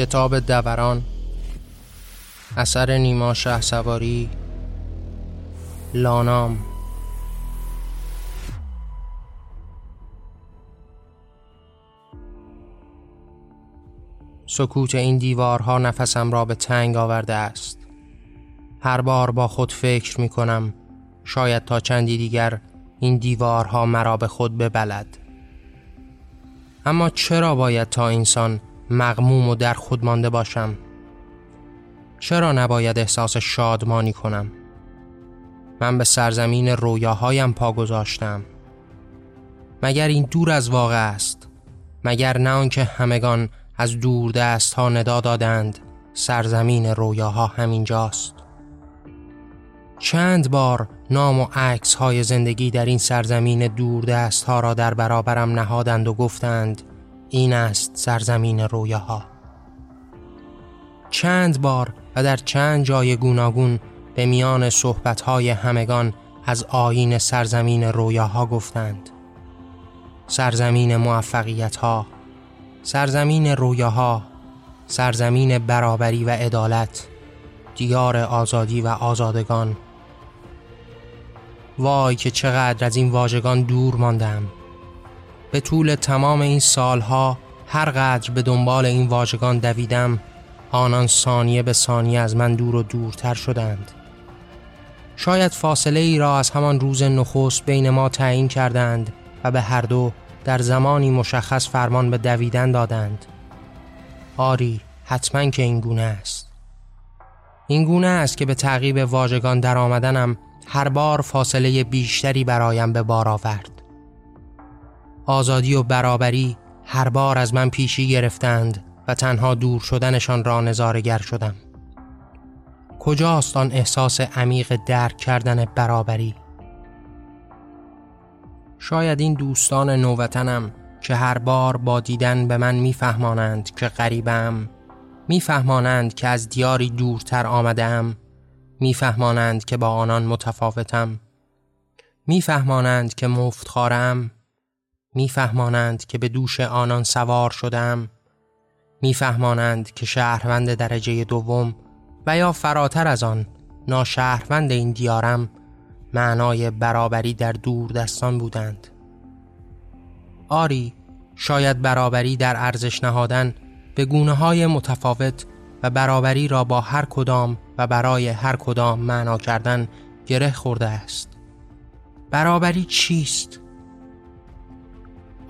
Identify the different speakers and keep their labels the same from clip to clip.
Speaker 1: کتاب دوران اثر نیما شه سواری لانام. سکوت این دیوارها نفسم را به تنگ آورده است. هر بار با خود فکر می کنم شاید تا چندی دیگر این دیوارها مرا به خود ببلد. اما چرا باید تا انسان مغموم و در خود مانده باشم. چرا نباید احساس شادمانی کنم؟ من به سرزمین رویاهایم پا گذاشتم. مگر این دور از واقع است؟ مگر نه آنکه همگان از دور دست ها ندا دادند سرزمین رویاها همینجاست؟ چند بار نام و عکس های زندگی در این سرزمین دور دست ها را در برابرم نهادند و گفتند این است سرزمین رویاها. چند بار و در چند جای گوناگون به میان صحبت های همگان از آین سرزمین رویاها گفتند. سرزمین موفقیت ها سرزمین رویاها سرزمین برابری و عدالت دیار آزادی و آزادگان. وای که چقدر از این واژگان دور ماندم. به طول تمام این سالها هر قدر به دنبال این واژگان دویدم آنان ثانیه به ثانیه از من دور و دورتر شدند. شاید فاصله ای را از همان روز نخست بین ما تعیین کردند و به هر دو در زمانی مشخص فرمان به دویدن دادند. آری حتما که این گونه است. این گونه است که به تعقیب واژگان در آمدنم هر بار فاصله بیشتری برایم به بار آورد. آزادی و برابری هر بار از من پیشی گرفتند و تنها دور شدنشان را نظارگر شدم. کجاست آن احساس عمیق درک کردن برابری؟ شاید این دوستان نووطنم که هر بار با دیدن به من میفهمانند که غریبم میفهمانند که از دیاری دورتر آمدم میفهمانند که با آنان متفاوتم میفهمانند که مفتخارم میفهمانند که به دوش آنان سوار شدم. میفهمانند که شهروند درجه دوم و یا فراتر از آن ناشهروند این دیارم معنای برابری در دور دستان بودند. آری شاید برابری در ارزش نهادن به گونه های متفاوت و برابری را با هر کدام و برای هر کدام معنا کردن گره خورده است. برابری چیست؟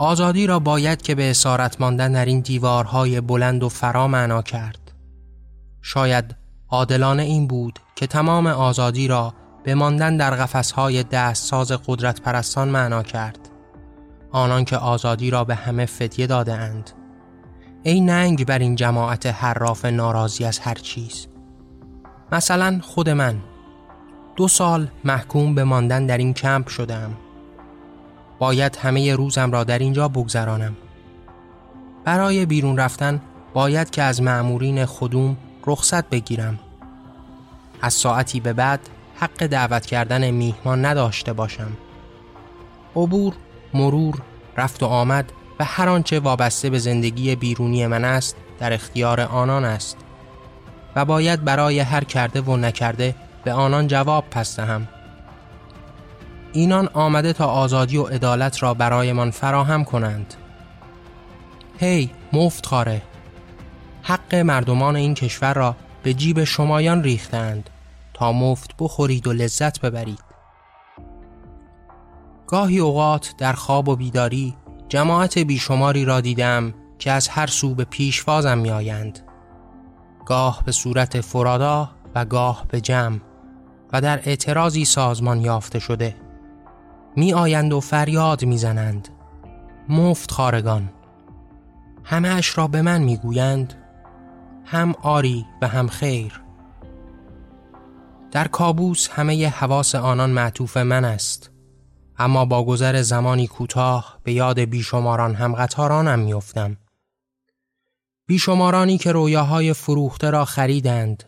Speaker 1: آزادی را باید که به اسارت ماندن در این دیوارهای بلند و فرا معنا کرد. شاید عادلانه این بود که تمام آزادی را به ماندن در قفسهای دستساز قدرت پرستان معنا کرد. آنان که آزادی را به همه فدیه داده اند ای ننگ بر این جماعت حراف ناراضی از هر چیز. مثلا خود من. دو سال محکوم به ماندن در این کمپ شدم باید همه روزم را در اینجا بگذرانم. برای بیرون رفتن باید که از معمورین خودوم رخصت بگیرم. از ساعتی به بعد حق دعوت کردن میهمان نداشته باشم. عبور، مرور، رفت و آمد و هر آنچه وابسته به زندگی بیرونی من است در اختیار آنان است و باید برای هر کرده و نکرده به آنان جواب پس دهم. اینان آمده تا آزادی و عدالت را برایمان فراهم کنند. هی مفت خاره. حق مردمان این کشور را به جیب شمایان ریختند تا مفت بخورید و لذت ببرید. گاهی اوقات در خواب و بیداری جماعت بیشماری را دیدم که از هر سو به پیشوازم می آیند. گاه به صورت فرادا و گاه به جمع و در اعتراضی سازمان یافته شده. می آیند و فریاد می زنند مفت خارگان. همه اش را به من می گویند هم آری و هم خیر. در کابوس همه حواس آنان معطوف من است. اما با گذر زمانی کوتاه به یاد بیشماران هم قطارانم میافتم. بیشمارانی که رویاهای فروخته را خریدند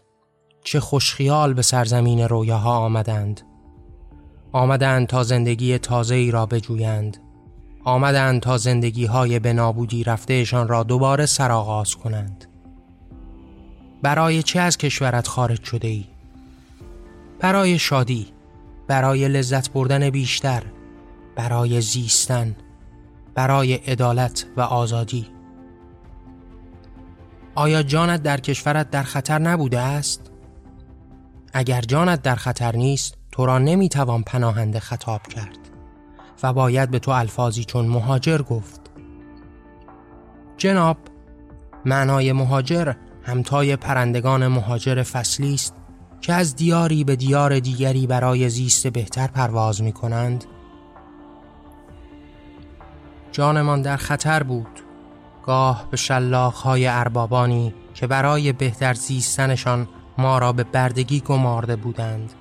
Speaker 1: چه خوشخیال به سرزمین رویاها آمدند. آمدند تا زندگی تازه ای را بجویند آمدند تا زندگی های به نابودی رفتهشان را دوباره سرآغاز کنند برای چه از کشورت خارج شده ای؟ برای شادی برای لذت بردن بیشتر برای زیستن برای عدالت و آزادی آیا جانت در کشورت در خطر نبوده است؟ اگر جانت در خطر نیست تو را نمی‌توان پناهنده خطاب کرد و باید به تو الفاظی چون مهاجر گفت. جناب معنای مهاجر همتای پرندگان مهاجر فصلی است که از دیاری به دیار دیگری برای زیست بهتر پرواز می کنند جانمان در خطر بود. گاه به شلاخهای اربابانی که برای بهتر زیستنشان ما را به بردگی گمارده بودند.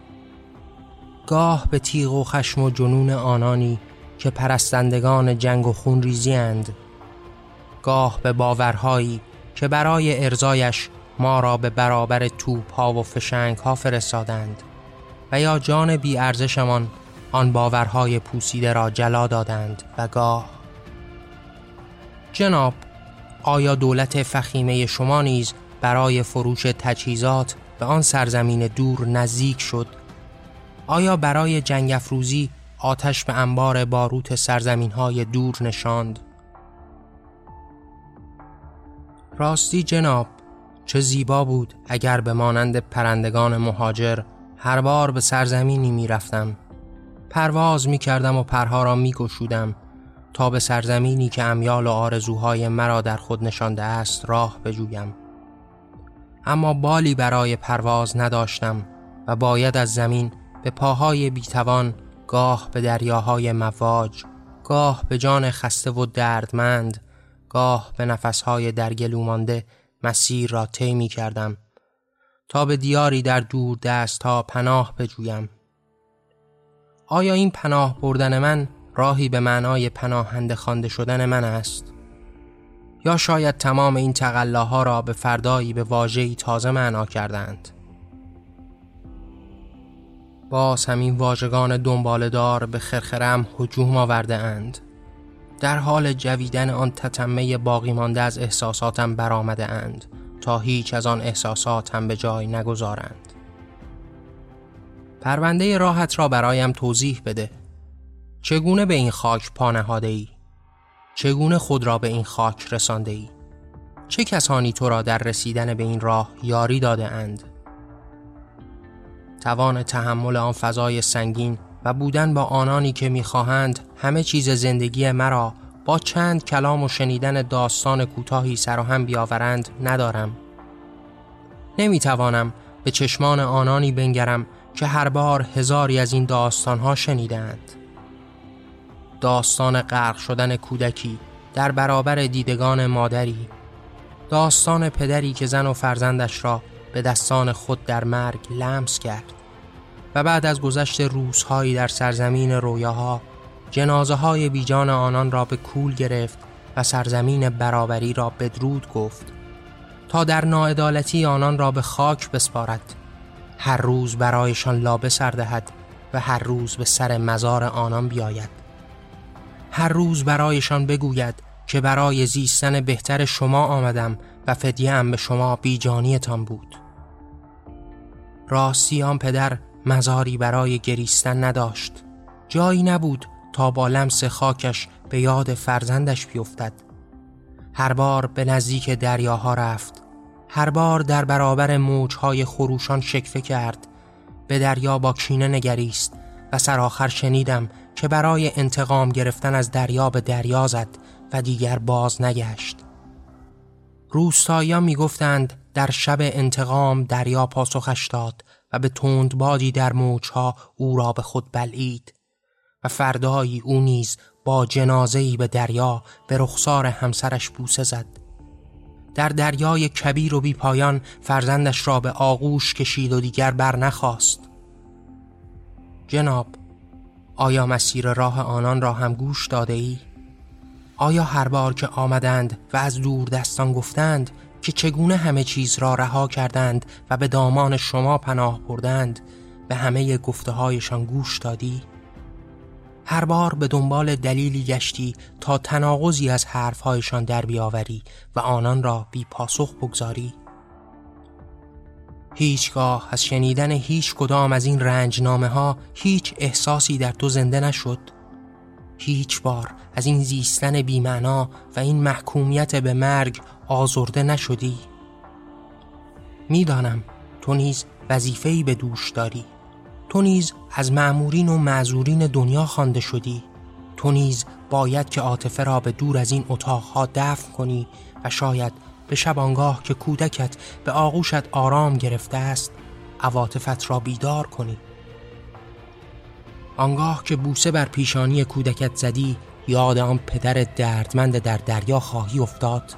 Speaker 1: گاه به تیغ و خشم و جنون آنانی که پرستندگان جنگ و خون ریزی گاه به باورهایی که برای ارزایش ما را به برابر توپ ها و فشنگ ها فرستادند و یا جان بی ارزشمان آن باورهای پوسیده را جلا دادند و گاه. جناب آیا دولت فخیمه شما نیز برای فروش تجهیزات به آن سرزمین دور نزدیک شد؟ آیا برای جنگ افروزی آتش به انبار باروت سرزمین های دور نشاند راستی جناب چه زیبا بود اگر به مانند پرندگان مهاجر هر بار به سرزمینی می رفتم. پرواز می کردم و پرها را می گشودم تا به سرزمینی که امیال و آرزوهای مرا در خود نشانده است راه بجویم. اما بالی برای پرواز نداشتم و باید از زمین به پاهای بیتوان گاه به دریاهای مواج گاه به جان خسته و دردمند گاه به نفسهای درگلو مانده مسیر را طی می کردم. تا به دیاری در دور دست ها پناه بجویم. آیا این پناه بردن من راهی به معنای پناهنده خوانده شدن من است؟ یا شاید تمام این تقلاها را به فردایی به واژه‌ای تازه معنا کردند باز همین واژگان دنبالدار به خرخرم هجوم آورده اند در حال جویدن آن تتمه باقی مانده از احساساتم برآمده اند تا هیچ از آن احساساتم به جای نگذارند پرونده راحت را برایم توضیح بده چگونه به این خاک پانهاده ای؟ چگونه خود را به این خاک رسانده ای؟ چه کسانی تو را در رسیدن به این راه یاری داده اند؟ توان تحمل آن فضای سنگین و بودن با آنانی که می‌خواهند همه چیز زندگی مرا با چند کلام و شنیدن داستان کوتاهی سر و هم بیاورند ندارم. نمی‌توانم به چشمان آنانی بنگرم که هر بار هزاری از این داستانها شنیدند داستان غرق شدن کودکی در برابر دیدگان مادری داستان پدری که زن و فرزندش را به دستان خود در مرگ لمس کرد و بعد از گذشت روزهایی در سرزمین رویاها جنازه های بیجان آنان را به کول گرفت و سرزمین برابری را بدرود گفت تا در ناعدالتی آنان را به خاک بسپارد. هر روز برایشان لابه سردهد و هر روز به سر مزار آنان بیاید. هر روز برایشان بگوید که برای زیستن بهتر شما آمدم و فدیه به شما بیجانیتان بود. راستی آن پدر مزاری برای گریستن نداشت. جایی نبود تا با لمس خاکش به یاد فرزندش بیفتد. هر بار به نزدیک دریاها رفت. هر بار در برابر موجهای خروشان شکفه کرد. به دریا با کینه نگریست و سرآخر شنیدم که برای انتقام گرفتن از دریا به دریا زد و دیگر باز نگشت. روستاییان می‌گفتند در شب انتقام دریا پاسخش داد و به تند بادی در موجها او را به خود بلعید و فردایی او نیز با جنازهی به دریا به رخسار همسرش بوسه زد در دریای کبیر و پایان فرزندش را به آغوش کشید و دیگر بر نخواست جناب آیا مسیر راه آنان را هم گوش داده ای؟ آیا هر بار که آمدند و از دور دستان گفتند که چگونه همه چیز را رها کردند و به دامان شما پناه بردند به همه گفته هایشان گوش دادی؟ هر بار به دنبال دلیلی گشتی تا تناقضی از حرفهایشان در بیاوری و آنان را بی پاسخ بگذاری؟ هیچگاه از شنیدن هیچ کدام از این رنجنامه ها هیچ احساسی در تو زنده نشد هیچ بار از این زیستن بیمعنا و این محکومیت به مرگ آزرده نشدی. می‌دانم تو نیز وظیفه‌ای به دوش داری. تو نیز از معمورین و معذورین دنیا خوانده شدی. تو نیز باید که عاطفه را به دور از این اتاقها دفن کنی و شاید به شبانگاه که کودکت به آغوشت آرام گرفته است عواطفت را بیدار کنی. آنگاه که بوسه بر پیشانی کودکت زدی یاد آن پدر دردمند در دریا خواهی افتاد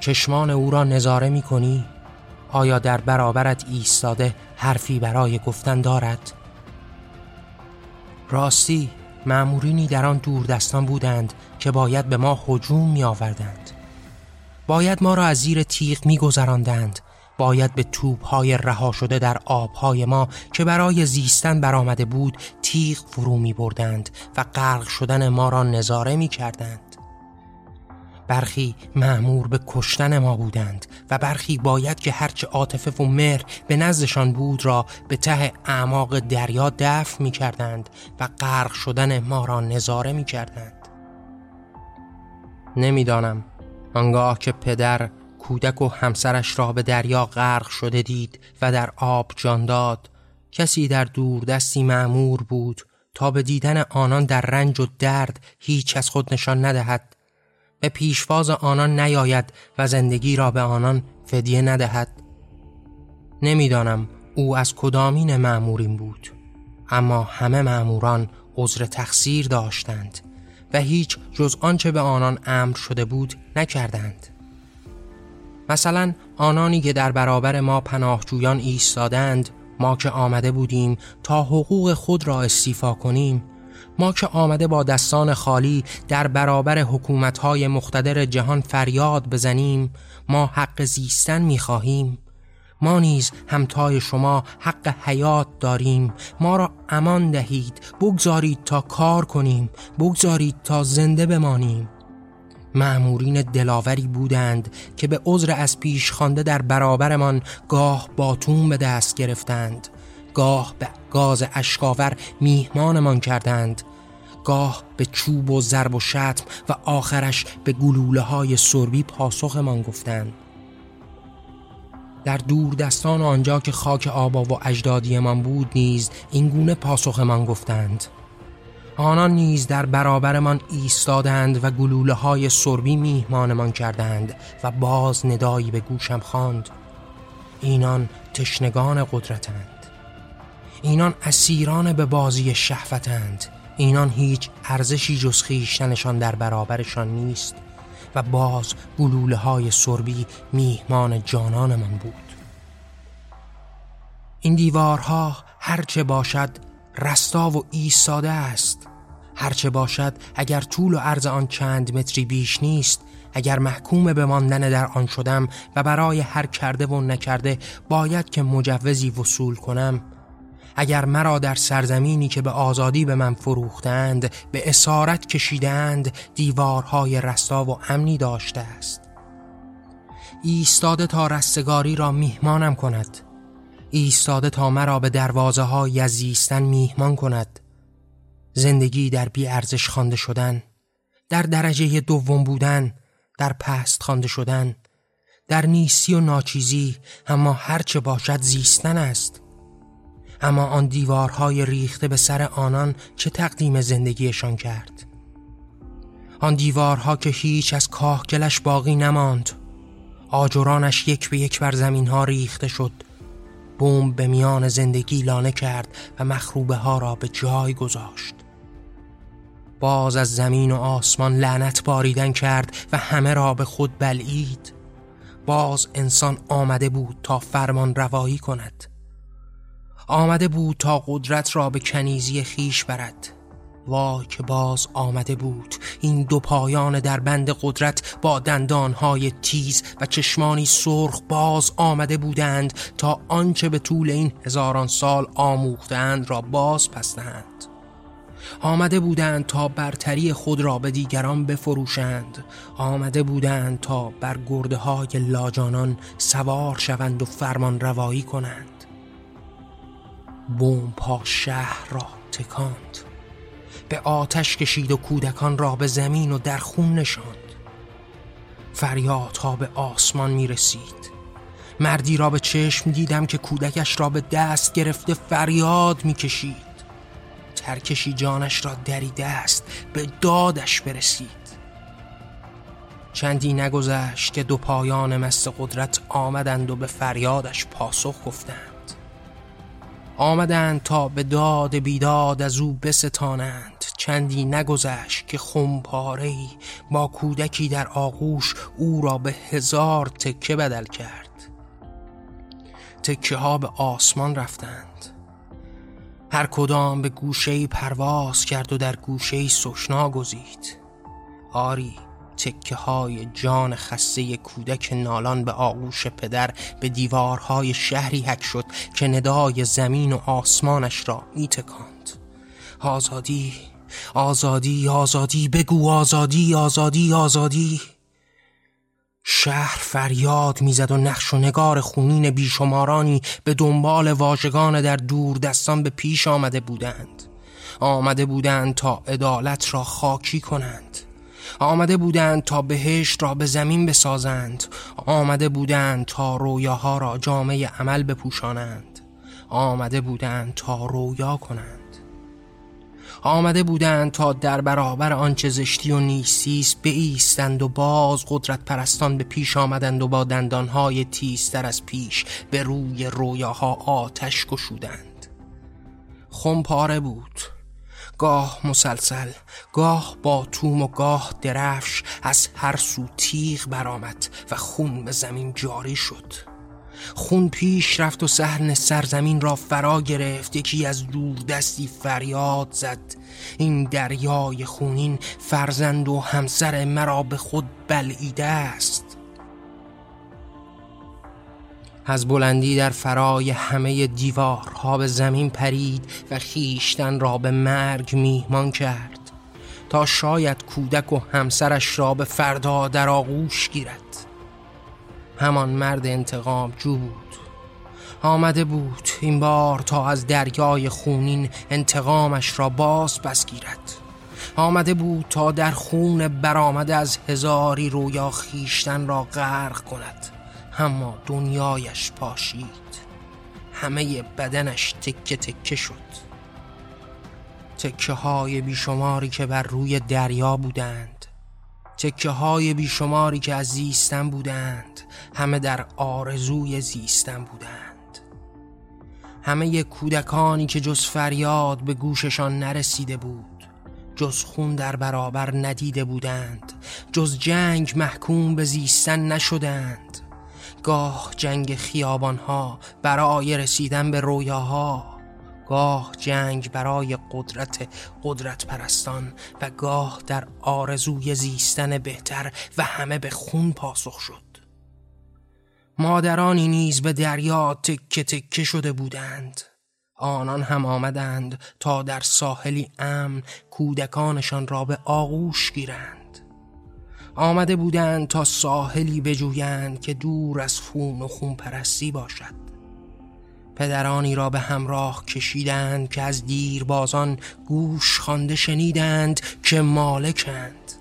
Speaker 1: چشمان او را نظاره می کنی آیا در برابرت ایستاده حرفی برای گفتن دارد؟ راستی معمورینی در آن دوردستان بودند که باید به ما هجوم می آوردند. باید ما را از زیر تیغ می گذراندند. باید به توبهای رها شده در آبهای ما که برای زیستن برآمده بود تیغ فرو می بردند و غرق شدن ما را نظاره می کردند. برخی معمور به کشتن ما بودند و برخی باید که هرچه عاطفه و مهر به نزدشان بود را به ته اعماق دریا دفع می کردند و غرق شدن ما را نظاره می کردند نمی‌دانم آنگاه که پدر کودک و همسرش را به دریا غرق شده دید و در آب جان داد. کسی در دور دستی معمور بود تا به دیدن آنان در رنج و درد هیچ از خود نشان ندهد. به پیشواز آنان نیاید و زندگی را به آنان فدیه ندهد. نمی‌دانم او از کدامین معمورین بود اما همه معموران عذر تقصیر داشتند و هیچ جز آنچه به آنان امر شده بود نکردند. مثلا آنانی که در برابر ما پناهجویان ایستادند ما که آمده بودیم تا حقوق خود را استیفا کنیم ما که آمده با دستان خالی در برابر حکومتهای مختدر جهان فریاد بزنیم ما حق زیستن می‌خواهیم. ما نیز همتای شما حق حیات داریم. ما را امان دهید بگذارید تا کار کنیم بگذارید تا زنده بمانیم. معمورین دلاوری بودند که به عذر از پیش خوانده در برابرمان گاه باتون به دست گرفتند. گاه به گاز اشکاور میهمانمان کردند. گاه به چوب و ضرب و شتم و آخرش به گلوله های سربی پاسخمان گفتند. در دور دستان آنجا که خاک آبا و اجدادیمان بود نیز این گونه پاسخمان گفتند. آنان نیز در برابرمان ایستادند و گلوله های سربی میهمانمان کردند و باز ندایی به گوشم خواند. اینان تشنگان قدرتند. اینان اسیران به بازی شهوتند. اینان هیچ ارزشی جز خیشتنشان در برابرشان نیست و باز گلوله های سربی میهمان جانانمان بود. این دیوارها هرچه باشد رستا و ایستاده است. هرچه باشد اگر طول و عرض آن چند متری بیش نیست اگر محکوم به ماندن در آن شدم و برای هر کرده و نکرده باید که مجوزی وصول کنم. اگر مرا در سرزمینی که به آزادی به من فروختند به اسارت کشیدند دیوارهای رستا و امنی داشته است. ایستاده تا رستگاری را میهمانم کند. ایستاده تا مرا به دروازه های زیستن میهمان کند. زندگی در بی ارزش خوانده شدن در درجه دوم بودن در پست خوانده شدن در نیستی و ناچیزی اما هرچه باشد زیستن است. اما آن دیوارهای ریخته به سر آنان چه تقدیم زندگیشان کرد؟ آن دیوارها که هیچ از کاهگلش باقی نماند آجرانش یک به یک بر زمین ها ریخته شد. بوم به میان زندگی لانه کرد و مخروبه ها را به جای گذاشت. باز از زمین و آسمان لعنت باریدن کرد و همه را به خود بلعید. باز انسان آمده بود تا فرمان روایی کند. آمده بود تا قدرت را به کنیزی خیش برد. وای که باز آمده بود. این دو پایان در بند قدرت با دندانهای تیز و چشمانی سرخ باز آمده بودند تا آنچه به طول این هزاران سال آموختند را باز پستند آمده بودند تا برتری خود را به دیگران بفروشند. آمده بودند تا بر گرده های لاجانان سوار شوند و فرمان روایی کنند. بوم پا شهر را تکاند. به آتش کشید و کودکان را به زمین و در خون نشاند. فریادها به آسمان می رسید مردی را به چشم دیدم که کودکش را به دست گرفته فریاد می کشید ترکشی جانش را دریده است به دادش برسید. چندی نگذشت که دو پایان مست قدرت آمدند و به فریادش پاسخ گفتند. آمدند تا به داد بیداد از او بستانند. چندی نگذشت که خمپارهی با کودکی در آغوش او را به هزار تکه بدل کرد. تکه ها به آسمان رفتند. هر کدام به گوشه پرواز کرد و در گوشه سشنا گزید. آری تکه های جان خسته کودک نالان به آغوش پدر به دیوارهای شهری حک شد که ندای زمین و آسمانش را می تکاند آزادی آزادی آزادی بگو آزادی آزادی آزادی. شهر فریاد می‌زد و نقش و نگار خونین بیشمارانی به دنبال واژگان در دور دستان به پیش آمده بودند. آمده بودند تا عدالت را خاکی کنند. آمده بودند تا بهشت را به زمین بسازند. آمده بودند تا رویاها را جامعه عمل بپوشانند. آمده بودند تا رویا کنند. آمده بودند تا در برابر آنچه زشتی و نیستیست بایستند و باز قدرت پرستان به پیش آمدند و با دندانهای تیزتر از پیش به روی رویاها آتش گشودند. خمپاره بود. گاه مسلسل گاه با توم و گاه درفش از هر سو تیغ برآمد و خون به زمین جاری شد. خون پیش رفت و سحن سرزمین را فرا گرفت. یکی از دور دستی فریاد زد. این دریای خونین فرزند و همسر مرا به خود بلعیده است. از بلندی در فرای همه دیوارها به زمین پرید و خیشتن را به مرگ میهمان کرد تا شاید کودک و همسرش را به فردا در آغوش گیرد. همان مرد انتقام جو بود. آمده بود این بار تا از دریای خونین انتقامش را باز بس گیرد. آمده بود تا در خون برآمده از هزاری رویا خیشتن را غرق کند. اما دنیایش پاشید. همه بدنش تکه تکه شد. تکه های بیشماری که بر روی دریا بودند تکه های بیشماری که از زیستن بودند همه در آرزوی زیستن بودند. همه کودکانی که جز فریاد به گوششان نرسیده بود جز خون در برابر ندیده بودند جز جنگ محکوم به زیستن نشدند. گاه جنگ خیابانها برای رسیدن به رویاها گاه جنگ برای قدرت قدرت پرستان و گاه در آرزوی زیستن بهتر و همه به خون پاسخ شد. مادرانی نیز به دریا تکه تکه شده بودند. آنان هم آمدند تا در ساحلی امن کودکانشان را به آغوش گیرند. آمده بودند تا ساحلی بجویند که دور از خون و خون پرستی باشد. پدرانی را به همراه کشیدند که از دیر بازان گوش خانده شنیدند که مالکند.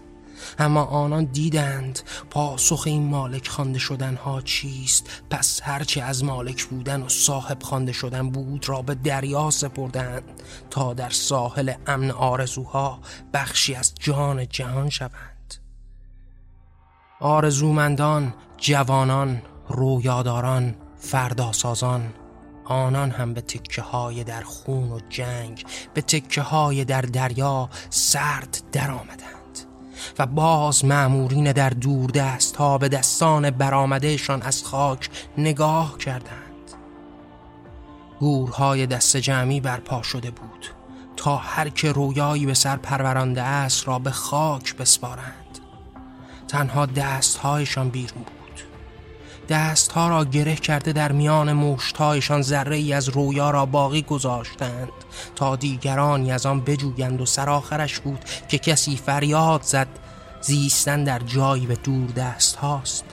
Speaker 1: اما آنان دیدند پاسخ این مالک خوانده شدن ها چیست. پس هرچه از مالک بودن و صاحب خوانده شدن بود را به دریا سپردند تا در ساحل امن آرزوها بخشی از جان جهان شوند. آرزومندان جوانان رویاداران فرداسازان آنان هم به تکه های در خون و جنگ به تکه های در دریا سرد در آمدند. و باز معمورین در دور دست ها به دستان برآمدهشان از خاک نگاه کردند. گورهای دست جمعی برپا شده بود تا هر که رویایی به سر پرورانده است را به خاک بسپارند. تنها دستهایشان بیرون بود. دستها را گره کرده در میان مشتهایشان ذره ای از رویا را باقی گذاشتند. تا دیگرانی از آن بجویند و سرآخرش بود که کسی فریاد زد زیستن در جایی به دور دست هاست.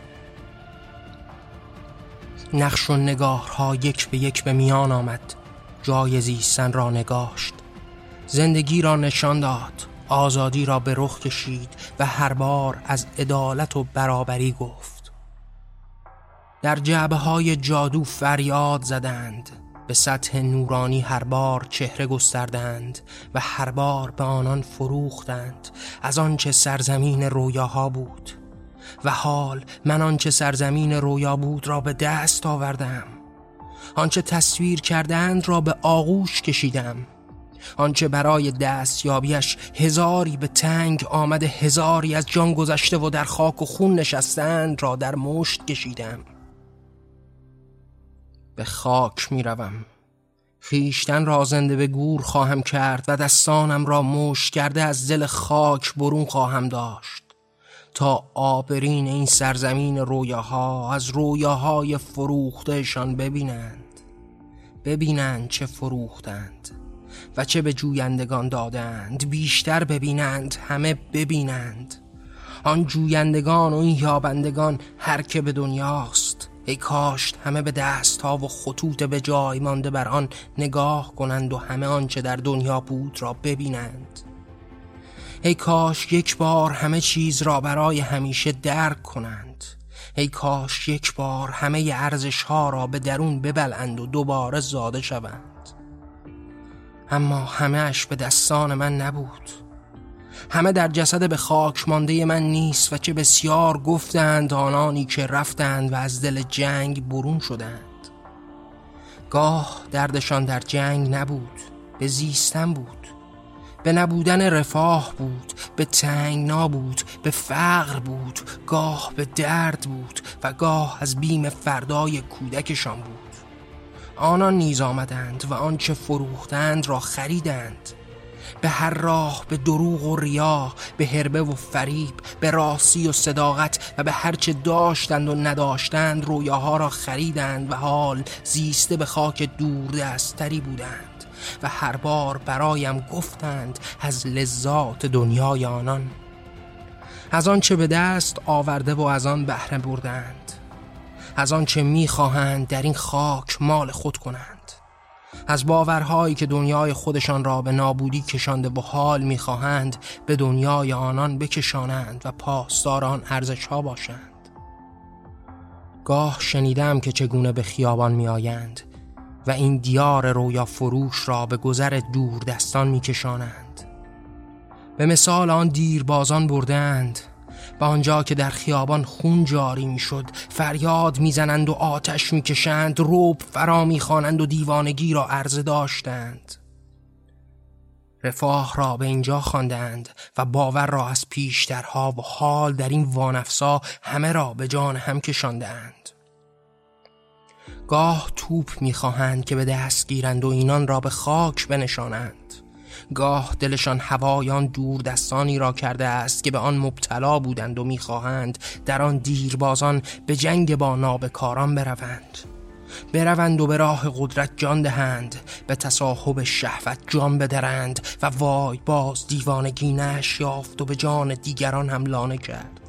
Speaker 1: نقش و نگاه ها یک به یک به میان آمد. جای زیستن را نگاشت. زندگی را نشان داد. آزادی را به رخ کشید و هر بار از عدالت و برابری گفت. در جعبه های جادو فریاد زدند. به سطح نورانی هر بار چهره گستردند و هر بار به آنان فروختند. از آنچه سرزمین رویاها بود و حال من آنچه سرزمین رویا بود را به دست آوردم. آنچه تصویر کردند را به آغوش کشیدم. آنچه برای دستیابیش هزاری به تنگ آمده هزاری از جان گذشته و در خاک و خون نشستند را در مشت کشیدم. به خاک می روم خیشتن را زنده به گور خواهم کرد و دستانم را مشت کرده از دل خاک برون خواهم داشت. تا آبرین این سرزمین رویاها از رویاهای فروختهشان ببینند. ببینند چه فروختند و چه به جویندگان دادند. بیشتر ببینند همه ببینند. آن جویندگان و این یابندگان هر که به دنیاست. ای کاشت همه به دست ها و خطوط به جای مانده بر آن نگاه کنند و همه آنچه در دنیا بود را ببینند. ای کاش یک بار همه چیز را برای همیشه درک کنند. ای کاش یک بار همه ارزش ها را به درون ببلند و دوباره زاده شوند. اما همهش به دستان من نبود. همه در جسد به خاک مانده من نیست و چه بسیار گفتند آنانی که رفتند و از دل جنگ برون شدند. گاه دردشان در جنگ نبود به زیستن بود به نبودن رفاه بود به تنگنا بود به فقر بود گاه به درد بود و گاه از بیم فردای کودکشان بود. آنان نیز آمدند و آنچه فروختند را خریدند. به هر راه به دروغ و ریا به هربه و فریب به راستی و صداقت و به هرچه داشتند و نداشتند رویاها را خریدند و حال زیسته به خاک دوردستری بودند. و هر بار برایم گفتند از لذات دنیای آنان. از آنچه به دست آورده و از آن بهره بردند. از آنچه می‌خواهند در این خاک مال خود کنند. از باورهایی که دنیای خودشان را به نابودی کشانده و حال می‌خواهند به دنیای آنان بکشانند و پاسدار آن ارزش ها باشند. گاه شنیدم که چگونه به خیابان میآیند و این دیار رویا فروش را به گذر دور دستان میکشانند. به مثال آن دیربازان بردند به آنجا که در خیابان خون جاری می‌شد فریاد می‌زنند و آتش می‌کشند روب فرا می‌خوانند و دیوانگی را عرضه داشتند. رفاه را به اینجا خواندند و باور را از پیشترها و حال در این وانفسا همه را به جان هم کشاندند. گاه توپ می‌خواهند که به دست گیرند و اینان را به خاک بنشانند. گاه دلشان هوایان دور دستانی را کرده است که به آن مبتلا بودند و می‌خواهند در آن دیربازان به جنگ با نابکاران بروند. بروند و به راه قدرت جان دهند به تصاحب شهوت جان بدرند و وای باز دیوانگی نش یافت و به جان دیگران هم لانه کرد.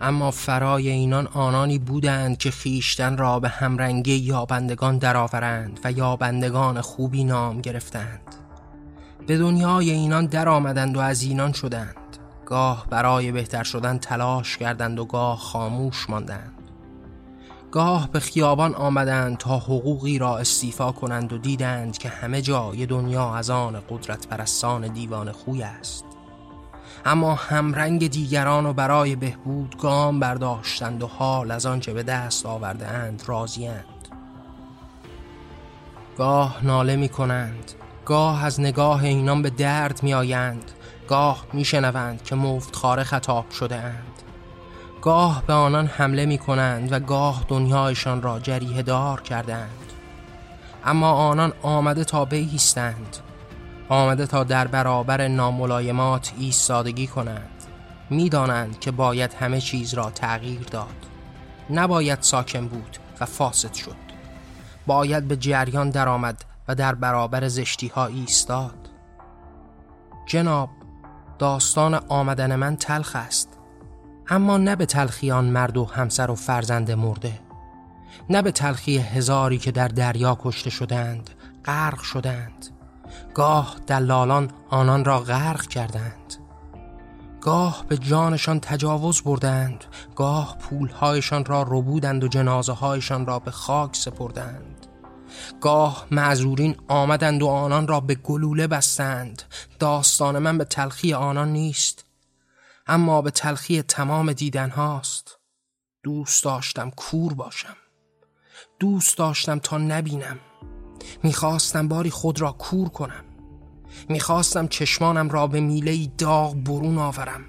Speaker 1: اما فرای اینان آنانی بودند که خیشتن را به همرنگی یابندگان درآورند و یابندگان خوبی نام گرفتند. به دنیای اینان درآمدند و از اینان شدند. گاه برای بهتر شدن تلاش کردند و گاه خاموش ماندند. گاه به خیابان آمدند تا حقوقی را استیفا کنند و دیدند که همه جای دنیا از آن قدرت پرستان دیوان خوی است. اما همرنگ دیگران و برای بهبود گام برداشتند و حال از آنچه به دست آورده اند راضیند گاه ناله می کنند گاه از نگاه اینان به درد می آیند گاه می شنوند که مفت خاره خطاب شده اند گاه به آنان حمله می کنند و گاه دنیایشان را جریه دار کردند اما آنان آمده تا بیستند آمده تا در برابر ناملایمات ایستادگی کنند. می‌دانند که باید همه چیز را تغییر داد. نباید ساکن بود و فاسد شد. باید به جریان درآمد و در برابر زشتی ها ایستاد. جناب داستان آمدن من تلخ است. اما نه به تلخی آن مرد و همسر و فرزند مرده. نه به تلخی هزاری که در دریا کشته شدند غرق شدند گاه دلالان آنان را غرق کردند. گاه به جانشان تجاوز بردند. گاه پولهایشان را ربودند و جنازه هایشان را به خاک سپردند. گاه معذورین آمدند و آنان را به گلوله بستند. داستان من به تلخی آنان نیست اما به تلخی تمام دیدن هاست. دوست داشتم کور باشم. دوست داشتم تا نبینم. می‌خواستم باری خود را کور کنم. می‌خواستم چشمانم را به میله داغ برون آورم.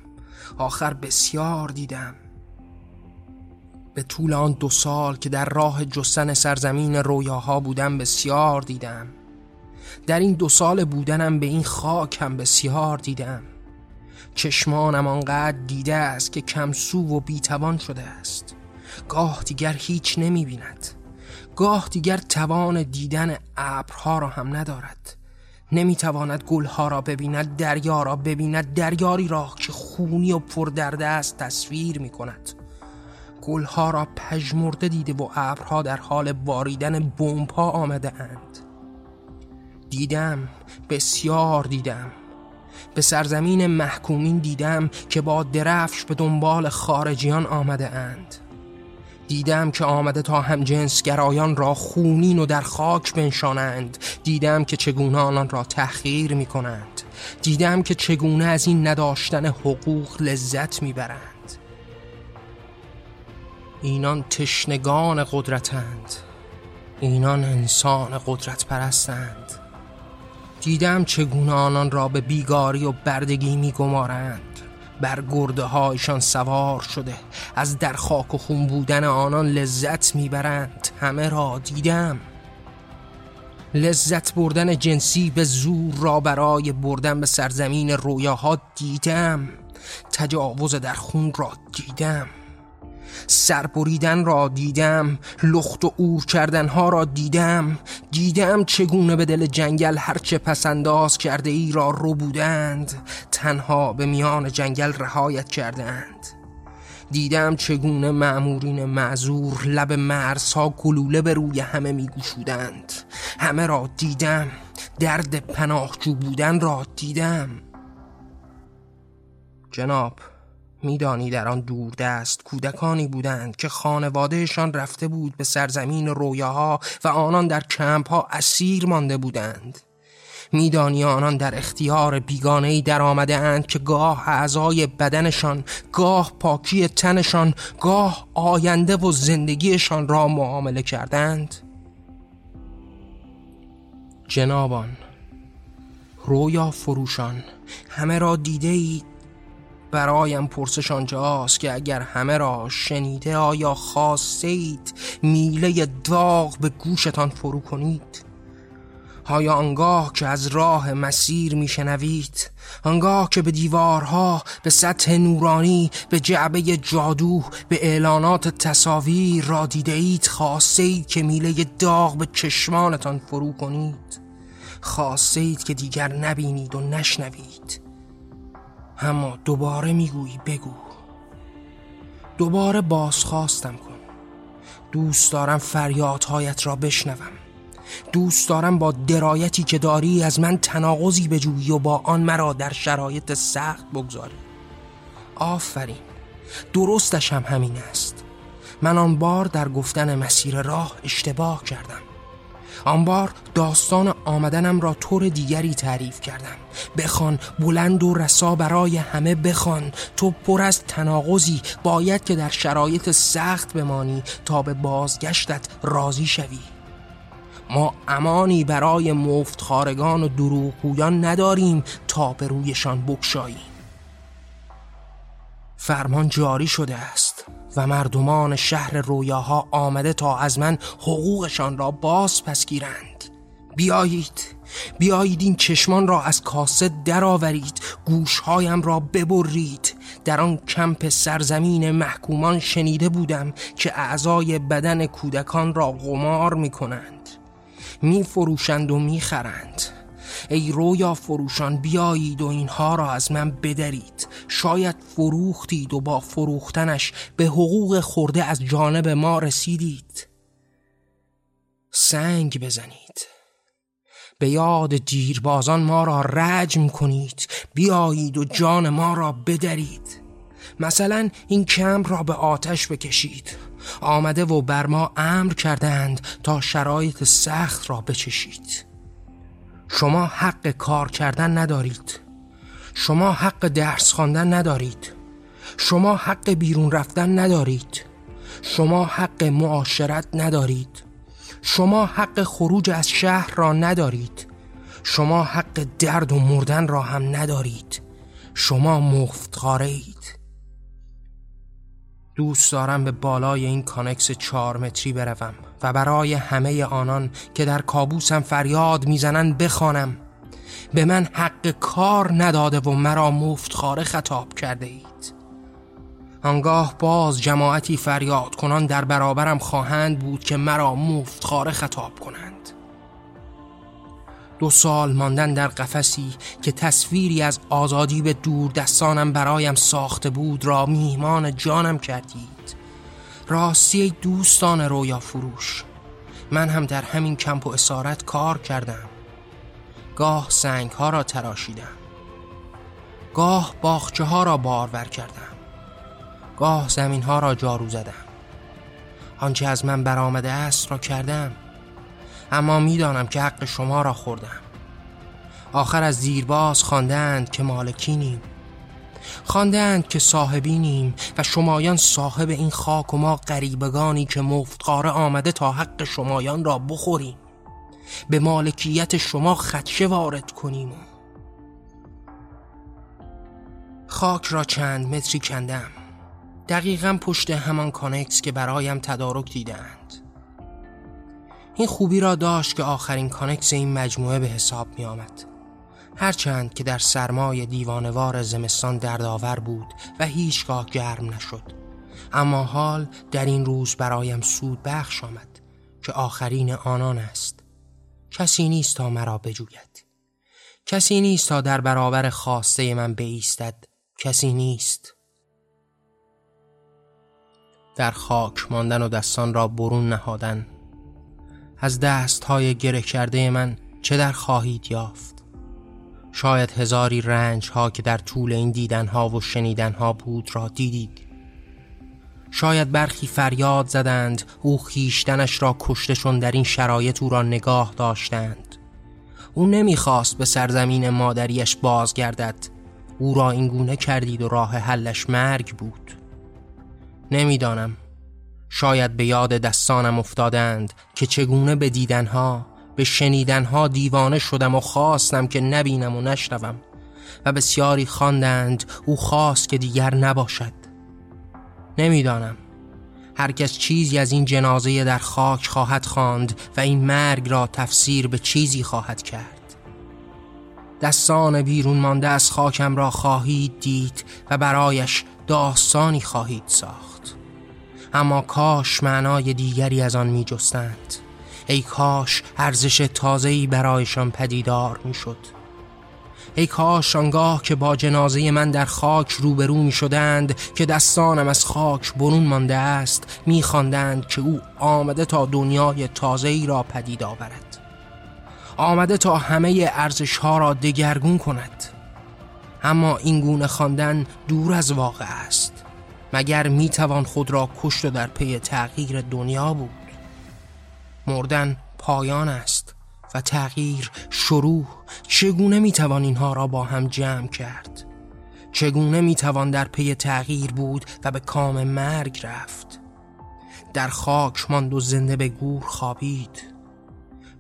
Speaker 1: آخر بسیار دیدم. به طول آن دو سال که در راه جستن سرزمین رویاها بودم بسیار دیدم. در این دو سال بودنم به این خاکم بسیار دیدم. چشمانم آنقدر دیده است که کمسو و بیتوان شده است. گاه دیگر هیچ نمی بیند گاه دیگر توان دیدن ابرها را هم ندارد. نمی‌تواند گلها را ببیند دریا را ببیند دریاری را که خونی و پردرده است تصویر می کند گلها را پژمرده دیده و ابرها در حال باریدن بمبها آمده اند دیدم بسیار دیدم. به سرزمین محکومین دیدم که با درفش به دنبال خارجیان آمده اند دیدم که آمده تا هم گرایان را خونین و در خاک بنشانند. دیدم که چگونه آنان را تحقیر می کنند دیدم که چگونه از این نداشتن حقوق لذت می‌برند. اینان تشنگان قدرتند. اینان انسان قدرت پرستند دیدم چگونه آنان را به بیگاری و بردگی میگمارند. بر گرده هایشان سوار شده. از در خاک و خون بودن آنان لذت می‌برند. همه را دیدم. لذت بردن جنسی به زور را برای بردن به سرزمین رویاها دیدم. تجاوز در خون را دیدم. سربریدن را دیدم لخت و اور کردن ها را دیدم دیدم چگونه به دل جنگل هرچه پسنداز کرده ای را رو بودند تنها به میان جنگل رهایت کردند. دیدم چگونه معمورین معذور لب مرزها گلوله به روی همه میگوشودند همه را دیدم درد پناهجو بودن را دیدم. جناب میدانی در آن دوردست کودکانی بودند که خانوادهشان رفته بود به سرزمین رویاها و آنان در کمپها اسیر مانده بودند. میدانی آنان در اختیار بیگانهی در آمده اند که گاه اعضای بدنشان گاه پاکی تنشان گاه آینده و زندگیشان را معامله کردند. جنابان رویا فروشان همه را دیده اید برایم پرسش آنجاست که اگر همه را شنیده آیا خواسته اید میله داغ به گوشتان فرو کنید؟ آیا آنگاه که از راه مسیر میشنوید؟ آنگاه که به دیوارها به سطح نورانی به جعبه جادو به اعلانات تصاویر را دیده اید خواسته که میله داغ به چشمانتان فرو کنید؟ خواسته که دیگر نبینید و نشنوید. اما دوباره می‌گویی بگو. دوباره بازخواستم کن. دوست دارم فریادهایت را بشنوم. دوست دارم با درایتی که داری از من تناقضی بجویی و با آن مرا در شرایط سخت بگذاری. آفرین. درستش هم همین است. من آن بار در گفتن مسیر راه اشتباه کردم. آن داستان آمدنم را طور دیگری تعریف کردم. بخوان بلند و رسا برای همه بخوان. تو پر از تناقضی. باید که در شرایط سخت بمانی تا به بازگشتت راضی شوی. ما امانی برای مفتخارگان و دروغگویان نداریم تا به رویشان بکشاییم فرمان جاری شده است. و مردمان شهر رویاها آمده تا از من حقوقشان را باز پس گیرند. بیایید بیایید این چشمان را از کاسه درآورید گوشهایم را ببرید. در آن کمپ سرزمین محکومان شنیده بودم که اعضای بدن کودکان را غمار می کنند می فروشند و می خرند ای رویا فروشان بیایید و اینها را از من بدرید. شاید فروختید و با فروختنش به حقوق خورده از جانب ما رسیدید. سنگ بزنید. به یاد دیربازان ما را رجم کنید. بیایید و جان ما را بدرید. مثلا این کمپ را به آتش بکشید. آمده و بر ما امر کردند تا شرایط سخت را بچشید. شما حق کار کردن ندارید. شما حق درس خواندن ندارید. شما حق بیرون رفتن ندارید. شما حق معاشرت ندارید. شما حق خروج از شهر را ندارید. شما حق درد و مردن را هم ندارید. شما مفتخاره اید دوست دارم به بالای این کانکس چهار متری بروم. و برای همه آنان که در کابوسم فریاد می‌زنن بخوانم. به من حق کار نداده و مرا مفتخاره خطاب کرده اید آنگاه باز جماعتی فریاد کنان در برابرم خواهند بود که مرا مفتخاره خطاب کنند. دو سال ماندن در قفسی که تصویری از آزادی به دور دستانم برایم ساخته بود را میهمان جانم کردید. راستی دوستان رویا فروش. من هم در همین کمپ و اسارت کار کردم. گاه سنگ ها را تراشیدم. گاه باخچه ها را بارور کردم. گاه زمین ها را جارو زدم. آنچه از من برآمده است را کردم. اما می‌دانم که حق شما را خوردم. آخر از زیرباز خواندند که مالکینیم. خواندند که صاحبینیم و شمایان صاحب این خاک و ما قریبگانی که مفتقاره آمده تا حق شمایان را بخوریم. به مالکیت شما خدشه وارد کنیم خاک را چند متری کندم. دقیقا پشت همان کانکس که برایم تدارک دیدند این خوبی را داشت که آخرین کانکس این مجموعه به حساب می آمد هرچند که در سرمای دیوانوار زمستان دردآور بود و هیچگاه گرم نشد. اما حال در این روز برایم سود بخش آمد که آخرین آنان است. کسی نیست تا مرا بجوید. کسی نیست تا در برابر خواسته من بیستد کسی نیست. در خاک ماندن و دستان را برون نهادن. از دست های گره کرده من چه در خواهید یافت؟ شاید هزاری رنج ها که در طول این دیدن ها و شنیدن ها بود را دیدید. شاید برخی فریاد زدند او خیشتنش را کشتشون در این شرایط او را نگاه داشتند. او نمی‌خواست به سرزمین مادریش بازگردد. او را اینگونه کردید و راه حلش مرگ بود. نمی‌دانم. شاید به یاد دستانم افتادند که چگونه به دیدنها به شنیدنها دیوانه شدم و خواستم که نبینم و نشنوم و بسیاری خواندند او خواست که دیگر نباشد. نمی‌دانم. هرکس چیزی از این جنازه در خاک خواهد خواند و این مرگ را تفسیر به چیزی خواهد کرد. دستان بیرون مانده از خاکم را خواهید دید و برایش داستانی خواهید ساخت. اما کاش معنای دیگری از آن می جستند ای کاش ارزش تازه‌ای برایشان پدیدار می شد ای کاش آنگاه که با جنازه من در خاک روبرو می شدند که دستانم از خاک برون مانده است می که او آمده تا دنیای تازه‌ای را پدید آورد. آمده تا همه ارزش ها را دگرگون کند. اما این گونه خواندن دور از واقع است مگر می توان خود را کشت و در پی تغییر دنیا بود؟ مردن پایان است و تغییر شروع. چگونه می‌توان اینها را با هم جمع کرد؟ چگونه می‌توان در پی تغییر بود و به کام مرگ رفت؟ در خاک ماند و زنده به گور خوابید.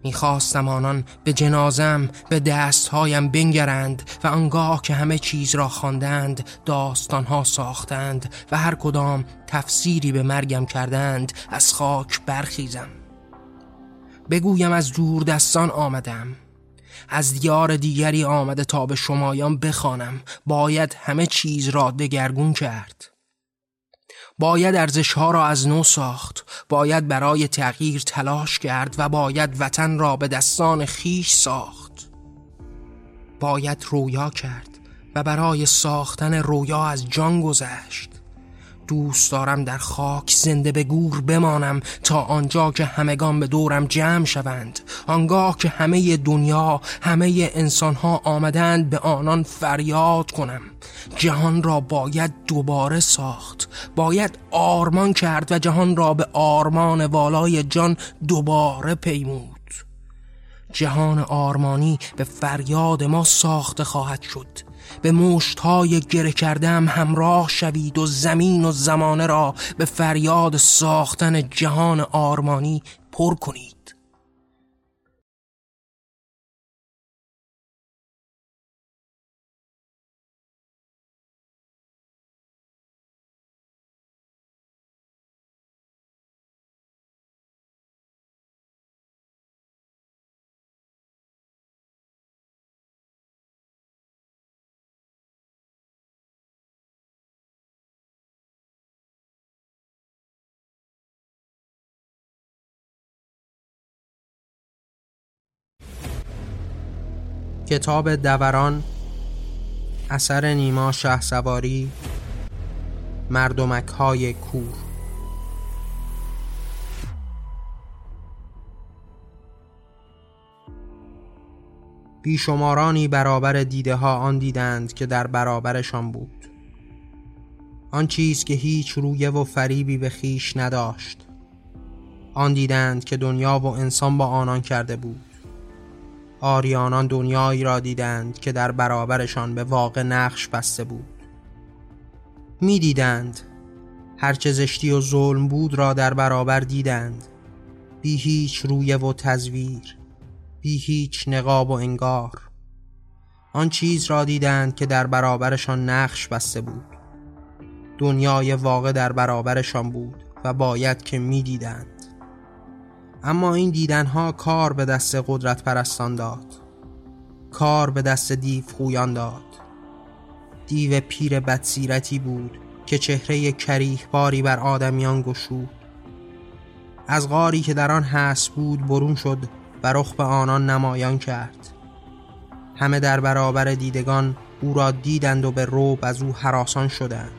Speaker 1: می‌خواستم آنان به جنازم به دستهایم بنگرند و آنگاه که همه چیز را خواندند داستانها ساختند و هر کدام تفسیری به مرگم کردند از خاک برخیزم. بگویم از دور دستان آمدم. از دیار دیگری آمده تا به شمایان بخوانم. باید همه چیز را دگرگون کرد. باید ارزش ها را از نو ساخت. باید برای تغییر تلاش کرد و باید وطن را به دستان خیش ساخت. باید رویا کرد و برای ساختن رویا از جان گذشت. دوست دارم در خاک زنده به گور بمانم تا آنجا که همگان به دورم جمع شوند. آنگاه که همه دنیا همه انسانها آمدند به آنان فریاد کنم. جهان را باید دوباره ساخت. باید آرمان کرد و جهان را به آرمان والای جان دوباره پیمود. جهان آرمانی به فریاد ما ساخته خواهد شد. به مشتهای گره کردم همراه شوید و زمین و زمانه را به فریاد ساختن جهان آرمانی پر کنید. کتاب دوران اثر نیما شه سواری مردمک های کور. بیشمارانی برابر دیده ها آن دیدند که در برابرشان بود. آن چیز که هیچ رویه و فریبی به خیش نداشت. آن دیدند که دنیا و انسان با آنان کرده بود. آریانان دنیایی را دیدند که در برابرشان به واقع نقش بسته بود. می‌دیدند هرچه زشتی و ظلم بود را در برابر دیدند. بی هیچ رویه و تزویر بی هیچ نقاب و انگار. آن چیز را دیدند که در برابرشان نقش بسته بود. دنیای واقع در برابرشان بود و باید که می‌دیدند. اما این دیدنها کار به دست قدرت پرستان داد. کار به دست دیو خویان داد. دیو پیر بدسیرتی بود که چهره کریه باری بر آدمیان گشود. از غاری که در آن هست بود برون شد و رخ به آنان نمایان کرد. همه در برابر دیدگان او را دیدند و به روب از او حراسان شدند.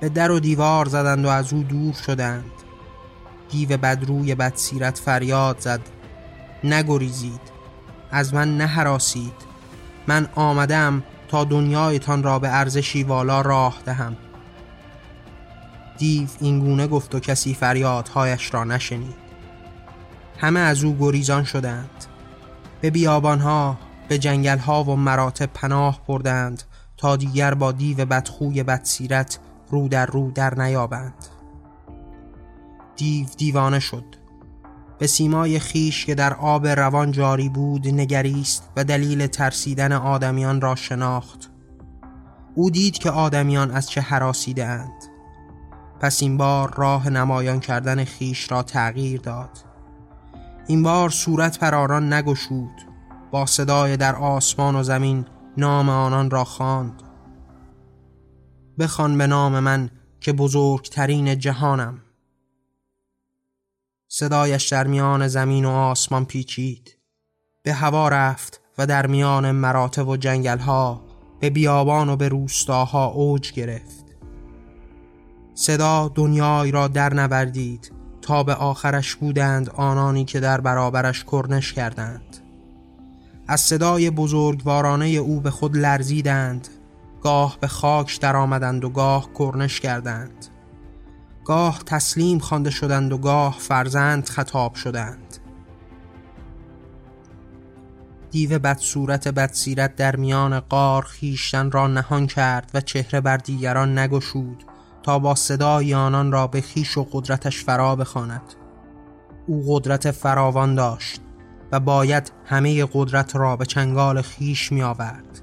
Speaker 1: به در و دیوار زدند و از او دور شدند. دیو بدروی بدسیرت فریاد زد. نگریزید. از من نهراسید. من آمدم تا دنیایتان را به ارزشی والا راه دهم. دیو اینگونه گفت و کسی فریادهایش را نشنید. همه از او گریزان شدند. به بیابانها به جنگلها و مراتب پناه بردند تا دیگر با دیو بدخوی بدسیرت رو در رو در نیابند. دیو دیوانه شد. به سیمای خیش که در آب روان جاری بود نگریست و دلیل ترسیدن آدمیان را شناخت. او دید که آدمیان از چه حراسیده اند. پس این بار راه نمایان کردن خیش را تغییر داد. این بار صورت پراران نگشود. با صدای در آسمان و زمین نام آنان را خواند. بخوان به نام من که بزرگترین جهانم. صدایش در میان زمین و آسمان پیچید. به هوا رفت و در میان مراتب و جنگلها به بیابان و به روستاها اوج گرفت. صدا دنیای را در نوردید. تا به آخرش بودند آنانی که در برابرش کرنش کردند. از صدای بزرگوارانه او به خود لرزیدند. گاه به خاک در آمدند و گاه کرنش کردند. گاه تسلیم خوانده شدند و گاه فرزند خطاب شدند. دیو بد صورت بد در میان قار خیشتن را نهان کرد و چهره بر دیگران نگشود تا با صدای آنان را به خیش و قدرتش فرا بخواند. او قدرت فراوان داشت و باید همه قدرت را به چنگال خیش می آورد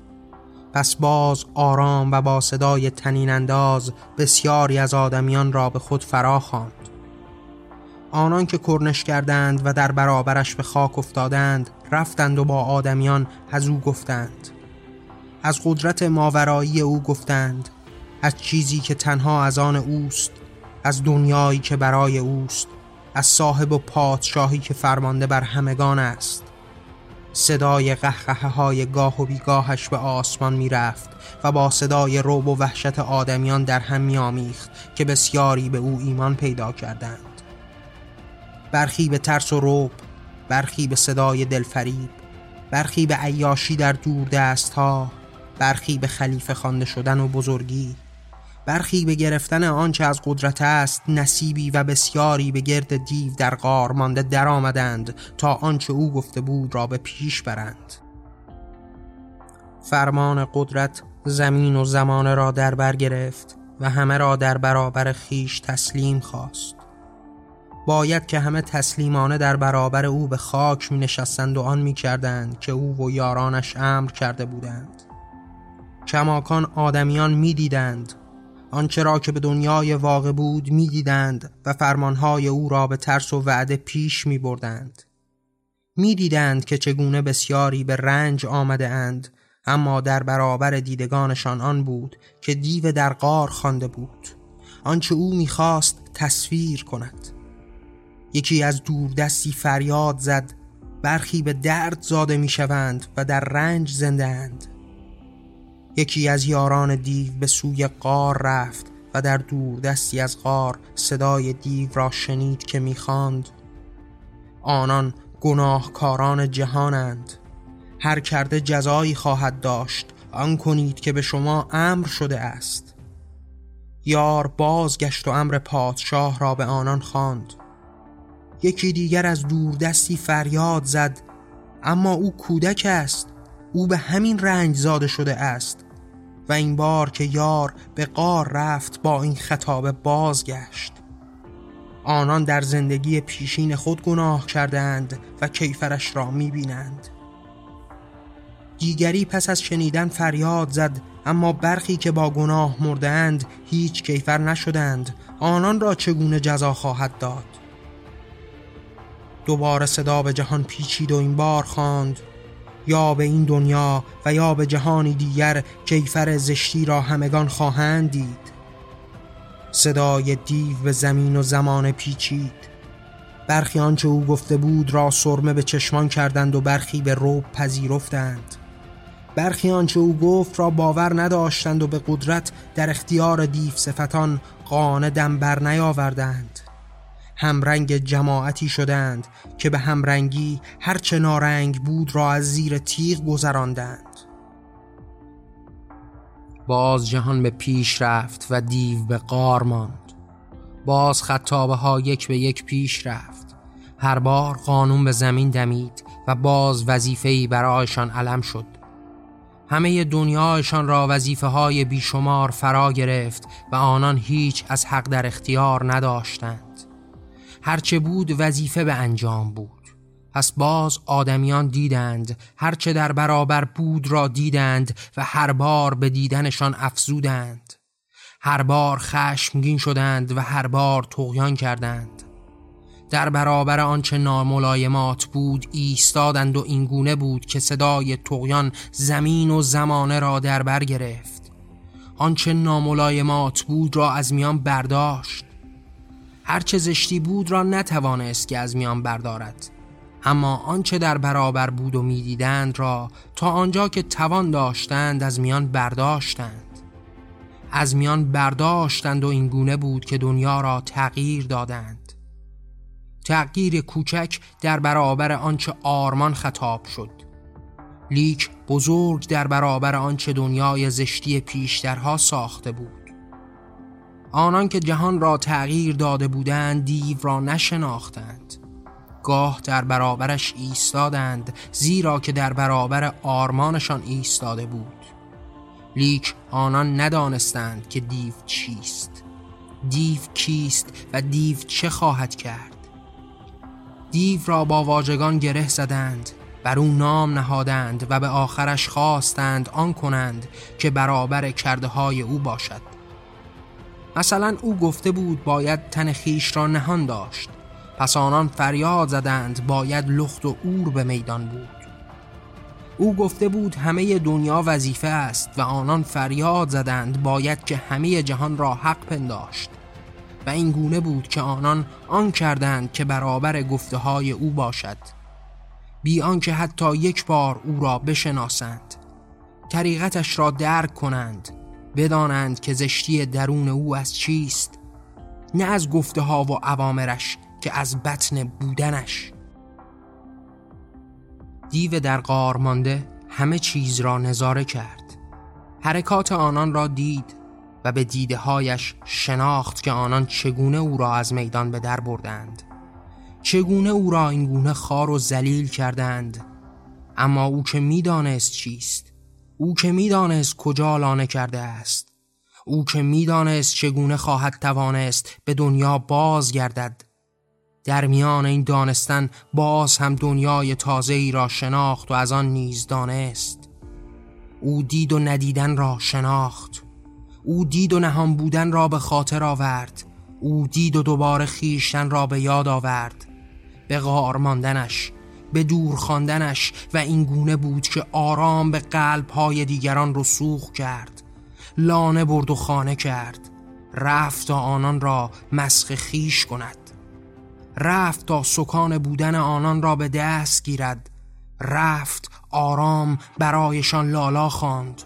Speaker 1: پس باز آرام و با صدای تنین انداز بسیاری از آدمیان را به خود فرا خواند. آنان که کرنش کردند و در برابرش به خاک افتادند رفتند و با آدمیان از او گفتند. از قدرت ماورایی او گفتند از چیزی که تنها از آن اوست از دنیایی که برای اوست از صاحب و پادشاهی که فرمانده بر همگان است. صدای قهقه های گاه و بیگاهش به آسمان می رفت و با صدای روب و وحشت آدمیان در هم می آمیخت که بسیاری به او ایمان پیدا کردند. برخی به ترس و روب برخی به صدای دلفریب برخی به عیاشی در دور دست ها برخی به خلیفه خوانده شدن و بزرگی. برخی به گرفتن آنچه از قدرت است نصیبی و بسیاری به گرد دیو در غار مانده در آمدند تا آنچه او گفته بود را به پیش برند. فرمان قدرت زمین و زمان را در بر گرفت و همه را در برابر خیش تسلیم خواست. باید که همه تسلیمانه در برابر او به خاک می نشستند و آن می کردند که او و یارانش امر کرده بودند. کماکان آدمیان می دیدند آنچه را که به دنیای واقع بود می دیدند و فرمانهای او را به ترس و وعده پیش می بردند. می دیدند که چگونه بسیاری به رنج آمده اند اما در برابر دیدگانشان آن بود که دیو در غار خوانده بود. آنچه او می‌خواست تصویر کند. یکی از دوردستی فریاد زد برخی به درد زاده می‌شوند و در رنج زنده اند. یکی از یاران دیو به سوی قار رفت و در دور دستی از قار صدای دیو را شنید که می‌خواند. آنان گناهکاران جهانند. هر کرده جزایی خواهد داشت آن کنید که به شما امر شده است. یار بازگشت و امر پادشاه را به آنان خواند. یکی دیگر از دوردستی فریاد زد اما او کودک است او به همین رنج زاده شده است. و این بار که یار به قار رفت با این خطاب بازگشت. آنان در زندگی پیشین خود گناه کردند و کیفرش را می‌بینند. دیگری پس از شنیدن فریاد زد اما برخی که با گناه مردند هیچ کیفر نشدند. آنان را چگونه جزا خواهد داد؟ دوباره صدا به جهان پیچید و این بار خواند. یا به این دنیا و یا به جهانی دیگر کیفر زشتی را همگان خواهند دید. صدای دیو به زمین و زمان پیچید. برخی آنچه او گفته بود را سرمه به چشمان کردند و برخی به روب پذیرفتند. برخی آنچه او گفت را باور نداشتند و به قدرت در اختیار دیو صفتان قانه دم بر نیاوردند. همرنگ جماعتی شدند که به همرنگی هرچه نارنگ بود را از زیر تیغ گذراندند. باز جهان به پیش رفت و دیو به قار ماند. باز خطابه ها یک به یک پیش رفت. هر بار قانون به زمین دمید و باز وظیفه‌ای برایشان علم شد. همه دنیایشان را وظیفه های بیشمار فرا گرفت و آنان هیچ از حق در اختیار نداشتند. هرچه بود وظیفه به انجام بود. پس باز آدمیان دیدند هرچه در برابر بود را دیدند و هر بار به دیدنشان افزودند. هر بار خشمگین شدند و هر بار تغیان کردند. در برابر آنچه ناملایمات بود ایستادند و اینگونه بود که صدای تغیان زمین و زمانه را در بر گرفت. آنچه ناملایمات بود را از میان برداشت. هرچه زشتی بود را نتوانست که از میان بردارد. اما آنچه در برابر بود و می‌دیدند را تا آنجا که توان داشتند از میان برداشتند. از میان برداشتند و این گونه بود که دنیا را تغییر دادند. تغییر کوچک در برابر آنچه آرمان خطاب شد. لیک بزرگ در برابر آنچه دنیای زشتی پیشترها ساخته بود. آنان که جهان را تغییر داده بودند دیو را نشناختند. گاه در برابرش ایستادند زیرا که در برابر آرمانشان ایستاده بود. لیک آنان ندانستند که دیو چیست. دیو کیست و دیو چه خواهد کرد. دیو را با واژگان گره زدند بر او نام نهادند و به آخرش خواستند آن کنند که برابر کرده های او باشد. مثلا او گفته بود باید تن خیش را نهان داشت. پس آنان فریاد زدند باید لخت و اور به میدان بود. او گفته بود همه دنیا وظیفه است و آنان فریاد زدند باید که همه جهان را حق پنداشت. و این گونه بود که آنان آن کردند که برابر گفته های او باشد. بی آنکه حتی یک بار او را بشناسند. طریقتش را درک کنند. بدانند که زشتی درون او از چیست نه از گفته ها و عوامرش که از بطن بودنش. دیو در قار مانده همه چیز را نظاره کرد حرکات آنان را دید و به دیده هایش شناخت که آنان چگونه او را از میدان به در بردند. چگونه او را اینگونه خار و زلیل کردند اما او که می‌دانست چیست او که می‌دانست کجا لانه کرده است. او که می‌دانست چگونه خواهد توانست به دنیا باز گردد در میان این دانستن باز هم دنیای تازه ای را شناخت و از آن نیز دانست. او دید و ندیدن را شناخت. او دید و نهان بودن را به خاطر آورد. او دید و دوباره خیشتن را به یاد آورد. به غار ماندنش به دور خواندنش و این گونه بود که آرام به قلب های دیگران رسوخ کرد. لانه برد و خانه کرد. رفت تا آنان را مسخ خیش کند. رفت تا سکان بودن آنان را به دست گیرد. رفت آرام برایشان لالا خواند.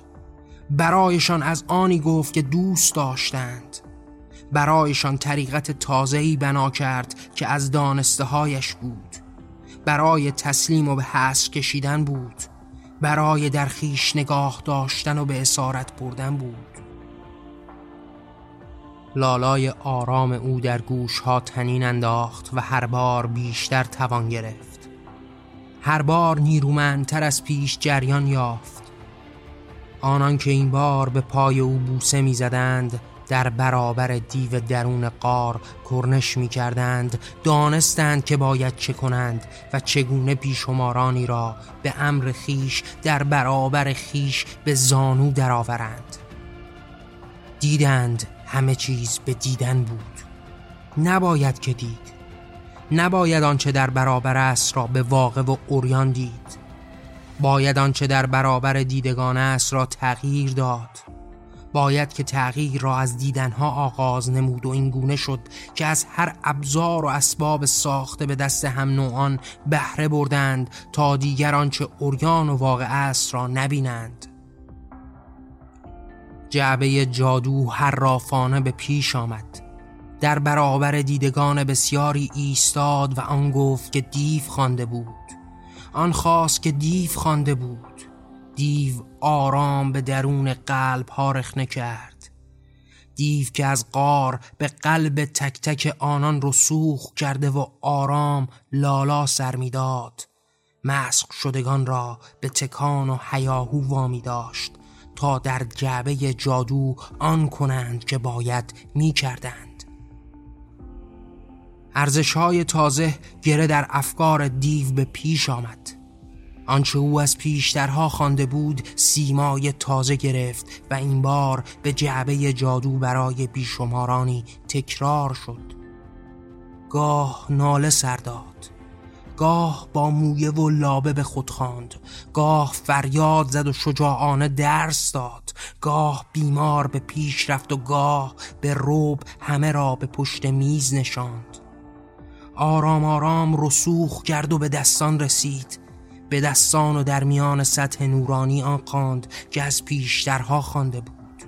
Speaker 1: برایشان از آنی گفت که دوست داشتند. برایشان طریقت تازه‌ای بنا کرد که از دانسته هایش بود. برای تسلیم و به حس کشیدن بود. برای در خیش نگاه داشتن و به اسارت بردن بود. لالای آرام او در گوش ها تنین انداخت و هر بار بیشتر توان گرفت. هر بار نیرومندتر از پیش جریان یافت. آنان که این بار به پای او بوسه می‌زدند در برابر دیو درون قار کرنش می کردند دانستند که باید چه کنند و چگونه بیشمارانی را به امر خیش در برابر خیش به زانو درآورند. دیدند همه چیز به دیدن بود. نباید که دید. نباید آنچه در برابر است را به واقع و اوریان دید. باید آنچه در برابر دیدگان است را تغییر داد. باید که تغییر را از دیدنها آغاز نمود و این گونه شد که از هر ابزار و اسباب ساخته به دست هم نوعان بهره بردند تا دیگر آنچه اوریان و واقع است را نبینند. جعبه جادو هر رافانه به پیش آمد. در برابر دیدگان بسیاری ایستاد و آن گفت که دیو خوانده بود. آن خواست که دیو خوانده بود. دیو آرام به درون قلب ها رخنه کرد. دیو که از قار به قلب تک تک آنان رسوخ کرده و آرام لالا سر می‌داد مسخ شدگان را به تکان و حیاهو وامی داشت تا در جعبه جادو آن کنند که باید می کردند. ارزش های تازه گره در افکار دیو به پیش آمد. آنچه او از پیشترها خوانده بود سیمای تازه گرفت و این بار به جعبه جادو برای بیشمارانی تکرار شد. گاه ناله سرداد گاه با مویه و لابه به خود خواند. گاه فریاد زد و شجاعانه درس داد. گاه بیمار به پیش رفت و گاه به روب همه را به پشت میز نشاند. آرام آرام رسوخ کرد و به دستان رسید. به دستان و در میان سطح نورانی آن خواند که از پیشترها خوانده بود.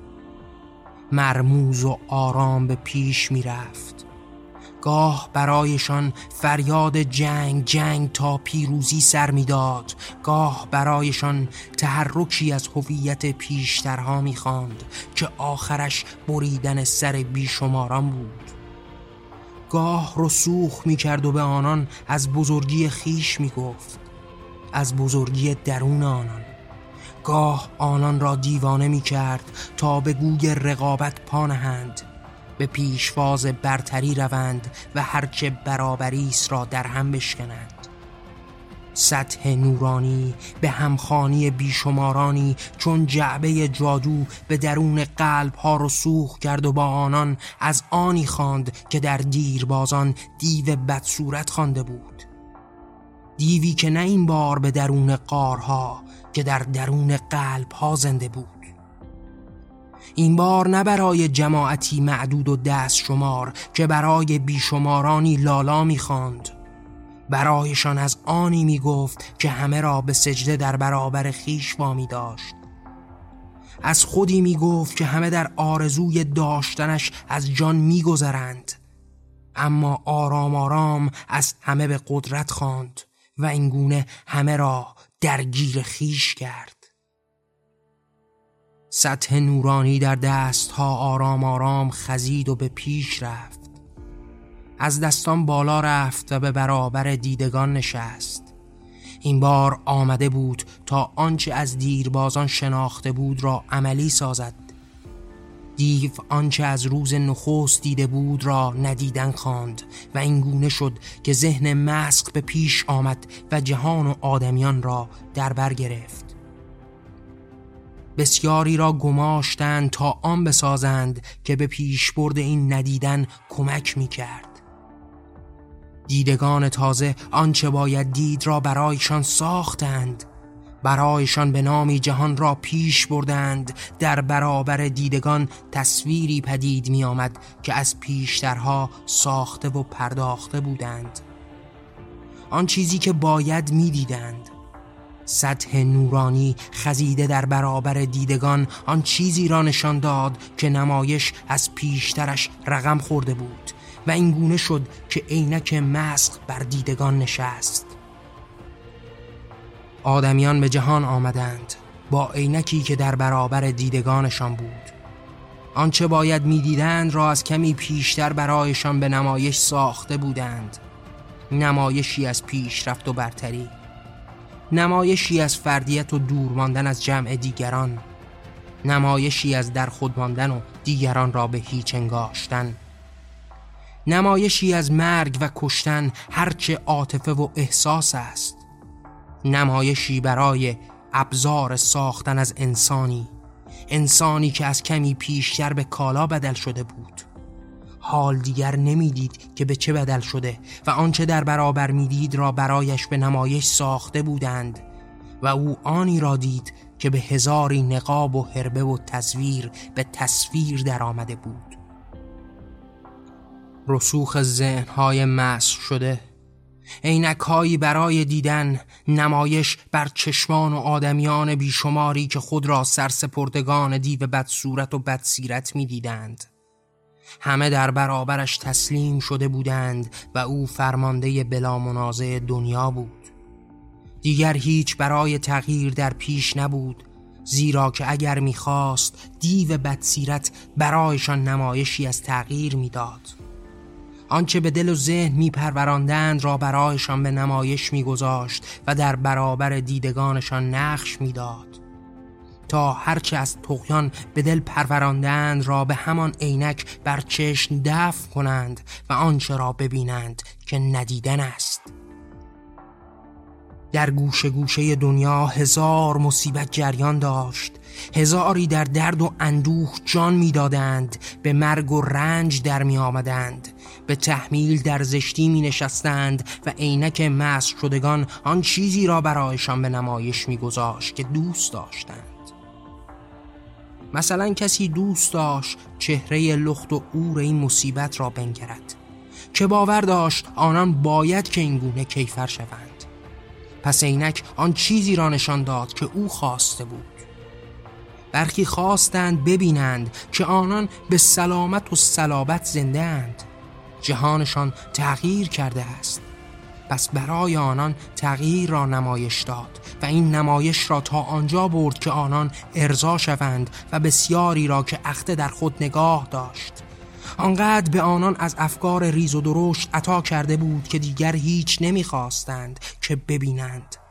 Speaker 1: مرموز و آرام به پیش می رفت گاه برایشان فریاد جنگ جنگ تا پیروزی سر می‌داد. گاه برایشان تحرکی از هویت پیشترها می‌خواند که آخرش بریدن سر بیشماران بود. گاه رسوخ می‌کرد و به آنان از بزرگی خیش می‌گفت. از بزرگی درون آنان. گاه آنان را دیوانه می کرد تا به گوی رقابت پانهند به پیشواز برتری روند و هرچه برابریس را در هم بشکنند. سطح نورانی به همخانی بیشمارانی چون جعبه جادو به درون قلب ها رو کرد و با آنان از آنی خواند که در دیر بازان دیو بدصورت خوانده بود. دیوی که نه این بار به درون قارها که در درون قلب ها زنده بود. این بار نه برای جماعتی معدود و دست شمار که برای بیشمارانی لالا می‌خواند. برایشان از آنی می گفت که همه را به سجده در برابر خیش وامی داشت. از خودی می گفت که همه در آرزوی داشتنش از جان می گذرند. اما آرام آرام از همه به قدرت خواند. و اینگونه همه را درگیر خیش کرد. سطح نورانی در دست ها آرام آرام خزید و به پیش رفت. از دستان بالا رفت و به برابر دیدگان نشست. این بار آمده بود تا آنچه از دیربازان شناخته بود را عملی سازد. دیو آنچه از روز نخست دیده بود را ندیدن خواند و این گونه شد که ذهن مسق به پیش آمد و جهان و آدمیان را در بر گرفت. بسیاری را گماشتند تا آن بسازند که به پیش برد این ندیدن کمک می کرد. دیدگان تازه آنچه باید دید را برایشان ساختند. برایشان به نامی جهان را پیش بردند. در برابر دیدگان تصویری پدید می آمد که از پیشترها ساخته و پرداخته بودند. آن چیزی که باید می دیدند سطح نورانی خزیده در برابر دیدگان آن چیزی را نشان داد که نمایش از پیشترش رقم خورده بود و این گونه شد که عینک مسخ بر دیدگان نشست. آدمیان به جهان آمدند. با عینکی که در برابر دیدگانشان بود. آنچه باید می‌دیدند را از کمی پیشتر برایشان به نمایش ساخته بودند. نمایشی از پیشرفت و برتری. نمایشی از فردیت و دور ماندن از جمع دیگران. نمایشی از در خود ماندن و دیگران را به هیچ انگاشتن. نمایشی از مرگ و کشتن هرچه عاطفه و احساس است. نمایشی برای ابزار ساختن از انسانی انسانی که از کمی پیشتر به کالا بدل شده بود. حال دیگر نمی‌دید که به چه بدل شده و آنچه در برابر می‌دید را برایش به نمایش ساخته بودند و او آنی را دید که به هزاری نقاب و حربه و تصویر به تصویر در آمده بود. رسوخ ذهنهای مسخ شده عینکهایی برای دیدن نمایش بر چشمان و آدمیان بیشماری که خود را سرسپردگان دیو بدصورت و بدسیرت می‌دیدند. همه در برابرش تسلیم شده بودند و او فرمانده بلا منازع دنیا بود. دیگر هیچ برای تغییر در پیش نبود زیرا که اگر می‌خواست دیو بدسیرت برایشان نمایشی از تغییر می‌داد. آنچه به دل و ذهن میپروراندند را برایشان به نمایش میگذاشت و در برابر دیدگانشان نقش می‌داد. تا هرچه از تقیان به دل پروراندند را به همان عینک بر چشم دفع کنند و آنچه را ببینند که ندیدن است. در گوشه گوشه دنیا هزار مصیبت جریان داشت. هزاری در درد و اندوه جان می‌دادند به مرگ و رنج در می آمدند به تحمیل در زشتی می نشستند و عینک مصر شدگان آن چیزی را برایشان به نمایش می گذاشت که دوست داشتند. مثلا کسی دوست داشت چهره لخت و اور این مصیبت را بنگرد. که باور داشت آنان باید که اینگونه کیفر شوند. پس عینک آن چیزی را نشان داد که او خواسته بود. برخی خواستند ببینند که آنان به سلامت و سلابت زنده اند جهانشان تغییر کرده است. پس برای آنان تغییر را نمایش داد و این نمایش را تا آنجا برد که آنان ارضا شوند و بسیاری را که اخته در خود نگاه داشت. آنقدر به آنان از افکار ریز و درشت عطا کرده بود که دیگر هیچ نمی‌خواستند که ببینند.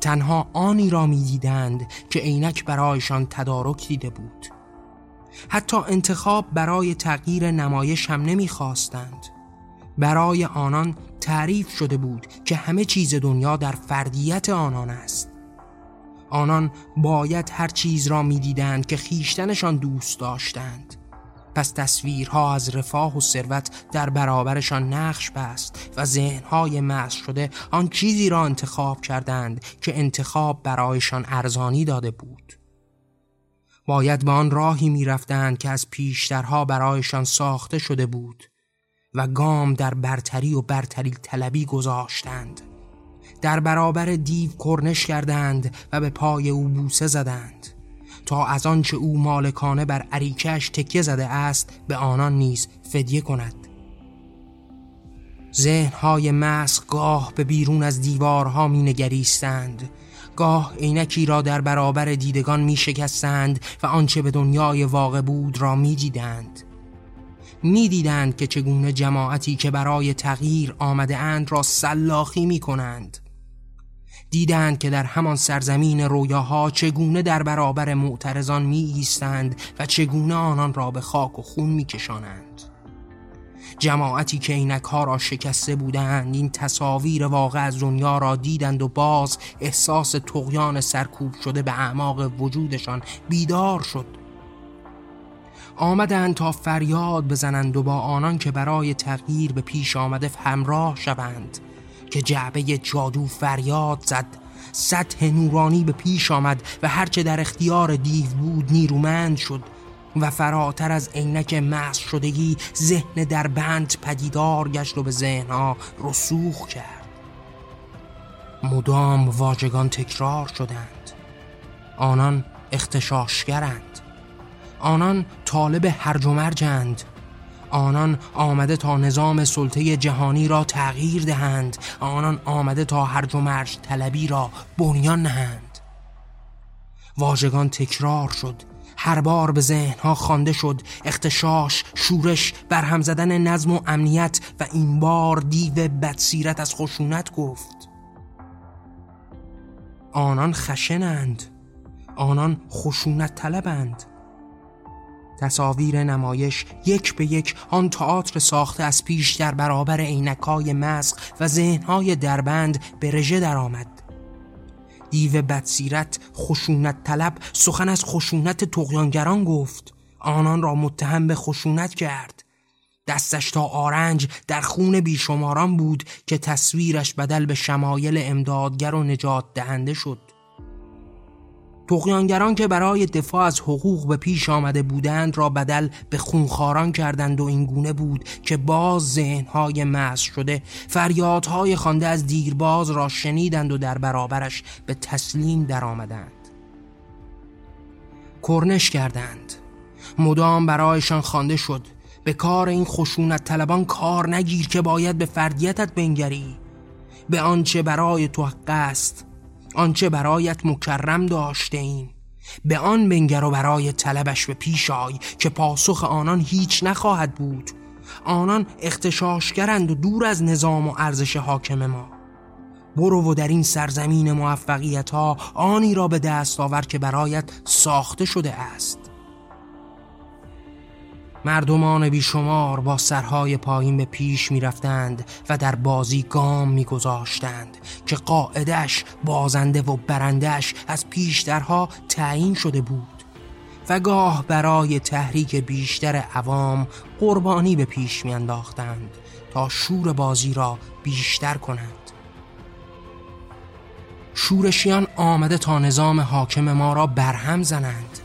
Speaker 1: تنها آنی را می‌دیدند که عینک برایشان تدارک دیده بود. حتی انتخاب برای تغییر نمایش هم نمی‌خواستند. برای آنان تعریف شده بود که همه چیز دنیا در فردیت آنان است. آنان باید هر چیز را می‌دیدند که خیشتنشان دوست داشتند. پس تصویرها از رفاه و ثروت در برابرشان نقش بست و ذهنهای مس شده آن چیزی را انتخاب کردند که انتخاب برایشان ارزانی داده بود. باید به آن راهی می‌رفتند که از پیشترها برایشان ساخته شده بود و گام در برتری و برتری طلبی گذاشتند. در برابر دیو کرنش کردند و به پای او بوسه زدند. تا از آنچه او مالکانه بر عریکش تکیه زده است به آنان نیز فدیه کند. ذهنهای مسخ گاه به بیرون از دیوارها می نگریستند گاه عینکی را در برابر دیدگان می شکستند و آنچه به دنیای واقع بود را می دیدند می دیدند که چگونه جماعتی که برای تغییر آمده اند را سلاخی می کنند دیدند که در همان سرزمین رویاها چگونه در برابر معترضان می ایستند و چگونه آنان را به خاک و خون می کشانند. جماعتی که اینک ها را شکسته بودند این تصاویر واقع از دنیا را دیدند و باز احساس تقیان سرکوب شده به اعماق وجودشان بیدار شد آمدند تا فریاد بزنند و با آنان که برای تغییر به پیش آمده همراه شوند که جعبه جادو فریاد زد. سطح نورانی به پیش آمد و هرچه در اختیار دیو بود نیرومند شد و فراتر از عینک مس شدگی ذهن در بند پدیدار گشت و به ذهنها رسوخ کرد. مدام واژگان تکرار شدند. آنان اختشاشگرند. آنان طالب هرج و مرجند. آنان آمده تا نظام سلطه جهانی را تغییر دهند. آنان آمده تا هرج و مرج طلبی را بنیان نهند. واژگان تکرار شد. هر بار به ذهنها خوانده شد. اختشاش شورش برهم زدن نظم و امنیت و این بار دیو بدسیرت از خشونت گفت. آنان خشنند. آنان خشونت طلبند. تصاویر نمایش یک به یک آن تئاتر ساخته از پیش در برابر عینکای مسخ و ذهنهای دربند به رژه درآمد. دیو بدسیرت خشونت طلب سخن از خشونت تقیانگران گفت. آنان را متهم به خشونت کرد. دستش تا آرنج در خون بیشماران بود که تصویرش بدل به شمایل امدادگر و نجات دهنده شد. تقیانگران که برای دفاع از حقوق به پیش آمده بودند را بدل به خونخاران کردند و این گونه بود که باز ذهنهای مس شده فریادهای خوانده از دیرباز را شنیدند و در برابرش به تسلیم درآمدند. کرنش کردند. مدام برایشان خوانده شد. به کار این خشونت طلبان کار نگیر که باید به فردیتت بنگری. به آنچه برای تو حق است. آنچه برایت مکرم داشته ایم به آن بنگر و برای طلبش به پیش آی که پاسخ آنان هیچ نخواهد بود. آنان اختشاشگرند و دور از نظام و ارزش حاکم ما. برو و در این سرزمین موفقیت ها آنی را به دست آور که برایت ساخته شده است. مردمان بیشمار با سرهای پایین به پیش می رفتند و در بازی گام می گذاشتند که قاعدش بازنده و برندش از پیشترها تعیین شده بود و گاه برای تحریک بیشتر عوام قربانی به پیش می انداختند تا شور بازی را بیشتر کنند. شورشیان آمده تا نظام حاکم ما را برهم زنند.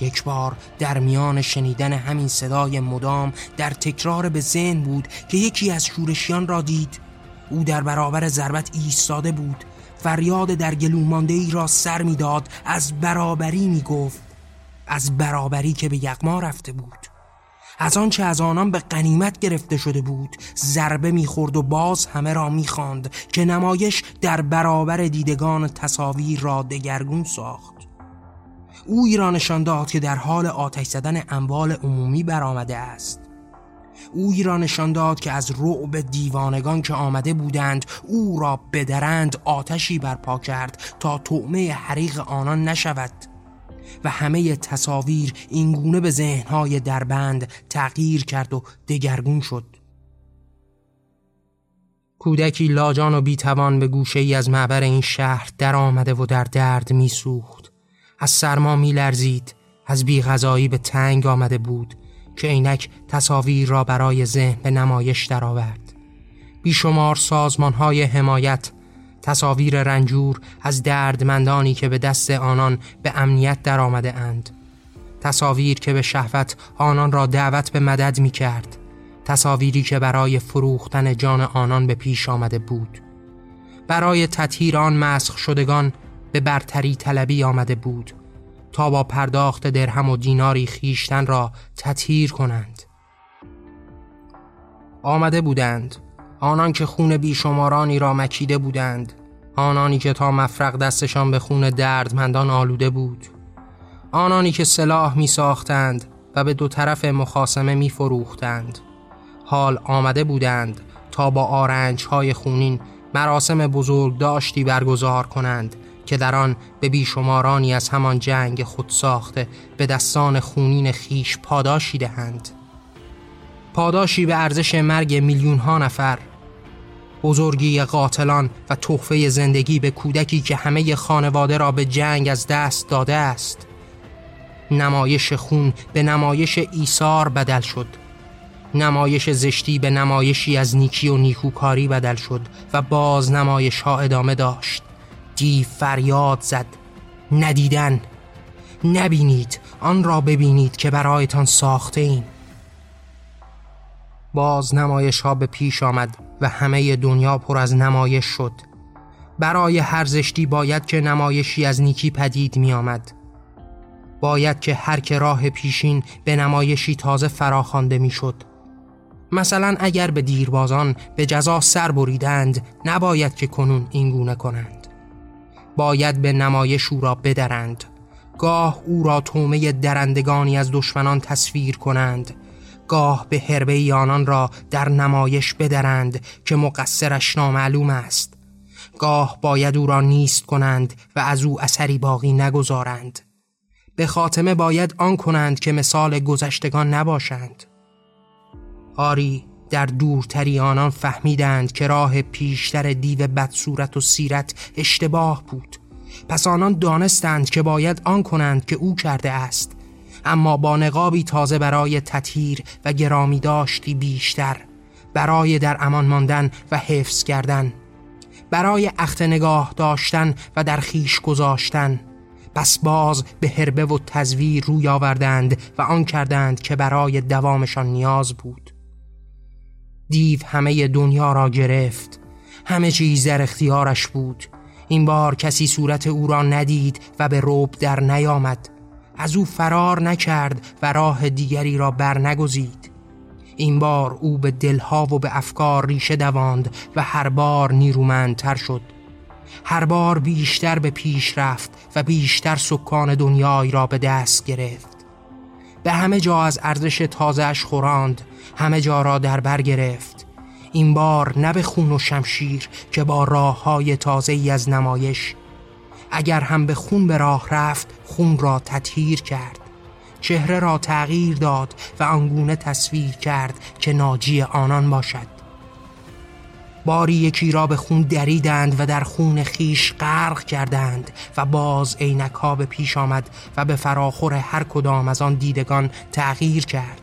Speaker 1: یک بار در میان شنیدن همین صدای مدام در تکرار به ذهن بود که یکی از شورشیان را دید. او در برابر ضربت ایستاده بود. فریاد در گلومانده ای را سر می‌داد. از برابری می گفت از برابری که به یقما رفته بود. از آنچه از آنان به قنیمت گرفته شده بود ضربه می‌خورد و باز همه را می‌خواند که نمایش در برابر دیدگان تصاویر را دگرگون ساخت. او ایرانشان داد که در حال آتش زدن اموال عمومی برآمده است. او ایرانشان داد که از رعب دیوانگان که آمده بودند او را بدرند آتشی برپا کرد تا طعمه حریق آنان نشود. و همه تصاویر اینگونه به ذهنهای دربند تغییر کرد و دگرگون شد. کودکی لاجان و بیتوان به گوشه ای از معبر این شهر در آمده و در درد میسوخت. از سرما میلرزید. از بیغذایی به تنگ آمده بود که عینک تصاویر را برای ذهن به نمایش درآورد. بیشمار سازمان های حمایت تصاویر رنجور از دردمندانی که به دست آنان به امنیت درآمده اند. تصاویر که به شهوت آنان را دعوت به مدد می کرد تصاویری که برای فروختن جان آنان به پیش آمده بود. برای تطهیر آن مسخ شدگان به برتری طلبی آمده بود تا با پرداخت درهم و دیناری خیشتن را تطهیر کنند. آمده بودند. آنان که خون بیشمارانی را مکیده بودند. آنانی که تا مفرق دستشان به خون دردمندان آلوده بود. آنانی که سلاح می ساختند و به دو طرف مخاسمه می فروختند حال آمده بودند تا با آرنج های خونین مراسم بزرگ داشتی برگزار کنند که در آن به بیشمارانی از همان جنگ خود ساخته به دستان خونین خیش پاداشی دهند. پاداشی به ارزش مرگ میلیون ها نفر. بزرگی قاتلان و تحفه زندگی به کودکی که همه خانواده را به جنگ از دست داده است. نمایش خون به نمایش ایثار بدل شد. نمایش زشتی به نمایشی از نیکی و نیکوکاری بدل شد و باز نمایش ها ادامه داشت. دی فریاد زد. ندیدن. نبینید. آن را ببینید که برایتان ساخته ایم. باز نمایش ها به پیش آمد و همه دنیا پر از نمایش شد. برای هر زشتی باید که نمایشی از نیکی پدید می آمد. باید که هر که راه پیشین به نمایشی تازه فراخوانده می شد. مثلا اگر به دیربازان به جزا سر بریدند نباید که کنون این گونه کنند. باید به نمایش او را بدرند. گاه او را تومه درندگانی از دشمنان تصویر کنند. گاه به هربه آنان را در نمایش بدرند که مقصرش نامعلوم است. گاه باید او را نیست کنند و از او اثری باقی نگذارند. به خاتمه باید آن کنند که مثال گذشتگان نباشند. آری در دورتری آنان فهمیدند که راه پیشتر دیو بدصورت و سیرت اشتباه بود. پس آنان دانستند که باید آن کنند که او کرده است. اما با نقابی تازه برای تطهیر و گرامی داشتی بیشتر. برای در امان ماندن و حفظ کردن. برای اخت نگاه داشتن و در خیش گذاشتن. پس باز به هربه و تزویر روی آوردند و آن کردند که برای دوامشان نیاز بود. دیو همه دنیا را گرفت. همه چیز در اختیارش بود. این بار کسی صورت او را ندید و به روب در نیامد. از او فرار نکرد و راه دیگری را بر نگزید این بار او به دلها و به افکار ریشه دواند و هر بار نیرومندتر شد. هر بار بیشتر به پیش رفت و بیشتر سکان دنیای را به دست گرفت. به همه جا از ارزش تازهش خوراند همه جا را در بر گرفت. این بار نه به خون و شمشیر که با راه های تازه ای از نمایش اگر هم به خون به راه رفت خون را تطهیر کرد. چهره را تغییر داد و آنگونه تصویر کرد که ناجی آنان باشد. باری یکی را به خون دریدند و در خون خیش غرق کردند و باز عینک ها به پیش آمد و به فراخور هر کدام از آن دیدگان تغییر کرد.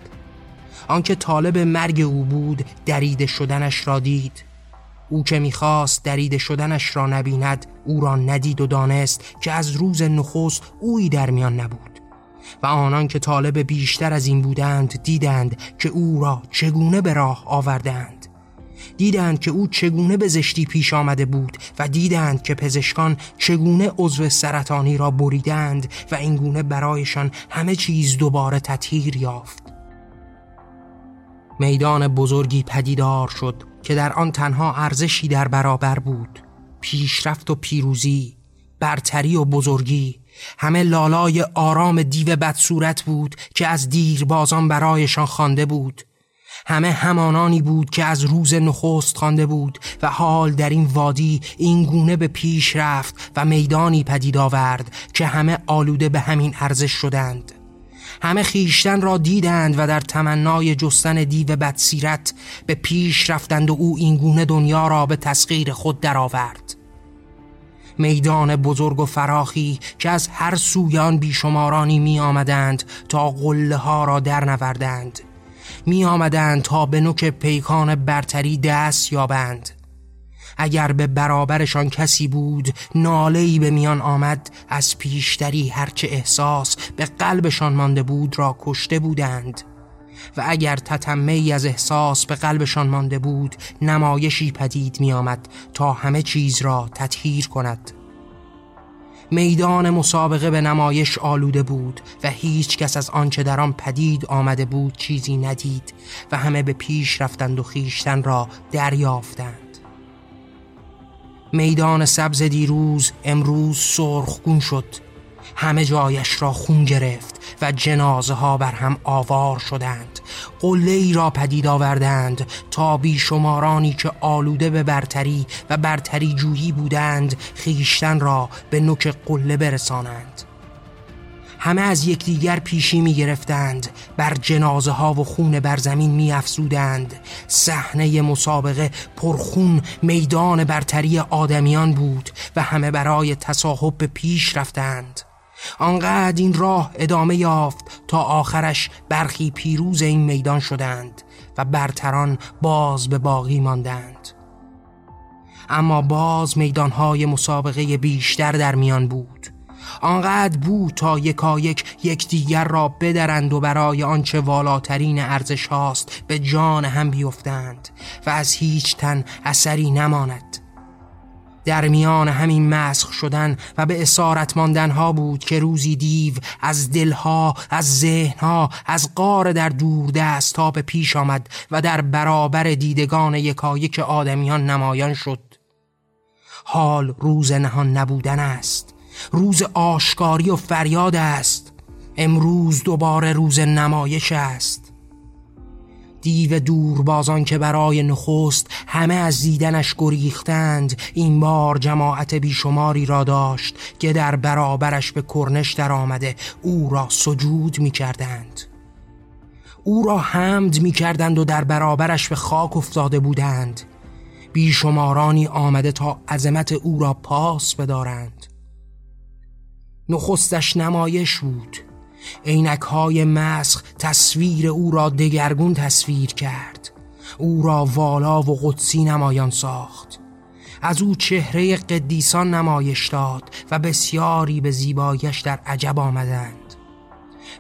Speaker 1: آنکه طالب مرگ او بود دریده شدنش را دید. او که می‌خواست دریده شدنش را نبیند او را ندید و دانست که از روز نخست اوی در میان نبود. و آنان که طالب بیشتر از این بودند دیدند که او را چگونه به راه آوردند. دیدند که او چگونه به زشتی پیش آمده بود و دیدند که پزشکان چگونه عضو سرطانی را بریدند و اینگونه برایشان همه چیز دوباره تطهیر یافت. میدان بزرگی پدیدار شد که در آن تنها ارزشی در برابر بود. پیشرفت و پیروزی برتری و بزرگی همه لالای آرام دیو بدصورت بود که از دیر بازان برایشان خوانده بود. همه همانانی بود که از روز نخست خوانده بود و حال در این وادی این گونه به پیش رفت و میدانی پدید آورد که همه آلوده به همین ارزش شدند همه خیشتن را دیدند و در تمنای جستن دیو بدسیرت به پیش رفتند و او اینگونه دنیا را به تسخیر خود درآورد. میدان بزرگ و فراخی که از هر سویان بیشمارانی می آمدند تا قله ها را در نوردند می آمدند تا به نوک پیکان برتری دست یابند. اگر به برابرشان کسی بود نالهی به میان آمد از پیشتری هرچه احساس به قلبشان مانده بود را کشته بودند. و اگر تتمه از احساس به قلبشان مانده بود نمایشی پدید می آمد تا همه چیز را تطهیر کند. میدان مسابقه به نمایش آلوده بود و هیچ کس از آنچه در آن پدید آمده بود چیزی ندید و همه به پیش رفتند و خیشتن را دریافتند. میدان سبز دیروز امروز سرخگون شد همه جایش را خون گرفت و جنازه ها بر هم آوار شدند. قله ای را پدید آوردند تا بیشمارانی که آلوده به برتری و برتری جویی بودند خیشتن را به نوک قله برسانند. همه از یکدیگر پیشی می گرفتند بر جنازه ها و خون بر زمین می افزودند. صحنه مسابقه پرخون میدان برتری آدمیان بود و همه برای تصاحب به پیش رفتند. آنقدر این راه ادامه یافت تا آخرش برخی پیروز این میدان شدند و برتران باز به باقی ماندند. اما باز میدانهای مسابقه بیشتر در میان بود. آنقدر بود تا یکایک یکدیگر را بدرند و برای آنچه والاترین ارزش هاست به جان هم بیفتند و از هیچ تن اثری نماند. در میان همین مسخ شدن و به اسارت ماندن ها بود که روزی دیو از دلها از ذهنها از قار در دور دست تا به پیش آمد و در برابر دیدگان یکایک آدمیان نمایان شد. حال روز نهان نبودن است. روز آشکاری و فریاد است. امروز دوباره روز نمایش است. دیو دوربازان که برای نخست همه از دیدنش گریختند این بار جماعت بیشماری را داشت که در برابرش به کرنش در آمده او را سجود می کردند. او را حمد می کردند و در برابرش به خاک افتاده بودند. بیشمارانی آمده تا عظمت او را پاس بدارند. نخستش نمایش بود. عینک های مسخ تصویر او را دگرگون تصویر کرد. او را والا و قدسی نمایان ساخت. از او چهره قدیسان نمایش داد و بسیاری به زیبایش در عجب آمدند.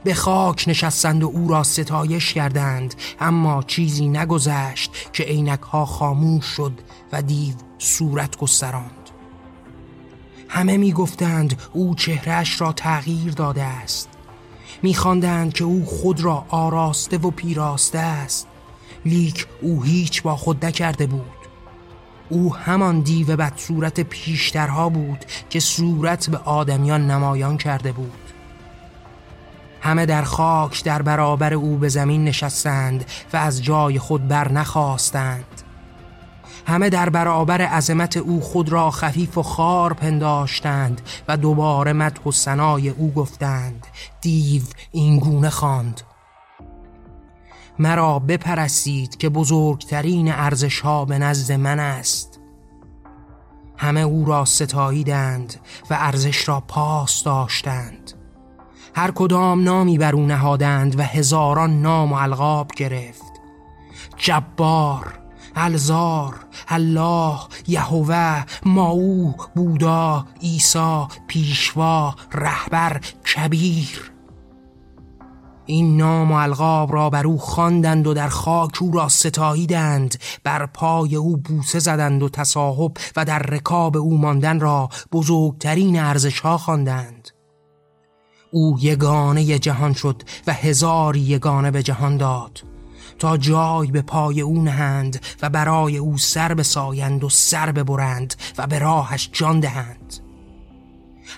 Speaker 1: به خاک نشستند و او را ستایش کردند اما چیزی نگذشت که عینک ها خاموش شد و دیو صورت گستراند. همه می گفتند او چهرش را تغییر داده است. میخواندند که او خود را آراسته و پیراسته است. لیک او هیچ با خود نکرده بود. او همان دیو بد صورت پیشترها بود که صورت به آدمیان نمایان کرده بود. همه در خاک در برابر او به زمین نشستند و از جای خود بر نخواستند همه در برابر عظمت او خود را خفیف و خار پنداشتند و دوباره مدح و سنای او گفتند دیو اینگونه خواند. مرا بپرستید که بزرگترین ارزش ها به نزد من است. همه او را ستاییدند و ارزش را پاس داشتند. هر کدام نامی بر او نهادند و هزاران نام و القاب گرفت. جبار الزار الله یهوه ماو بودا عیسی پیشوا رهبر کبیر. این نام و القاب را بر او خواندند و در خاک او را ستاییدند. بر پای او بوسه زدند و تصاحب و در رکاب او ماندن را بزرگترین ارزش ها خواندند. او یگانه جهان شد و هزاری یگانه به جهان داد. تا جای به پای او نهند و برای او سر بسایند و سر ببرند و به راهش جان دهند.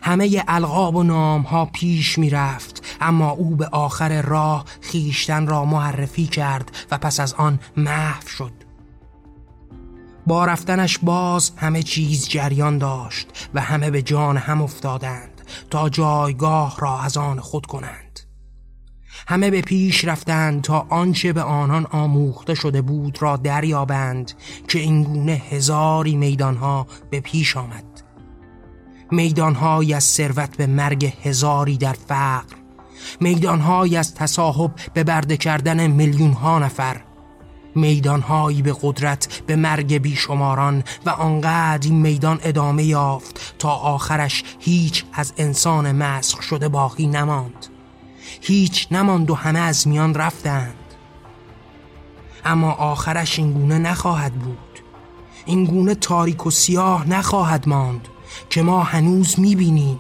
Speaker 1: همه القاب و نام ها پیش می رفت اما او به آخر راه خیشتن را معرفی کرد و پس از آن محو شد. با رفتنش باز همه چیز جریان داشت و همه به جان هم افتادند تا جایگاه را از آن خود کنند. همه به پیش رفتند تا آنچه به آنان آموخته شده بود را دریابند که اینگونه هزاری میدانها به پیش آمد. میدانهایی از ثروت به مرگ هزاری در فقر. میدانهایی از تصاحب به برده کردن میلیون ها نفر. میدانهایی به قدرت به مرگ بیشماران و آنقدر این میدان ادامه یافت تا آخرش هیچ از انسان مسخ شده باقی نماند. هیچ نماند و همه از میان رفتند. اما آخرش اینگونه نخواهد بود. اینگونه تاریک و سیاه نخواهد ماند که ما هنوز می‌بینیم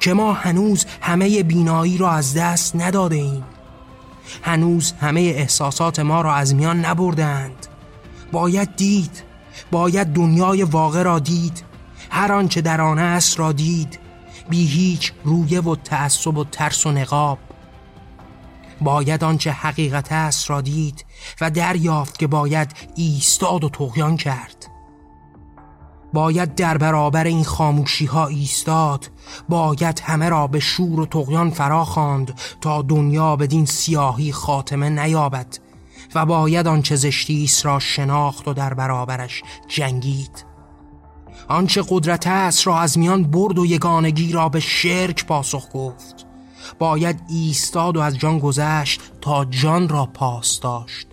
Speaker 1: که ما هنوز همه بینایی را از دست نداده ایم هنوز همه احساسات ما را از میان نبردند باید دید باید دنیای واقع را دید هر آنچه در آن است را دید. بی هیچ رویه و تعصب و ترس و نقاب. باید آنچه حقیقت است را دید و دریافت که باید ایستاد و تغیان کرد. باید در برابر این خاموشی ها ایستاد باید همه را به شور و تقیان فرا خواند تا دنیا بدین سیاهی خاتمه نیابد و باید آنچه زشتی است را شناخت و در برابرش جنگید. آنچه قدرت است را از میان برد و یگانگی را به شرک پاسخ گفت. باید ایستاد و از جان گذشت تا جان را پاس داشت.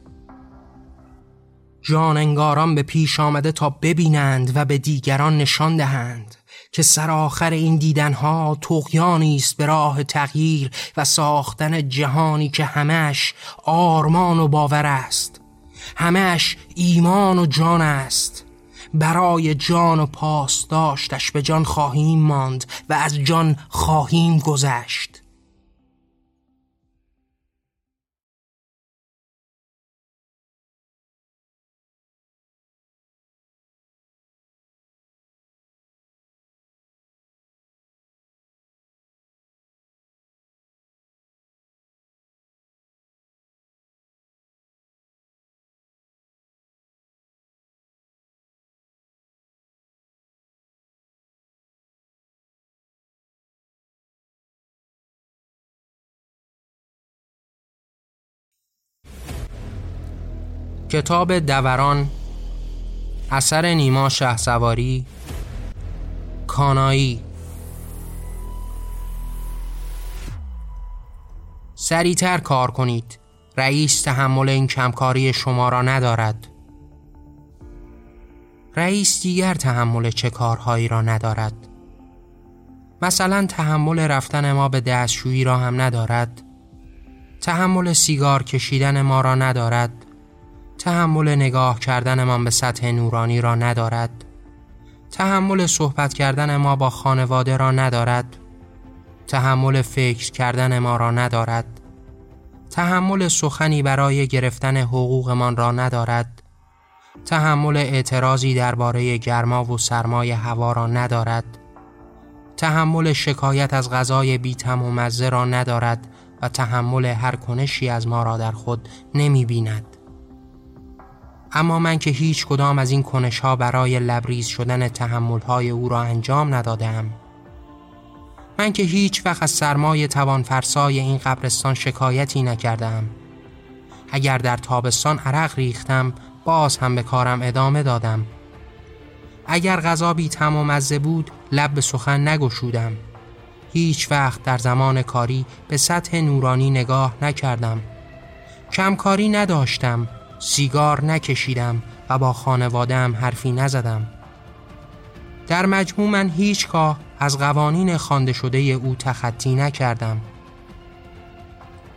Speaker 1: جان انگاران به پیش آمده تا ببینند و به دیگران نشان دهند که سرآخر این دیدنها تقیانی است به راه تغییر و ساختن جهانی که همش آرمان و باور است. همش ایمان و جان است. برای جان و پاس داشتش به جان خواهیم ماند و از جان خواهیم گذشت. کتاب دوران اثر نیما شه سواری کانایی. سریعتر کار کنید. رئیس تحمل این کمکاری شما را ندارد. رئیس دیگر تحمل چه کارهایی را ندارد؟ مثلا تحمل رفتن ما به دستشویی را هم ندارد. تحمل سیگار کشیدن ما را ندارد. تحمل نگاه کردن ما به سطح نورانی را ندارد. تحمل صحبت کردن ما با خانواده را ندارد. تحمل فکر کردن ما را ندارد. تحمل سخنی برای گرفتن حقوقمان را ندارد. تحمل اعتراضی درباره گرما و سرمای هوا را ندارد. تحمل شکایت از غذای بیتم و مزه را ندارد و تحمل هر کنشی از ما را در خود نمی بیند. اما من که هیچ کدام از این کنش ها برای لبریز شدن تحمل های او را انجام ندادم من که هیچ وقت از سرمای توانفرسای این قبرستان شکایتی نکردم اگر در تابستان عرق ریختم باز هم به کارم ادامه دادم. اگر غذا بی و مزه بود لب به سخن نگشودم. هیچ وقت در زمان کاری به سطح نورانی نگاه نکردم. کمکاری نداشتم. سیگار نکشیدم و با خانوادم حرفی نزدم. در مجموع من هیچگاه از قوانین خوانده شده او تخطی نکردم.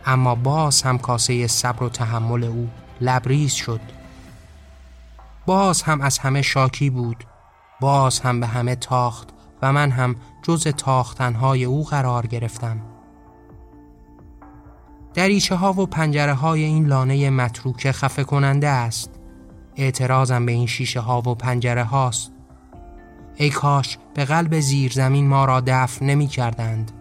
Speaker 1: اما باز هم کاسه صبر و تحمل او لبریز شد. باز هم از همه شاکی بود. باز هم به همه تاخت و من هم جز تاختنهای او قرار گرفتم. دریچه ها و پنجره های این لانه متروکه خفه کننده است. اعتراضم به این شیشه ها و پنجره هاست. ای کاش به قلب زیرزمین ما را دفن نمی کردند.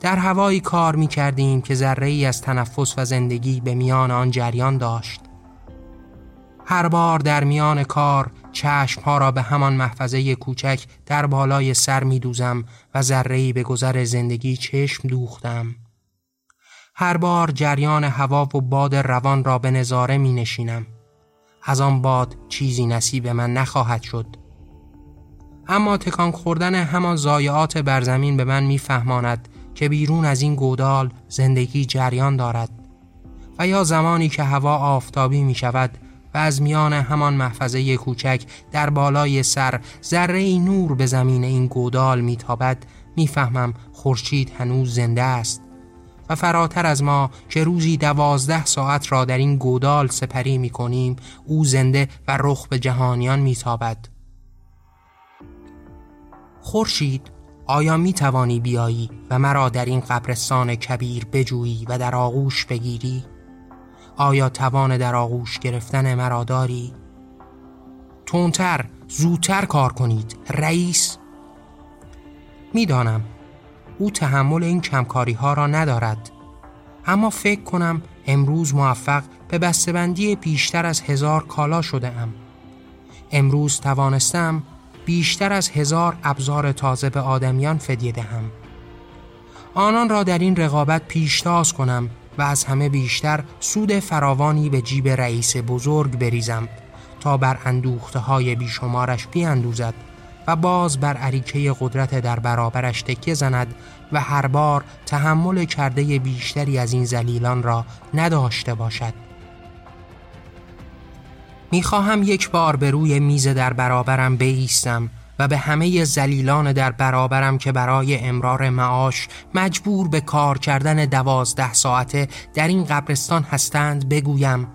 Speaker 1: در هوایی کار می کردیم که ذره ای از تنفس و زندگی به میان آن جریان داشت. هر بار در میان کار چشم ها را به همان محفظه کوچک در بالای سر می دوزم و ذره ای به گذر زندگی چشم دوختم. هر بار جریان هوا و باد روان را به نظاره می نشینم. از آن باد چیزی نصیب من نخواهد شد. اما تکان خوردن همان زایعات بر زمین به من میفهماند که بیرون از این گودال زندگی جریان دارد و یا زمانی که هوا آفتابی می شود و از میان همان محفظه کوچک در بالای سر ذره نور به زمین این گودال میتابد می‌فهمم خورشید هنوز زنده است و فراتر از ما که روزی دوازده ساعت را در این گودال سپری می کنیم او زنده و رخ به جهانیان میتابد خورشید آیا می توانی بیایی و مرا در این قبرستان کبیر بجویی و در آغوش بگیری؟ آیا توان در آغوش گرفتن مرا داری؟ تونتر زودتر کار کنید رئیس می‌دانم او تحمل این کمکاری ها را ندارد. اما فکر کنم امروز موفق به بسته‌بندی بیشتر از هزار کالا شده ام امروز توانستم بیشتر از هزار ابزار تازه به آدمیان فدیه دهم. آنان را در این رقابت پیشتاز کنم و از همه بیشتر سود فراوانی به جیب رئیس بزرگ بریزم تا بر اندوخته های بیشمارش بیاندوزد. و باز بر عریکه قدرت در برابرش تکیه زند و هر بار تحمل کرده بیشتری از این زلیلان را نداشته باشد. می‌خواهم یک بار به روی میز در برابرم بیستم و به همه زلیلان در برابرم که برای امرار معاش مجبور به کار کردن دوازده ساعته در این قبرستان هستند بگویم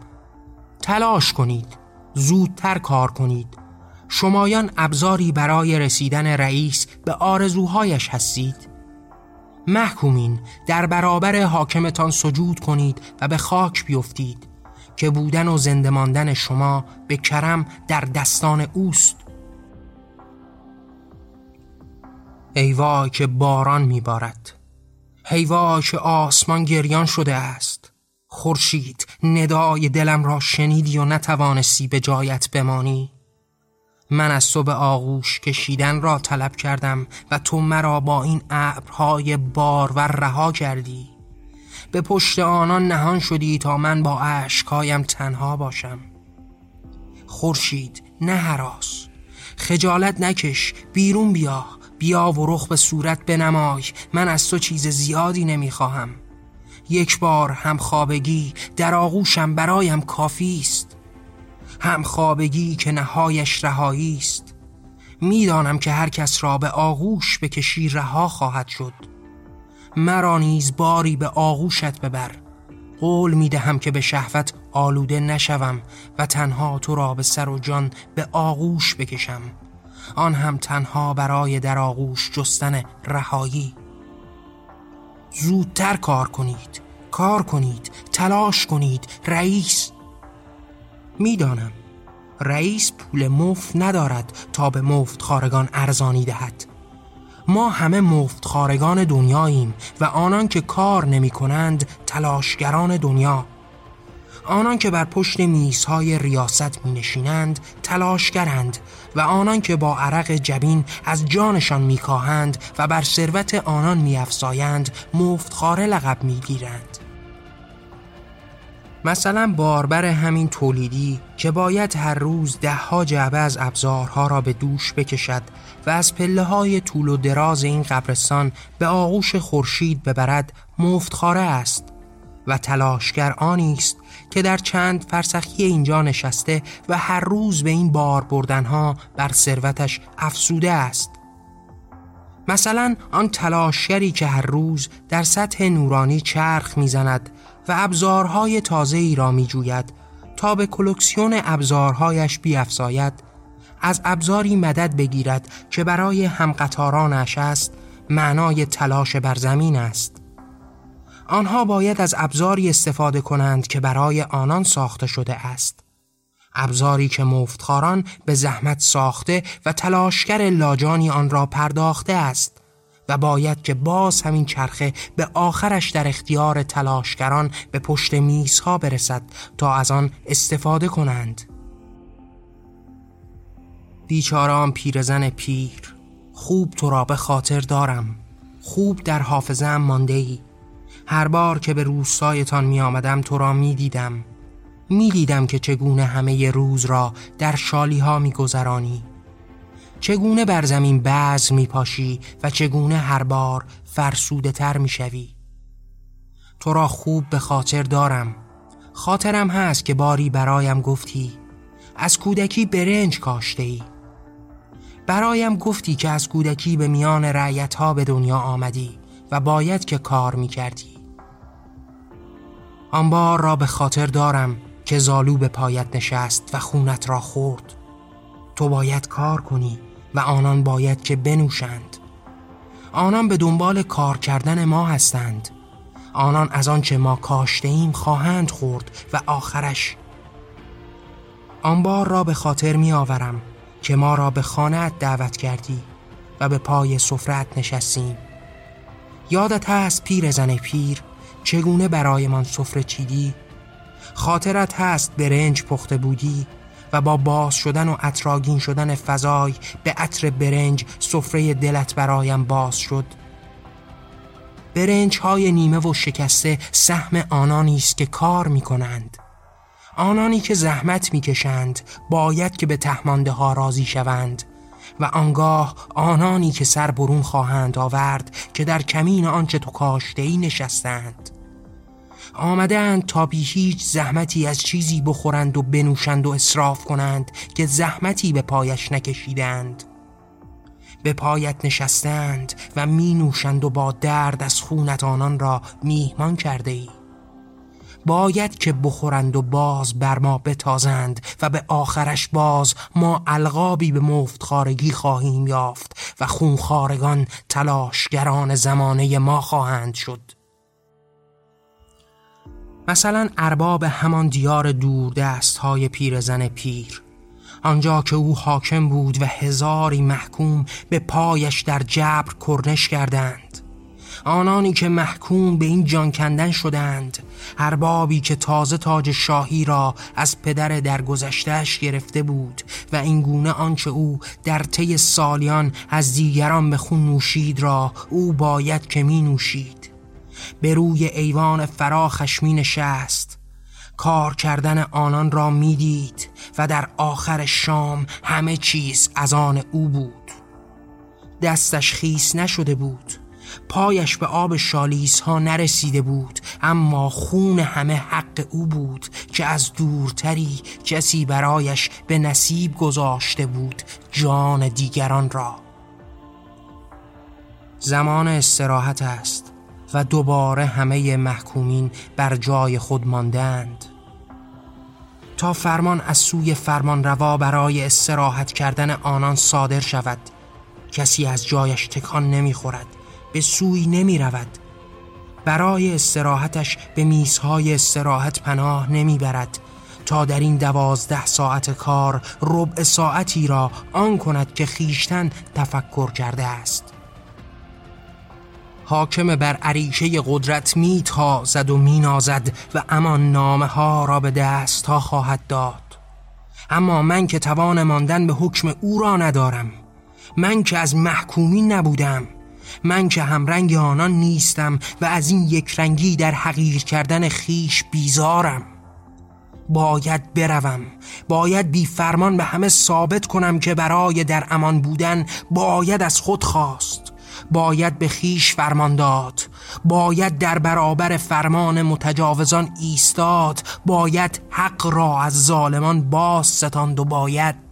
Speaker 1: تلاش کنید زودتر کار کنید. شمایان ابزاری برای رسیدن رئیس به آرزوهایش هستید؟ محکومین در برابر حاکمتان سجود کنید و به خاک بیفتید که بودن و زنده ماندن شما به کرم در دستان اوست. ای که باران میبارد. ای که آسمان گریان شده است. خورشید ندای دلم را شنیدی و نتوانستی به جایت بمانی. من از به آغوش کشیدن را طلب کردم و تو مرا با این ابرهای و رها کردی. به پشت آنان نهان شدی تا من با عشقایم تنها باشم. خورشید نه حراس. خجالت نکش بیرون بیا. بیا و رخ به صورت بنمای. من از تو چیز زیادی نمی‌خواهم. یک بار هم خوابگی در آغوشم برایم کافی است. هم خوابگی که نهایش رهایی است. می‌دانم که هر کس را به آغوش بکشی رها خواهد شد. مرا نیز باری به آغوشت ببر. قول می دهم که به شهوت آلوده نشوم و تنها تو را به سر و جان به آغوش بکشم. آن هم تنها برای در آغوش جستن رهایی. زودتر کار کنید. کار کنید. تلاش کنید. رئیس می‌دانم. رئیس پول مفت ندارد تا به مفت خارگان ارزانی دهد. ما همه مفت خارگان دنیاییم و آنان که کار نمی کنند تلاشگران دنیا. آنان که بر پشت میزهای ریاست می نشینند تلاشگرند و آنان که با عرق جبین از جانشان میکاهند و بر ثروت آنان میافزایند مفتخاره لقب می‌گیرند. مثلا باربر همین تولیدی که باید هر روز دهها جعبه از ابزارها را به دوش بکشد و از پله های طول و دراز این قبرستان به آغوش خورشید ببرد مفتخاره است و تلاشگر آنی است که در چند فرسخی اینجا نشسته و هر روز به این بار بردنها بر ثروتش افسوده است. مثلا آن تلاشگری که هر روز در سطح نورانی چرخ می‌زند و ابزارهای تازه ای را می جوید تا به کلکسیون ابزارهایش بیافزاید از ابزاری مدد بگیرد که برای همقطارانش است معنای تلاش بر زمین است. آنها باید از ابزاری استفاده کنند که برای آنان ساخته شده است. ابزاری که مفتخاران به زحمت ساخته و تلاشگر لاجانی آن را پرداخته است. و باید که باز همین چرخه به آخرش در اختیار تلاشگران به پشت میزها برسد تا از آن استفاده کنند. بیچاران پیرزن پیر خوب تو را به خاطر دارم خوب در حافظه مانده ای هر بار که به روستایتان می آمدم تو را می دیدم می دیدم که چگونه همه روز را در شالی ها می گذرانی. چگونه بر زمین بعض می پاشی و چگونه هر بار فرسوده تر می شوی. تو را خوب به خاطر دارم. خاطرم هست که باری برایم گفتی. از کودکی برنج کاشته ای برایم گفتی که از کودکی به میان رعیت ها به دنیا آمدی و باید که کار می کردی آن بار را به خاطر دارم که زالو به پایت نشست و خونت را خورد. تو باید کار کنی و آنان باید که بنوشند. آنان به دنبال کار کردن ما هستند. آنان از آنچه ما کاشته ایم خواهند خورد و آخرش. آن بار را به خاطر می آورم که ما را به خانه دعوت کردی و به پای سفرت نشستیم. یادت هست پیر زن پیر چگونه برایمان سفره چیدی؟ خاطرت هست برنج پخته بودی و با باز شدن و اطراگین شدن فضای به عطر برنج سفره دلت برایم باز شد. برنج های نیمه و شکسته سهم آنانی است که کار می کنند آنانی که زحمت می کشند باید که به تهمانده ها راضی شوند و آنگاه آنانی که سر برون خواهند آورد که در کمین آنچه تو کاشته ای نشستند. آمدند تا بی هیچ زحمتی از چیزی بخورند و بنوشند و اصراف کنند که زحمتی به پایش نکشیدند. به پایت نشستند و می نوشند و با درد از خونت آنان را میهمان کرده ای. باید که بخورند و باز بر ما بتازند و به آخرش باز ما القابی به مفتخارگی خواهیم یافت و خونخارگان تلاشگران زمانه ما خواهند شد. مثلا ارباب همان دیار دست های پیرزن پیر. آنجا که او حاکم بود و هزاری محکوم به پایش در جبر کرنش کردند. آنانی که محکوم به این جان کندن شدند اربابی که تازه تاج شاهی را از پدر درگذشتهش گرفته بود و این گونه آنچه او در طی سالیان از دیگران به خون نوشید را او باید که می نوشید. به روی ایوان فراخش می نشست کار کردن آنان را می‌دید و در آخر شام همه چیز از آن او بود. دستش خیس نشده بود. پایش به آب شالیس ها نرسیده بود اما خون همه حق او بود که از دورتری کسی برایش به نصیب گذاشته بود جان دیگران را. زمان استراحت است. و دوباره همه محکومین بر جای خود ماندند. تا فرمان از سوی فرمان روا برای استراحت کردن آنان صادر شود کسی از جایش تکان نمی‌خورد به سوی نمی رود برای استراحتش به میزهای استراحت پناه نمی‌برد تا در این دوازده ساعت کار ربع ساعتی را آن کند که خیشتن تفکر کرده است. حاکم بر عریشه قدرت می تازد و می نازد و امان نامه ها را به دست ها خواهد داد. اما من که توان ماندن به حکم او را ندارم من که از محکومی نبودم من که همرنگ آنان نیستم و از این یک رنگی در حقیر کردن خیش بیزارم. باید بروم باید بی فرمان به همه ثابت کنم که برای در امان بودن باید از خود خواست. باید به خیش فرمان داد. باید در برابر فرمان متجاوزان ایستاد. باید حق را از ظالمان باز ستاند و باید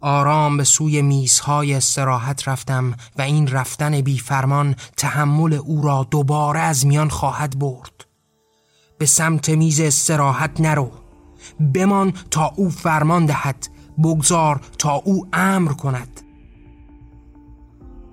Speaker 1: آرام به سوی میزهای استراحت رفتم و این رفتن بی فرمان تحمل او را دوباره از میان خواهد برد. به سمت میز استراحت نرو. بمان تا او فرمان دهد. بگذار تا او امر کند.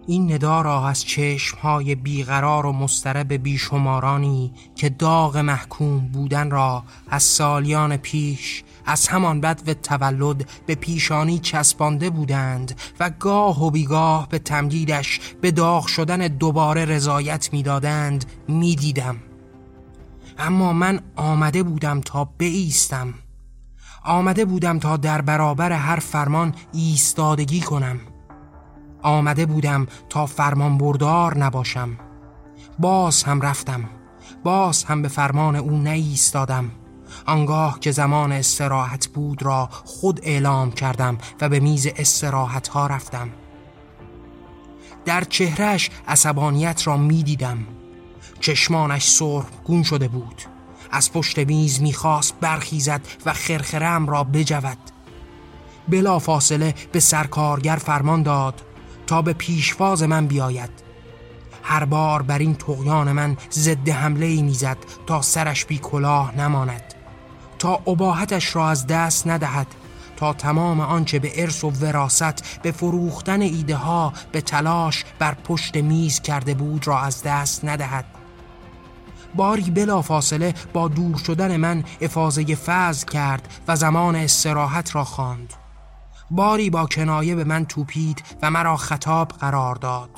Speaker 1: این ندا را از چشمهای بیقرار و مسترب بیشمارانی که داغ محکوم بودن را از سالیان پیش از همان بد و تولد به پیشانی چسبانده بودند و گاه و بیگاه به تمدیدش به داغ شدن دوباره رضایت می‌دادند می‌دیدم. اما من آمده بودم تا بایستم. آمده بودم تا در برابر هر فرمان ایستادگی کنم. آمده بودم تا فرمان بردار نباشم. باز هم رفتم. باز هم به فرمان او نیستادم. آنگاه که زمان استراحت بود را خود اعلام کردم و به میز استراحت ها رفتم. در چهرش عصبانیت را می دیدم چشمانش سرخ گون شده بود. از پشت میز می‌خواست برخیزد و خرخرم را بجود. بلا فاصله به سرکارگر فرمان داد تا به پیشواز من بیاید. هر بار بر این تقیان من ضد حمله ای می‌زد تا سرش بی کلاه نماند. تا اباحتش را از دست ندهد تا تمام آنچه به ارث و وراست به فروختن ایده ها به تلاش بر پشت میز کرده بود را از دست ندهد. باری بلا فاصله با دور شدن من افاظه فضل کرد و زمان استراحت را خواند. باری با کنایه به من توپید و مرا خطاب قرار داد.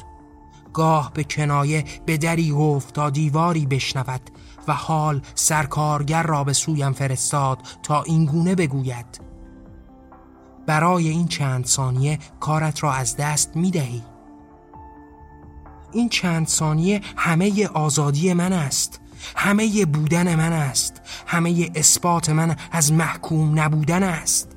Speaker 1: گاه به کنایه به دری گفت تا دیواری بشنود و حال سرکارگر را به سویم فرستاد تا اینگونه بگوید. برای این چند ثانیه کارت را از دست می دهی. این چند ثانیه همه آزادی من است همه بودن من است همه اثبات من از محکوم نبودن است.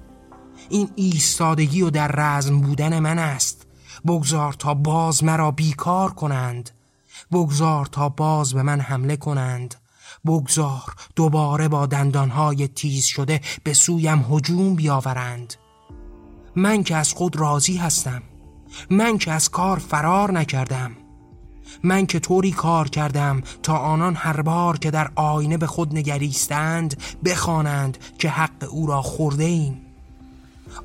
Speaker 1: این ایستادگی و در رزم بودن من است. بگذار تا باز مرا بیکار کنند. بگذار تا باز به من حمله کنند. بگذار دوباره با دندانهای تیز شده به سویم هجوم بیاورند. من که از خود راضی هستم. من که از کار فرار نکردم. من که طوری کار کردم تا آنان هر بار که در آینه به خود نگریستند بخوانند که حق او را خورده ایم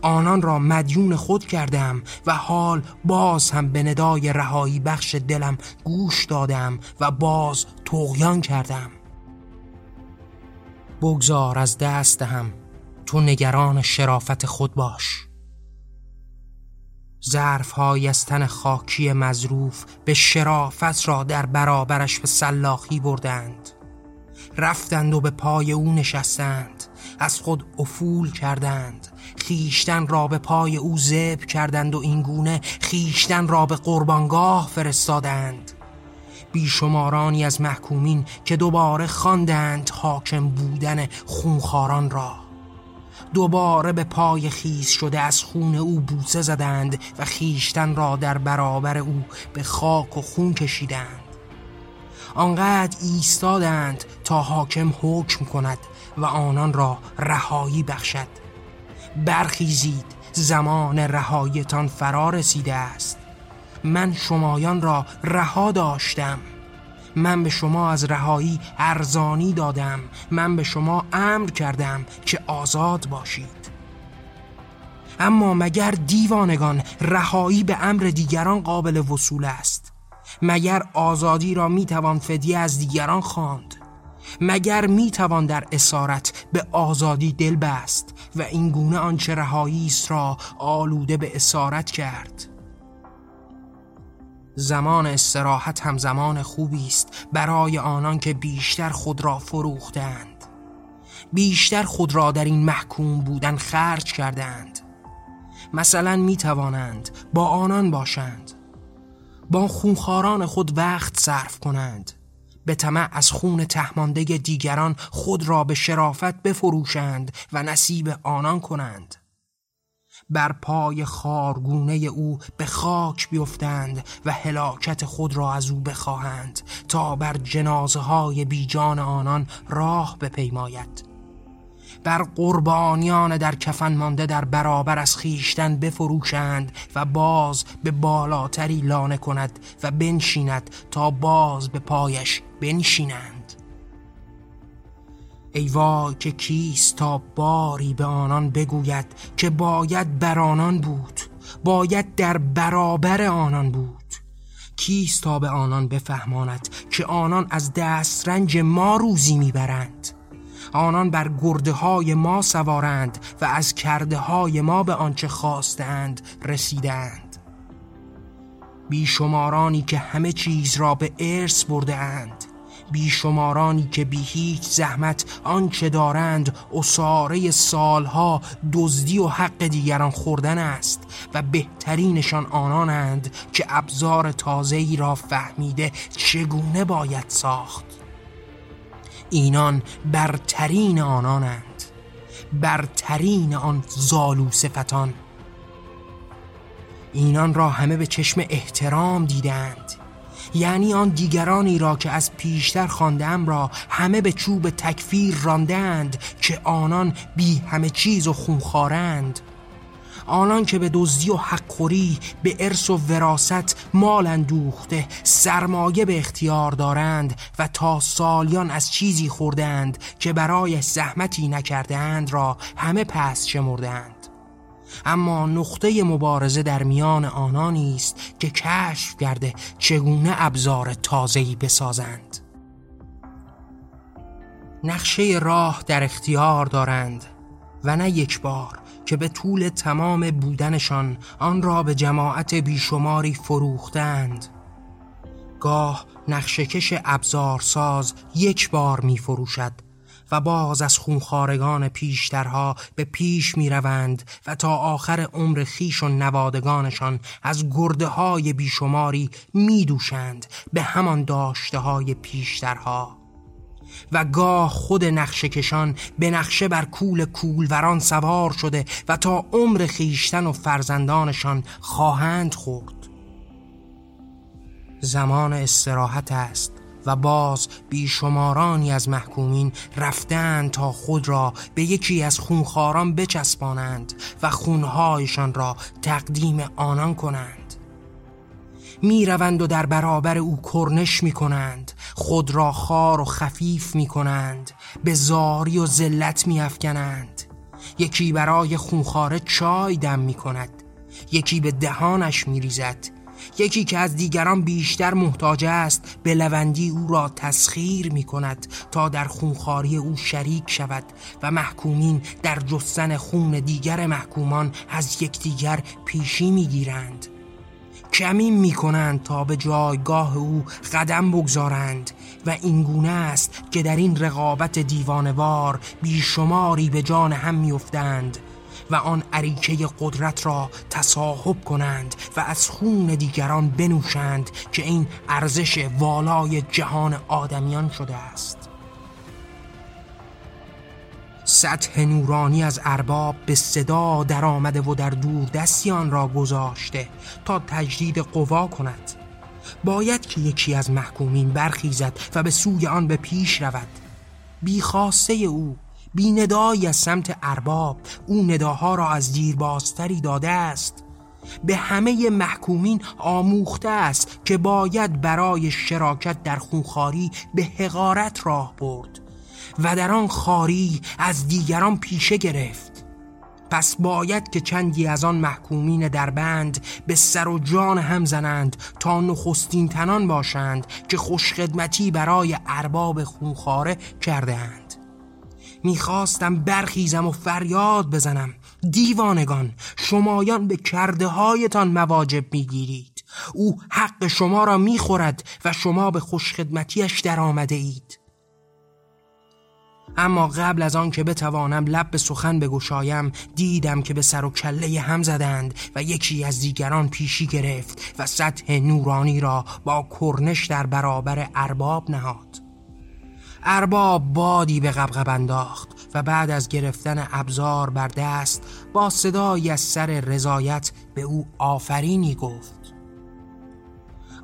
Speaker 1: آنان را مدیون خود کردم و حال باز هم به ندای رهایی بخش دلم گوش دادم و باز تغیان کردم. بگذار از دست هم تو نگران شرافت خود باش. ظرف از تن خاکی مزروف به شرافت را در برابرش به سلاخی بردند. رفتند و به پای او نشستند. از خود افول کردند. خیشتن را به پای او زب کردند و اینگونه خیشتن را به قربانگاه فرستادند. بیشمارانی از محکومین که دوباره خواندند حاکم بودن خونخاران را. دوباره به پای خیز شده از خون او بوسه زدند و خیشتن را در برابر او به خاک و خون کشیدند. آنقدر ایستادند تا حاکم حکم کند و آنان را رهایی بخشد. برخیزید. زمان رهایتان فرا رسیده است. من شمایان را رها داشتم. من به شما از رهایی ارزانی دادم. من به شما امر کردم که آزاد باشید. اما مگر دیوانگان رهایی به امر دیگران قابل وصول است؟ مگر آزادی را می‌توان فدیه از دیگران خواند؟ مگر می‌توان در اسارت به آزادی دل بست و اینگونه آنچه رهایی است را آلوده به اسارت کرد؟ زمان استراحت هم زمان خوبی است برای آنان که بیشتر خود را فروختند. بیشتر خود را در این محکوم بودن خرج کردند. مثلا می توانند با آنان باشند با خونخاران خود وقت صرف کنند. به طمع از خون تهمانده دیگران خود را به شرافت بفروشند و نصیب آنان کنند. بر پای خارگونه او به خاک بیفتند و هلاکت خود را از او بخواهند تا بر جنازه های بیجان آنان راه بپیماید. بر قربانیان در کفن مانده در برابر از خیشتن بفروشند و باز به بالاتری لانه کند و بنشیند تا باز به پایش بنشینند. ای وای که کیست تا باری به آنان بگوید که باید بر آنان بود باید در برابر آنان بود. کیست تا به آنان بفهماند که آنان از دسترنج ما روزی می‌برند؟ آنان بر گرده های ما سوارند و از کرده های ما به آنچه خواستند رسیدند. بیشمارانی که همه چیز را به ارث برده اند بیشمارانی که بی هیچ زحمت آنچه دارند اساره سالها دزدی و حق دیگران خوردن است و بهترینشان آنانند که ابزار ای را فهمیده چگونه باید ساخت. اینان برترین آنانند. برترین آن زالو صفتان. اینان را همه به چشم احترام دیدند. یعنی آن دیگرانی را که از پیشتر خواندم را همه به چوب تکفیر راندند که آنان بی همه چیز و خونخارند آنان که به دزدی و حقخوری به ارث و وراست مال اندوخته سرمایه به اختیار دارند و تا سالیان از چیزی خوردند که برای زحمتی نکردند را همه پس شمردند اما نقطه مبارزه در میان آنانی است که کشف کرده چگونه ابزار تازه‌ای بسازند. نقشه راه در اختیار دارند و نه یک بار. که به طول تمام بودنشان آن را به جماعت بیشماری فروختند. گاه نقشکش ابزارساز یک بار می فروشد و باز از خونخارگان پیشترها به پیش می روند و تا آخر عمر خیش و نوادگانشان از گرده های بیشماری می دوشند به همان داشته های پیشترها. و گاه خود نقشه کشان به نقشه بر کول کولوران سوار شده و تا عمر خیشتن و فرزندانشان خواهند خورد. زمان استراحت است و باز بیشمارانی از محکومین رفتند تا خود را به یکی از خونخاران بچسبانند و خونهایشان را تقدیم آنان کنند. می روند و در برابر او کرنش می کنند خود را خار و خفیف می کنند به زاری و ذلت می افکنند یکی برای خونخاره چای دم می کند یکی به دهانش می ریزد یکی که از دیگران بیشتر محتاج است به لوندی او را تسخیر می کند تا در خونخاری او شریک شود و محکومین در جستن خون دیگر محکومان از یکدیگر پیشی می گیرند کمین می کنند تا به جایگاه او قدم بگذارند و اینگونه است که در این رقابت دیوانوار بیشماری به جان هم میافتند و آن عریکه قدرت را تصاحب کنند و از خون دیگران بنوشند که این ارزش والای جهان آدمیان شده است. سطح نورانی از ارباب به صدا در آمده و در دور دستیان را گذاشته تا تجدید قوا کند. باید که یکی از محکومین برخیزد و به سوی آن به پیش رود. بیخواسته او بی ندایی از سمت ارباب او نداها را از دیربازتری داده است. به همه محکومین آموخته است که باید برای شراکت در خونخاری به حقارت راه برد. و در آن خاری از دیگران پیشه گرفت. پس باید که چندی از آن محکومین در بند به سر و جان هم زنند تا نخستین تنان باشند که خوشخدمتی برای ارباب خونخاره کردهاند. می‌خواستم برخیزم و فریاد بزنم. دیوانگان شمایان به کرده هایتان مواجب می‌گیرید. او حق شما را می‌خورد و شما به خوشخدمتیش در آمده اید اما قبل از آن که بتوانم لب به سخن بگشایم دیدم که به سر و کله هم زدند و یکی از دیگران پیشی گرفت و سطح نورانی را با کرنش در برابر ارباب نهاد. ارباب بادی به قبقب انداخت و بعد از گرفتن ابزار بر دست با صدایی از سر رضایت به او آفرینی گفت.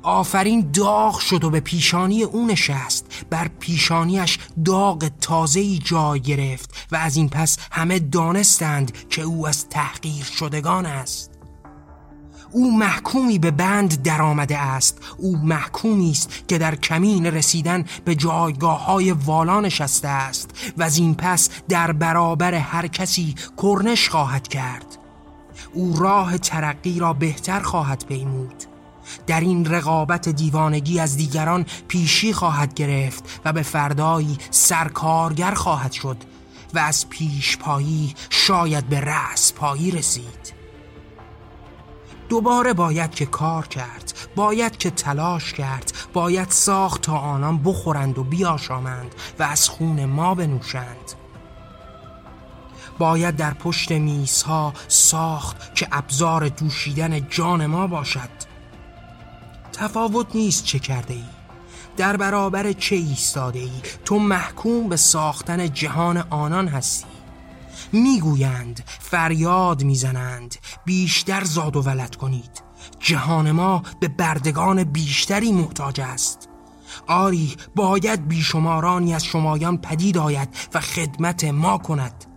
Speaker 1: آفرین داغ شد و به پیشانی او نشست. بر پیشانیش داغ تازهی جای گرفت و از این پس همه دانستند که او از تحقیر شدگان است. او محکومی به بند درآمده است. او محکومی است که در کمین رسیدن به جایگاه های والا نشسته است و از این پس در برابر هر کسی کرنش خواهد کرد. او راه ترقی را بهتر خواهد پیمود. در این رقابت دیوانگی از دیگران پیشی خواهد گرفت و به فردایی سرکارگر خواهد شد و از پیش پایی شاید به رأس پایی رسید. دوباره باید که کار کرد باید که تلاش کرد باید ساخت تا آنان بخورند و بیاشامند و از خون ما بنوشند. باید در پشت میزها ساخت که ابزار دوشیدن جان ما باشد. تفاوت نیست چه کرده ای در برابر چه ایستاده ای تو محکوم به ساختن جهان آنان هستی. می‌گویند فریاد می‌زنند بیشتر زاد و ولد کنید. جهان ما به بردگان بیشتری محتاج است. آری باید بیشمارانی از شمایان پدید آید و خدمت ما کند.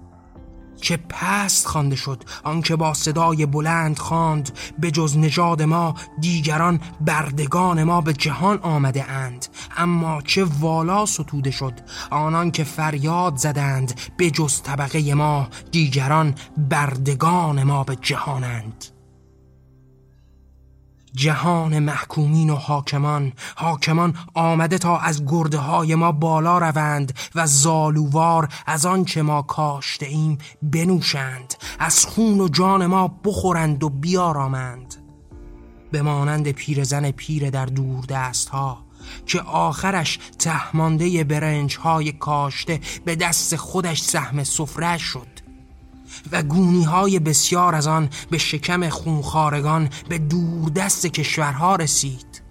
Speaker 1: چه پست خوانده شد آنکه با صدای بلند خواند به جز نژاد ما دیگران بردگان ما به جهان آمده اند. اما چه والا ستوده شد آنان که فریاد زدند به جز طبقه ما دیگران بردگان ما به جهانند. جهان محکومین و حاکمان حاکمان آمده تا از گرده های ما بالا روند و زالووار از آنچه ما کاشته ایم بنوشند از خون و جان ما بخورند و بیارامند. به مانند پیرزن پیر در دور دست ها که آخرش تهمانده برنج های کاشته به دست خودش سهم سفره شد. و گونی های بسیار از آن به شکم خونخارگان به دور دست کشورها رسید.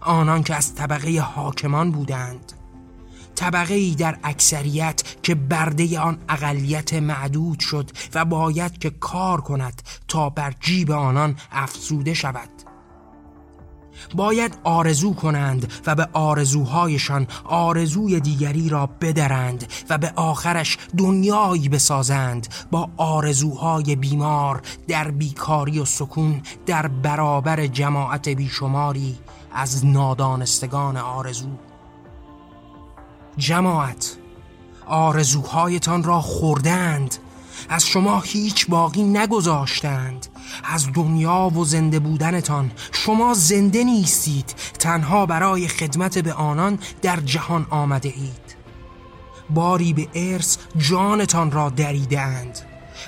Speaker 1: آنان که از طبقه حاکمان بودند. طبقه ای در اکثریت که برده آن اقلیت معدود شد و باید که کار کند تا بر جیب آنان افزوده شود. باید آرزو کنند و به آرزوهایشان آرزوی دیگری را بدرند و به آخرش دنیایی بسازند. با آرزوهای بیمار در بیکاری و سکون در برابر جماعت بیشماری از نادانستگان آرزو. جماعت آرزوهایتان را خوردند از شما هیچ باقی نگذاشتند از دنیا و زنده بودنتان. شما زنده نیستید. تنها برای خدمت به آنان در جهان آمده اید. باری به ارث جانتان را دریده اند.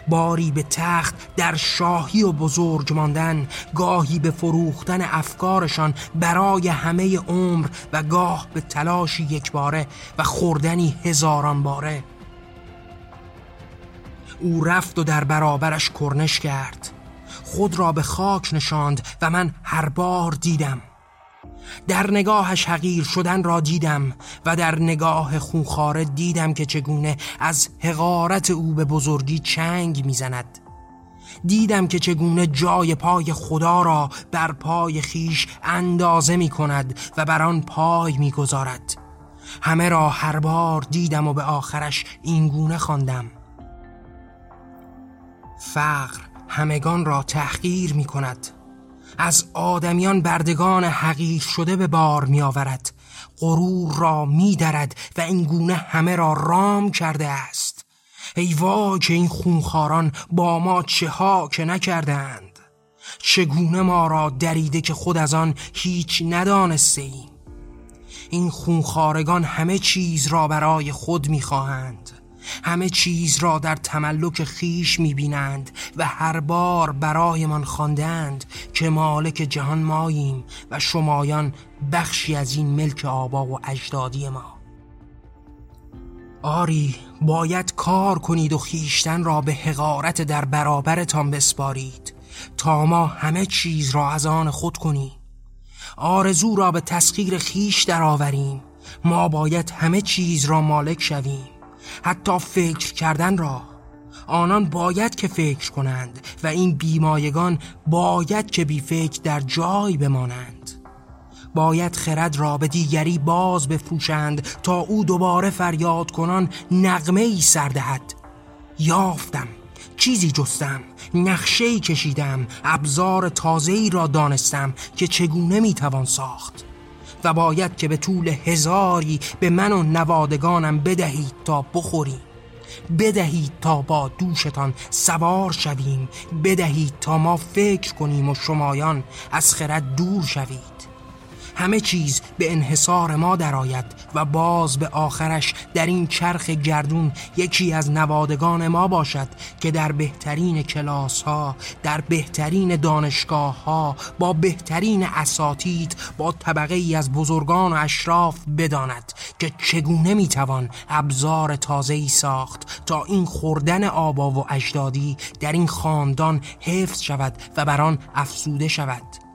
Speaker 1: باری به تخت در شاهی و بزرگ ماندن. گاهی به فروختن افکارشان برای همه عمر و گاه به تلاشی یک باره و خوردنی هزاران باره. او رفت و در برابرش کرنش کرد. خود را به خاک نشاند و من هر بار دیدم در نگاهش حقیر شدن را دیدم و در نگاه خونخاره دیدم که چگونه از حقارت او به بزرگی چنگ می‌زند دیدم که چگونه جای پای خدا را بر پای خیش اندازه می کند و بر آن پای می گذارد. همه را هر بار دیدم و به آخرش اینگونه خواندم. فقر همگان را تحقیر می کند. از آدمیان بردگان حقیر شده به بار می آورد. غرور را می درد و این گونه همه را رام کرده است. ای وای که این خونخاران با ما چه ها که نکردند؟ چگونه ما را دریده که خود از آن هیچ ندانسته ایم این خونخارگان همه چیز را برای خود می‌خواهند همه چیز را در تملک خیش می‌بینند و هر بار برایمان خواندند که مالک جهان ماییم و شمایان بخشی از این ملک آبا و اجدادی ما. آری باید کار کنید و خیشتن را به حقارت در برابرتان بسپارید تا ما همه چیز را از آن خود کنیم. آرزو را به تسخیر خیش درآوریم. ما باید همه چیز را مالک شویم. حتی فکر کردن را. آنان باید که فکر کنند و این بیمایگان باید که بی فکر در جای بمانند. باید خرد را به دیگری باز بفروشند تا او دوباره فریاد کنان نغمه ای سردهد یافتم چیزی جستم نقشه کشیدم ابزار تازه ای را دانستم که چگونه می‌توان ساخت. و باید که به طول هزاری به من و نوادگانم بدهید تا بخوریم. بدهید تا با دوشتان سوار شویم. بدهید تا ما فکر کنیم و شمایان از خرد دور شوید همه چیز به انحصار ما درآید و باز به آخرش در این چرخ گردون یکی از نوادگان ما باشد که در بهترین کلاس ها در بهترین دانشگاه ها با بهترین اساتید با طبقه ای از بزرگان و اشراف بداند که چگونه می‌توان ابزار تازه ای ساخت تا این خوردن آبا و اجدادی در این خاندان حفظ شود و بر آن افسوده شود.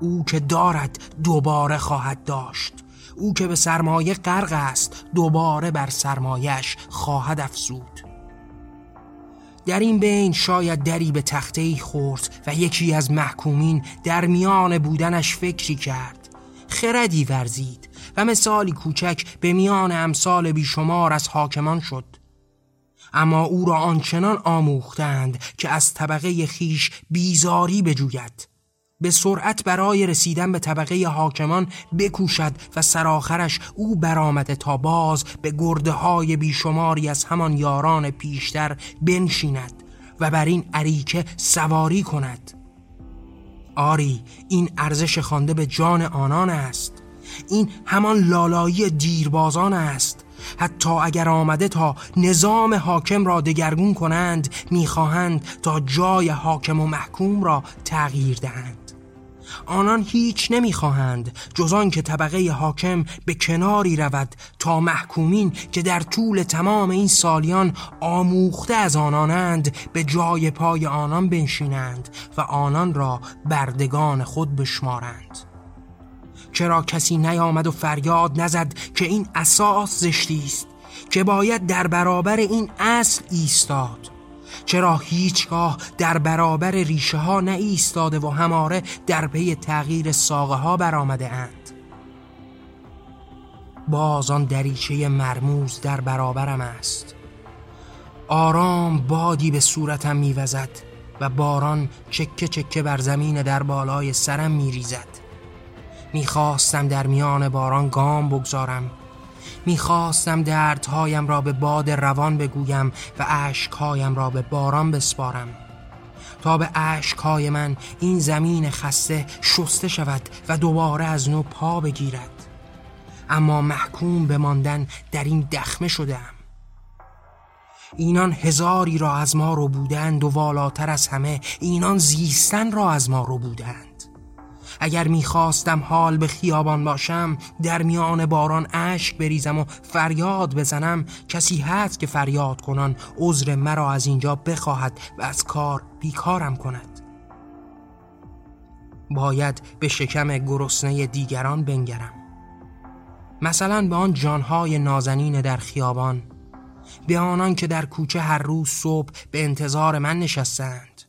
Speaker 1: او که دارد دوباره خواهد داشت. او که به سرمایه غرق است دوباره بر سرمایش خواهد افزود. در این بین شاید دری به تخته ای خورد و یکی از محکومین در میان بودنش فکری کرد. خردی ورزید و مثالی کوچک به میان امثال بیشمار از حاکمان شد. اما او را آنچنان آموختند که از طبقه خیش بیزاری بجوید. به سرعت برای رسیدن به طبقه حاکمان بکوشد و سرآخرش او برآمده تا باز به گرده های بیشماری از همان یاران پیشتر بنشیند و بر این عریکه سواری کند. آری این ارزش خوانده به جان آنان است. این همان لالایی دیربازان است. حتی اگر آمده تا نظام حاکم را دگرگون کنند می‌خواهند تا جای حاکم و محکوم را تغییر دهند. آنان هیچ نمی‌خواهند جز آن که طبقه حاکم به کناری رود تا محکومین که در طول تمام این سالیان آموخته از آنانند به جای پای آنان بنشینند و آنان را بردگان خود بشمارند. چرا کسی نیامد و فریاد نزد که این اساس زشتی است که باید در برابر این اصل ایستاد؟ چرا هیچگاه در برابر ریشه ها ایستاده و هماره در پی تغییر ساقه ها برآمده اند؟ باز آن دریچه مرموز در برابرم است. آرام بادی به صورتم میوزد و باران چکه چکه بر زمین در بالای سرم میریزد. می‌خواستم در میان باران گام بگذارم می‌خواستم دردهایم را به باد روان بگویم و عشقهایم را به باران بسپارم. تا به عشقهای من این زمین خسته شسته شود و دوباره از نو پا بگیرد. اما محکوم به ماندن در این دخمه شدم اینان هزاری را از ما رو بودند و والاتر از همه اینان زیستن را از ما رو بودند. اگر می‌خواستم حال به خیابان باشم در میان باران اشک بریزم و فریاد بزنم کسی هست که فریاد کنان عذر مرا از اینجا بخواهد و از کار بیکارم کند. باید به شکم گرسنه دیگران بنگرم. مثلا به آن جانهای نازنین در خیابان به آنان که در کوچه هر روز صبح به انتظار من نشستند.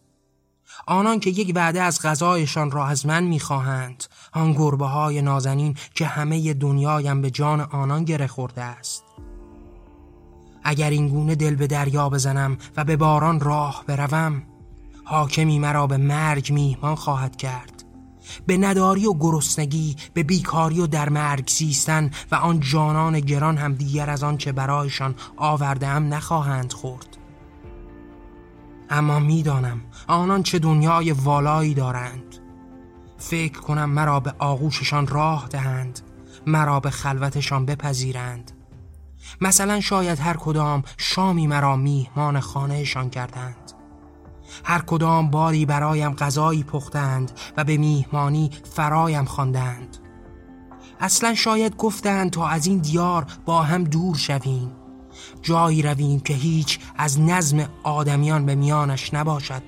Speaker 1: آنان که یک وعده از غذایشان را از من می‌خواهند. آن گربه های نازنین که همه دنیایم به جان آنان گره خورده است. اگر این گونه دل به دریا بزنم و به باران راه بروم حاکمی مرا به مرگ میهمان خواهد کرد. به نداری و گرسنگی به بیکاری و در مرگ زیستن و آن جانان گران هم دیگر از آن چه برایشان آورده هم نخواهند خورد. اما می‌دانم آنان چه دنیای والایی دارند. فکر کنم مرا به آغوششان راه دهند مرا به خلوتشان بپذیرند. مثلا شاید هر کدام شامی مرا میهمان خانهشان کردند. هر کدام باری برایم غذایی پختند و به میهمانی فرایم خواندند. اصلا شاید گفتند تا از این دیار با هم دور شویم. جایی رویم که هیچ از نظم آدمیان به میانش نباشد.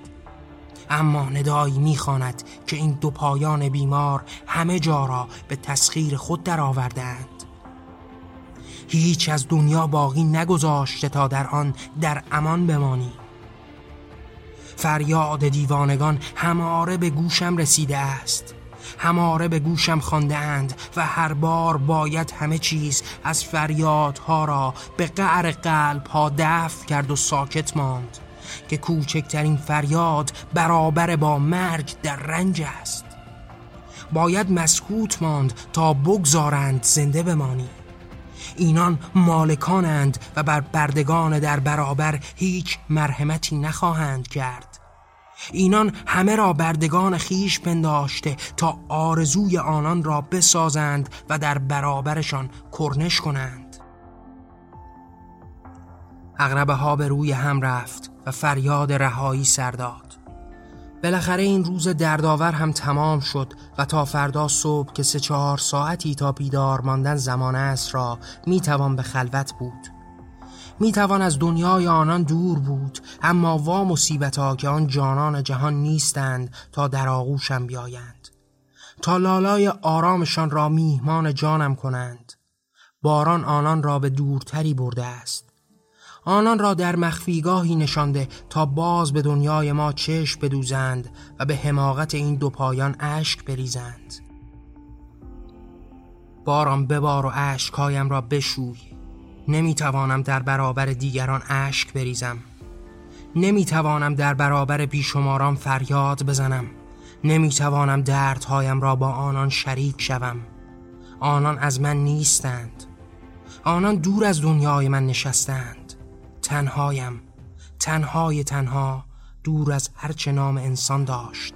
Speaker 1: اما ندایی می‌خواند که این دو پایان بیمار همه جا را به تسخیر خود درآوردهاند. هیچ از دنیا باقی نگذاشته تا در آن در امان بمانی فریاد دیوانگان هماره به گوشم رسیده است. هماره به گوشم خانده اند و هر بار باید همه چیز از فریادها را به قعر قلب ها دفع کرد و ساکت ماند که کوچکترین فریاد برابر با مرگ در رنج است. باید مسکوت ماند تا بگذارند زنده بمانی. اینان مالکانند و بر بردگان در برابر هیچ مرحمتی نخواهند کرد. اینان همه را بردگان خیش پنداشته تا آرزوی آنان را بسازند و در برابرشان کرنش کنند. اغربه ها به روی هم رفت و فریاد رهایی سرداد بالاخره این روز دردآور هم تمام شد و تا فردا صبح که سه چهار ساعتی تا بیدار ماندن زمان است را می‌توان به خلوت بود. می‌توان از دنیای آنان دور بود اما وا مصیبت ها که آن جانان جهان نیستند تا در آغوشم بیایند. تا لالای آرامشان را میهمان جانم کنند. باران آنان را به دورتری برده است. آنان را در مخفیگاهی نشانده تا باز به دنیای ما چشم بدوزند و به حماقت این دو پایان اشک بریزند. باران ببار و اشکهایم را بشوی. نمی‌توانم در برابر دیگران اشک بریزم. نمی‌توانم در برابر بیشماران فریاد بزنم. نمی‌توانم دردهایم را با آنان شریک شوم. آنان از من نیستند. آنان دور از دنیای من نشستند. تنهایم. تنهای تنها دور از هرچه نام انسان داشت.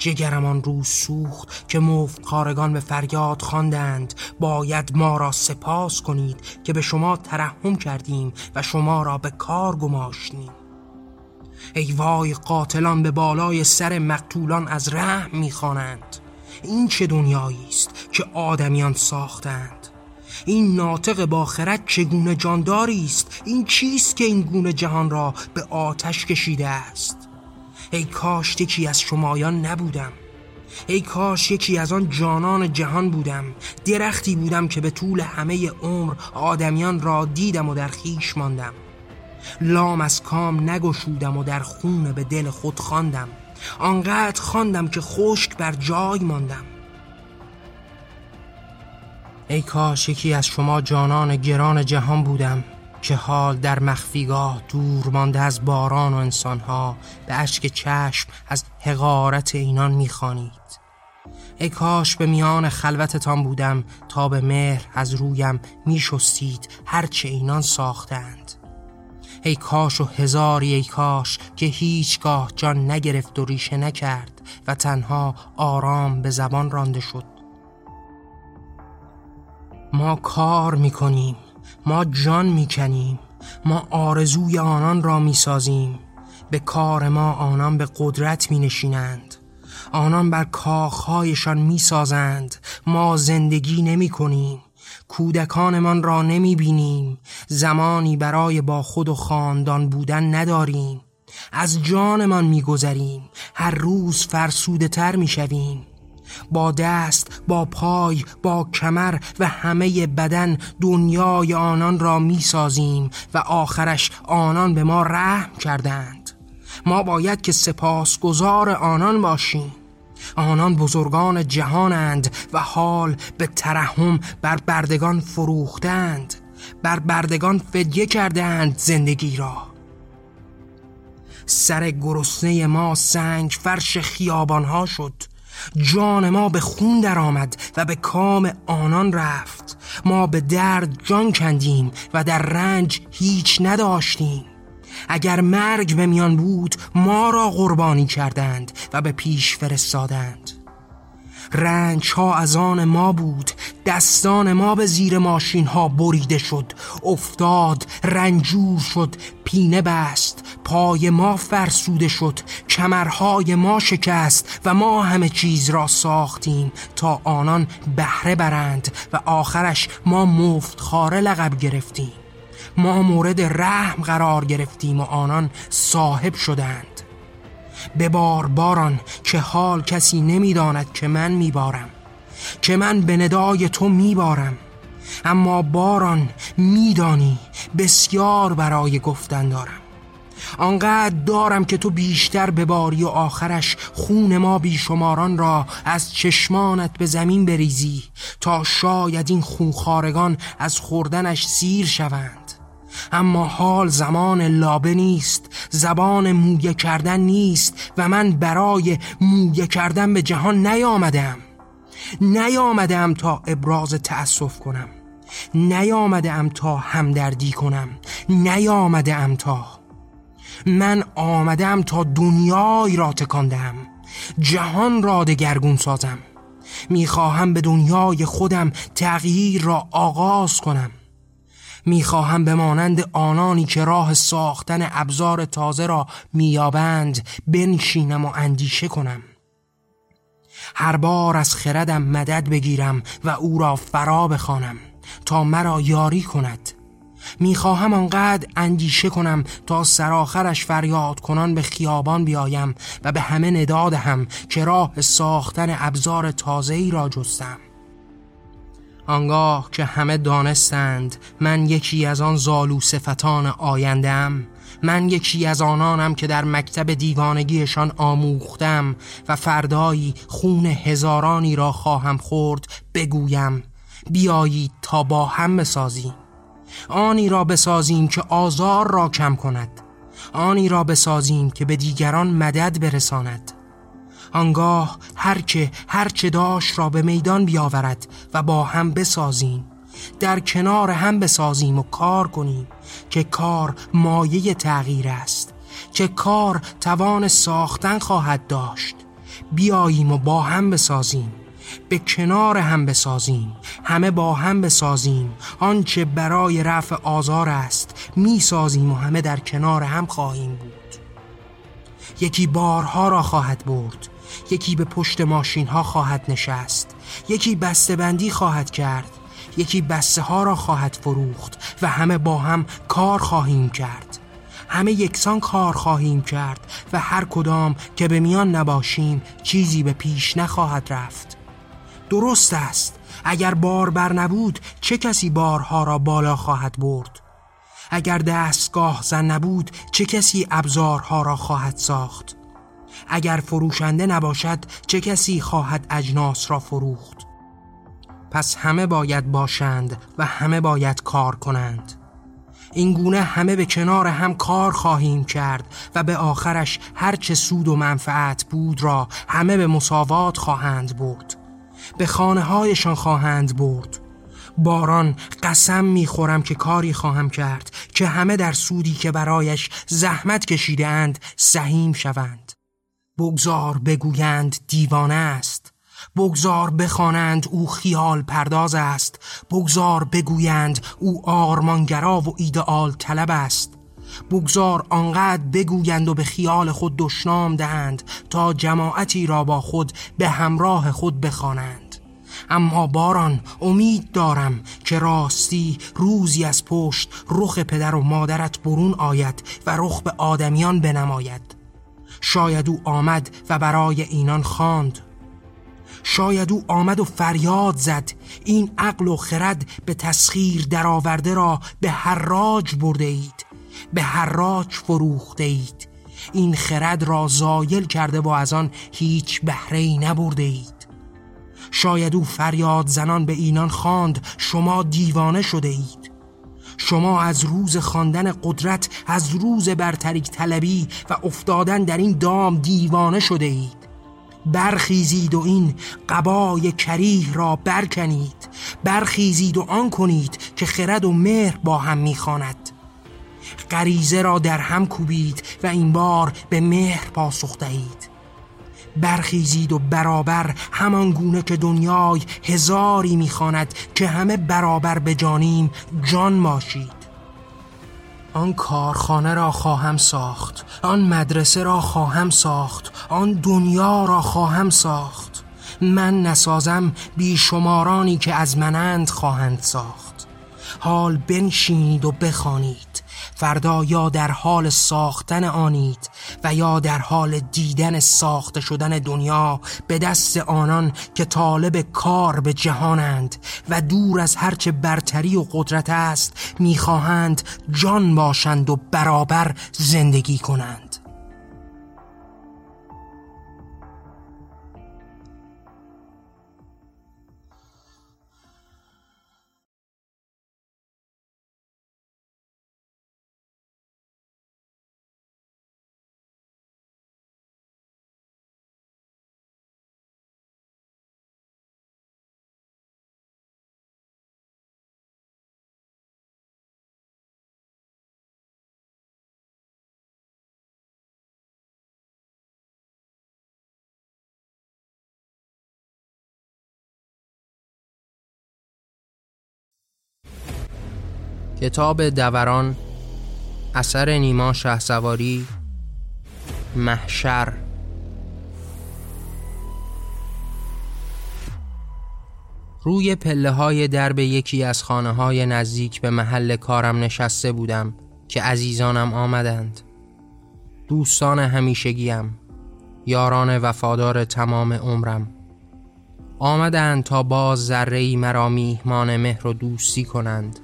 Speaker 1: جگرم آن روز سوخت که مفت خارگان به فریاد خواندند. باید ما را سپاس کنید که به شما ترحم کردیم و شما را به کار گماشتیم. ای وای قاتلان به بالای سر مقتولان از رحم می‌خوانند. این چه دنیایی است که آدمیان ساختند؟ این ناطق با خرد چگونه جانداری است؟ این چیست که این گونه جهان را به آتش کشیده است؟ ای کاش یکی از شمایان نبودم. ای کاش یکی از آن جانان جهان بودم. درختی بودم که به طول همه عمر آدمیان را دیدم و در خیش ماندم. لام از کام نگشودم و در خون به دل خود خواندم. آنقدر خواندم که خشک بر جای ماندم. ای کاش یکی از شما جانان گران جهان بودم. که حال در مخفیگاه دور مانده از باران و انسانها به اشک چشم از حقارت اینان می‌خوانید. ای کاش به میان خلوتتان بودم تا به مهر از رویم میشستید هرچه اینان ساختند. ای کاش و هزاری ای کاش که هیچگاه جان نگرفت و ریشه نکرد و تنها آرام به زبان رانده شد. ما کار می‌کنیم. ما جان می‌کنیم ما آرزوی آنان را می‌سازیم. به کار ما آنان به قدرت مینشینند. آنان بر کاخهایشان می‌سازند. ما زندگی نمی کنیم کودکانمان را نمی بینیم زمانی برای با خود و خاندان بودن نداریم. از جانمان میگذریم. هر روز فرسوده تر می‌شویم. با دست با پای با کمر و همه بدن دنیای آنان را می سازیم و آخرش آنان به ما رحم کردند. ما باید که سپاسگزار آنان باشیم. آنان بزرگان جهانند و حال به ترحم بر بردگان فروختند بر بردگان فدیه کردند زندگی را. سر گرسنه ما سنگ فرش خیابانها شد. جان ما به خون درآمد و به کام آنان رفت. ما به درد جان کندیم و در رنج هیچ نداشتیم. اگر مرگ به میان بود ما را قربانی کردند و به پیش فرستادند. رنج ها از آن ما بود دستان ما به زیر ماشین ها بریده شد. افتاد رنجور شد پینه بست پای ما فرسوده شد کمرهای ما شکست و ما همه چیز را ساختیم تا آنان بهره برند و آخرش ما مفت خاره لقب گرفتیم. ما مورد رحم قرار گرفتیم و آنان صاحب شدند. به بار باران که حال کسی نمی‌داند که من میبارم. که من به ندای تو میبارم. اما باران میدانی بسیار برای گفتن دارم. آنقدر دارم که تو بیشتر بباری و آخرش خون ما بیشماران را از چشمانت به زمین بریزی تا شاید این خونخارگان از خوردنش سیر شوند. اما حال زمان لابه نیست زبان مویه کردن نیست و من برای مویه کردن به جهان نیامدم. نیامدم تا ابراز تأسف کنم. نیامدم تا همدردی کنم. نیامدم تا من آمدم تا دنیای را تکاندم. جهان را دگرگون سازم. می‌خواهم به دنیای خودم تغییر را آغاز کنم. می‌خواهم به مانند آنانی که راه ساختن ابزار تازه را میابند بنشینم و اندیشه کنم. هر بار از خردم مدد بگیرم و او را فرا بخوانم تا مرا یاری کند. می‌خواهم آنقدر اندیشه کنم تا سراخرش فریاد کنان به خیابان بیایم و به همه ندادهم که راه ساختن ابزار تازه‌ای را جستم. آنگاه که همه دانستند من یکی از آن زالو صفتان آیندم من یکی از آنانم که در مکتب دیوانگیشان آموختم و فردایی خون هزارانی را خواهم خورد بگویم بیایید تا با هم بسازیم. آنی را بسازیم که آزار را کم کند. آنی را بسازیم که به دیگران مدد برساند. آنگاه هر که هر چه داشت را به میدان بیاورد و با هم بسازیم. در کنار هم بسازیم و کار کنیم که کار مایه تغییر است که کار توان ساختن خواهد داشت. بیاییم و با هم بسازیم به کنار هم بسازیم همه با هم بسازیم. آنچه برای رفع آزار است می‌سازیم و همه در کنار هم خواهیم بود. یکی بارها را خواهد برد یکی به پشت ماشین ها خواهد نشست یکی بسته بندی خواهد کرد یکی بسته ها را خواهد فروخت و همه با هم کار خواهیم کرد. همه یکسان کار خواهیم کرد و هر کدام که به میان نباشیم چیزی به پیش نخواهد رفت. درست است اگر بار بر نبود چه کسی بارها را بالا خواهد برد؟ اگر دستگاه زن نبود چه کسی ابزارها را خواهد ساخت؟ اگر فروشنده نباشد چه کسی خواهد اجناس را فروخت؟ پس همه باید باشند و همه باید کار کنند. این گونه همه به کنار هم کار خواهیم کرد و به آخرش هرچه سود و منفعت بود را همه به مساوات خواهند برد. به خانه هایشان خواهند برد. باران قسم می‌خورم که کاری خواهم کرد که همه در سودی که برایش زحمت کشیده اند سهیم شوند. بگذار بگویند دیوانه است. بگذار بخوانند او خیال پرداز است. بگذار بگویند او آرمانگرا و ایدئال طلب است. بگذار آنقدر بگویند و به خیال خود دشنام دهند تا جماعتی را با خود به همراه خود بخوانند. اما باران امید دارم که راستی روزی از پشت رخ پدر و مادرت برون آید و رخ به آدمیان بنماید. شاید او آمد و برای اینان خواند. شاید او آمد و فریاد زد. این عقل و خرد به تسخیر درآورده را به حراج برده اید. به حراج فروخته اید. این خرد را زایل کرده و از آن هیچ بهره ای نبرده اید. شاید او فریاد زنان به اینان خواند. شما دیوانه شده اید. شما از روز خواندن قدرت از روز برتریک طلبی و افتادن در این دام دیوانه شده اید. برخیزید و این قبای کریه را برکنید. برخیزید و آن کنید که خرد و مهر با هم می‌خواند. غریزه را در هم کوبید و این بار به مهر پاسخ دهید. برخیزید و برابر همان گونه که دنیای هزاری می‌خواند که همه برابر به جانیم جان ماشید. آن کارخانه را خواهم ساخت آن مدرسه را خواهم ساخت آن دنیا را خواهم ساخت. من نسازم بیشمارانی که از منند خواهند ساخت. حال بنشینید و بخوانید. فردا یا در حال ساختن آنید و یا در حال دیدن ساخته شدن دنیا به دست آنان که طالب کار به جهانند و دور از هرچه برتری و قدرت است می‌خواهند جان باشند و برابر زندگی کنند. کتاب دوران اثر نیما شهسواری محشر. روی پله های درب یکی از خانه های نزدیک به محل کارم نشسته بودم که عزیزانم آمدند. دوستان همیشگیم یاران وفادار تمام عمرم. آمدند تا باز ذره مرا میهمان مهر و دوستی کنند.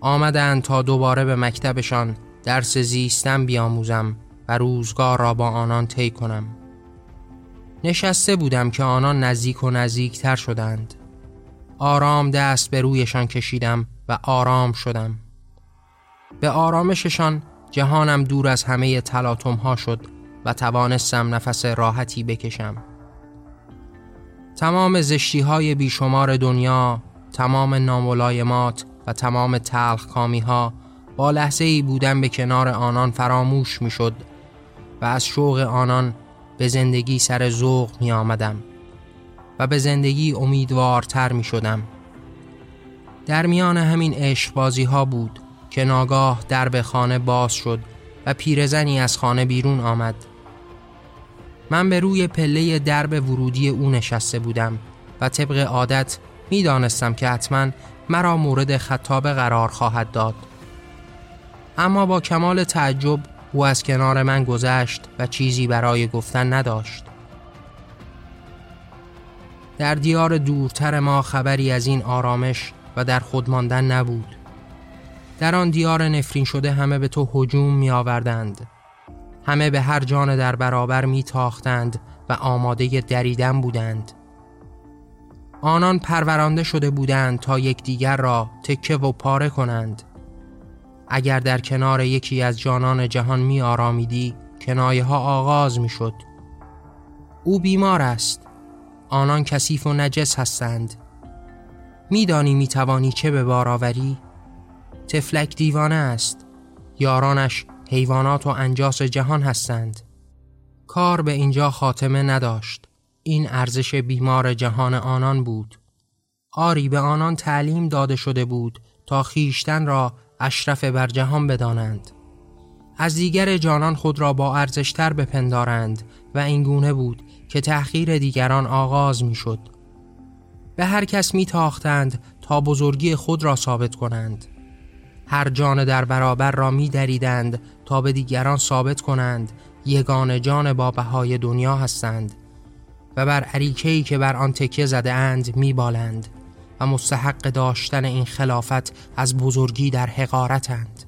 Speaker 1: آمدند تا دوباره به مکتبشان درس زیستم بیاموزم و روزگار را با آنان طی کنم. نشسته بودم که آنان نزدیک و نزدیکتر شدند. آرام دست به رویشان کشیدم و آرام شدم. به آرامششان جهانم دور از همه تلاطم ها شد و توانستم نفس راحتی بکشم. تمام زشتی های بیشمار دنیا تمام ناملایمات و تمام تلخ کامی ها با لحظه ای بودن به کنار آنان فراموش می شد و از شوق آنان به زندگی سر ذوق می آمدم و به زندگی امیدوارتر می شدم در میان همین عشقبازی ها بود که ناگاه درب خانه باز شد و پیرزنی از خانه بیرون آمد. من به روی پله درب ورودی او نشسته بودم و طبق عادت می دانستم که حتما مرا مورد خطاب قرار خواهد داد. اما با کمال تعجب او از کنار من گذشت و چیزی برای گفتن نداشت. در دیار دورتر ما خبری از این آرامش و در خود ماندن نبود. در آن دیار نفرین شده همه به تو هجوم می آوردند همه به هر جان در برابر می تاختند و آماده دریدن بودند. آنان پرورانده شده بودند تا یکدیگر را تکه و پاره کنند. اگر در کنار یکی از جانان جهان می آرامیدی کنایه ها آغاز می شد. او بیمار است. آنان کثیف و نجس هستند. میدانی می توانی چه به بار آوری؟ تفلک دیوانه است. یارانش حیوانات و انجاس جهان هستند. کار به اینجا خاتمه نداشت. این ارزش بیمار جهان آنان بود. آری به آنان تعلیم داده شده بود تا خیشتن را اشرف بر جهان بدانند. از دیگر جانان خود را با ارزشتر بپندارند و اینگونه بود که تحقیر دیگران آغاز می شد. به هر کس می تاختند تا بزرگی خود را ثابت کنند. هر جان در برابر را می دریدند تا به دیگران ثابت کنند. یگان جان با بهای دنیا هستند. و بر عریکهی که بر آن تکیه زده اند می بالند و مستحق داشتن این خلافت از بزرگی در حقارتند.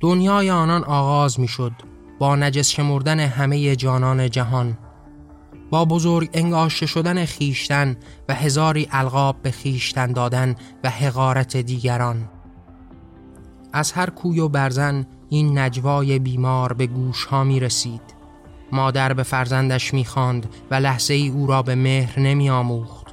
Speaker 1: دنیای آنان آغاز می شد با نجس شمردن همه جانان جهان با بزرگ انگاشته شدن خیشتن و هزاری القاب به خیشتن دادن و حقارت دیگران. از هر کوی و برزن این نجوای بیمار به گوش ها می رسید مادر به فرزندش می خاند و لحظه ای او را به مهر نمی آموخت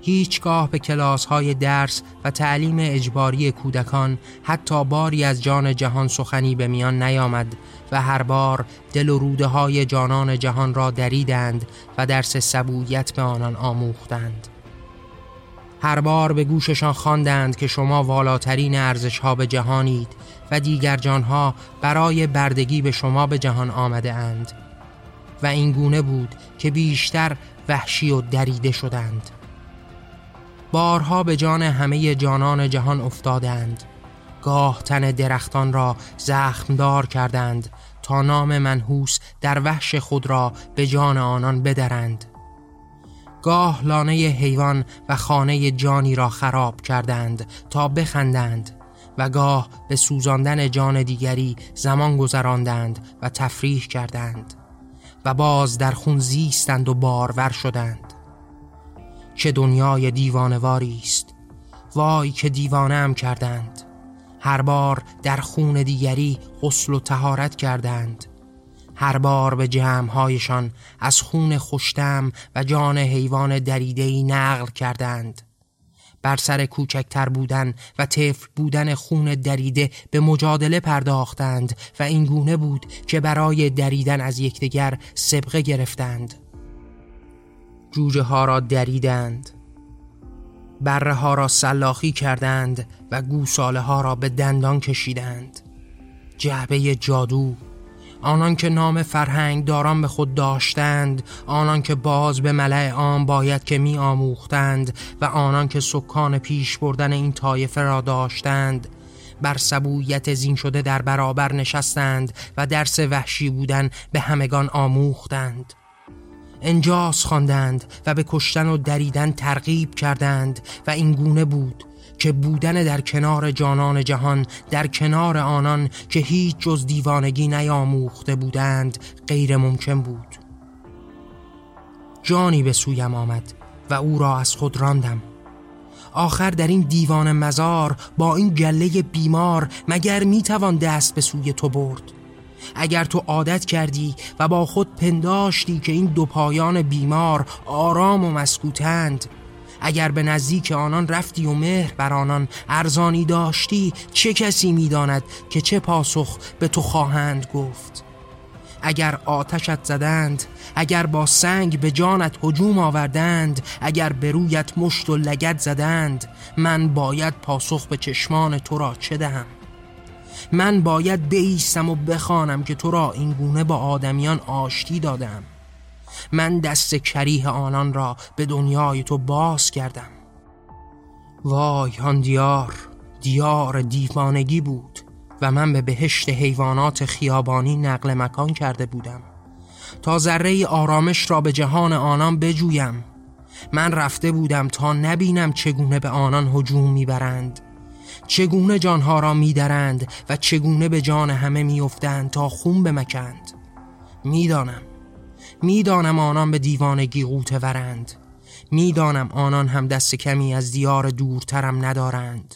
Speaker 1: هیچگاه به کلاس های درس و تعلیم اجباری کودکان حتی باری از جان جهان سخنی به میان نیامد و هر بار دل و روده های جانان جهان را دریدند و درس سبویت به آنان آموختند. هر بار به گوششان خواندند که شما والاترین ارزش ها به جهانید و دیگر جانها برای بردگی به شما به جهان آمده اند و این گونه بود که بیشتر وحشی و دریده شدند. بارها به جان همه جانان جهان افتادند. گاه تن درختان را زخمدار کردند تا نام منحوس در وحش خود را به جان آنان بدرند. گاه لانه حیوان و خانه جانی را خراب کردند تا بخندند و گاه به سوزاندن جان دیگری زمان گذراندند و تفریح کردند و باز در خون زیستند و بارور شدند. چه دنیای دیوانواری است. وای که دیوانه هم کردند. هر بار در خون دیگری غسل و تهارت کردند. هر بار به جمعهایشان از خون خوشتم و جان حیوان دریدهی نقل کردند. بر سر کوچکتر بودن و طفل بودن خون دریده به مجادله پرداختند و این گونه بود که برای دریدن از یکدیگر سبقه گرفتند. جوجه ها را دریدند. بره ها را سلاخی کردند و گوساله ها را به دندان کشیدند. جعبه جادو آنان که نام فرهنگ داران به خود داشتند آنان که باز به ملع عام باید که می آموختند و آنان که سکان پیش بردن این طایفه را داشتند. بر سبویت زین شده در برابر نشستند و درس وحشی بودن به همگان آموختند. انجاز خواندند و به کشتن و دریدن ترغیب کردند و این گونه بود که بودن در کنار جانان جهان در کنار آنان که هیچ جز دیوانگی نیاموخته بودند غیر ممکن بود. جانی به سویم آمد و او را از خود راندم. آخر در این دیوان مزار با این گله بیمار مگر می‌توان دست به سوی تو برد؟ اگر تو عادت کردی و با خود پنداشتی که این دو پایان بیمار آرام و مسکوتند اگر به نزدیک آنان رفتی و مهر بر آنان ارزانی داشتی چه کسی می‌داند که چه پاسخ به تو خواهند گفت؟ اگر آتشت زدند اگر با سنگ به جانت هجوم آوردند اگر به رویت مشت و لگت زدند من باید پاسخ به چشمان تو را چه دهم؟ من باید بیستم و بخوانم که تو را این گونه با آدمیان آشتی دادم. من دست کریه آنان را به دنیای تو باز کردم. وای آن دیار دیار دیوانگی بود و من به بهشت حیوانات خیابانی نقل مکان کرده بودم. تا ذره آرامش را به جهان آنان بجویم. من رفته بودم تا نبینم چگونه به آنان هجوم می‌برند. چگونه جانها را میدرند و چگونه به جان همه میافتند تا خون بمکند. می‌دانم می‌دانم آنان به دیوانگی قوته ورند. می‌دانم آنان هم دست کمی از دیار دورترم ندارند.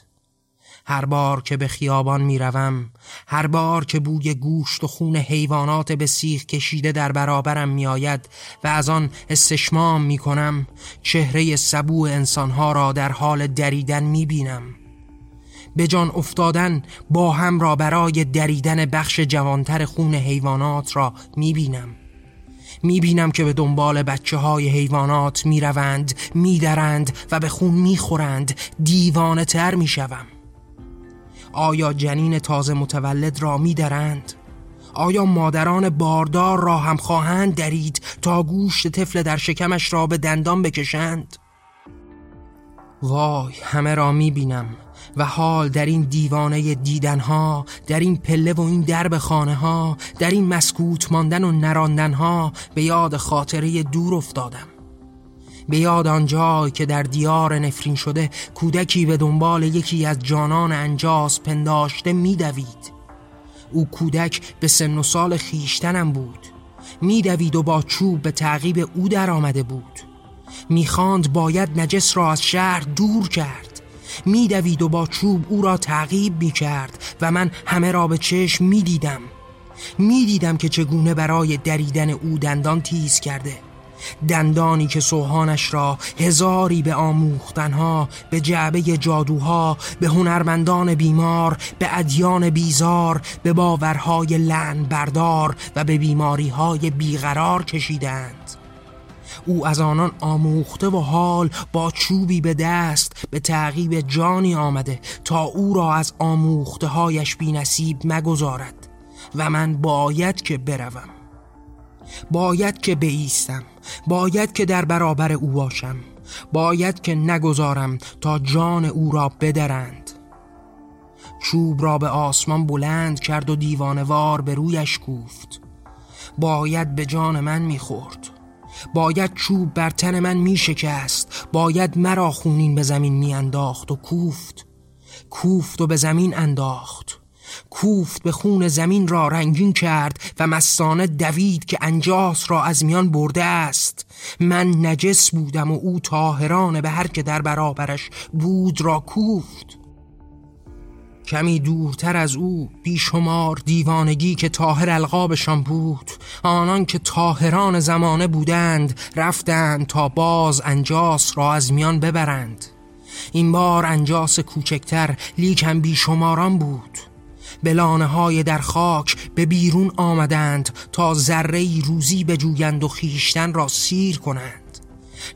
Speaker 1: هر بار که به خیابان می‌روم هر بار که بوی گوشت و خون حیوانات به سیخ کشیده در برابرم میآید و از آن استشمام می‌کنم چهره سبو انسانها را در حال دریدن می‌بینم. به جان افتادن با هم را برای دریدن بخش جوانتر خون حیوانات را می‌بینم. می‌بینم که به دنبال بچه های حیوانات می‌روند میدرند و به خون می‌خورند دیوانه تر می‌شوم آیا جنین تازه متولد را میدرند؟ آیا مادران باردار را هم خواهند درید تا گوشت طفل در شکمش را به دندان بکشند؟ وای همه را می‌بینم و حال در این دیوانه دیدنها در این پله و این درب خانه ها در این مسکوت ماندن و نراندن ها به یاد خاطره دور افتادم. به یاد آن که در دیار نفرین شده کودکی به دنبال یکی از جانان انجاز پنداشته میدوید. او کودک به سن و سال خیشتنم بود. میدوید و با چوب به تعقیب او در آمده بود. می‌خواند باید نجس را از شهر دور کرد. میدوید و با چوب او را تعقیب می‌کرد و من همه را به چشم می‌دیدم. می‌دیدم که چگونه برای دریدن او دندان تیز کرده. دندانی که سوهانش را هزاری به آموختنها به جعبه جادوها به هنرمندان بیمار به ادیان بیزار به باورهای لعن بردار و به بیماریهای بیقرار کشیدند. او از آنان آموخته و حال با چوبی به دست به تعقیب جانی آمده تا او را از آموخته هایش بی نصیب مگذارد و من باید که بروم. باید که بیستم باید که در برابر او باشم باید که نگذارم تا جان او را بدرند. چوب را به آسمان بلند کرد و دیوانوار به رویش کوفت. باید به جان من می‌خورد. باید چوب بر تن من میشکست باید مرا خونین به زمین میانداخت و کوفت. کوفت و به زمین انداخت. کوفت به خون زمین را رنگین کرد و مستانه دوید که انجاس را از میان برده است. من نجس بودم و او تاهران به هر که در برابرش بود را کوفت. کمی دورتر از او بیشمار دیوانگی که تاهر القابشان بود. آنان که تاهران زمانه بودند رفتند تا باز انجاس را از میان ببرند. این بار انجاس کوچکتر لیکن بیشماران بود. بلانه های در خاک به بیرون آمدند تا ذره روزی بجویند و خیشتن را سیر کنند.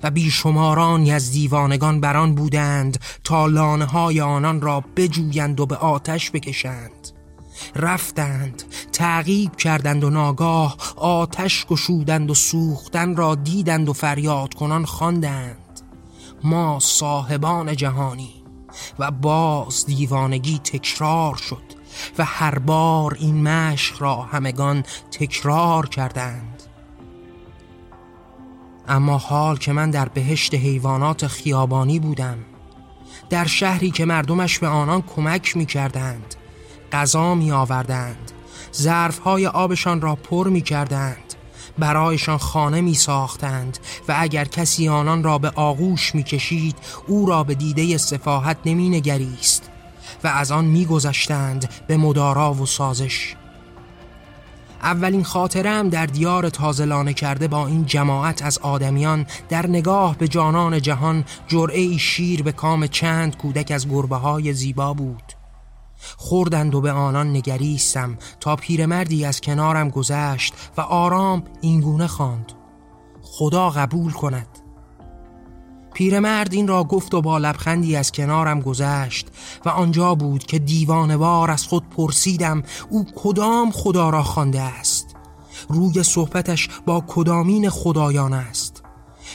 Speaker 1: و بیشمارانی از دیوانگان بران بودند تا لانه های آنان را بجویند و به آتش بکشند. رفتند تعقیب کردند و ناگاه آتش گشودند و سوختن را دیدند و فریاد کنان خواندند. ما صاحبان جهانی و باز دیوانگی تکرار شد و هر بار این مشق را همگان تکرار کردند. اما حال که من در بهشت حیوانات خیابانی بودم. در شهری که مردمش به آنان کمک می کردند غذا می آوردند ظرفهای آبشان را پر می کردند برایشان خانه می ساختند و اگر کسی آنان را به آغوش می کشید او را به دیده سفاحت نمی نگریست و از آن می گذشتند به مدارا و سازش. اولین خاطرم در دیار تازلانه کرده با این جماعت از آدمیان در نگاه به جانان جهان جرعه شیر به کام چند کودک از گربه های زیبا بود. خوردند و به آنان نگریستم تا پیرمردی از کنارم گذشت و آرام اینگونه خواند. خدا قبول کند. پیرمرد این را گفت و با لبخندی از کنارم گذشت و آنجا بود که دیوانوار از خود پرسیدم او کدام خدا را خوانده است؟ روی صحبتش با کدامین خدایان است؟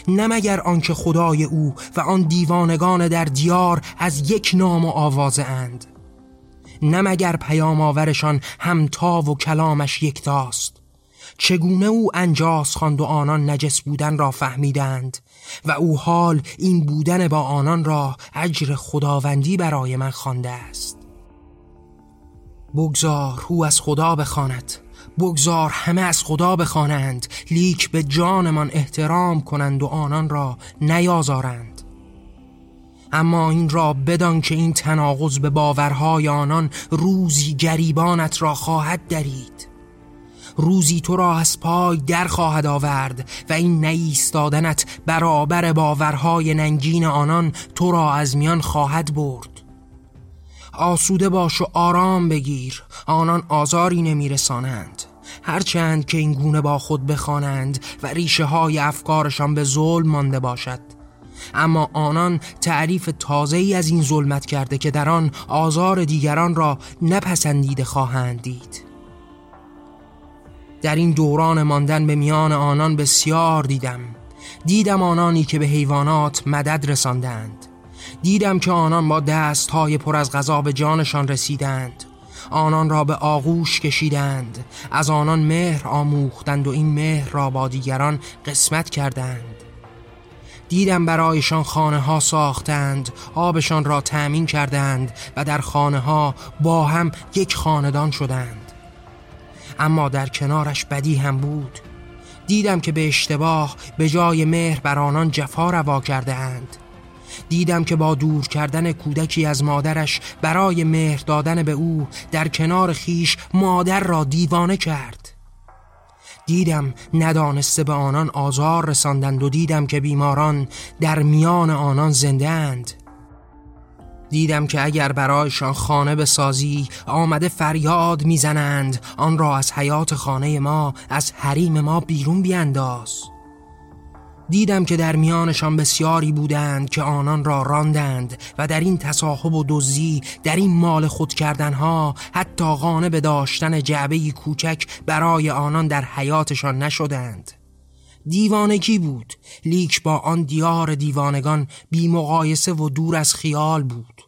Speaker 1: نه مگر آنکه خدای او و آن دیوانگان در دیار از یک نام و آوازه اند؟ نه مگر پیام آورشان همتا و کلامش یکتاست؟ چگونه او انجاس خواند و آنان نجس بودن را فهمیدند؟ و او حال این بودن با آنان را اجر خداوندی برای من خوانده است. بگذار او از خدا بخواند. بگذار همه از خدا بخوانند. لیک به جانمان احترام کنند و آنان را نیازارند. اما این را بدان که این تناقض به باورهای آنان روزی گریبانت را خواهد درید. روزی تو را از پای در خواهد آورد و این نیستادنت برابر باورهای ننگین آنان تو را از میان خواهد برد. آسوده باش و آرام بگیر آنان آزاری نمیرسانند. هرچند که این گونه با خود بخوانند و ریشه های افکارشان به ظلم مانده باشد. اما آنان تعریف تازه ای از این ظلمت کرده که در آن آزار دیگران را نپسندیده خواهند دید. در این دوران ماندن به میان آنان بسیار دیدم. دیدم آنانی که به حیوانات مدد رساندند. دیدم که آنان با دست های پر از غذا به جانشان رسیدند. آنان را به آغوش کشیدند. از آنان مهر آموختند و این مهر را با دیگران قسمت کردند. دیدم برایشان خانه ها ساختند آبشان را تأمین کردند و در خانه ها با هم یک خاندان شدند. اما در کنارش بدی هم بود. دیدم که به اشتباه به جای مهر بر آنان جفا روا کرده اند. دیدم که با دور کردن کودکی از مادرش برای مهر دادن به او در کنار خیش مادر را دیوانه کرد. دیدم ندانسته به آنان آزار رساندند و دیدم که بیماران در میان آنان زنده اند. دیدم که اگر برایشان خانه بسازی آمده فریاد می‌زنند. آن را از حیات خانه ما از حریم ما بیرون بیانداز دیدم که در میانشان بسیاری بودند که آنان را راندند و در این تصاحب و دزدی در این مال خود کردنها حتی قانه به داشتن جعبه کوچک برای آنان در حیاتشان نشدند. دیوانگی بود. لیک با آن دیار دیوانگان بی مقایسه و دور از خیال بود.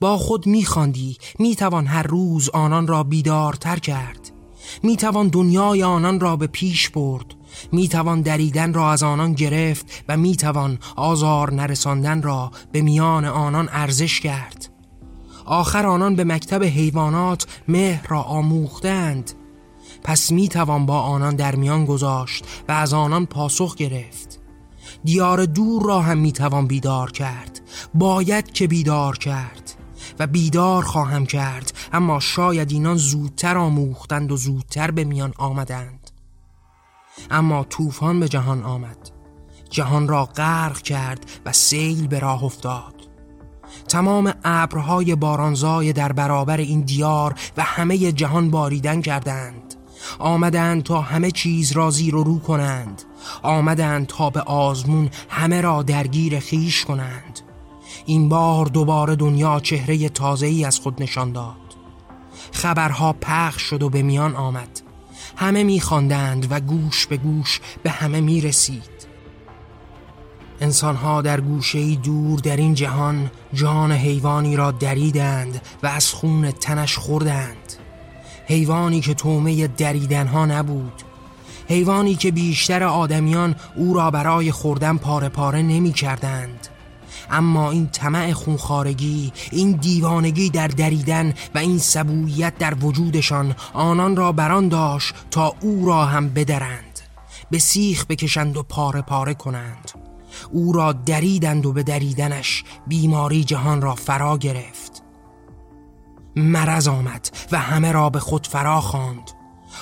Speaker 1: با خود میخواندی می‌توان هر روز آنان را بیدارتر کرد. می‌توان دنیای آنان را به پیش برد. می‌توان دریدن را از آنان گرفت و می‌توان آزار نرساندن را به میان آنان ارزش کرد. آخر آنان به مکتب حیوانات مهر را آموختند. پس می‌توان با آنان در میان گذاشت و از آنان پاسخ گرفت. دیار دور را هم می‌توان بیدار کرد. باید که بیدار کرد و بیدار خواهم کرد اما شاید اینان زودتر آموختند و زودتر به میان آمدند. اما طوفان به جهان آمد. جهان را غرق کرد و سیل به راه افتاد. تمام ابرهای بارانزای در برابر این دیار و همه جهان باریدن کردند. آمدند تا همه چیز را زیر و رو کنند. آمدند تا به آزمون همه را درگیر خیش کنند. این بار دوباره دنیا چهره تازه ای از خود نشان داد. خبرها پخش شد و به میان آمد. همه میخواندند و گوش به گوش به همه می‌رسید. انسانها در گوشه دور در این جهان جان حیوانی را دریدند و از خون تنش خوردند. حیوانی که تومه دریدنها نبود. حیوانی که بیشتر آدمیان او را برای خوردن پاره پاره نمی کردند. اما این طمع خونخارگی این دیوانگی در دریدن و این سبویت در وجودشان آنان را بران داشت تا او را هم بدرند. به سیخ بکشند و پاره پاره کنند. او را دریدند و به دریدنش بیماری جهان را فرا گرفت. مرض آمد و همه را به خود فرا خواند.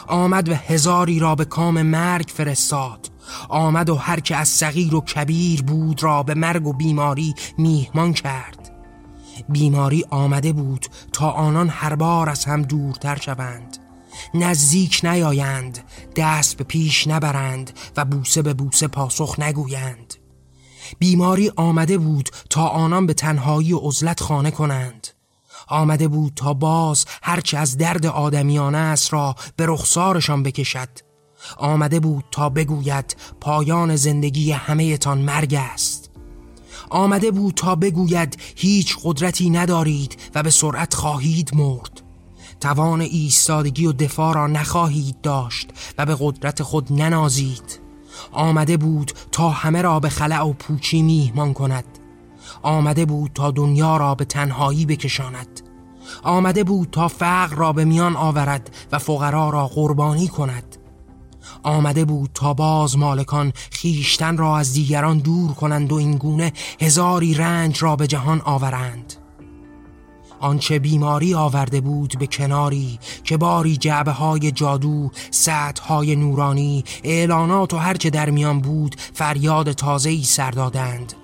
Speaker 1: آمد و هزاری را به کام مرگ فرستاد. آمد و هر که از صغیر و کبیر بود را به مرگ و بیماری میهمان کرد. بیماری آمده بود تا آنان هر بار از هم دورتر شوند. نزدیک نیایند دست به پیش نبرند و بوسه به بوسه پاسخ نگویند. بیماری آمده بود تا آنان به تنهایی و عزلت خانه کنند. آمده بود تا باز هرچه از درد آدمیانه است را به رخسارشان بکشد. آمده بود تا بگوید پایان زندگی همه تان مرگ است. آمده بود تا بگوید هیچ قدرتی ندارید و به سرعت خواهید مرد. توان ایستادگی و دفاع را نخواهید داشت و به قدرت خود ننازید. آمده بود تا همه را به خلع و پوچی میهمان کند. آمده بود تا دنیا را به تنهایی بکشاند. آمده بود تا فقر را به میان آورد و فقرا را قربانی کند. آمده بود تا باز مالکان خیشتن را از دیگران دور کنند و این گونه هزاری رنج را به جهان آورند. آنچه بیماری آورده بود به کناری که باری جعبه های جادو سطح های نورانی اعلانات و هرچه در میان بود فریاد تازه‌ای سر دادند.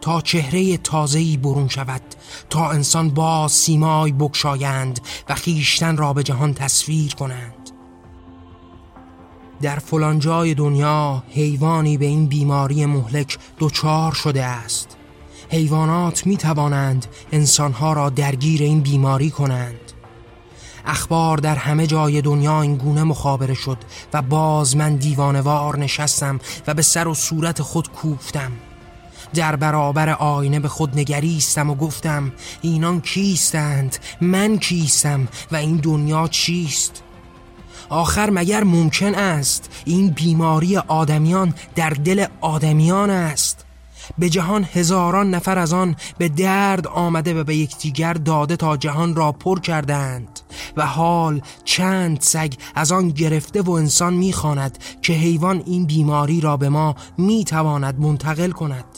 Speaker 1: تا چهره تازه‌ای برون شود تا انسان باز سیمای بکشایند و خیشتن را به جهان تصویر کنند. در فلان جای دنیا حیوانی به این بیماری مهلک دچار شده است. حیوانات می توانند انسانها را درگیر این بیماری کنند. اخبار در همه جای دنیا این گونه مخابره شد و باز من دیوانوار نشستم و به سر و صورت خود کوفتم. در برابر آینه به خود نگریستم و گفتم اینان کیستند؟ من کیستم و این دنیا چیست؟ آخر مگر ممکن است این بیماری آدمیان در دل آدمیان است؟ به جهان هزاران نفر از آن به درد آمده و به یکدیگر داده تا جهان را پر کردند و حال چند سگ از آن گرفته و انسان می‌خواند که حیوان این بیماری را به ما می‌تواند منتقل کند.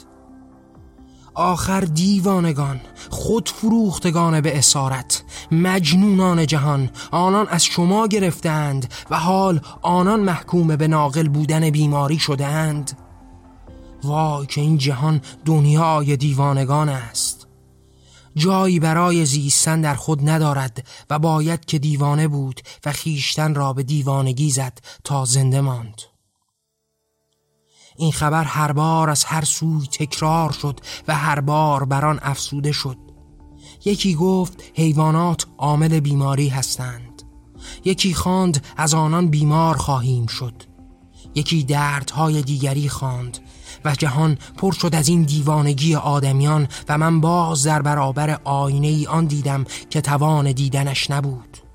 Speaker 1: آخر دیوانگان خود فروختگان به اسارت مجنونان جهان آنان از شما گرفتند و حال آنان محکوم به ناقل بودن بیماری شدهاند. وای که این جهان دنیای دیوانگان است. جایی برای زیستن در خود ندارد و باید که دیوانه بود و خیشتن را به دیوانگی زد تا زنده ماند. این خبر هر بار از هر سوی تکرار شد و هر بار بران افسوده شد. یکی گفت حیوانات عامل بیماری هستند. یکی خواند از آنان بیمار خواهیم شد. یکی دردهای دیگری خواند و جهان پر شد از این دیوانگی آدمیان و من باز در برابر آینه ای آن دیدم که توان دیدنش نبود.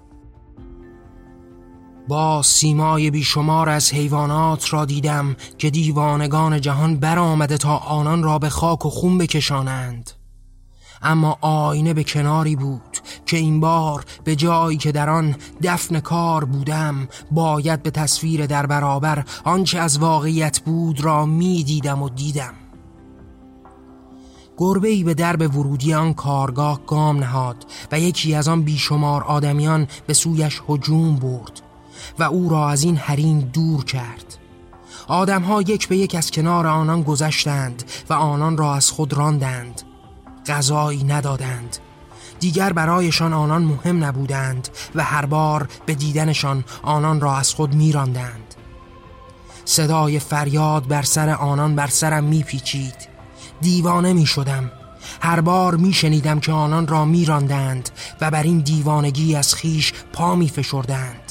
Speaker 1: با سیمای بیشمار از حیوانات را دیدم که دیوانگان جهان برآمده تا آنان را به خاک و خون بکشانند. اما آینه به کناری بود که این بار به جایی که در آن دفن کار بودم باید به تصویر در برابر آنچه از واقعیت بود را می دیدم و دیدم. گربه ای به درب ورودی آن کارگاه گام نهاد و یکی از آن بیشمار آدمیان به سویش هجوم برد و او را از این حریم دور کرد. آدمها یک به یک از کنار آنان گذشتند و آنان را از خود راندند. غذایی ندادند. دیگر برایشان آنان مهم نبودند و هر بار به دیدنشان آنان را از خود میراندند. صدای فریاد بر سر آنان بر سرم میپیچید. دیوانه می شدم هر بار می شنیدم که آنان را می راندند و بر این دیوانگی از خیش پا می فشردند.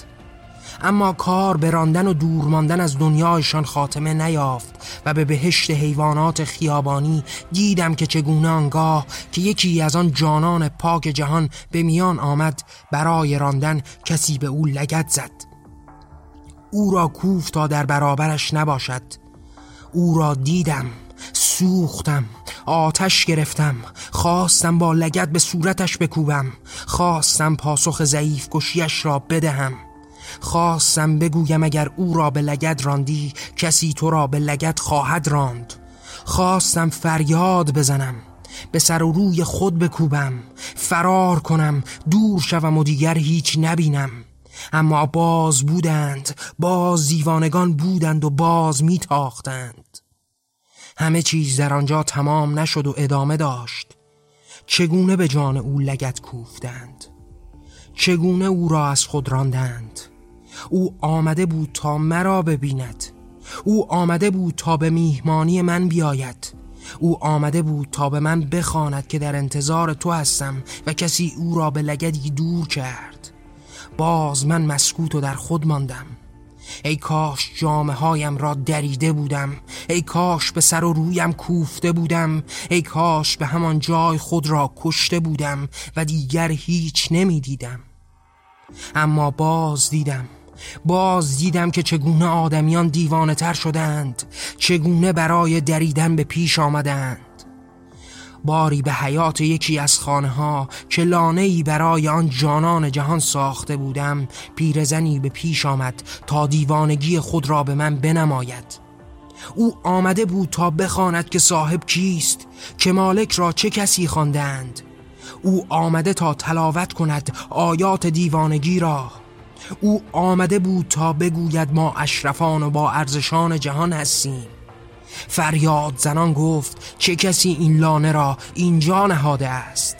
Speaker 1: اما کار به راندن و دور ماندن از دنیایشان خاتمه نیافت و به بهشت حیوانات خیابانی دیدم که چگونه آنگاه که یکی از آن جانان پاک جهان به میان آمد برای راندن کسی به او لگت زد. او را کوف تا در برابرش نباشد. او را دیدم سوختم آتش گرفتم خواستم با لگت به صورتش بکوبم خواستم پاسخ ضعیف کشیش را بدهم. خواستم بگویم اگر او را به لگت راندی کسی تو را به لگت خواهد راند. خواستم فریاد بزنم به سر و روی خود بکوبم فرار کنم دور شوم و دیگر هیچ نبینم. اما باز بودند باز دیوانگان بودند و باز میتاختند. همه چیز در آنجا تمام نشد و ادامه داشت. چگونه به جان او لگت کوفتند؟ چگونه او را از خود راندند؟ او آمده بود تا مرا ببیند. او آمده بود تا به میهمانی من بیاید. او آمده بود تا به من بخواند که در انتظار تو هستم و کسی او را به لگدی دور کرد. باز من مسکوت و در خود ماندم. ای کاش جامعه هایم را دریده بودم. ای کاش به سر و رویم کوفته بودم. ای کاش به همان جای خود را کشته بودم و دیگر هیچ نمی دیدم اما باز دیدم باز دیدم که چگونه آدمیان دیوانه تر شدند چگونه برای دریدن به پیش آمدند. باری به حیات یکی از خانه ها که لانهی برای آن جانان جهان ساخته بودم پیرزنی به پیش آمد تا دیوانگی خود را به من بنماید. او آمده بود تا بخواند که صاحب کیست که مالک را چه کسی خواندند. او آمده تا تلاوت کند آیات دیوانگی را. او آمده بود تا بگوید ما اشرفان و با ارزشان جهان هستیم. فریاد زنان گفت چه کسی این لانه را اینجا نهاده است؟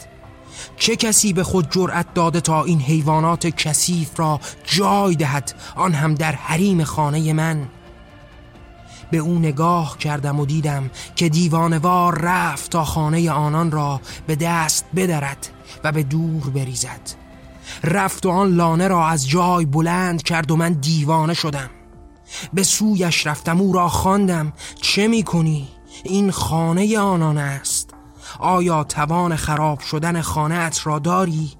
Speaker 1: چه کسی به خود جرأت داده تا این حیوانات کثیف را جای دهد؟ آن هم در حریم خانه من. به او نگاه کردم و دیدم که دیوانوار رفت تا خانه آنان را به دست بدرد و به دور بریزد. رفت و آن لانه را از جای بلند کرد و من دیوانه شدم به سویش رفتم او را خواندم چه می کنی؟ این خانه آنان است آیا توان خراب شدن خانه را داری؟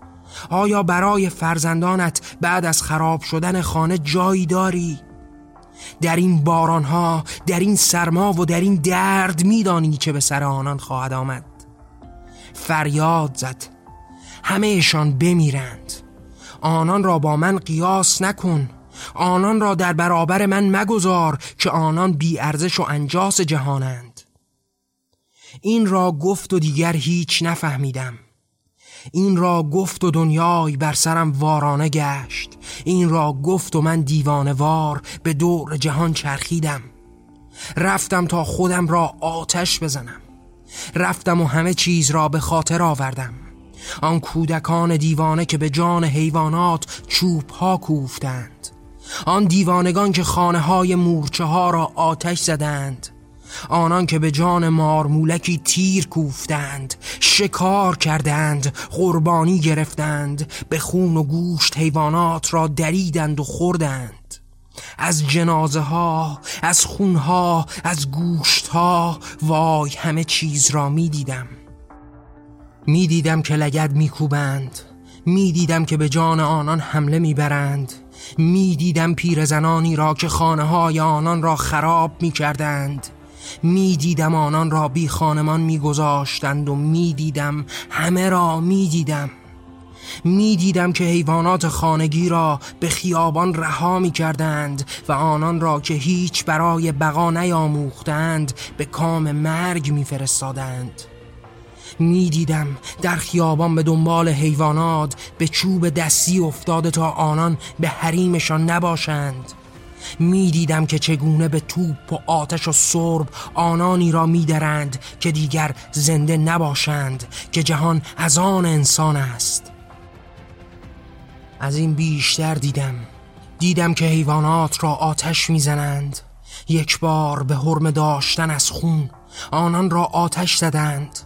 Speaker 1: آیا برای فرزندانت بعد از خراب شدن خانه جایی داری؟ در این بارانها در این سرما و در این درد میدانی چه به سر آنان خواهد آمد فریاد زد همهشان بمیرند. آنان را با من قیاس نکن. آنان را در برابر من مگذار که آنان بی ارزش و انجاس جهانند. این را گفت و دیگر هیچ نفهمیدم. این را گفت و دنیای بر سرم وارانه گشت. این را گفت و من دیوانه وار به دور جهان چرخیدم. رفتم تا خودم را آتش بزنم. رفتم و همه چیز را به خاطر آوردم. آن کودکان دیوانه که به جان حیوانات چوب ها کوفتند. آن دیوانگان که خانه های مورچه ها را آتش زدند. آنان که به جان مارمولکی تیر کوفتند شکار کردند قربانی گرفتند به خون و گوشت حیوانات را دریدند و خوردند. از جنازه ها از خون ها از گوشت ها وای همه چیز را می دیدم می دیدم که لگد می کوبند می دیدم که به جان آنان حمله می برند می دیدم پیرزنانی را که خانه های آنان را خراب می کردند می دیدم آنان را بی خانمان می گذاشتند و می دیدم همه را می دیدم می دیدم که حیوانات خانگی را به خیابان رها می کردند و آنان را که هیچ برای بقا نیاموختند به کام مرگ می فرستادند می دیدم در خیابان به دنبال حیوانات به چوب دستی افتاده تا آنان به حریمشان نباشند. می‌دیدم که چگونه به توپ و آتش و سرب آنانی را میدرند که دیگر زنده نباشند که جهان از آن انسان است. از این بیشتر دیدم. دیدم که حیوانات را آتش می‌زنند. یک بار به حرم داشتن از خون آنان را آتش زدند.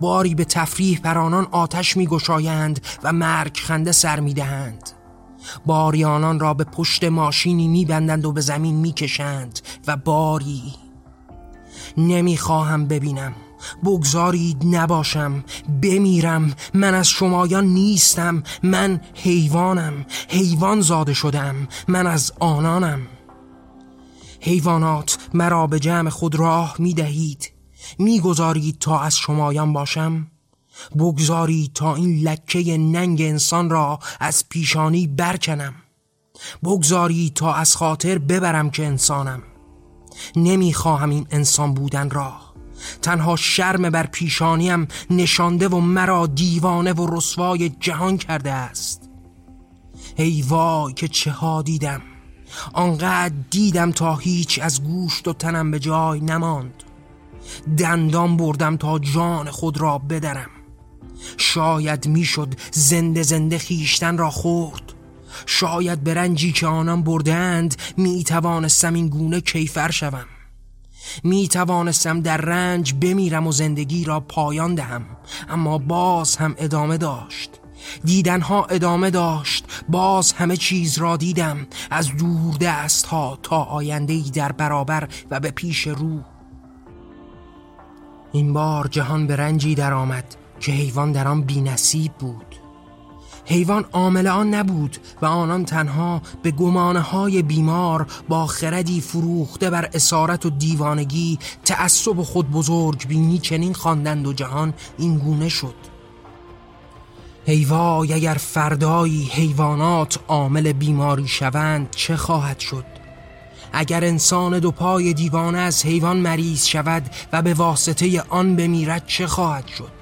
Speaker 1: باری به تفریح بر آنان آتش میگشایند و مرگ خنده سر می‌دهند. باری آنان را به پشت ماشینی میبندند و به زمین می‌کشند و باری نمی‌خواهم ببینم. بگذارید نباشم. بمیرم. من از شمایان نیستم. من حیوانم. حیوان زاده شدم. من از آنانم. حیوانات مرا به جمع خود راه می دهید می‌گذارید تا از شمایان باشم؟ بگذارید تا این لکه ننگ انسان را از پیشانی برکنم. بگذارید تا از خاطر ببرم که انسانم. نمی‌خواهم این انسان بودن را. تنها شرم بر پیشانیم نشانده و مرا دیوانه و رسوای جهان کرده است. ای وای که چه ها دیدم. آنقدر دیدم تا هیچ از گوشت و تنم به جای نماند. دندان بردم تا جان خود را بدرم. شاید می‌شد زنده زنده خیشتن را خورد. شاید به رنجی که آنان بردند می توانستم این گونه کیفر شوم. می توانستم در رنج بمیرم و زندگی را پایان دهم. اما باز هم ادامه داشت. دیدنها ادامه داشت. باز همه چیز را دیدم. از دور دست ها تا آینده در برابر و به پیش رو. این بار جهان به رنجی در آمد که حیوان در آن بینصیب بود. حیوان عامل آن نبود و آنان تنها به گمانه بیمار با خردی فروخته بر اسارت و دیوانگی تعصب خود بزرگ بینی چنین خواندند و جهان این گونه شد. حیوای اگر فردایی حیوانات عامل بیماری شوند چه خواهد شد؟ اگر انسان دو پای دیوانه از حیوان مریض شود و به واسطه آن بمیرد چه خواهد شد؟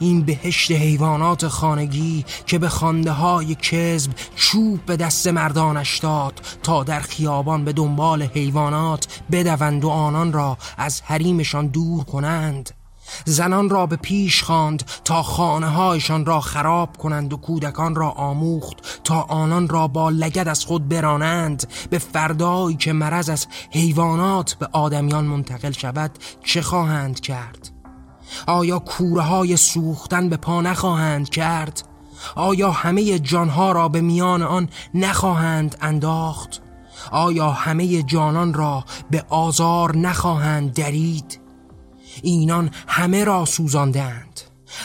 Speaker 1: این بهشت حیوانات خانگی که به خانده های کذب چوب به دست مردانش داد تا در خیابان به دنبال حیوانات بدوند و آنان را از حریمشان دور کنند زنان را به پیش خواند تا خانه هایشان را خراب کنند و کودکان را آموخت تا آنان را با لگد از خود برانند. به فردایی که مرض از حیوانات به آدمیان منتقل شود چه خواهند کرد؟ آیا کوره های سوختن به پا نخواهند کرد؟ آیا همه جانها را به میان آن نخواهند انداخت؟ آیا همه جانان را به آزار نخواهند درید؟ اینان همه را سوزاندند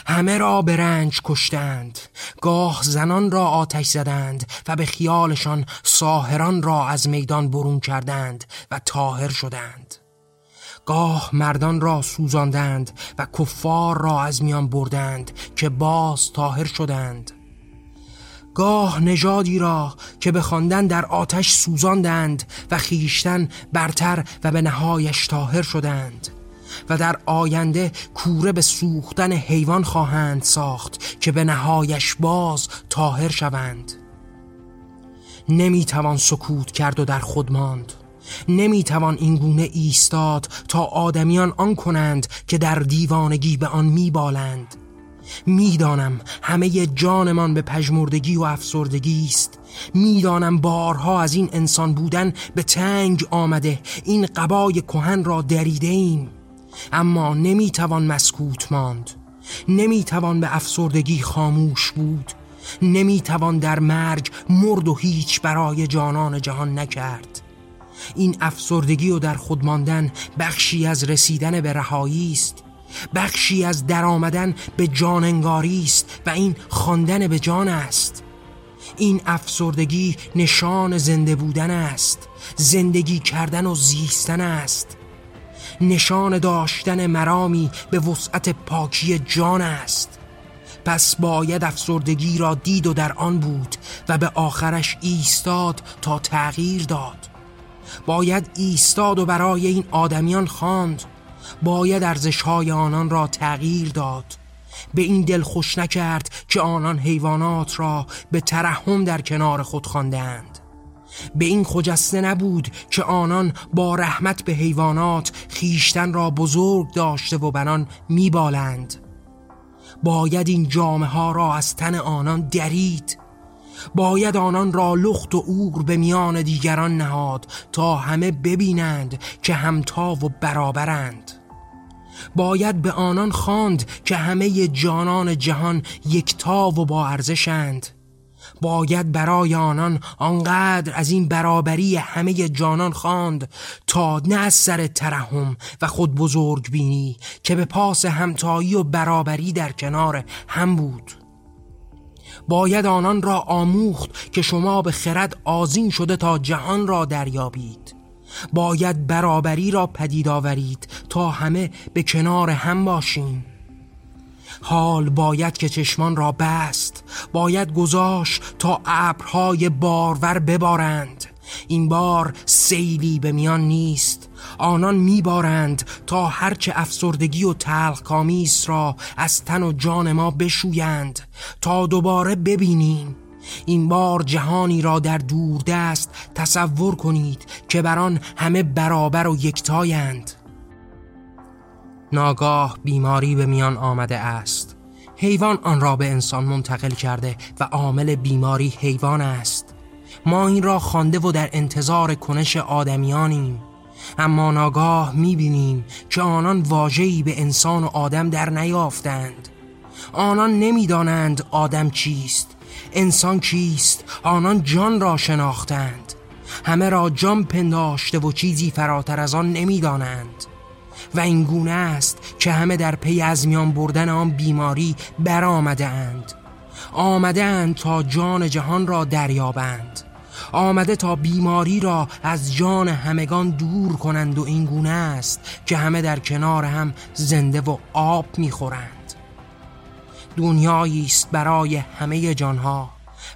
Speaker 1: همه را به رنج کشتند. گاه زنان را آتش زدند و به خیالشان ساهران را از میدان برون کردند و تاهر شدند. گاه مردان را سوزاندند و کفار را از میان بردند که باز تاهر شدند. گاه نژادی را که به خواندن در آتش سوزاندند و خیشتن برتر و به نهایش تاهر شدند. و در آینده کوره به سوختن حیوان خواهند ساخت که به نهایش باز تاهر شوند. نمی‌توان سکوت کرد و در خود ماند. نمی‌توان این گونه ایستاد تا آدمیان آن کنند که در دیوانگی به آن میبالند. می‌دانم همه جانمان به پژمردگی و افسردگی است. می‌دانم بارها از این انسان بودن به تنگ آمده. این قبای کهن را دریده ایم اما نمی‌توان مسکوت ماند. نمی‌توان به افسردگی خاموش بود. نمی‌توان در مرگ مرد و هیچ برای جانان جهان نکرد. این افسردگی و در خود ماندن بخشی از رسیدن به رهایی است. بخشی از درآمدن به جاننگاری است و این خواندن به جان است. این افسردگی نشان زنده بودن است. زندگی کردن و زیستن است. نشان داشتن مرامی به وسعت پاکی جان است. پس باید افسردگی را دید و در آن بود و به آخرش ایستاد تا تغییر داد. باید ایستاد و برای این آدمیان خواند. باید ارزشهای آنان را تغییر داد. به این دل خوش نکرد که آنان حیوانات را به ترحم در کنار خود خواندند به این خجسته نبود که آنان با رحمت به حیوانات خیشتن را بزرگ داشته و بنان میبالند. باید این جامعه ها را از تن آنان درید. باید آنان را لخت و اور به میان دیگران نهاد تا همه ببینند که همتا و برابرند. باید به آنان خواند که همه جانان جهان یکتا و با ارزشند. باید برای آنان آنقدر از این برابری همه جانان خواند تا نه از سر ترحم و خود بزرگ بینی که به پاس همتایی و برابری در کنار هم بود. باید آنان را آموخت که شما به خرد آزین شده تا جهان را دریابید. باید برابری را پدید آورید تا همه به کنار هم باشیم حال باید که چشمان را بست باید گذاشت تا ابرهای بارور ببارند. این بار سیلی به میان نیست آنان میبارند تا هرچه افسردگی و تلخ کامیس را از تن و جان ما بشویند تا دوباره ببینیم. این بار جهانی را در دوردست تصور کنید که بر آن همه برابر و یکتایند. ناگاه بیماری به میان آمده است. حیوان آن را به انسان منتقل کرده و عامل بیماری حیوان است. ما این را خوانده و در انتظار کنش آدمیانیم. اما ناگاه می‌بینیم که آنان واجهی به انسان و آدم در نیافتند. آنان نمی‌دانند آدم چیست انسان کیست آنان جان را شناختند. همه را جان پنداشته و چیزی فراتر از آن نمی‌دانند. و این گونه است که همه در پی از میان بردن آن بیماری برآمده اند آمده اند تا جان جهان را دریابند. آمده تا بیماری را از جان همگان دور کنند و این گونه است که همه در کنار هم زنده و آب می‌خورند. دنیایی است برای همه جانها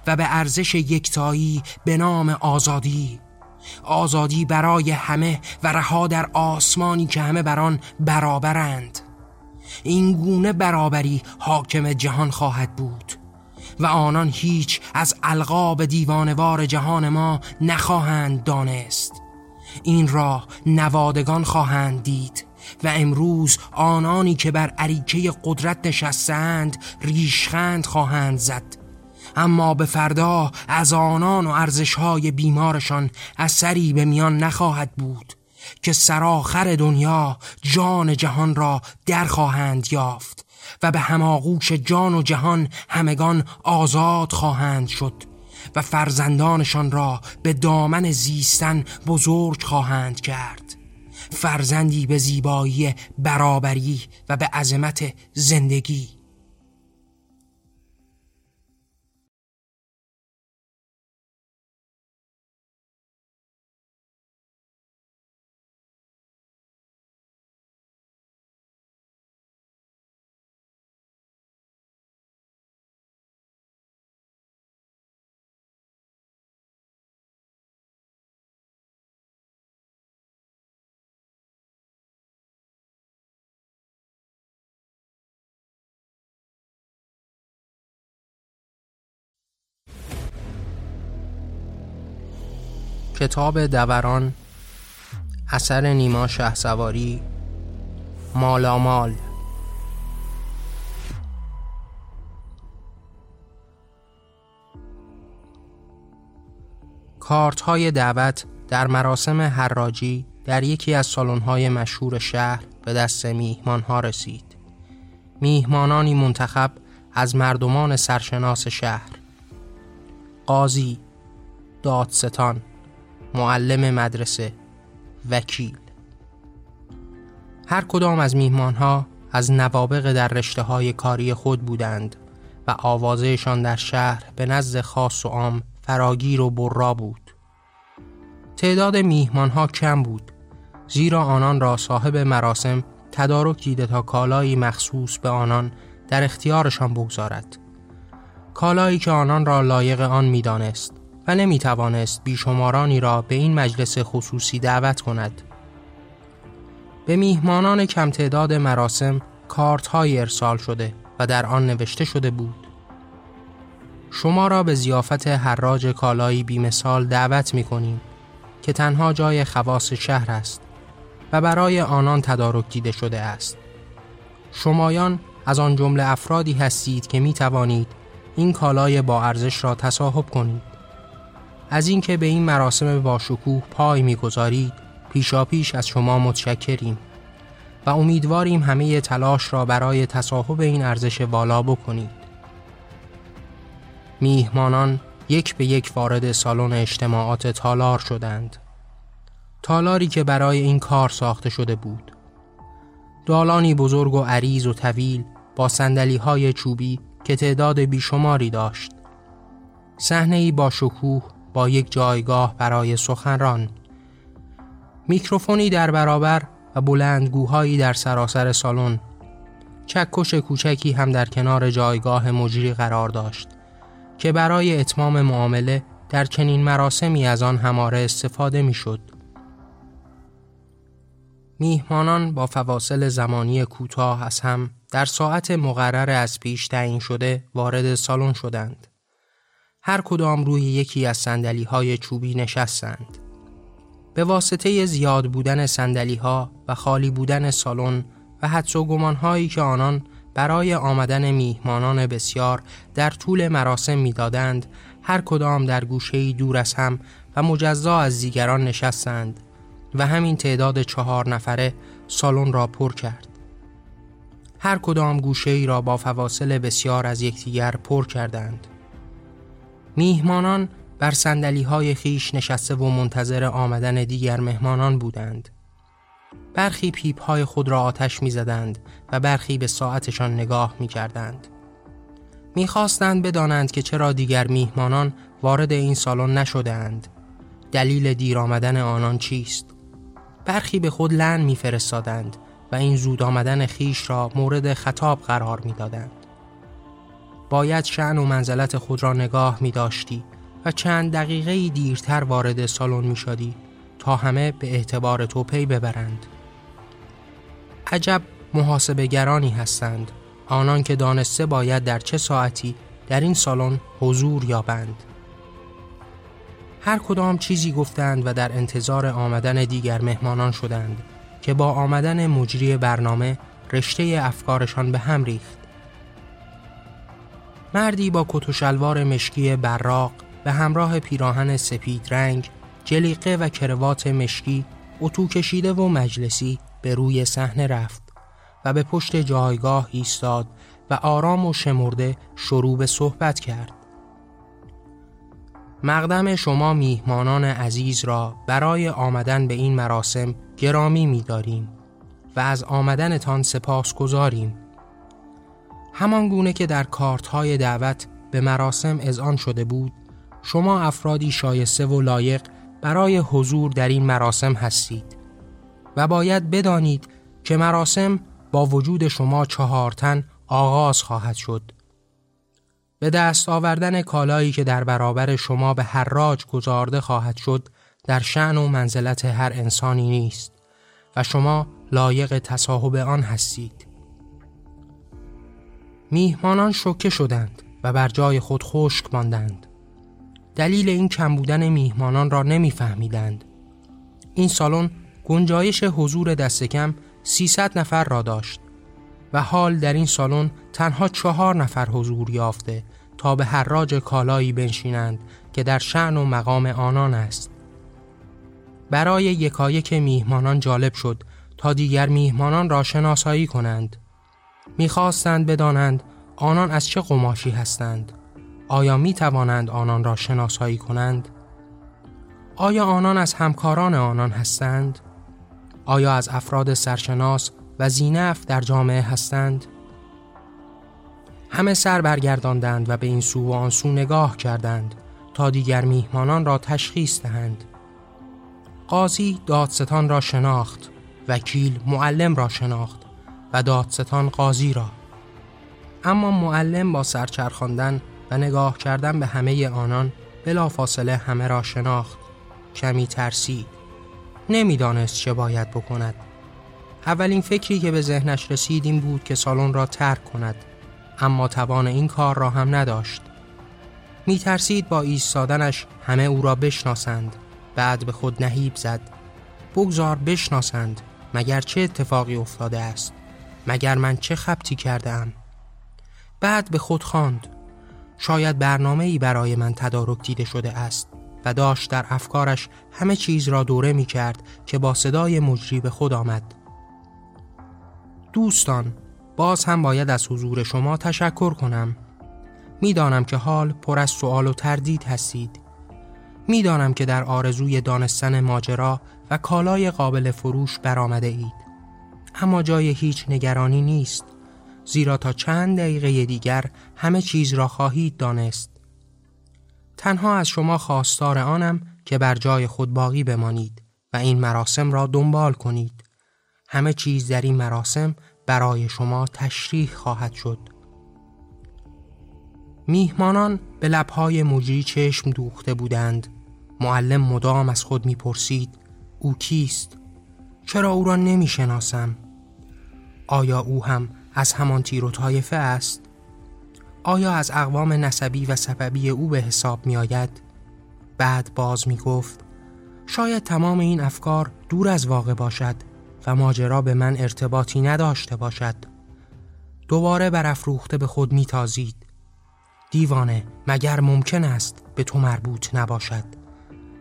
Speaker 1: و به ارزش یکتایی به نام آزادی آزادی برای همه و رها در آسمانی که همه بر آن برابرند. این گونه برابری حاکم جهان خواهد بود و آنان هیچ از القاب دیوانوار جهان ما نخواهند دانست. این را نوادگان خواهند دید و امروز آنانی که بر عریکه قدرت نشستند ریشخند خواهند زد. اما به فردا از آنان و ارزشهای بیمارشان اثری به میان نخواهد بود که سراخر دنیا جان جهان را در خواهند یافت و به هماغوش جان و جهان همگان آزاد خواهند شد و فرزندانشان را به دامن زیستن بزرگ خواهند کرد. فرزندی به زیبایی برابری و به عظمت زندگی. کتاب دوران اثر نیما شه سواری مالامال کارت های دعوت در مراسم حراجی در یکی از های مشهور شهر به دست میهمان ها رسید. میهمانانی منتخب از مردمان سرشناس شهر قاضی دادستان. معلم مدرسه وکیل. هر کدام از میهمان ها از نوابق در رشته های کاری خود بودند و آوازهشان در شهر به نزد خاص و عام فراگیر و برا بود. تعداد میهمان ها کم بود زیرا آنان را صاحب مراسم تدارک دیده تا کالایی مخصوص به آنان در اختیارشان بگذارد. کالایی که آنان را لایق آن می‌دانست. و نمی توانست بیشمارانی را به این مجلس خصوصی دعوت کند. به میهمانان کم تعداد مراسم کارت های ارسال شده و در آن نوشته شده بود شما را به زیافت حراج کالایی بیمثال دعوت می کنیم که تنها جای خواص شهر است و برای آنان تدارک دیده شده است. شمایان از آن جمله افرادی هستید که می توانید این کالای با ارزش را تصاحب کنید. از اینکه به این مراسم باشکوه پای می‌گذارید پیشا پیش از شما متشکریم و امیدواریم همه تلاش را برای تصاحب این ارزش والا بکنید. میهمانان یک به یک وارد سالن اجتماعات تالار شدند. تالاری که برای این کار ساخته شده بود. دالانی بزرگ و عریض و طویل با سندلی های چوبی که تعداد بیشماری داشت. صحنه ای با شکوه با یک جایگاه برای سخنران. میکروفونی در برابر و بلندگوهایی در سراسر سالن. چکش کوچکی هم در کنار جایگاه مجری قرار داشت که برای اتمام معامله در چنین مراسمی از آن هماره استفاده می‌شد. میهمانان با فواصل زمانی کوتاه از هم در ساعت مقرر از پیش تعیین شده وارد سالن شدند. هر کدام روی یکی از سندلی های چوبی نشستند. به واسطه زیاد بودن سندلی ها و خالی بودن سالن و حدس و گمان هایی که آنان برای آمدن میهمانان بسیار در طول مراسم می‌دادند هر کدام در گوشه دور از هم و مجزا از دیگران نشستند و همین تعداد چهار نفره سالن را پر کرد. هر کدام گوشه ای را با فواصل بسیار از یکدیگر پر کردند. میهمانان بر سندلی های خیش نشسته و منتظر آمدن دیگر مهمانان بودند. برخی پیپ های خود را آتش می زدند و برخی به ساعتشان نگاه می کردند. می خواستند بدانند که چرا دیگر میهمانان وارد این سالن نشده اند. دلیل دیر آمدن آنان چیست؟ برخی به خود لن میفرستادند و این زود آمدن خیش را مورد خطاب قرار می‌دادند. باید شعن و منزلت خود را نگاه می داشتی و چند دقیقه دیرتر وارد سالن می شدی تا همه به اعتبار تو پی ببرند. عجب محاسبه گرانی هستند آنان که دانسته باید در چه ساعتی در این سالن حضور یابند. هر کدام چیزی گفتند و در انتظار آمدن دیگر مهمانان شدند که با آمدن مجری برنامه رشته افکارشان به هم ریخت. مردی با کت و شلوار مشکی براق به همراه پیراهن سپید رنگ، جلیقه و کروات مشکی، اتو کشیده و مجلسی به روی صحنه رفت و به پشت جایگاه ایستاد و آرام و شمرده شروع به صحبت کرد. مقدم شما میهمانان عزیز را برای آمدن به این مراسم گرامی می‌داریم و از آمدنتان سپاس گذاریم. همان گونه که در کارت های دعوت به مراسم اذعان شده بود شما افرادی شایسته و لایق برای حضور در این مراسم هستید و باید بدانید که مراسم با وجود شما چهارتن آغاز خواهد شد. به دست آوردن کالایی که در برابر شما به حراج گذارده خواهد شد در شعن و منزلت هر انسانی نیست و شما لایق تصاحب آن هستید. میهمانان شوکه شدند و بر جای خود خشک ماندند. دلیل این کم بودن میهمانان را نمیفهمیدند. این سالن گنجایش حضور دست کم 300 نفر را داشت و حال در این سالن تنها چهار نفر حضور یافته تا به حراج کالایی بنشینند که در شعن و مقام آنان است. برای یکایک میهمانان جالب شد تا دیگر میهمانان را شناسایی کنند. می‌خواستند بدانند آنان از چه قماشی هستند آیا می توانند آنان را شناسایی کنند؟ آیا آنان از همکاران آنان هستند؟ آیا از افراد سرشناس و زینف در جامعه هستند؟ همه سر برگرداندند و به این سو و آن سو نگاه کردند تا دیگر میهمانان را تشخیص دهند. قاضی دادستان را شناخت، وکیل معلم را شناخت و دادستان قاضی را. اما معلم با سرچرخاندن و نگاه کردن به همه آنان بلا فاصله همه را شناخت. کمی ترسید. نمی‌دانست چه باید بکند. اولین فکری که به ذهنش رسید این بود که سالن را ترک کند. اما توان این کار را هم نداشت. می ترسید با ایستادنش همه او را بشناسند. بعد به خود نهیب زد. بگذار بشناسند مگر چه اتفاقی افتاده است؟ مگر من چه خبتی کرده ام بعد به خود خواند. شاید برنامه ای برای من تدارک دیده شده است و داشت در افکارش همه چیز را دوره می کرد که با صدای مجری به خود آمد. دوستان باز هم باید از حضور شما تشکر کنم. می‌دانم که حال پر از سوال و تردید هستید. می‌دانم که در آرزوی دانستن ماجرا و کالای قابل فروش برآمده اید. اما جای هیچ نگرانی نیست زیرا تا چند دقیقه دیگر همه چیز را خواهید دانست تنها از شما خواستار آنم که بر جای خود باقی بمانید و این مراسم را دنبال کنید همه چیز در این مراسم برای شما تشریح خواهد شد میهمانان به لبهای مجری چشم دوخته بودند معلم مدام از خود می‌پرسید او کیست؟ چرا او را نمی‌شناسم؟ آیا او هم از همان تیر و طایفه است؟ آیا از اقوام نسبی و سببی او به حساب می آید؟ بعد باز می گفت شاید تمام این افکار دور از واقع باشد و ماجرا به من ارتباطی نداشته باشد دوباره برافروخته به خود می تازید دیوانه مگر ممکن است به تو مربوط نباشد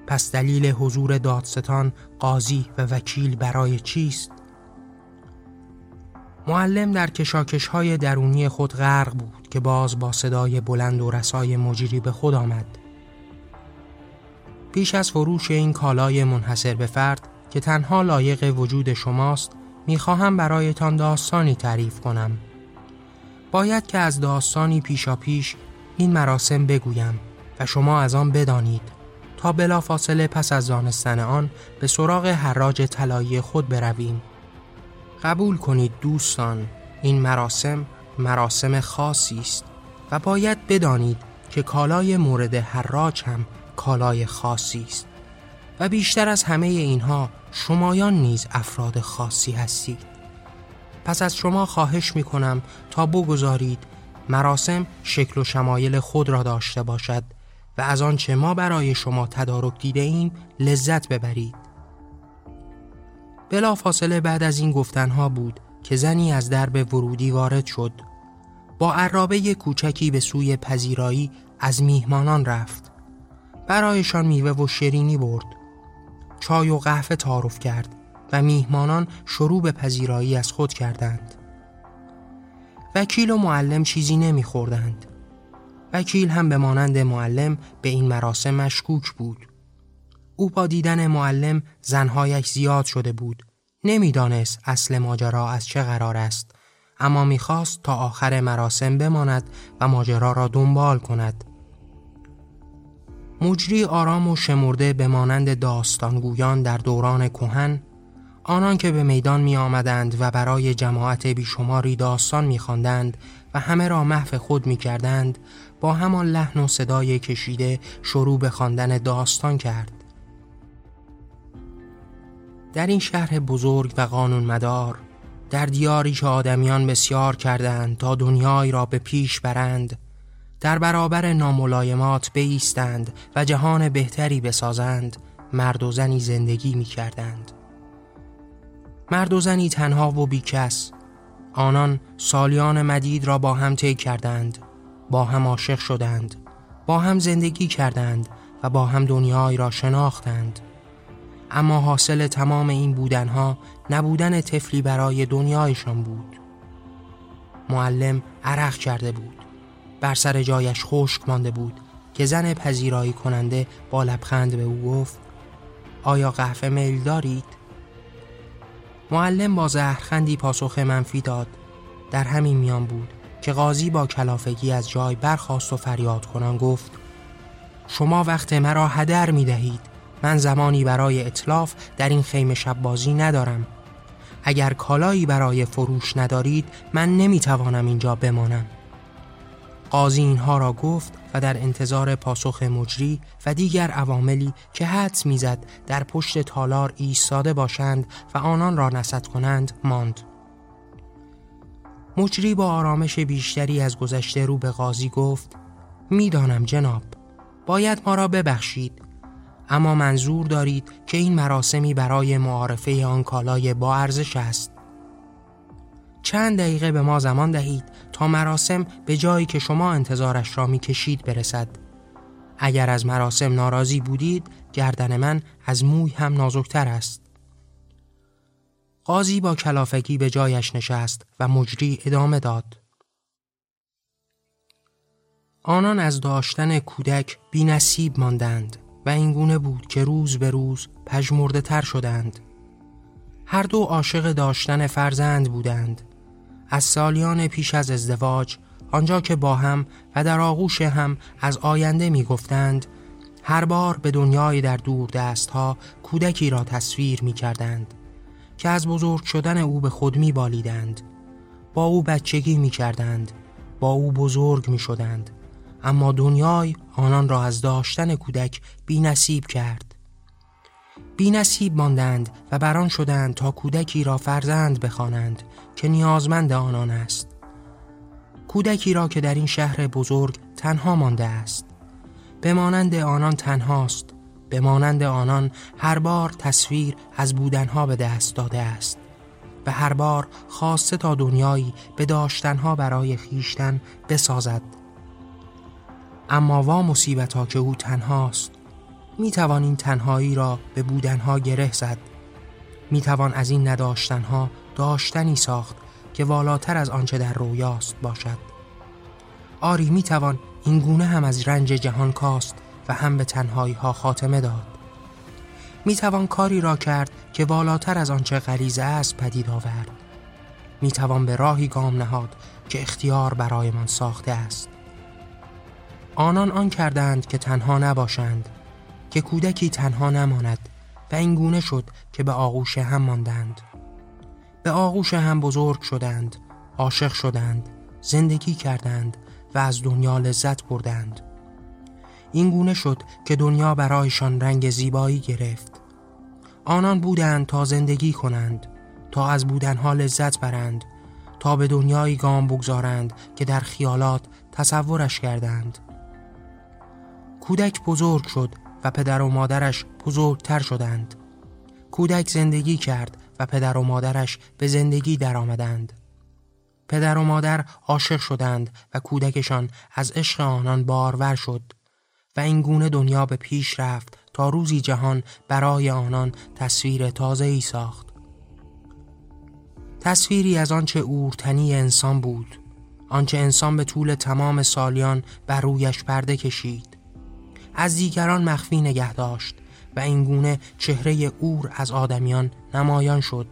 Speaker 1: پس دلیل حضور دادستان قاضی و وکیل برای چیست؟ معلم در کشاکش های درونی خود غرق بود که باز با صدای بلند و رسای مجری به خود آمد. پیش از فروش این کالای منحصر به فرد که تنها لایق وجود شماست می‌خواهم برایتان داستانی تعریف کنم. باید که از داستانی پیشا پیش این مراسم بگویم و شما از آن بدانید تا بلا فاصله پس از دانستن آن به سراغ حراج طلایی خود برویم. قبول کنید دوستان این مراسم مراسم خاصی است و باید بدانید که کالای مورد حراج هم کالای خاصی است و بیشتر از همه اینها شمایان نیز افراد خاصی هستید. پس از شما خواهش می کنم تا بگذارید مراسم شکل و شمایل خود را داشته باشد و از آنچه ما برای شما تدارک دیده ایم لذت ببرید. بلا فاصله بعد از این گفتنها بود که زنی از درب ورودی وارد شد. با عرابه کوچکی به سوی پذیرایی از میهمانان رفت. برایشان میوه و شیرینی برد. چای و قهوه تعارف کرد و میهمانان شروع به پذیرایی از خود کردند. وکیل و معلم چیزی نمیخوردند. وکیل هم به مانند معلم به این مراسم مشکوک بود. او با دیدن معلم زنهایش زیاد شده بود. نمی‌دانست اصل ماجرا از چه قرار است. اما می‌خواست تا آخر مراسم بماند و ماجرا را دنبال کند. مجری آرام و شمرده به مانند داستانگویان در دوران کهن آنان که به میدان می آمدند و برای جماعت بیشماری داستان می خواندند و همه را محو خود می کردند با همان لحن و صدای کشیده شروع به خواندن داستان کرد. در این شهر بزرگ و قانون مدار در دیاری که آدمیان بسیار کردند تا دنیای را به پیش برند در برابر ناملایمات بیستند و جهان بهتری بسازند مرد و زنی زندگی می کردند مرد و زنی تنها و بیکس آنان سالیان مدید را با هم طی کردند با هم عاشق شدند با هم زندگی کردند و با هم دنیای را شناختند. اما حاصل تمام این بودنها نبودن طفلی برای دنیایشان بود. معلم عرق کرده بود. بر سر جایش خشک مانده بود که زن پذیرایی کننده با لبخند به او گفت آیا قهوه میل دارید؟ معلم با زهرخندی پاسخ منفی داد. در همین میان بود که قاضی با کلافگی از جای برخواست و فریاد کنان گفت شما وقت مرا هدر می دهید من زمانی برای اطلاف در این خیمه شب ندارم. اگر کالایی برای فروش ندارید من نمی توانم اینجا بمانم. قاضی اینها را گفت و در انتظار پاسخ مجری و دیگر عواملی که حدس می‌زد در پشت تالار ایستاده باشند و آنان را نصد کنند ماند. مجری با آرامش بیشتری از گذشته رو به قاضی گفت می‌دانم جناب باید ما را ببخشید. اما منظور دارید که این مراسمی برای معارفه آن کالای با ارزش است. چند دقیقه به ما زمان دهید تا مراسم به جایی که شما انتظارش را می‌کشید برسد. اگر از مراسم ناراضی بودید گردن من از موی هم نازکتر است. قاضی با کلافگی به جایش نشست و مجری ادامه داد. آنان از داشتن کودک بی نصیب ماندند. و اینگونه بود که روز به روز پژمرده تر شدند. هر دو عاشق داشتن فرزند بودند. از سالیان پیش از ازدواج آنجا که با هم و در آغوش هم از آینده می گفتند هر بار به دنیای در دور دست ها کودکی را تصویر می کردند که از بزرگ شدن او به خود می بالیدند با او بچگی می کردند با او بزرگ می شدند اما دنیای آنان را از داشتن کودک بی نصیب کرد. بی نصیب ماندند و بران شدند تا کودکی را فرزند بخوانند که نیازمند آنان است. کودکی را که در این شهر بزرگ تنها مانده است. به مانند آنان تنهاست. به مانند آنان هر بار تصویر از بودنها به دست داده است. و هر بار خواسته تا دنیایی به داشتنها برای خیشتن بسازد. اما وا مصیبت ها که او تنهاست. می توان این تنهایی را به بودنها گره زد. می توان از این نداشتنها داشتنی ساخت که والاتر از آنچه در رویاست باشد. آری می توان این گونه هم از رنج جهان کاست و هم به تنهایی ها خاتمه داد. می توان کاری را کرد که والاتر از آنچه غریزه است پدید آورد. می توان به راهی گام نهاد که اختیار برایمان ساخته است. آنان آن کردند که تنها نباشند که کودکی تنها نماند و این گونه شد که به آغوش هم ماندند. به آغوش هم بزرگ شدند عاشق شدند زندگی کردند و از دنیا لذت بردند. این گونه شد که دنیا برایشان رنگ زیبایی گرفت. آنان بودند تا زندگی کنند تا از بودنها لذت برند تا به دنیایی گام بگذارند که در خیالات تصورش کردند. کودک بزرگ شد و پدر و مادرش بزرگتر شدند کودک زندگی کرد و پدر و مادرش به زندگی درآمدند. پدر و مادر عاشق شدند و کودکشان از عشق آنان بارور شد و این گونه دنیا به پیش رفت تا روزی جهان برای آنان تصویر تازه ای ساخت. تصویری از آنچه اورتنی انسان بود آنچه انسان به طول تمام سالیان بر رویش پرده کشید از دیگران مخفی نگه داشت و اینگونه چهره اور از آدمیان نمایان شد.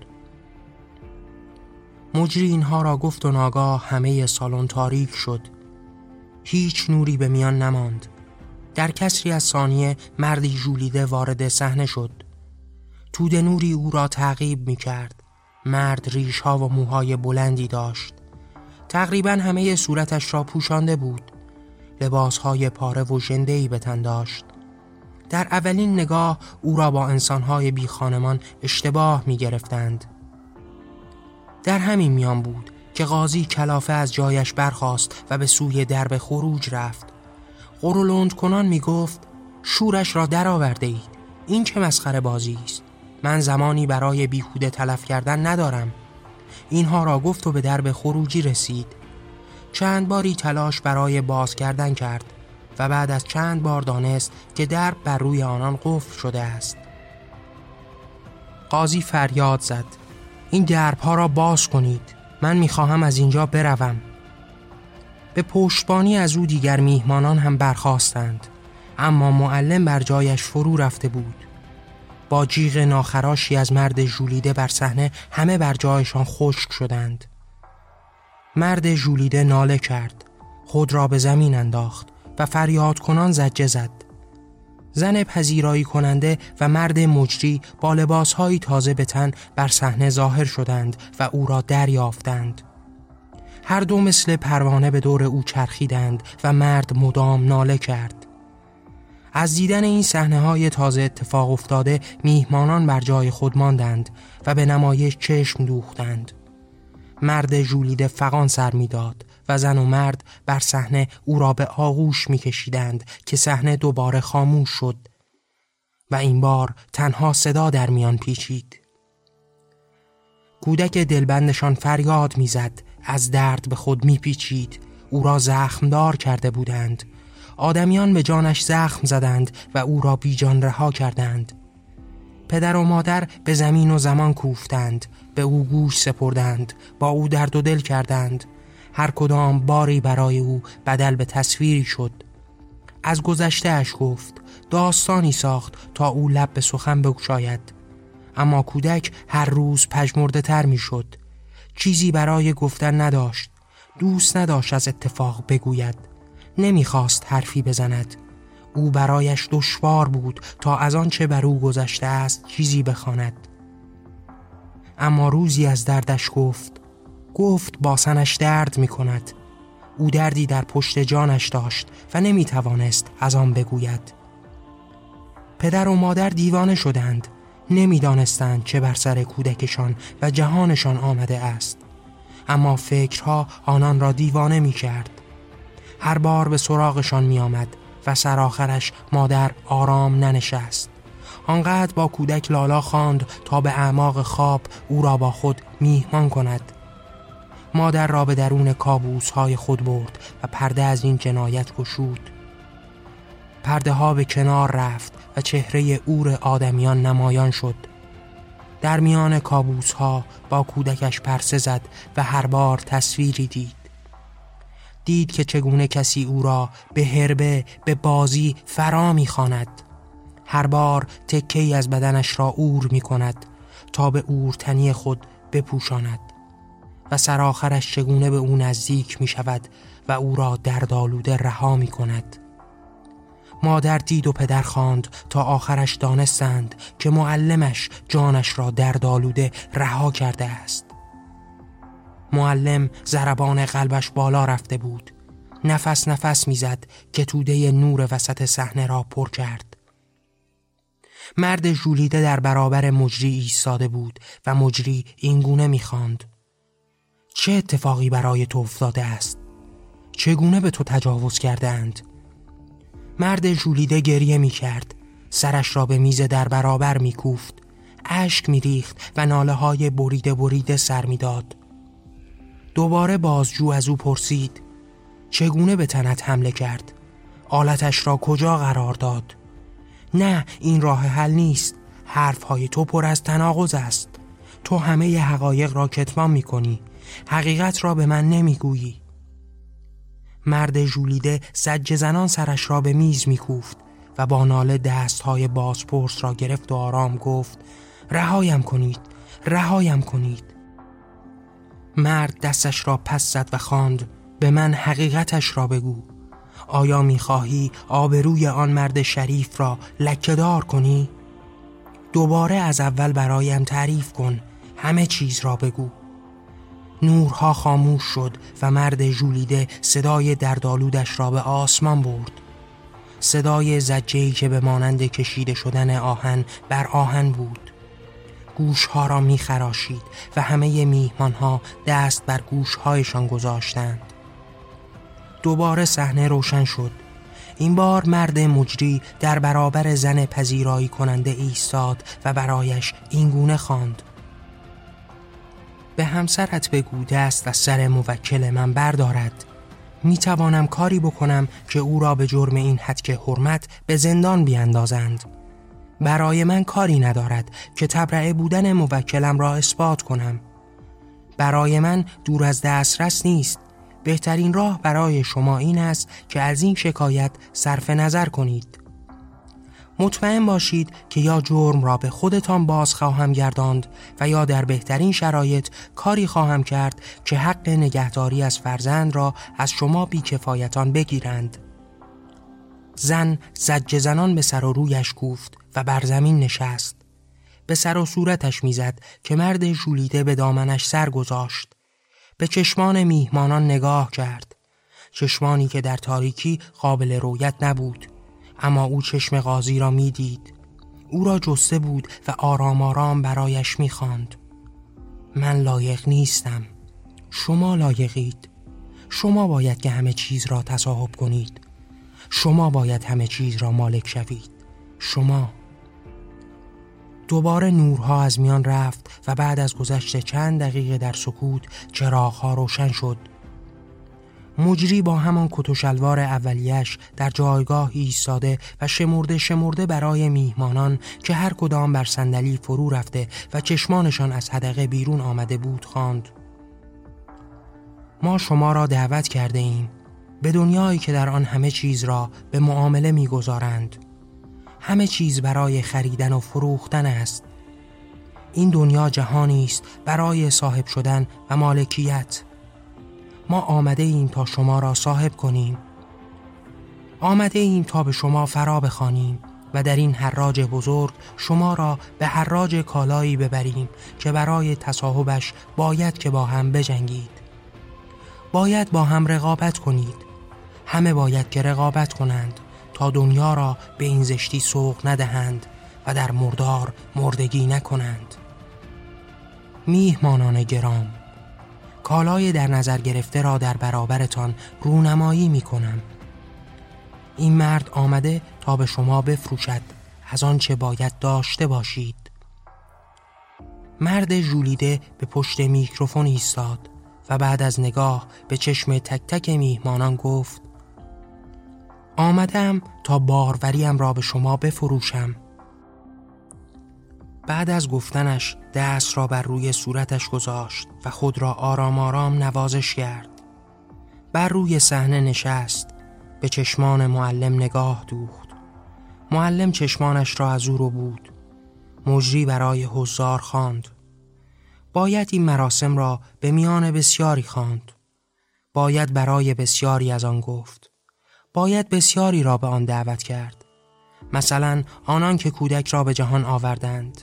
Speaker 1: مجری اینها را گفت و ناگاه همه سالن تاریک شد. هیچ نوری به میان نماند. در کسری از ثانیه مردی جولیده وارد صحنه شد. تود نوری او را تعقیب می کرد مرد ریش ها و موهای بلندی داشت. تقریبا همه صورتش را پوشانده بود. لباس های پاره و جندهی به تن داشت در اولین نگاه او را با انسانهای بی خانمان اشتباه می گرفتند. در همین میان بود که قاضی کلافه از جایش برخاست و به سوی درب خروج رفت. قرولند کنان می گفت شورش را درآورده اید. این چه مسخره بازی است. من زمانی برای بیهوده تلف کردن ندارم. اینها را گفت و به درب خروجی رسید. چند باری تلاش برای باز کردن کرد و بعد از چند بار دانست که درب بر روی آنان قفل شده است. قاضی فریاد زد. این دربها را باز کنید. من می‌خواهم از اینجا بروم. به پشتبانی از او دیگر میهمانان هم برخواستند اما معلم بر جایش فرو رفته بود. با جیغ ناخراشی از مرد ژولیده بر صحنه همه بر جایشان خشک شدند. مرد ژولیده ناله کرد. خود را به زمین انداخت و فریاد کنان زجه زد. زن پذیرایی کننده و مرد مجری با لباسهایی تازه به تن بر صحنه ظاهر شدند و او را دریافتند. هر دو مثل پروانه به دور او چرخیدند و مرد مدام ناله کرد. از دیدن این صحنه های تازه اتفاق افتاده میهمانان بر جای خود ماندند و به نمایش چشم دوختند. مرد ژولیده فقان سر می‌داد و زن و مرد بر صحنه او را به آغوش میکشیدند که صحنه دوباره خاموش شد و این بار تنها صدا در میان پیچید. کودک دلبندشان فریاد می‌زد از درد به خود میپیچید او را زخمدار کرده بودند. آدمیان به جانش زخم زدند و او را بیجان رها کردند. پدر و مادر به زمین و زمان کوفتند. به او گوش سپردند با او درد و دل کردند. هر کدام باری برای او بدل به تصویری شد. از گذشتهش گفت داستانی ساخت تا او لب به سخن بگشاید. اما کودک هر روز پژمرده تر می شد چیزی برای گفتن نداشت. دوست نداشت از اتفاق بگوید. نمی‌خواست حرفی بزند. او برایش دشوار بود تا از آنچه بر او گذشته است چیزی بخواند. اما روزی از دردش گفت گفت باسنش درد می کند او دردی در پشت جانش داشت و نمی توانست از آن بگوید. پدر و مادر دیوانه شدند نمی‌دانستند چه بر سر کودکشان و جهانشان آمده است. اما فکرها آنان را دیوانه می کرد هر بار به سراغشان می آمد و سرآخرش مادر آرام ننشست. آنقدر با کودک لالا خواند تا به اعماق خواب او را با خود میهمان کند. مادر را به درون کابوس های خود برد و پرده از این جنایت گشود. پرده ها به کنار رفت و چهره اور آدمیان نمایان شد. در میان کابوس ها با کودکش پرسه زد و هر بار تصویری دید. دید که چگونه کسی او را به هربه به بازی فرا می‌خواند. هر بار تکه از بدنش را اور می کند تا به اورتنی خود بپوشاند و سرآخرش چگونه به او نزدیک می شود و او را دردآلوده رها می کند مادر دید و پدر خواند تا آخرش دانستند که معلمش جانش را دردآلوده رها کرده است. معلم زربان قلبش بالا رفته بود. نفس نفس می‌زد که توده نور وسط صحنه را پر کرد. مرد ژولیده در برابر مجری ایستاده بود و مجری اینگونه می‌خواند. چه اتفاقی برای تو افتاده است؟ چگونه به تو تجاوز کردند مرد ژولیده گریه می کرد سرش را به میز در برابر می کوفت اشک می ریخت و ناله های بریده بریده سر می داد. دوباره بازجو از او پرسید. چگونه به تنت حمله کرد؟ آلتش را کجا قرار داد؟ نه این راه حل نیست. حرف های تو پر از تناقض است. تو همه ی حقایق را کتمان می کنی حقیقت را به من نمی‌گویی. مرد ژولیده سج زنان سرش را به میز میکوفت و با ناله دستهای بازپرس را گرفت و آرام گفت رهایم کنید رهایم کنید. مرد دستش را پس زد و خواند به من حقیقتش را بگو. آیا می‌خواهی آبروی آن مرد شریف را لکهدار کنی؟ دوباره از اول برایم تعریف کن همه چیز را بگو. نورها خاموش شد و مرد ژولیده صدای دردالودش را به آسمان برد. صدای زجهی که به مانند کشیده شدن آهن بر آهن بود. گوشها را میخراشید و همه میهمانها دست بر گوشهایشان گذاشتند. دوباره صحنه روشن شد. این بار مرد مجری در برابر زن پذیرایی کننده ایستاد و برایش اینگونه خواند. به همسرت بگو دست و سر موکل من بردارد. می توانم کاری بکنم که او را به جرم این حد که حرمت به زندان بیاندازند. برای من کاری ندارد که تبرعه بودن موکلم را اثبات کنم. برای من دور از دسترس نیست. بهترین راه برای شما این است که از این شکایت صرف نظر کنید. مطمئن باشید که یا جرم را به خودتان باز خواهم گرداند و یا در بهترین شرایط کاری خواهم کرد که حق نگهداری از فرزند را از شما بیکفایتان بگیرند. زن زج زنان به سر و رویش کوفت و بر زمین نشست. به سر و صورتش می‌زد که مرد ژولیده به دامنش سر گذاشت. به چشمان میهمانان نگاه کرد. چشمانی که در تاریکی قابل رویت نبود. اما او چشم قاضی را می‌دید. او را جسته بود و آرام آرام برایش می‌خواند. من لایق نیستم. شما لایقید. شما باید که همه چیز را تصاحب کنید. شما باید همه چیز را مالک شوید. شما دوباره نورها از میان رفت و بعد از گذشت چند دقیقه در سکوت چراغها روشن شد. مجری با همان کت و شلوار اولیش در جایگاه ایستاده و شمرده شمرده برای میهمانان که هر کدام بر صندلی فرو رفته و چشمانشان از حدقه بیرون آمده بود خواند. ما شما را دعوت کرده ایم. به دنیایی که در آن همه چیز را به معامله می‌گذارند. همه چیز برای خریدن و فروختن است. این دنیا جهانی است برای صاحب شدن و مالکیت. ما آمده ایم تا شما را صاحب کنیم. آمده ایم تا به شما فرا بخوانیم و در این حراج بزرگ شما را به حراج کالایی ببریم که برای تصاحبش باید که با هم بجنگید. باید با هم رقابت کنید. همه باید که رقابت کنند. تا دنیا را به این زشتی سوق ندهند و در مردار مردگی نکنند. میهمانان گرام کالای در نظر گرفته را در برابرتان رونمایی می کنم این مرد آمده تا به شما بفروشد از آنچه باید داشته باشید. مرد جولیده به پشت میکروفون ایستاد و بعد از نگاه به چشم تک تک میهمانان گفت آمدم تا باروریم را به شما بفروشم. بعد از گفتنش دست را بر روی صورتش گذاشت و خود را آرام آرام نوازش کرد. بر روی صحنه نشست به چشمان معلم نگاه دوخت. معلم چشمانش را از او رو بود. مجری برای حضار خواند. باید این مراسم را به میان بسیاری خواند. باید برای بسیاری از آن گفت. باید بسیاری را به آن دعوت کرد. مثلا آنان که کودک را به جهان آوردند.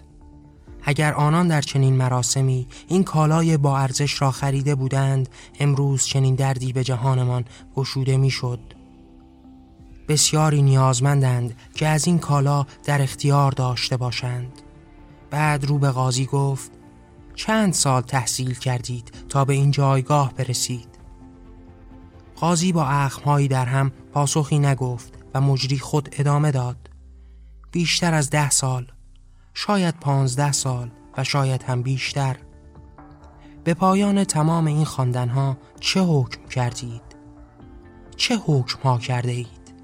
Speaker 1: اگر آنان در چنین مراسمی این کالای با ارزش را خریده بودند امروز چنین دردی به جهانمان گشوده می‌شد. بسیاری نیازمندند که از این کالا در اختیار داشته باشند. بعد رو به قاضی گفت چند سال تحصیل کردید تا به این جایگاه برسید؟ قاضی با اخمهایی در هم پاسخی نگفت و مجری خود ادامه داد بیشتر از ده سال شاید پانزده سال و شاید هم بیشتر به پایان تمام این خواندنها چه حکم کردید؟ چه حکم ها کرده اید؟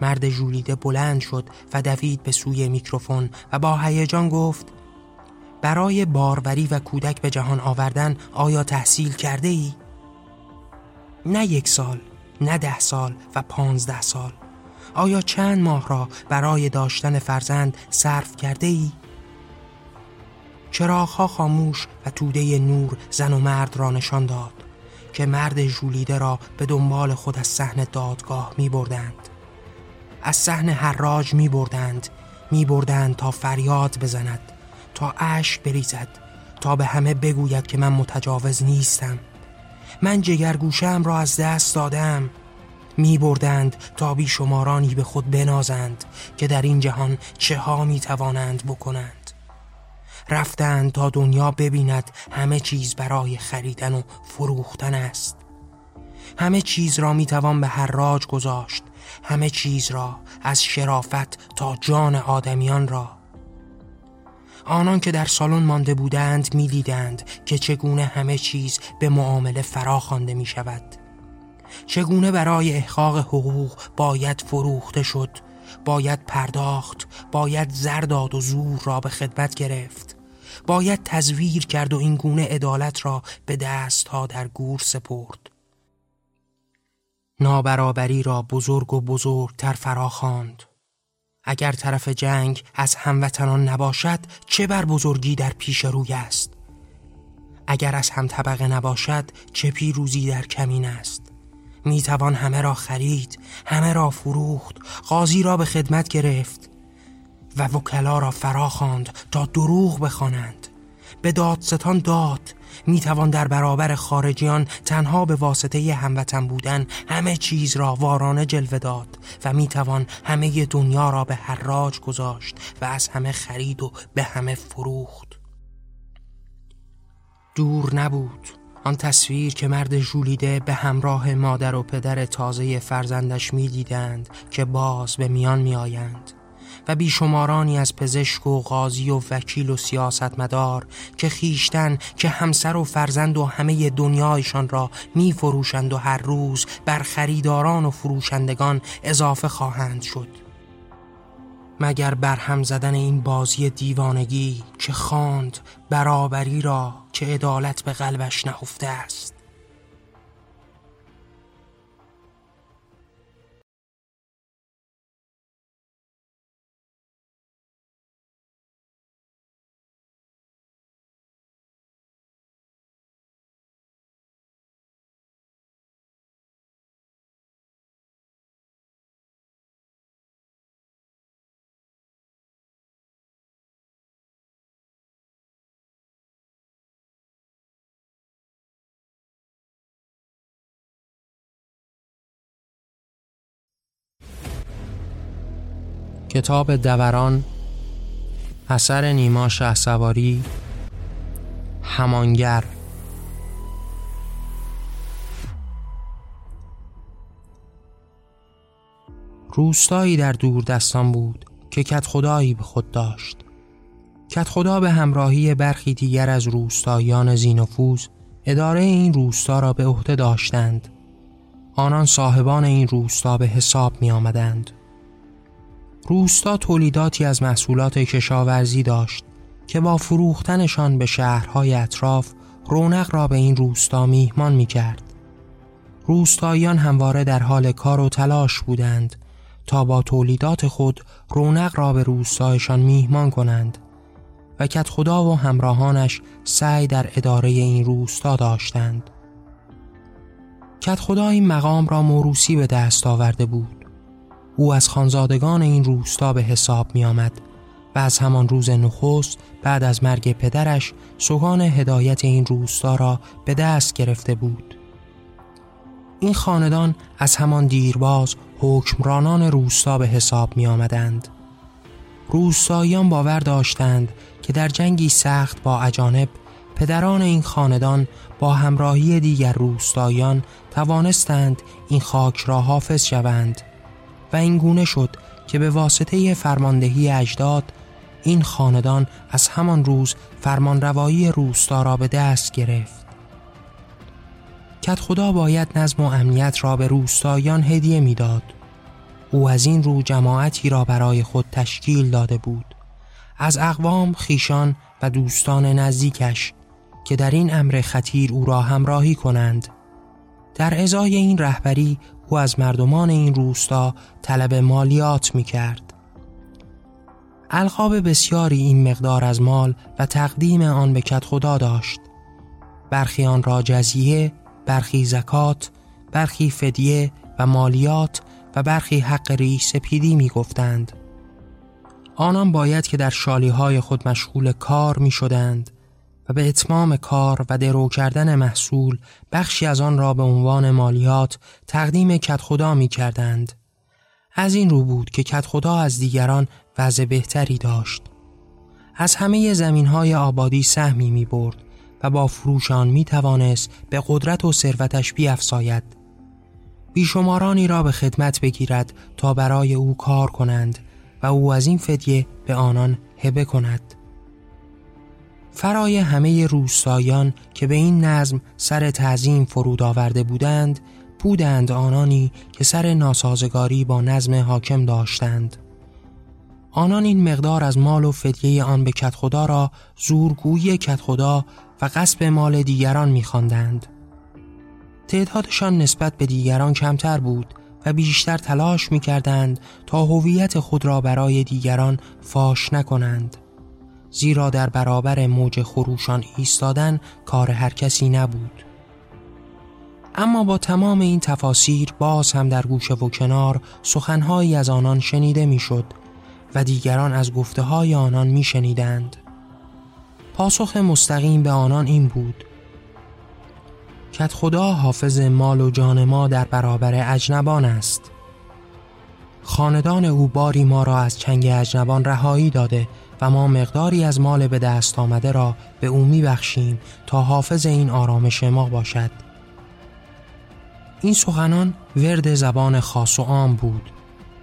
Speaker 1: مرد جولیده بلند شد و دوید به سوی میکروفون و با هیجان گفت برای باروری و کودک به جهان آوردن آیا تحصیل کرده ای؟ نه یک سال، نه ده سال و پانزده سال آیا چند ماه را برای داشتن فرزند صرف کرده ای؟ چراغها خاموش و توده نور زن و مرد را نشان داد که مرد ژولیده را به دنبال خود از صحن دادگاه می بردند. از صحن حراج می بردند می بردند تا فریاد بزند تا اشک بریزد تا به همه بگوید که من متجاوز نیستم من جگرگوشم را از دست دادم. می بردند تا بیشمارانی به خود بنازند که در این جهان چه ها می توانند بکنند. رفتند تا دنیا ببیند همه چیز برای خریدن و فروختن است. همه چیز را می توان به هر راج گذاشت. همه چیز را از شرافت تا جان آدمیان را آنان که در سالن مانده بودند می‌دیدند که چگونه همه چیز به معامله فرا خوانده می شود چگونه برای احقاق حقوق باید فروخته شد باید پرداخت باید زرداد و زور را به خدمت گرفت باید تزویر کرد و این گونه عدالت را به دست ها در گور سپرد. نابرابری را بزرگ و بزرگتر فرا خواند. اگر طرف جنگ از هموطنان نباشد چه بر بزرگی در پیش روی است؟ اگر از هم طبقه نباشد چه پیروزی در کمین است؟ می توان همه را خرید همه را فروخت قاضی را به خدمت گرفت و وکلا را فرا خواند تا دروغ بخوانند. به دادستان داد می توان در برابر خارجیان تنها به واسطه هموطن بودن همه چیز را وارانه جلوه داد و می توان همه دنیا را به حراج گذاشت و از همه خرید و به همه فروخت. دور نبود. آن تصویر که مرد ژولیده به همراه مادر و پدر تازه فرزندش می‌دیدند که باز به میان میآیند. و بیشمارانی از پزشک و قاضی و وکیل و سیاستمدار که خیشتن که همسر و فرزند و همه دنیایشان را می فروشند و هر روز بر خریداران و فروشندگان اضافه خواهند شد. مگر برهم زدن این بازی دیوانگی که خواند برابری را که عدالت به قلبش نهفته است؟ کتاب دوران اثر نیما شه سواری همانگر. روستایی در دور دستان بود که کت خدایی به خود داشت. کت خدا به همراهی برخی دیگر از روستایان زینفوز اداره این روستا را به عهده داشتند. آنان صاحبان این روستا به حساب می آمدند روستا تولیداتی از محصولات کشاورزی داشت که با فروختنشان به شهرهای اطراف رونق را به این روستا میهمان می کرد. روستاییان همواره در حال کار و تلاش بودند تا با تولیدات خود رونق را به روستایشان میهمان کنند و کت خدا و همراهانش سعی در اداره این روستا داشتند. کت خدا این مقام را موروسی به دست آورده بود او از خانزادگان این روستا به حساب می آمد و از همان روز نخست بعد از مرگ پدرش سوگان هدایت این روستا را به دست گرفته بود. این خاندان از همان دیرباز حکمرانان روستا به حساب می آمدند روستاییان باور داشتند که در جنگی سخت با اجانب پدران این خاندان با همراهی دیگر روستاییان توانستند این خاک را حافظ شوند. و این گونه شد که به واسطه فرماندهی اجداد این خاندان از همان روز فرمانروایی روستا را به دست گرفت. کت خدا باید نظم و امنیت را به روستایان هدیه می‌داد. او از این رو جماعتی را برای خود تشکیل داده بود. از اقوام خیشان و دوستان نزدیکش که در این امر خطیر او را همراهی کنند. در ازای این رهبری او از مردمان این روستا طلب مالیات می کرد. القاب بسیاری این مقدار از مال و تقدیم آن به کت خدا داشت. برخی آن را جزیه، برخی زکات، برخی فدیه و مالیات و برخی حق ری سپیدی می گفتند. آنان باید که در شالی های خود مشغول کار می شدند به اتمام کار و درو کردن محصول بخشی از آن را به عنوان مالیات تقدیم کت خدا می کردند. از این رو بود که کت خدا از دیگران وضع بهتری داشت. از همه زمین های آبادی سهمی می برد و با فروشان می توانست به قدرت و ثروتش بیافزاید. بیشمارانی را به خدمت بگیرد تا برای او کار کنند و او از این فدیه به آنان هبه کند. فرای همه روستایان که به این نظم سر تعظیم فرود آورده بودند بودند آنانی که سر ناسازگاری با نظم حاکم داشتند آنان این مقدار از مال و فدیه آن به کت خدا را زورگویی کت خدا و قصب مال دیگران می‌خواندند. تعدادشان نسبت به دیگران کمتر بود و بیشتر تلاش می‌کردند تا هویت خود را برای دیگران فاش نکنند. زیرا در برابر موج خروشان ایستادن کار هر کسی نبود. اما با تمام این تفاسیر باز هم در گوشه و کنار سخنهایی از آنان شنیده می‌شد و دیگران از گفته های آنان می شنیدند. پاسخ مستقیم به آنان این بود. کت خدا حافظ مال و جان ما در برابر اجنبان است. خاندان او باری ما را از چنگ اجنبان رهایی داده و ما مقداری از مال به دست آمده را به او می بخشیم تا حافظ این آرامش ما باشد. این سخنان ورد زبان خاص و عام بود.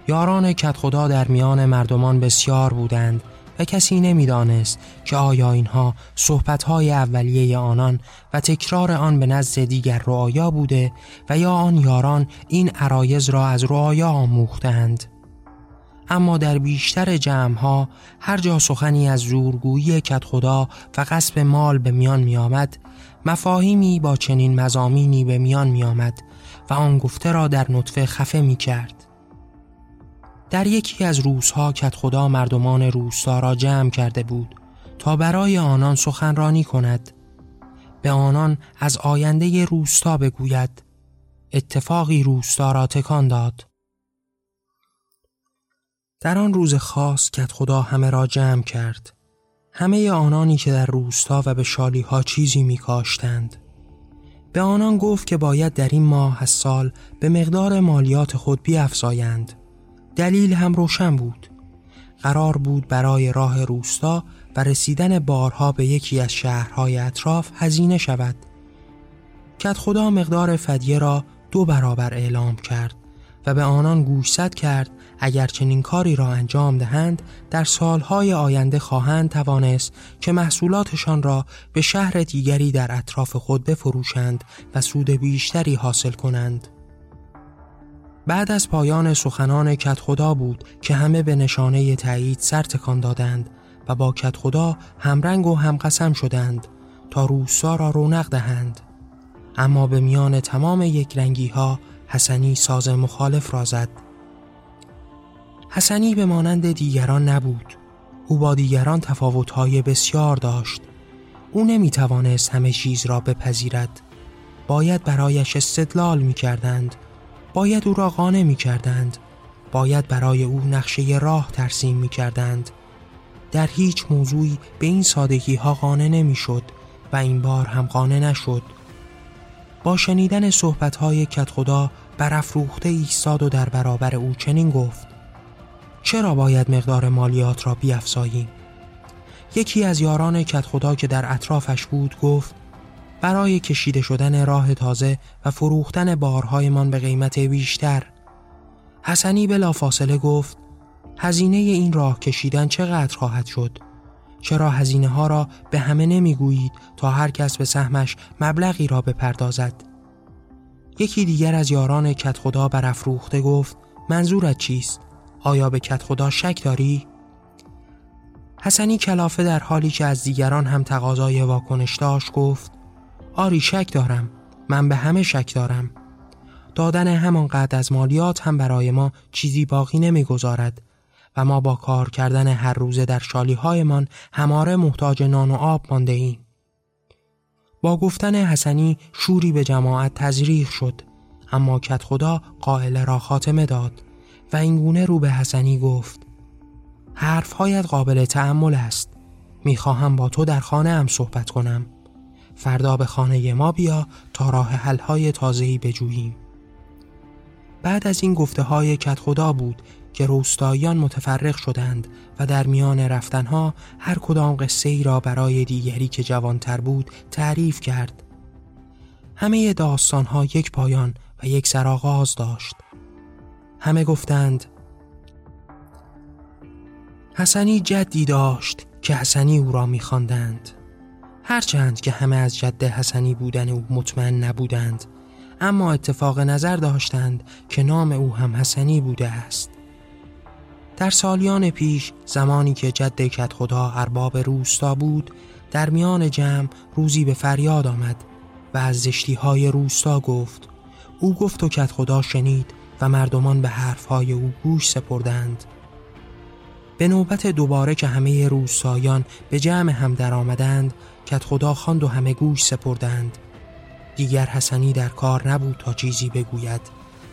Speaker 1: یاران کت خدا در میان مردمان بسیار بودند و کسی نمی‌دانست که آیا اینها صحبتهای اولیه آنان و تکرار آن به نزد دیگر رعایا بوده و یا آن یاران این عرایز را از رعایا آموختند. اما در بیشتر جمعها هر جا سخنی از زورگویی کت خدا و قصب مال به میان می آمد مفاهیمی با چنین مزامینی به میان می آمد و آن گفته را در نطفه خفه می کرد در یکی از روزها کت خدا مردمان روستا را جمع کرده بود تا برای آنان سخنرانی کند. به آنان از آینده روستا بگوید اتفاقی روستا را تکان داد. در آن روز خاص کت خدا همه را جمع کرد همه آنانی که در روستا و به شالی ها چیزی می کاشتند. به آنان گفت که باید در این ماه از سال به مقدار مالیات خود بیافزایند دلیل هم روشن بود قرار بود برای راه روستا و رسیدن بارها به یکی از شهرهای اطراف هزینه شود کت خدا مقدار فدیه را دو برابر اعلام کرد و به آنان گوشزد کرد اگر چنین کاری را انجام دهند در سالهای آینده خواهند توانست که محصولاتشان را به شهر دیگری در اطراف خود بفروشند و سود بیشتری حاصل کنند. بعد از پایان سخنان کت خدا بود که همه به نشانه تایید سر تکان دادند و با کت خدا همرنگ و همقسم شدند تا روسا را رونق دهند. اما به میان تمام یک رنگی ها حسنی ساز مخالف را زد. حسنی به مانند دیگران نبود. او با دیگران تفاوتهای بسیار داشت. او نمی توانست همه چیز را بپذیرد. باید برایش استدلال می کردند باید او را قانع می کردند باید برای او نقشه راه ترسیم می کردند در هیچ موضوعی به این سادگی ها قانع نمی شد و این بار هم قانع نشد. با شنیدن صحبت های کت خدا برافروخته ایستاد و در برابر او چنین گفت چرا باید مقدار مالیات را بیافزاییم یکی از یاران کت خدا که در اطرافش بود گفت برای کشیده شدن راه تازه و فروختن بارهایمان به قیمت بیشتر حسنی بلا فاصله گفت هزینه این راه کشیدن چقدر خواهد شد؟ چرا هزینه ها را به همه نمی‌گویید تا هر کس به سهمش مبلغی را بپردازد؟ یکی دیگر از یاران کت خدا برافروخته گفت منظورت چیست؟ آیا به کت خدا شک داری؟ حسنی کلافه در حالی که از دیگران هم تقاضای واکنش داشت گفت آری شک دارم من به همه شک دارم دادن همان قد از مالیات هم برای ما چیزی باقی نمی‌گذارد و ما با کار کردن هر روزه در شالی هایمان هماره محتاج نان و آب مانده ایم. با گفتن حسنی شوری به جماعت تزریق شد اما کت خدا قائل را خاتمه داد و اینگونه رو به حسنی گفت حرفهایت قابل تعمل است. می‌خواهم با تو در خانه هم صحبت کنم. فردا به خانه ما بیا تا راه حلهای تازهی بجوییم. بعد از این گفته های کت خدا بود که روستاییان متفرق شدند و در میان رفتنها هر کدام قصه ای را برای دیگری که جوانتر بود تعریف کرد. همه داستان ها یک پایان و یک سرآغاز داشت. همه گفتند حسنی جدی داشت که حسنی او را میخواندند. هرچند که همه از جد حسنی بودن او مطمئن نبودند اما اتفاق نظر داشتند که نام او هم حسنی بوده است در سالیان پیش زمانی که جد کت خدا ارباب روستا بود در میان جمع روزی به فریاد آمد و از زشتی های روستا گفت او گفت و کت خدا شنید و مردمان به حرفهای او گوش سپردند. به نوبت دوباره که همه روستایان به جمع هم در آمدند کت خدا خواند و همه گوش سپردند. دیگر حسنی در کار نبود تا چیزی بگوید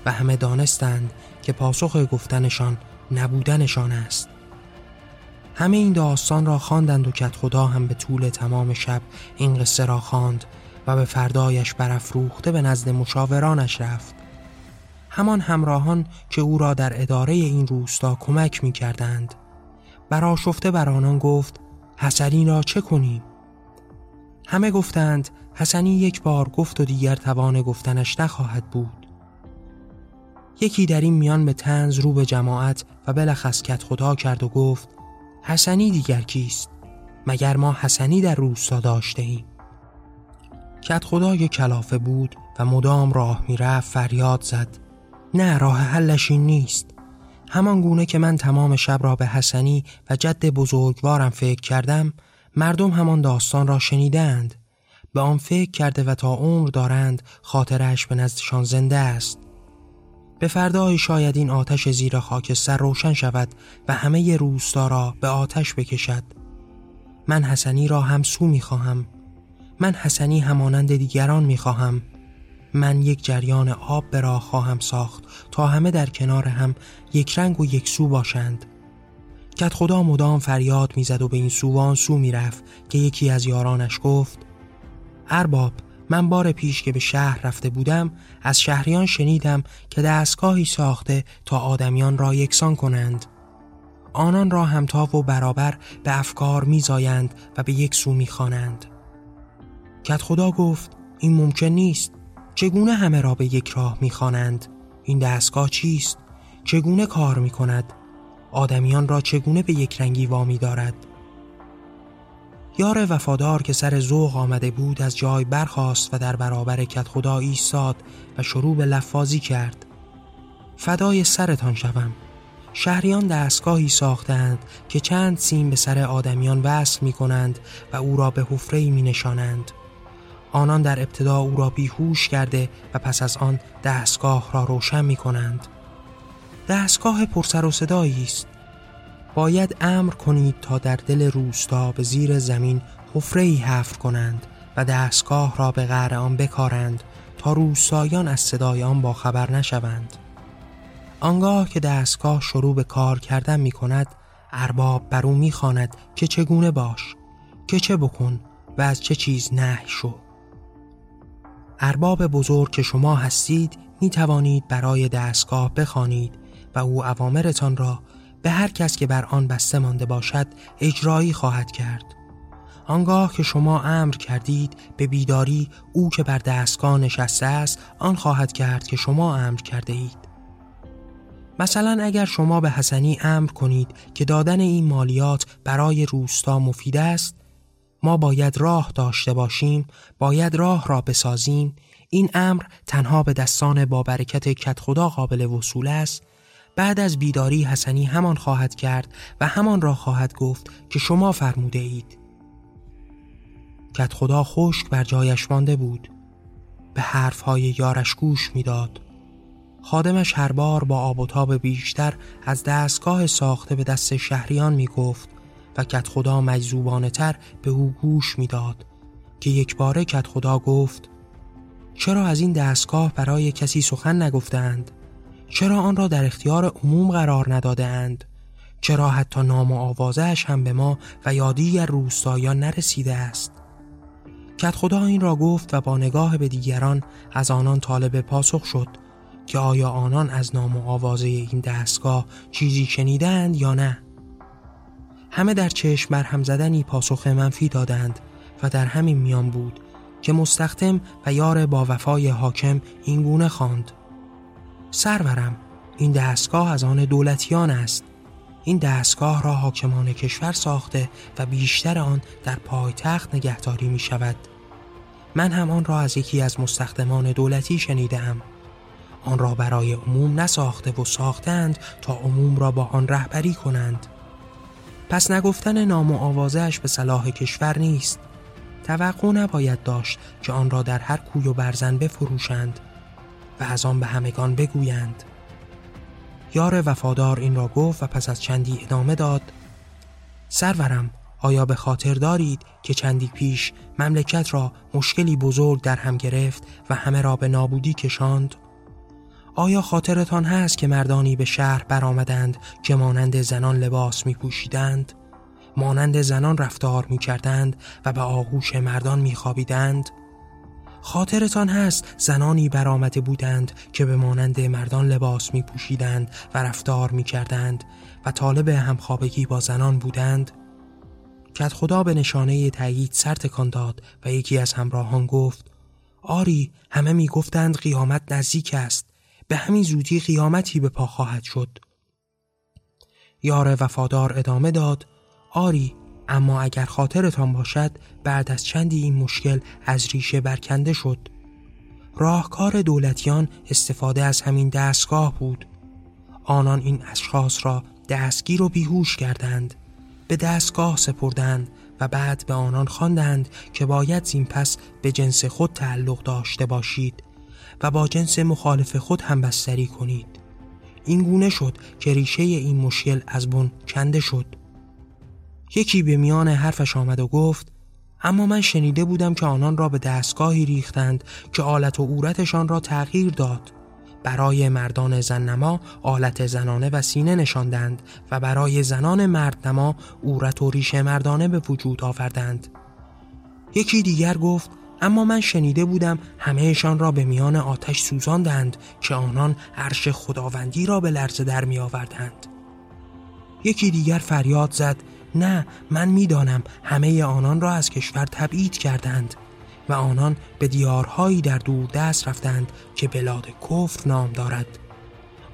Speaker 1: و همه دانستند که پاسخ گفتنشان نبودنشان است. همه این داستان را خواندند و کت خدا هم به طول تمام شب این قصه را خواند و به فردایش برافروخته به نزد مشاورانش رفت. همان همراهان که او را در اداره این روستا کمک می کردند براشفته بر آنان گفت حسنی را چه کنیم همه گفتند حسنی یک بار گفت و دیگر توان گفتنش نخواهد بود. یکی در این میان به تنز رو به جماعت و بلخص کت خدا کرد و گفت حسنی دیگر کیست؟ مگر ما حسنی در روستا داشته ایم کت خدای کلافه بود و مدام راه می‌رفت فریاد زد. نه راه حلش این نیست. همان گونه که من تمام شب را به حسنی و جد بزرگوارم فکر کردم مردم همان داستان را شنیدند. به آن فکر کرده و تا عمر دارند خاطرش به نزدشان زنده است. به فردای شاید این آتش زیر خاکستر روشن شود و همه روستا را به آتش بکشد. من حسنی را هم سو می خواهم من حسنی همانند دیگران می خواهم من یک جریان آب به راه خواهم ساخت تا همه در کنار هم یک رنگ و یک سو باشند. کت خدا مدام فریاد می‌زد و به این سوان سو می‌رفت که یکی از یارانش گفت ارباب من بار پیش که به شهر رفته بودم از شهریان شنیدم که دستگاهی ساخته تا آدمیان را یکسان کنند. آنان را همتا و برابر به افکار میزایند و به یک سو می‌خوانند. کت خدا گفت این ممکن نیست. چگونه همه را به یک راه می‌خوانند؟ این دستگاه چیست؟ چگونه کار می‌کند؟ آدمیان را چگونه به یک رنگی وامی دارد؟ یار وفادار که سر ذوق آمده بود از جای برخاست و در برابر کت خدا ایستاد و شروع به لفاظی کرد. فدای سرتان شوم. شهریان دستگاهی ساختند که چند سیم به سر آدمیان وصل می کنند و او را به حفره می نشانند. آنان در ابتدا او را بیهوش کرده و پس از آن دستگاه را روشن می کنند. دستگاه پرسر و صدایی است. باید امر کنید تا در دل روستا به زیر زمین حفره ای حفر کنند و دستگاه را به غیر آن بکارند تا روستایان از صدای آن با خبر نشوند. آنگاه که دستگاه شروع به کار کردن می کند ارباب بر او می خاند که چگونه باش که چه بکن و از چه چیز نه شو ارباب بزرگ که شما هستید می توانید برای دستگاه بخوانید و او اوامرتان را به هر کس که بر آن بسته مانده باشد اجرایی خواهد کرد. آنگاه که شما امر کردید به بیداری او که بر دستگاه نشسته است آن خواهد کرد که شما امر کرده اید مثلا اگر شما به حسنی امر کنید که دادن این مالیات برای روستا مفید است ما باید راه داشته باشیم باید راه را بسازیم. این امر تنها به دستان با برکت کت خدا قابل وصول است. بعد از بیداری حسنی همان خواهد کرد و همان را خواهد گفت که شما فرموده اید. کت خدا خشک بر جایش مانده بود. به حرفهای یارش گوش می‌داد. خادمش هر بار با آب و تاب بیشتر از دستگاه ساخته به دست شهریان می گفت و کت خدا مجذوبانه تر به او گوش می‌داد که یک باره کت خدا گفت چرا از این دستگاه برای کسی سخن نگفتند؟ چرا آن را در اختیار عموم قرار نداده اند؟ چرا حتی نام و آوازش هم به ما و یادی روستایان نرسیده است؟ کت خدا این را گفت و با نگاه به دیگران از آنان طالب پاسخ شد که آیا آنان از نام و آوازه این دستگاه چیزی شنیدند یا نه همه در چشم برهم زدنی پاسخ منفی دادند و در همین میان بود که مستخدم و یار با وفای حاکم این گونه خواند. سرورم این دستگاه از آن دولتیان است. این دستگاه را حاکمان کشور ساخته و بیشتر آن در پایتخت نگهداری می شود من هم آن را از یکی از مستخدمان دولتی شنیدم آن را برای عموم نساخته و ساختند تا عموم را با آن رهبری کنند. پس نگفتن نام و آوازش به صلاح کشور نیست توقع نباید داشت که آن را در هر کوی و برزن بفروشند و از آن به همگان بگویند یار وفادار این را گفت و پس از چندی ادامه داد سرورم آیا به خاطر دارید که چندی پیش مملکت را مشکلی بزرگ در هم گرفت و همه را به نابودی کشاند؟ آیا خاطرتان هست که مردانی به شهر برآمدند که مانند زنان لباس می پوشیدند؟ مانند زنان رفتار می کردند و به آغوش مردان می خوابیدند؟ خاطرتان هست زنانی برآمده بودند که به مانند مردان لباس می پوشیدند و رفتار می کردند و طالب همخوابگی با زنان بودند کت خدا به نشانه تایید سر تکان داد و یکی از همراهان گفت آری همه می گفتند قیامت نزدیک است به همین زودی قیامتی به پا خواهد شد. یار وفادار ادامه داد آری اما اگر خاطرتان باشد بعد از چندی این مشکل از ریشه برکنده شد. راهکار دولتیان استفاده از همین دستگاه بود. آنان این اشخاص را دستگیر و بیهوش کردند به دستگاه سپردند و بعد به آنان خواندند که باید زین پس به جنس خود تعلق داشته باشید. و با جنس مخالف خود هم بستری کنید. این گونه شد که ریشه این مشکل از بن کنده شد. یکی به میان حرفش آمد و گفت اما من شنیده بودم که آنان را به دستگاهی ریختند که آلت و عورتشان را تغییر داد. برای مردان زننما آلت زنانه و سینه نشاندند و برای زنان مردنما عورت و ریشه مردانه به وجود آوردند. یکی دیگر گفت اما من شنیده بودم همهشان را به میان آتش سوزاندند که آنان عرش خداوندی را به لرزه در می آوردند. یکی دیگر فریاد زد نه من می‌دانم همه آنان را از کشور تبعید کردند و آنان به دیارهایی در دور دست رفتند که بلاد کفر نام دارد.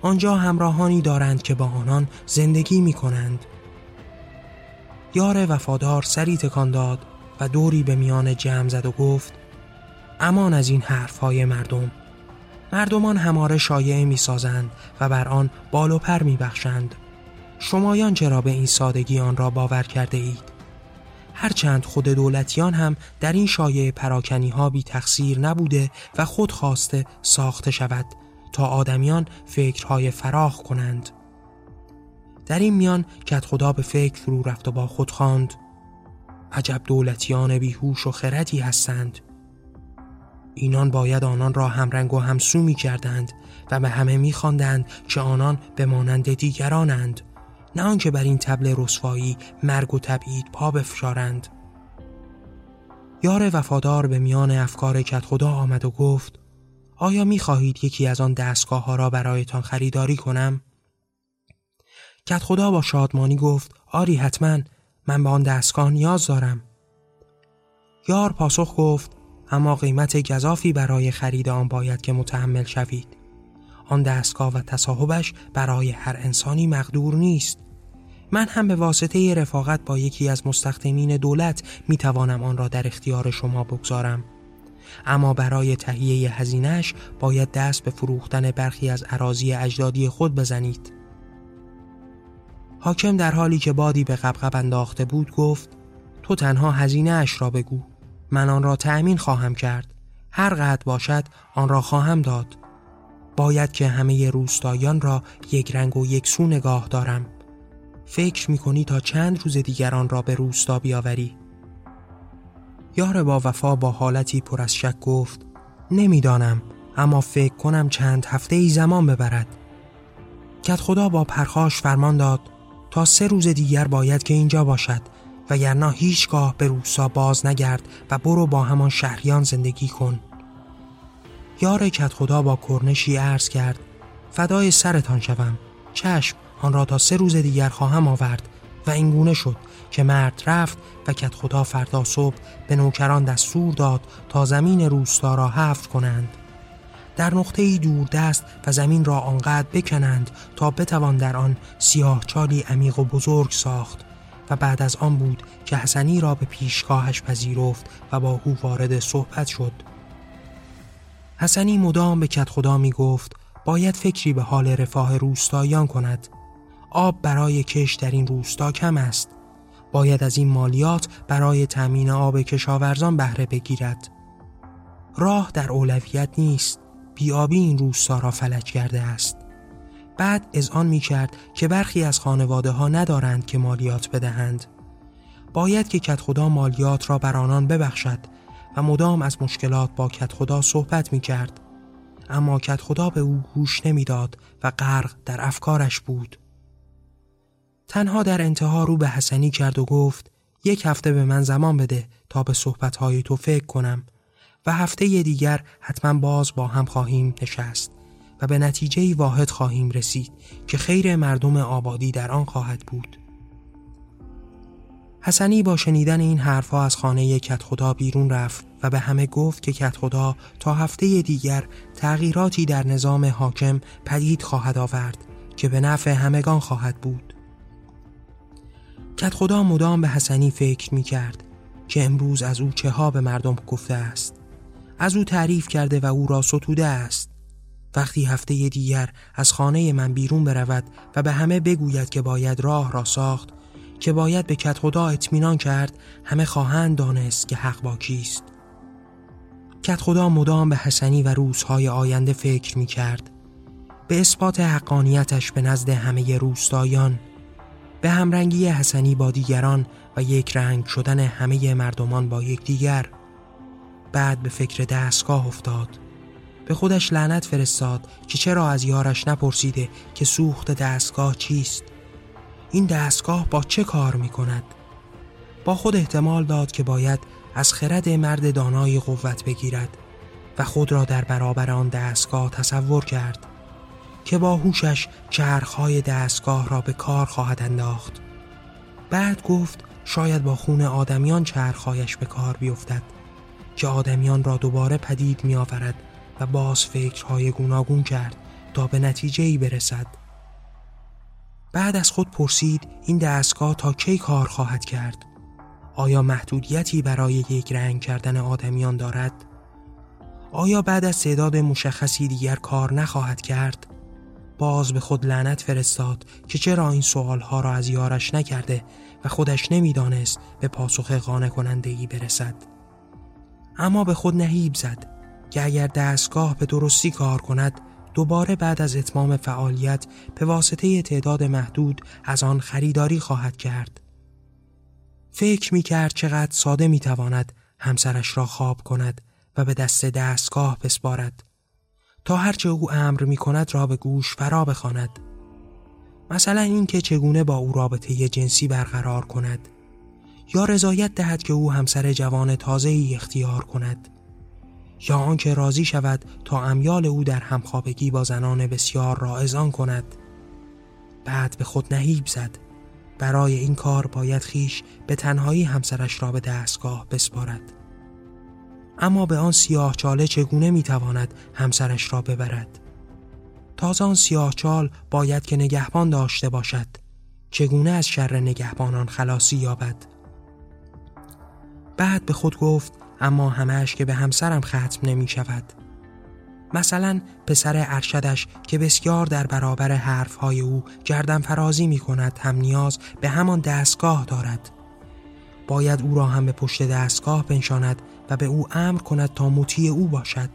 Speaker 1: آنجا همراهانی دارند که با آنان زندگی می کنند یار وفادار سری تکان داد. و دوری به میان جمع زد و گفت امان از این حرفهای مردم. مردمان هماره شایعه می سازند و بر آن بال و پر می بخشند شمایان چرا به این سادگی آن را باور کرده اید؟ هرچند خود دولتیان هم در این شایع پراکنی ها بی تقصیر نبوده و خود خواسته ساخته شود تا آدمیان فکرهای فراخ کنند. در این میان کت خدا به فکر فرو رفت و با خود خواند. عجب دولتیان بیهوش و خردی هستند. اینان باید آنان را همرنگ و همسو می کردند و به همه می خواندند که آنان به مانند دیگرانند نه آنکه بر این تبل رسوایی مرگ و تبعید پا بفشارند. یار وفادار به میان افکار کت خدا آمد و گفت آیا می خواهید یکی از آن دستگاه ها را برایتان خریداری کنم؟ کت خدا با شادمانی گفت آری حتما. من به آن دستگاه نیاز دارم. یار پاسخ گفت اما قیمت گذافی برای خرید آن باید که متحمل شوید. آن دستگاه و تصاحبش برای هر انسانی مقدور نیست. من هم به واسطه رفاقت با یکی از مستخدمین دولت می توانم آن را در اختیار شما بگذارم. اما برای تهیه هزینهش باید دست به فروختن برخی از عراضی اجدادی خود بزنید. حاکم در حالی که بادی به قبقب انداخته بود گفت تو تنها هزینه اش را بگو. من آن را تأمین خواهم کرد. هر قد باشد آن را خواهم داد. باید که همه روستایان را یک رنگ و یک سو نگاه دارم. فکر می‌کنی تا چند روز دیگران را به روستا بیاوری؟ یار با وفا با حالتی پر از شک گفت نمی‌دانم اما فکر کنم چند هفته ای زمان ببرد. کت خدا با پرخاش فرمان داد تا سه روز دیگر باید که اینجا باشد وگرنه هیچگاه به روسا باز نگرد و برو با همان شهریان زندگی کن. یار کت خدا با کرنشی عرض کرد فدای سرتان شوم. چشم آن را تا سه روز دیگر خواهم آورد و اینگونه شد که مرد رفت و کت خدا فردا صبح به نوکران دستور داد تا زمین روستا را حفر کنند. در نقطه دور دست و زمین را آنقدر بکنند تا بتوان در آن سیاه چالی عمیق و بزرگ ساخت و بعد از آن بود که حسنی را به پیشگاهش پذیرفت و با او وارد صحبت شد. حسنی مدام به کت خدا می گفت باید فکری به حال رفاه روستایان کند. آب برای کش در این روستا کم است. باید از این مالیات برای تأمین آب کشاورزان بهره بگیرد. راه در اولویت نیست. بیابی این روستا را فلج کرده است. بعد از آن می کرد که برخی از خانواده ها ندارند که مالیات بدهند. باید که کت خدا مالیات را بر آنان ببخشد و مدام از مشکلات با کت خدا صحبت می کرد. اما کت خدا به او گوش نمی‌داد و غرق در افکارش بود. تنها در انتها رو به حسنی کرد و گفت یک هفته به من زمان بده تا به صحبتهای تو فکر کنم. و هفته دیگر حتما باز با هم خواهیم نشست و به نتیجه واحد خواهیم رسید که خیر مردم آبادی در آن خواهد بود حسنی با شنیدن این حرفها از خانه کت خدا بیرون رفت و به همه گفت که کت خدا تا هفته دیگر تغییراتی در نظام حاکم پدید خواهد آورد که به نفع همگان خواهد بود. کت خدا مدام به حسنی فکر می کرد که امروز از او چه ها به مردم گفته است. از او تعریف کرده و او را ستوده است. وقتی هفته دیگر از خانه من بیرون برود و به همه بگوید که باید راه را ساخت که باید به کت خدا اطمینان کرد همه خواهند دانست که حق با کیست کت خدا مدام به حسنی و روزهای آینده فکر می کرد به اثبات حقانیتش به نزد همه روستایان به همرنگی حسنی با دیگران و یک رنگ شدن همه مردمان با یکدیگر بعد به فکر دستگاه افتاد. به خودش لعنت فرستاد که چرا از یارش نپرسیده که سوخت دستگاه چیست. این دستگاه با چه کار می کند؟ با خود احتمال داد که باید از خرد مرد دانای قوت بگیرد و خود را در برابر آن دستگاه تصور کرد که با هوشش چرخهای دستگاه را به کار خواهد انداخت. بعد گفت شاید با خون آدمیان چرخهایش به کار بیفتد. که آدمیان را دوباره پدید می آورد و باز فکرهای گوناگون کرد تا به نتیجه ای برسد بعد از خود پرسید این دستگاه تا کی کار خواهد کرد؟ آیا محدودیتی برای یک رنگ کردن آدمیان دارد؟ آیا بعد از تعداد مشخصی دیگر کار نخواهد کرد؟ باز به خود لعنت فرستاد که چرا این سوالها را از یارش نکرده و خودش نمی‌دانست به پاسخ قانع کننده برسد. اما به خود نهیب زد که اگر دستگاه به درستی کار کند دوباره بعد از اتمام فعالیت به واسطه تعداد محدود از آن خریداری خواهد کرد. فکر می کرد چقدر ساده می تواند همسرش را خواب کند و به دست دستگاه بسپارد تا هرچه او امر می کند را به گوش فرا بخواند. مثلا اینکه چگونه با او رابطه جنسی برقرار کند یا رضایت دهد که او همسر جوان تازه ای اختیار کند یا آنکه راضی شود تا امیال او در همخوابگی با زنان بسیار رائزان کند. بعد به خود نهیب زد. برای این کار باید خیش به تنهایی همسرش را به دستگاه بسپارد. اما به آن سیاه چاله چگونه می‌تواند همسرش را ببرد؟ تازه آن سیاه چال باید که نگهبان داشته باشد. چگونه از شر نگهبانان خلاصی یابد؟ بعد به خود گفت اما همش که به همسرم ختم نمی شود. مثلا پسر ارشدش که بسیار در برابر حرفهای او گردن فرازی می کند هم نیاز به همان دستگاه دارد. باید او را هم به پشت دستگاه بنشاند و به او امر کند تا مطیع او باشد.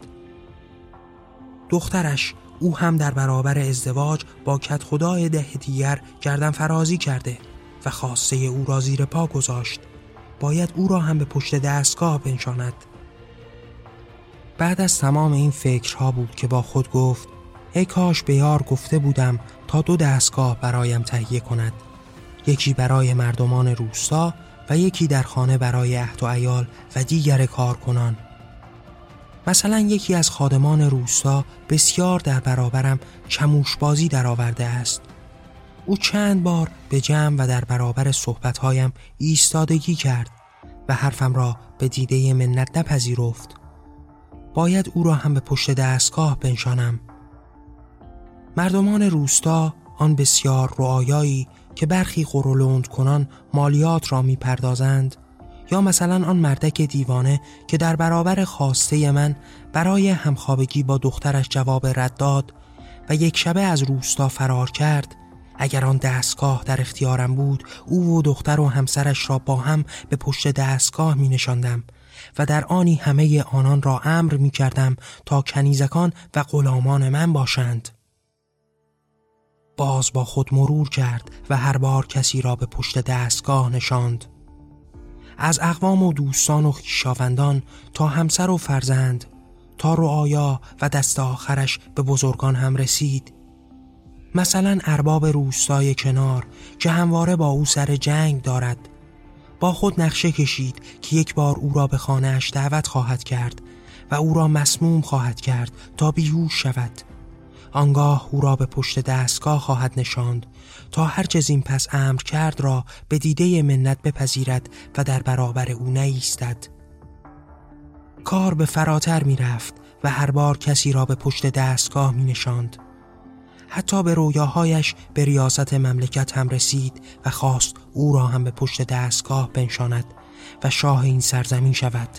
Speaker 1: دخترش او هم در برابر ازدواج با کت خدای ده دیگر گردن فرازی کرده و خواسته او را زیر پا گذاشت باید او را هم به پشت دستگاه بنشاند. بعد از تمام این فکرها بود که با خود گفت ای کاش به یار گفته بودم تا دو دستگاه برایم تهیه کند. یکی برای مردمان روستا و یکی در خانه برای اهد و ایال و دیگر کارکنان. مثلا یکی از خادمان روستا بسیار در برابرم چموشبازی درآورده است. او چند بار به جمع و در برابر صحبتهایم ایستادگی کرد و حرفم را به دیده منت نپذیرفت. باید او را هم به پشت دستگاه بنشانم. مردمان روستا آن بسیار رعایایی که برخی قرولند کنان مالیات را می‌پردازند یا مثلا آن مردک دیوانه که در برابر خواسته من برای همخوابگی با دخترش جواب رد داد و یک شبه از روستا فرار کرد اگر آن دستگاه در اختیارم بود او و دختر و همسرش را با هم به پشت دستگاه می نشاندم و در آنی همه آنان را امر می کردم تا کنیزکان و غلامان من باشند. باز با خود مرور کرد و هر بار کسی را به پشت دستگاه نشاند. از اقوام و دوستان و خیشاوندان تا همسر و فرزند تا رعایا و دست آخرش به بزرگان هم رسید. مثلا ارباب روستای کنار که همواره با او سر جنگ دارد. با خود نقشه کشید که یک بار او را به خانهاش دعوت خواهد کرد و او را مسموم خواهد کرد تا بیهوش شود. آنگاه او را به پشت دستگاه خواهد نشاند تا هر این پس امر کرد را به دیده منت بپذیرد و در برابر او نیستد. کار به فراتر می رفت و هر بار کسی را به پشت دستگاه می نشاند. حتی به رویاهایش به ریاست مملکت هم رسید و خواست او را هم به پشت دستگاه بنشاند و شاه این سرزمین شود.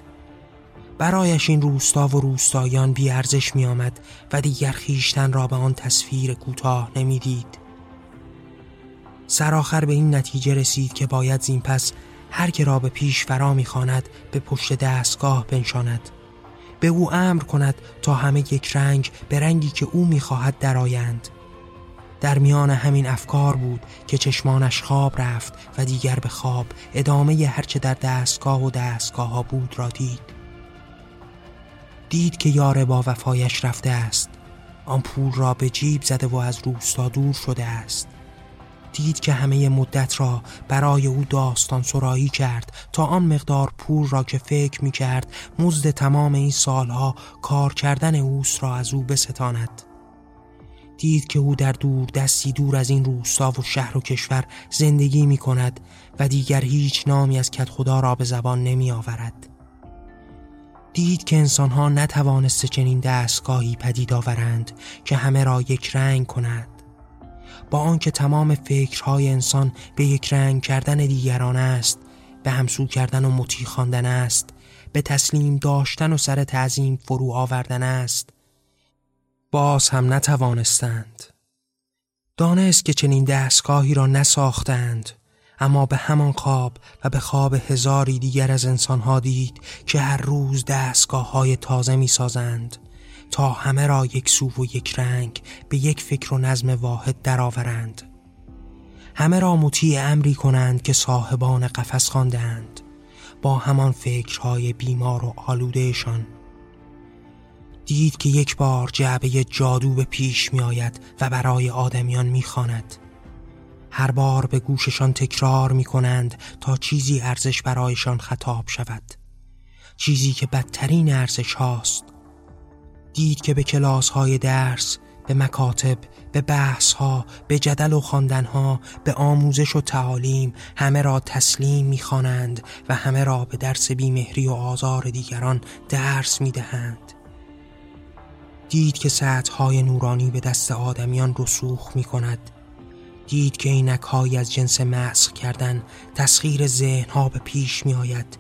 Speaker 1: برایش این روستا و روستایان بی ارزش می آمد و دیگر خیشتن را به آن تصویر کوتاه نمی‌دید. سرآخر به این نتیجه رسید که باید زین پس هر که را به پیش فرا می‌خواند به پشت دستگاه بنشاند. به او امر کند تا همه یک رنگ به رنگی که او می‌خواهد درآیند در میان همین افکار بود که چشمانش خواب رفت و دیگر به خواب ادامه هرچه در دستگاه و دستگاه ها بود را دید. دید که یار با وفایش رفته است. آن پول را به جیب زده و از روستا دور شده است. دید که همه مدت را برای او داستان سرایی کرد تا آن مقدار پول را که فکر می کرد مزد تمام این سالها کار کردن اوست را از او بستاند. دید که او در دور دستی دور از این روستا و شهر و کشور زندگی می کند و دیگر هیچ نامی از کت خدا را به زبان نمی آورد دید که انسانها نتوانسته چنین دستگاهی پدید آورند که همه را یک رنگ کند با آنکه تمام فکرهای انسان به یک رنگ کردن دیگران است به همسو کردن و مطیع خواندن است به تسلیم داشتن و سر تعظیم فرو آوردن است باز هم نتوانستند دانست که چنین دستگاهی را نساختند اما به همان خواب و به خواب هزاری دیگر از انسانها دید که هر روز دستگاه های تازه می سازند تا همه را یک سو و یک رنگ به یک فکر و نظم واحد درآورند. همه را مطیع امری کنند که صاحبان قفس خواندند با همان فکرهای بیمار و آلودهشان دید که یک بار جعبه جادو به پیش می آید و برای آدمیان می خاند. هر بار به گوششان تکرار می کنند تا چیزی ارزش برایشان خطاب شود. چیزی که بدترین ارزش هاست. دید که به کلاس های درس به مکاتب به بحث ها به جدل و خواندن ها به آموزش و تعالیم همه را تسلیم می‌خوانند و همه را به درس بیمهری و آزار دیگران درس می‌دهند. دید که سطح های نورانی به دست آدمیان رسوخ می کند دید که اینک از جنس مسخ کردن تسخیر ذهن ها به پیش می آید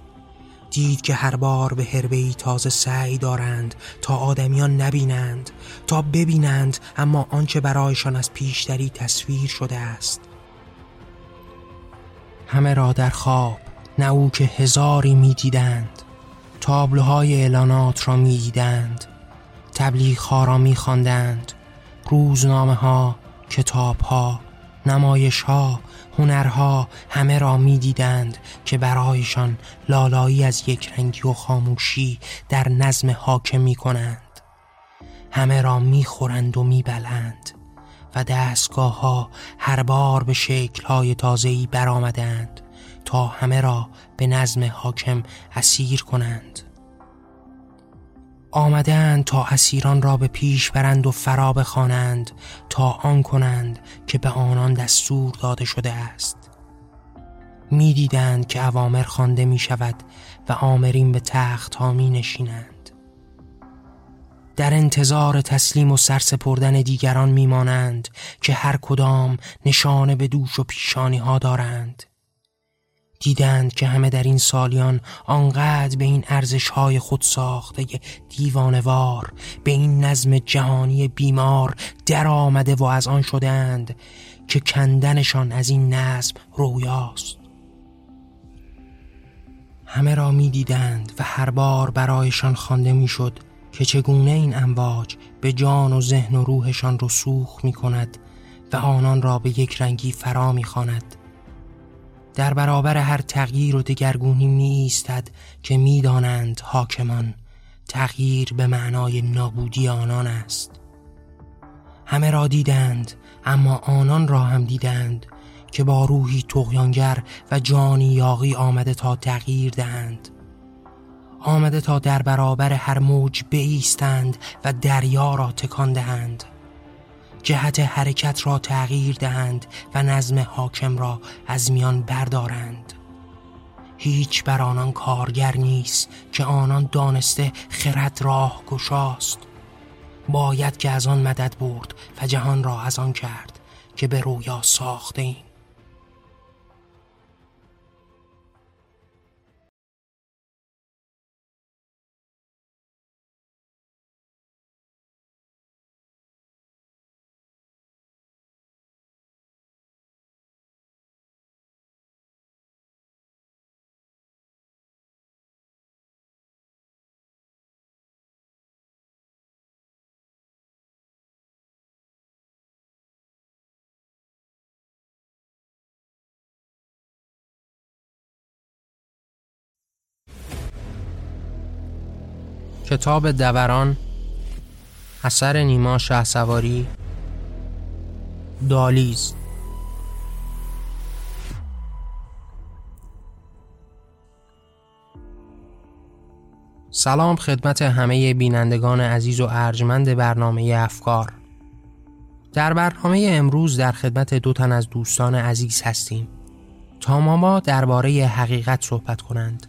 Speaker 1: دید که هر بار به هربهی تازه سعی دارند تا آدمیان نبینند تا ببینند اما آنچه برایشان از پیشتری تصویر شده است. همه را در خواب نه او که هزاری می‌دیدند. تابلوهای اعلانات را می‌دیدند. تبلیغ ها را میخواندند. روزنامه ها کتاب ها نمایش ها هنرها همه را می‌دیدند که برایشان لالایی از یک رنگی و خاموشی در نظم حاکم می کنند همه را می‌خورند و میبلند و دستگاه ها هر بار به شکل های تازهی برآمدند تا همه را به نظم حاکم اسیر کنند. آمدند تا اسیران را به پیش برند و فرا بخوانند تا آن کنند که به آنان دستور داده شده است. می‌دیدند که اوامر خوانده می شود و آمرین به تخت ها می نشینند در انتظار تسلیم و سرسپردن دیگران میمانند که هر کدام نشانه به دوش و پیشانی ها دارند. دیدند که همه در این سالیان آنقدر به این ارزش های خود ساخته دیوانوار به این نظم جهانی بیمار در آمده و از آن شدند که کندنشان از این نظم رویاست همه را می دیدند و هر بار برایشان خوانده می‌شد که چگونه این امواج به جان و ذهن و روحشان رسوخ می کند و آنان را به یک رنگی فرا می خاند. در برابر هر تغییر و دگرگونی می ایستد که می‌دانند حاکمان تغییر به معنای نابودی آنان است. همه را دیدند اما آنان را هم دیدند که با روحی تغیانگر و جانی یاقی آمده تا تغییر دهند. آمده تا در برابر هر موج بایستند و دریا را تکان دهند. جهت حرکت را تغییر دهند و نظم حاکم را از میان بردارند. هیچ بر آنان کارگر نیست که آنان دانسته خرد راه گشاست. باید که از آن مدد برد و جهان را از آن کرد که به رویا ساخته ایم. کتاب دوران اثر نیما شهسواری دالیز. سلام خدمت همه بینندگان عزیز و ارجمند برنامه افکار. در برنامه امروز در خدمت دو تن از دوستان عزیز هستیم. تا ما درباره حقیقت صحبت کنند.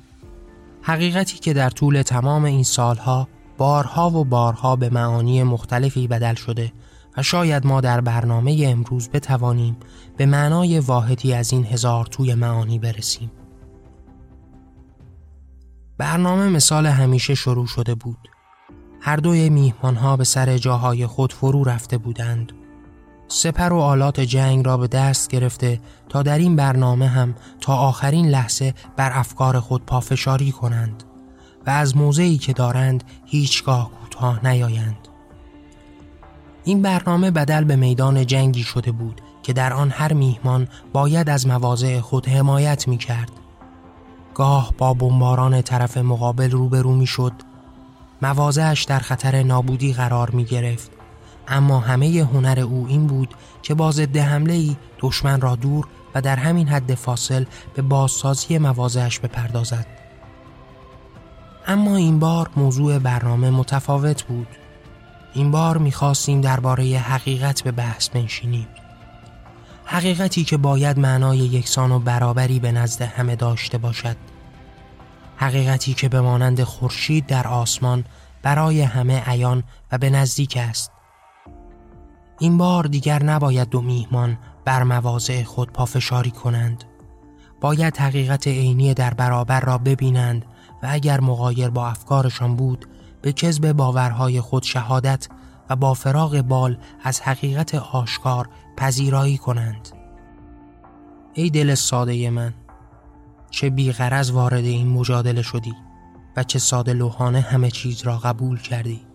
Speaker 1: حقیقتی که در طول تمام این سالها بارها و بارها به معانی مختلفی بدل شده و شاید ما در برنامه امروز بتوانیم به معنای واحدی از این هزار توی معانی برسیم. برنامه مثال همیشه شروع شده بود. هر دوی میهمانها به سر جاهای خود فرو رفته بودند سپر و آلات جنگ را به دست گرفته تا در این برنامه هم تا آخرین لحظه بر افکار خود پافشاری کنند و از موضعی که دارند هیچگاه کوتاه نیایند. این برنامه بدل به میدان جنگی شده بود که در آن هر میهمان باید از مواضع خود حمایت می کرد. گاه با بمباران طرف مقابل روبرو می شد مواضعش در خطر نابودی قرار می گرفت اما همه هنر او این بود که با ضد حمله ای دشمن را دور و در همین حد فاصل به بازسازی مواضعش بپردازد. اما این بار موضوع برنامه متفاوت بود. این بار می‌خواستیم درباره حقیقت به بحث بنشینیم. حقیقتی که باید معنای یکسان و برابری به نزد همه داشته باشد. حقیقتی که به مانند خورشید در آسمان برای همه عیان و به نزدیک است. این بار دیگر نباید دو میهمان بر مواضع خود پافشاری کنند. باید حقیقت عینی در برابر را ببینند و اگر مغایر با افکارشان بود به کذب باورهای خود شهادت و با فراغ بال از حقیقت آشکار پذیرایی کنند. ای دل ساده من چه بیغرز وارد این مجادله شدی و چه ساده لوحانه همه چیز را قبول کردی.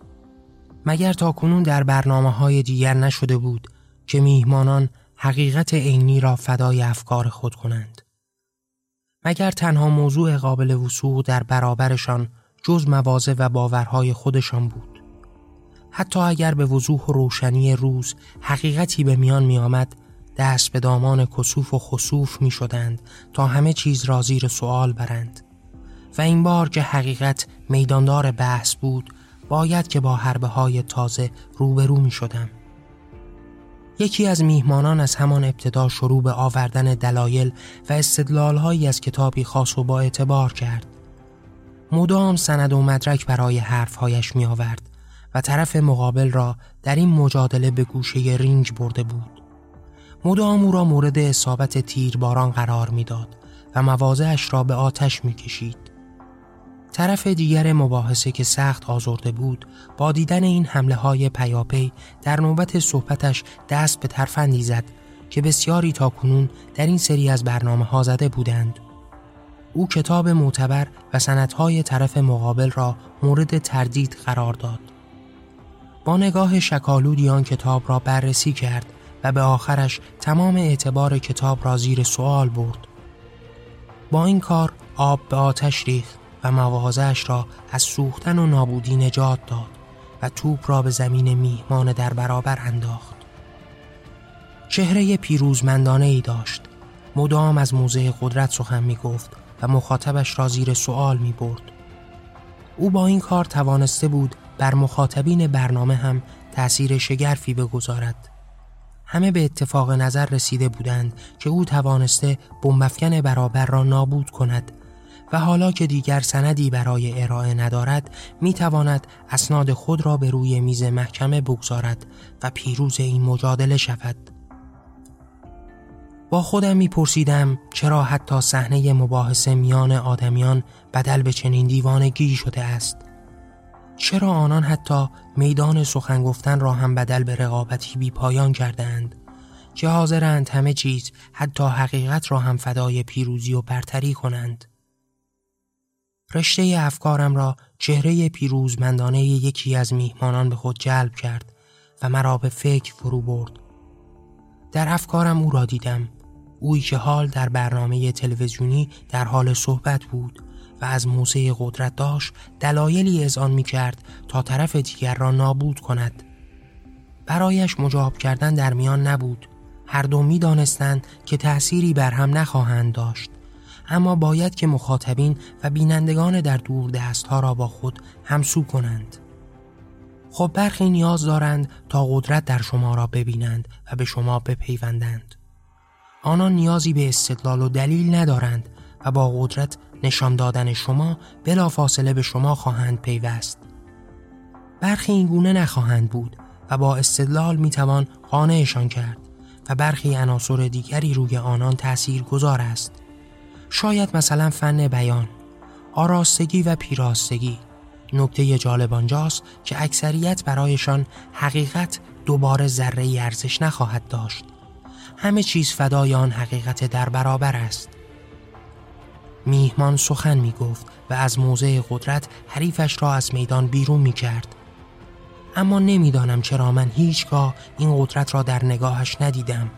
Speaker 1: مگر تا کنون در برنامه های دیگر نشده بود که میهمانان حقیقت عینی را فدای افکار خود کنند. مگر تنها موضوع قابل وسوع در برابرشان جز موازه و باورهای خودشان بود. حتی اگر به وضوح و روشنی روز حقیقتی به میان می آمد دست به دامان کسوف و خصوف می شدند تا همه چیز را زیر سوال برند و این بار که حقیقت میداندار بحث بود باید که با حربه های تازه روبرو می شدم. یکی از میهمانان از همان ابتدا شروع به آوردن دلایل و استدلالهایی از کتابی خاص و با اعتبار کرد. مدام سند و مدرک برای حرفهایش می آورد و طرف مقابل را در این مجادله به گوشه رینج برده بود. مدام او را مورد اصابت تیرباران قرار می‌داد و مواضعش را به آتش می کشید. طرف دیگر مباحثه که سخت آزرده بود با دیدن این حمله های پیاپی در نوبت صحبتش دست به ترفندی زد که بسیاری تا کنون در این سری از برنامه ها زده بودند. او کتاب معتبر و سندهای طرف مقابل را مورد تردید قرار داد. با نگاه شکالودی آن کتاب را بررسی کرد و به آخرش تمام اعتبار کتاب را زیر سوال برد. با این کار آب به آتش ریخت. و موازش را از سوختن و نابودی نجات داد و توپ را به زمین میهمان در برابر انداخت. چهره پیروزمندانه ای داشت. مدام از موزه قدرت سخن می گفت و مخاطبش را زیر سوال می برد او با این کار توانسته بود بر مخاطبین برنامه هم تأثیر شگرفی بگذارد. همه به اتفاق نظر رسیده بودند که او توانسته بمبافکن برابر را نابود کند و حالا که دیگر سندی برای ارائه ندارد می تواند اسناد خود را به روی میز محکمه بگذارد و پیروز این مجادله شود. با خودم میپرسیدم چرا حتی صحنه مباحثه میان آدمیان بدل به چنین دیوانگی شده است؟ چرا آنان حتی میدان سخن گفتن را هم بدل به رقابتی بی پایان کردند که حاضرند همه چیز حتی حقیقت را هم فدای پیروزی و برتری کنند. رشته افکارم را چهره پیروزمندانه یکی از میهمانان به خود جلب کرد و مرا به فکر فرو برد. در افکارم او را دیدم. اویی که حال در برنامه تلویزیونی در حال صحبت بود و از موسه قدرت داشت دلایلی از آن می کرد تا طرف دیگر را نابود کند. برایش مجاب کردن در میان نبود. هر دو می دانستند که تأثیری بر هم نخواهند داشت. اما باید که مخاطبین و بینندگان در دور دستها را با خود همسو کنند. خب برخی نیاز دارند تا قدرت در شما را ببینند و به شما بپیوندند. آنان نیازی به استدلال و دلیل ندارند و با قدرت نشان دادن شما بلا فاصله به شما خواهند پیوست. برخی این گونه نخواهند بود و با استدلال می‌توان قانعشان کرد و برخی عناصر دیگری روی آنان تأثیر گذار است. شاید مثلا فن بیان آراستگی و پیراستگی نکته جالب آنجاست که اکثریت برایشان حقیقت دوباره ذره ارزش نخواهد داشت همه چیز فدای آن حقیقت در برابر است میهمان سخن می گفت و از موضع قدرت حریفش را از میدان بیرون می کرد. اما نمی‌دانم چرا من هیچگاه این قدرت را در نگاهش ندیدم.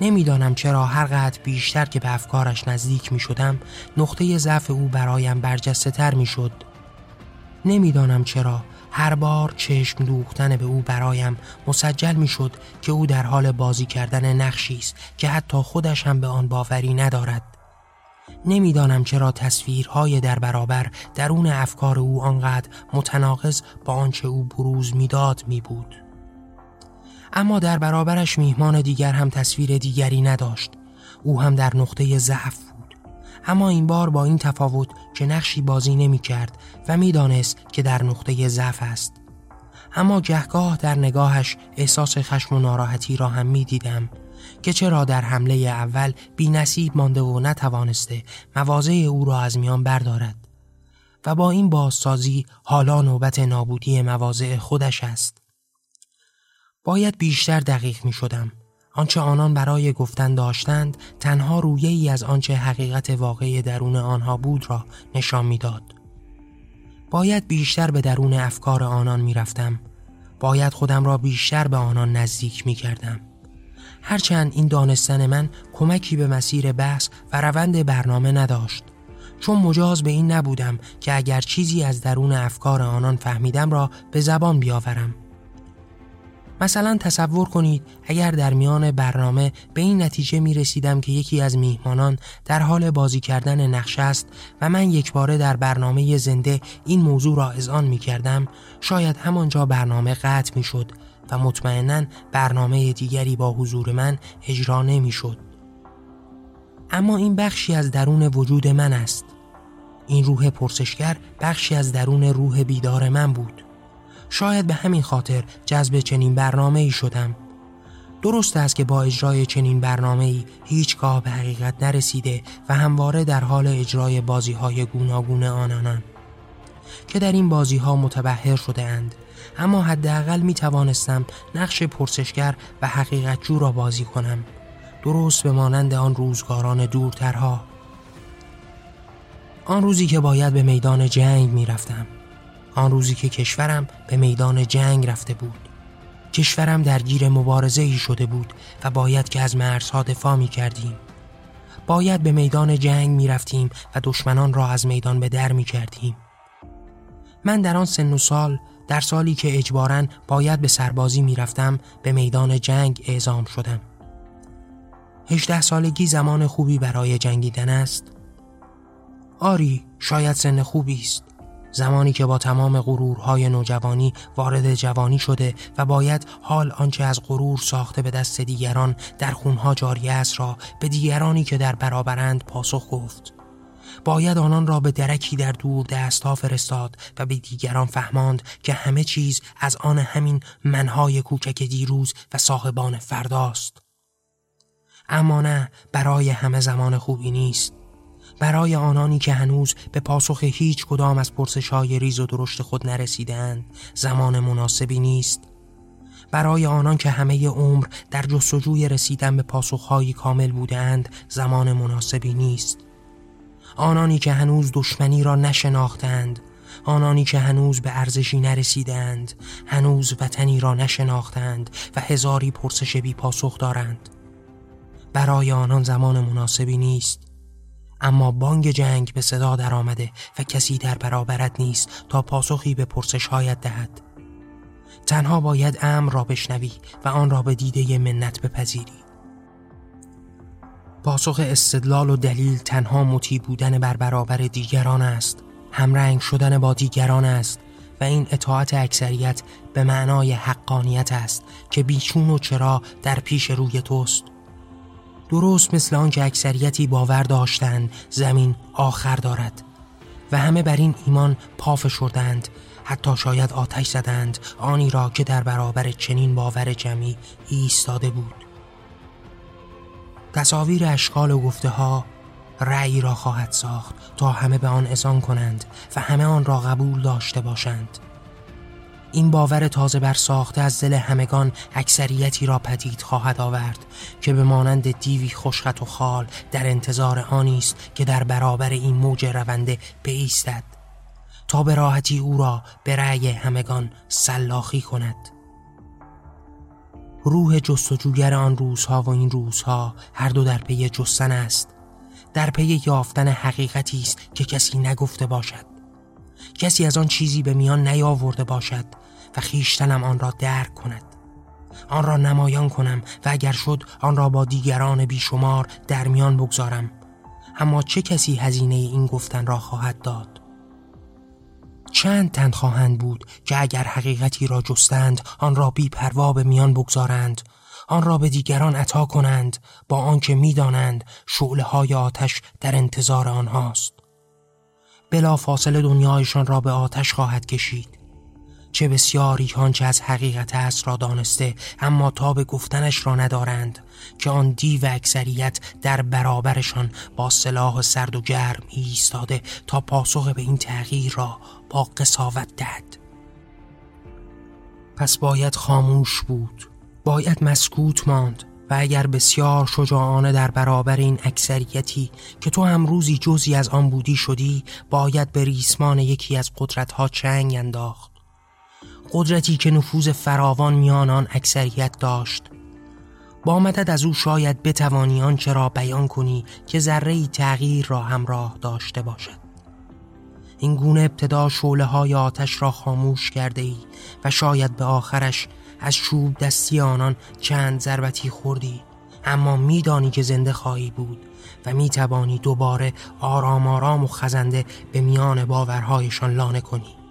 Speaker 1: نمی‌دانم چرا هر قدر بیشتر که به افکارش نزدیک می شدم نقطه ضعف او برایم برجسته تر می شد. نمی‌دانم چرا هر بار چشم دوختن به او برایم مسجل می شد که او در حال بازی کردن نقشی است که حتی خودش هم به آن باوری ندارد. نمی‌دانم چرا تصویرهای در برابر درون افکار او آنقدر متناقض با آنچه او بروز می‌داد می بود. اما در برابرش میهمان دیگر هم تصویر دیگری نداشت. او هم در نقطه ضعف بود. اما این بار با این تفاوت که نقشی بازی نمی کرد و می‌دانست که در نقطه ضعف است. اما گهگاه در نگاهش احساس خشم و ناراحتی را هم می دیدم که چرا در حمله اول بی نصیب مانده و نتوانسته مواضع او را از میان بردارد و با این بازسازی حالا نوبت نابودی مواضع خودش است. باید بیشتر دقیق می شدم آنچه آنان برای گفتن داشتند تنها رویه ای از آنچه حقیقت واقعی درون آنها بود را نشان می‌داد. باید بیشتر به درون افکار آنان می رفتم. باید خودم را بیشتر به آنان نزدیک می کردم. هرچند این دانستن من کمکی به مسیر بحث و روند برنامه نداشت چون مجاز به این نبودم که اگر چیزی از درون افکار آنان فهمیدم را به زبان بیاورم مثلا تصور کنید اگر در میان برنامه به این نتیجه می رسیدم که یکی از میهمانان در حال بازی کردن نقشه است و من یک باره در برنامه زنده این موضوع را آن می کردم شاید همانجا برنامه قطع می شد و مطمئنا برنامه دیگری با حضور من اجرا نمی شد. اما این بخشی از درون وجود من است. این روح پرسشگر بخشی از درون روح بیدار من بود. شاید به همین خاطر جذب چنین برنامه ای شدم. درست است که با اجرای چنین برنامه ای هیچگاه به حقیقت نرسیده و همواره در حال اجرای بازی های گوناگون آنانم که در این بازی ها متبهر شده اند اما حداقل می توانستم نقش پرسشگر و حقیقت جو را بازی کنم درست به مانند آن روزگاران دورترها آن روزی که باید به میدان جنگ می رفتم. آن روزی که کشورم به میدان جنگ رفته بود. کشورم درگیر مبارزه ای شده بود و باید که از مرزها دفاع می کردیم باید به میدان جنگ می رفتیم و دشمنان را از میدان به در می کردیم من در آن سن و سال در سالی که اجبارا باید به سربازی می‌رفتم به میدان جنگ اعزام شدم. هجده سالگی زمان خوبی برای جنگیدن است. آری شاید سن خوبی است. زمانی که با تمام غرورهای نوجوانی وارد جوانی شده و باید حال آنچه از غرور ساخته به دست دیگران در خونها جاری است را به دیگرانی که در برابرند پاسخ گفت. باید آنان را به درکی در دور دستها فرستاد و به دیگران فهماند که همه چیز از آن همین منهای کوچک دیروز و صاحبان فرداست. اما نه برای همه زمان خوبی نیست. برای آنانی که هنوز به پاسخ هیچ کدام از پرسش های ریز و درشت خود نرسیدند زمان مناسبی نیست. برای آنان که همه عمر در جستجوی رسیدن به پاسخهایی کامل بودند زمان مناسبی نیست. آنانی که هنوز دشمنی را نشناختند آنانی که هنوز به ارزشی نرسیدند هنوز وطنی را نشناختند و هزاری پرسش بی پاسخ دارند. برای آنان زمان مناسبی نیست. اما بانگ جنگ به صدا در آمده و کسی در برابرت نیست تا پاسخی به پرسش هایت دهد. تنها باید امر را بشنوی و آن را به دیده منت بپذیری. پاسخ استدلال و دلیل تنها مطیع بودن بر برابر دیگران است. همرنگ شدن با دیگران است و این اطاعت اکثریت به معنای حقانیت است که بیچون و چرا در پیش روی توست. درست مثل آنکه اکثریتی باور داشتند زمین آخر دارد و همه بر این ایمان پاف شدند حتی شاید آتش زدند آنی را که در برابر چنین باور جمعی ایستاده بود. تصاویر اشکال و گفته ها رأی را خواهد ساخت تا همه به آن ازان کنند و همه آن را قبول داشته باشند. این باور تازه بر ساخته از دل همگان اکثریتی را پدید خواهد آورد که به مانند دیوی خوشخط و خال در انتظار آنی است که در برابر این موج رونده بایستد تا به راحتی او را به رأی همگان سلاخی کند. روح جستجوگر آن روزها و این روزها هر دو در پی جستن است. در پی یافتن حقیقتی است که کسی نگفته باشد. کسی از آن چیزی به میان نیاورده باشد و خیشتنم آن را درک کند. آن را نمایان کنم و اگر شد آن را با دیگران بیشمار در میان بگذارم. اما چه کسی هزینه این گفتن را خواهد داد؟ چند تن خواهند بود که اگر حقیقتی را جستند آن را بی پروا به میان بگذارند. آن را به دیگران عطا کنند با آنکه می‌دانند شعله های آتش در انتظار آنهاست. بلا فاصله دنیایشان را به آتش خواهد کشید. چه بسیاری آنچه از حقیقت است را دانسته اما تا به گفتنش را ندارند که آن دیو اکثریت در برابرشان با سلاح سرد و گرم ایستاده تا پاسخ به این تغییر را با قصاوت دهد. پس باید خاموش بود باید مسکوت ماند و اگر بسیار شجاعانه در برابر این اکثریتی که تو امروزی جزی از آن بودی شدی باید به ریسمان یکی از قدرتها چنگ انداخت. قدرتی که نفوذ فراوان میان آن اکثریت داشت. با مدد از او شاید بتوانی آنچه را بیان کنی که ذره تغییر را همراه داشته باشد. این گونه ابتدا شعله های آتش را خاموش کرده ای و شاید به آخرش از چوب دستی آنان چند ضربتی خوردی. اما میدانی که زنده خواهی بود و می‌توانی دوباره آرام آرام و خزنده به میان باورهایشان لانه کنی.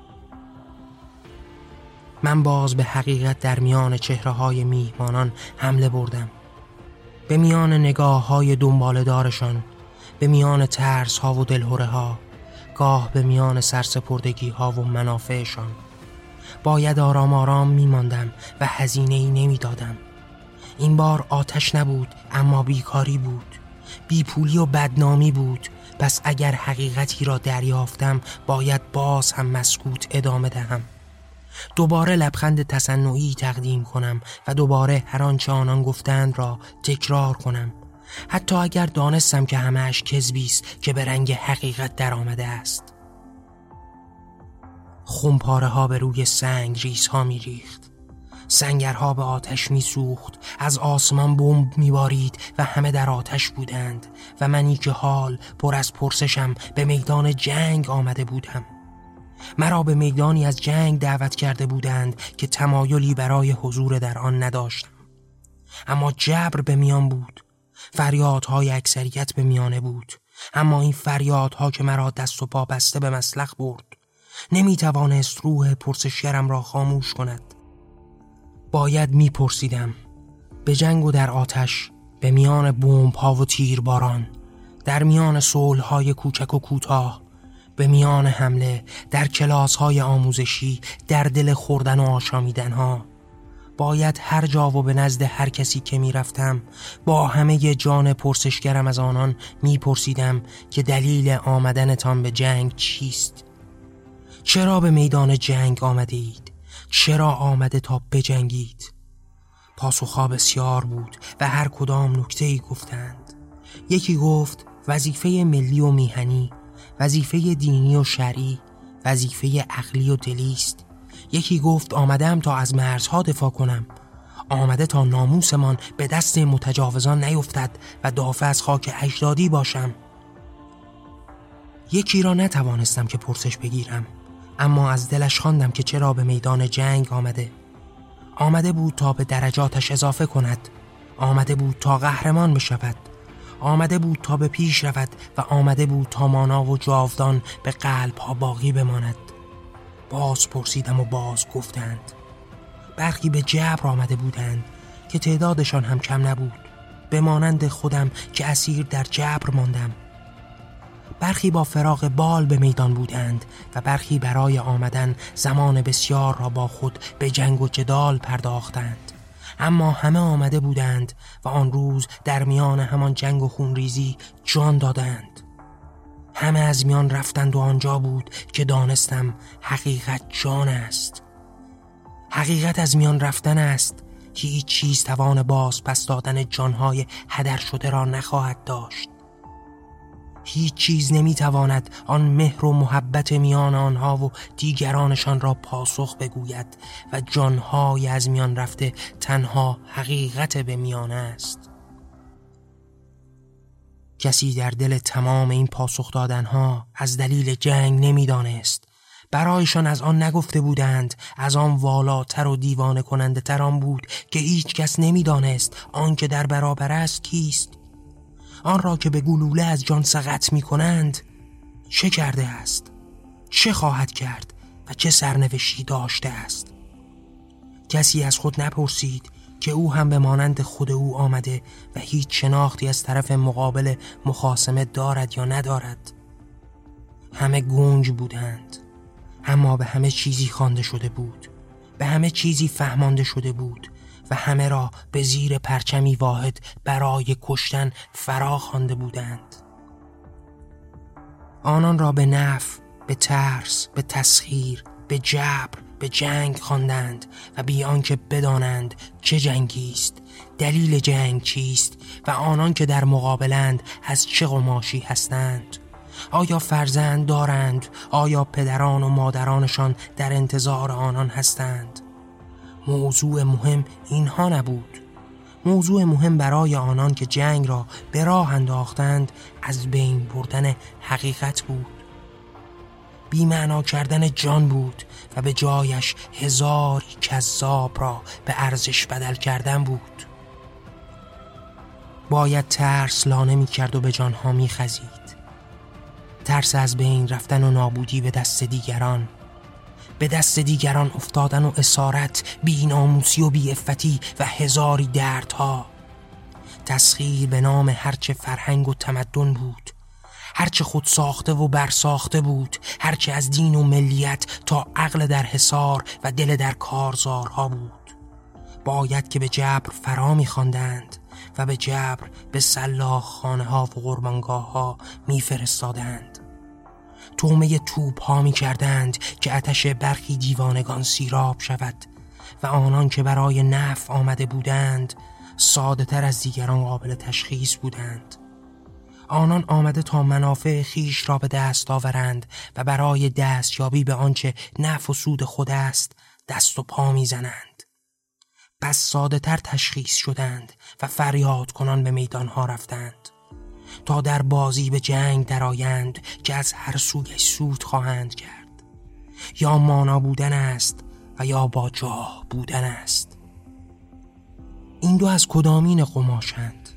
Speaker 1: من باز به حقیقت در میان چهره های میهمانان حمله بردم. به میان نگاه های دارشان به میان ترس ها و دلهوره ها گاه به میان سرسپردگی ها و منافعشان. باید آرام آرام میماندم و هزینه ای نمی دادم. این بار آتش نبود اما بیکاری بود. بیپولی و بدنامی بود. پس اگر حقیقتی را دریافتم باید باز هم مسکوت ادامه دهم. دوباره لبخند تصنعی تقدیم کنم و دوباره هر آنچه آنان گفتند را تکرار کنم. حتی اگر دانستم که همهش کذبی است که به رنگ حقیقت در آمده است. خونپاره ها به روی سنگ ریس ها می ریخت سنگرها به آتش می سوخت از آسمان بمب می بارید و همه در آتش بودند و منی که حال پر از پرسشم به میدان جنگ آمده بودم. مرا به میدانی از جنگ دعوت کرده بودند که تمایلی برای حضور در آن نداشتم. اما جبر به میان بود. فریادهای اکثریت به میانه بود. اما این فریادها که مرا دست و پا بسته به مسلخ برد. نمی توانست روح پرسشگرم را خاموش کند. باید میپرسیدم. به جنگ و در آتش به میان بومب ها و تیر باران در میان سول های کوچک و کوتاه به میان حمله در کلاس های آموزشی در دل خوردن و آشامیدن ها باید هر جا و به نزد هر کسی که می‌رفتم با همه جان پرسشگرم از آنان میپرسیدم که دلیل آمدنتان به جنگ چیست. چرا به میدان جنگ آمده اید چرا آمده تا بجنگید؟ پاسخها بسیار بود و هر کدام نکته ای گفتند. یکی گفت وظیفه ملی و میهنی وظیفه دینی و شرعی وظیفه عقلی و دلی است. یکی گفت آمدم تا از مرزها دفاع کنم. آمده تا ناموسمان به دست متجاوزان نیفتد و دافع از خاک اجدادی باشم. یکی را نتوانستم که پرسش بگیرم اما از دلش خواندم که چرا به میدان جنگ آمده. آمده بود تا به درجاتش اضافه کند. آمده بود تا قهرمان بشود. آمده بود تا به پیش رود و آمده بود تا مانا و جاودان به قلب ها باقی بماند. باز پرسیدم و باز گفتند. برخی به جبر آمده بودند که تعدادشان هم کم نبود. به مانند خودم که اسیر در جبر ماندم. برخی با فراغ بال به میدان بودند و برخی برای آمدن زمان بسیار را با خود به جنگ و جدال پرداختند. اما همه آمده بودند و آن روز در میان همان جنگ و خونریزی جان دادند. همه از میان رفتند و آنجا بود که دانستم حقیقت جان است. حقیقت از میان رفتن است. که هیچ چیز توان باز پس دادن جانهای هدر شده را نخواهد داشت. هیچ چیز نمی‌تواند آن مهر و محبت میان آنها و دیگرانشان را پاسخ بگوید و جانهای از میان رفته تنها حقیقت به میان است. کسی در دل تمام این پاسخ دادنها از دلیل جنگ نمی‌دانست. برایشان از آن نگفته بودند از آن والاتر و دیوانه کننده تر آن بود که هیچ کس نمی‌دانست آن که در برابر است کیست. آن را که به گلوله از جان سقط می کنند چه کرده است؟ چه خواهد کرد و چه سرنوشتی داشته است؟ کسی از خود نپرسید که او هم به مانند خود او آمده و هیچ شناختی از طرف مقابل مخاسمه دارد یا ندارد؟ همه گنج بودند اما به همه چیزی خوانده شده بود به همه چیزی فهمانده شده بود. همه را به زیر پرچمی واحد برای کشتن فرا خوانده بودند. آنان را به نف، به ترس، به تسخیر، به جبر، به جنگ خواندند و بیان که بدانند چه جنگی است دلیل جنگ چیست و آنان که در مقابلند از چه قماشی هستند. آیا فرزند دارند؟ آیا پدران و مادرانشان در انتظار آنان هستند؟ موضوع مهم اینها نبود. موضوع مهم برای آنان که جنگ را به راه انداختند از بین بردن حقیقت بود. بیمعنا کردن جان بود و به جایش هزاری کذاب را به ارزش بدل کردن بود. باید ترس لانه می کرد و به جانها می خزید. ترس از بین رفتن و نابودی به دست دیگران. به دست دیگران افتادن و اسارت بی ناموسی و بی افتی و هزاری دردها. تسخیر به نام هرچه فرهنگ و تمدن بود هرچه خود ساخته و برساخته بود هرچه از دین و ملیت تا عقل در حصار و دل در کارزارها بود. باید که به جبر فرا میخواندند و به جبر به سلاخ خانه ها و قربانگاه ها میفرستادند. تومه توپ ها می کردند که اتش برخی دیوانگان سیراب شود و آنان که برای نف آمده بودند ساده تر از دیگران قابل تشخیص بودند. آنان آمده تا منافع خیش را به دست آورند و برای دستیابی به آنچه نف و سود خود است دست و پا می‌زنند پس ساده تر تشخیص شدند و فریاد کنان به میدان ها رفتند. تا در بازی به جنگ درآیند که از هر سویش سود خواهند کرد. یا مانا بودن است و یا با جاه بودن است. این دو از کدامین قماشند؟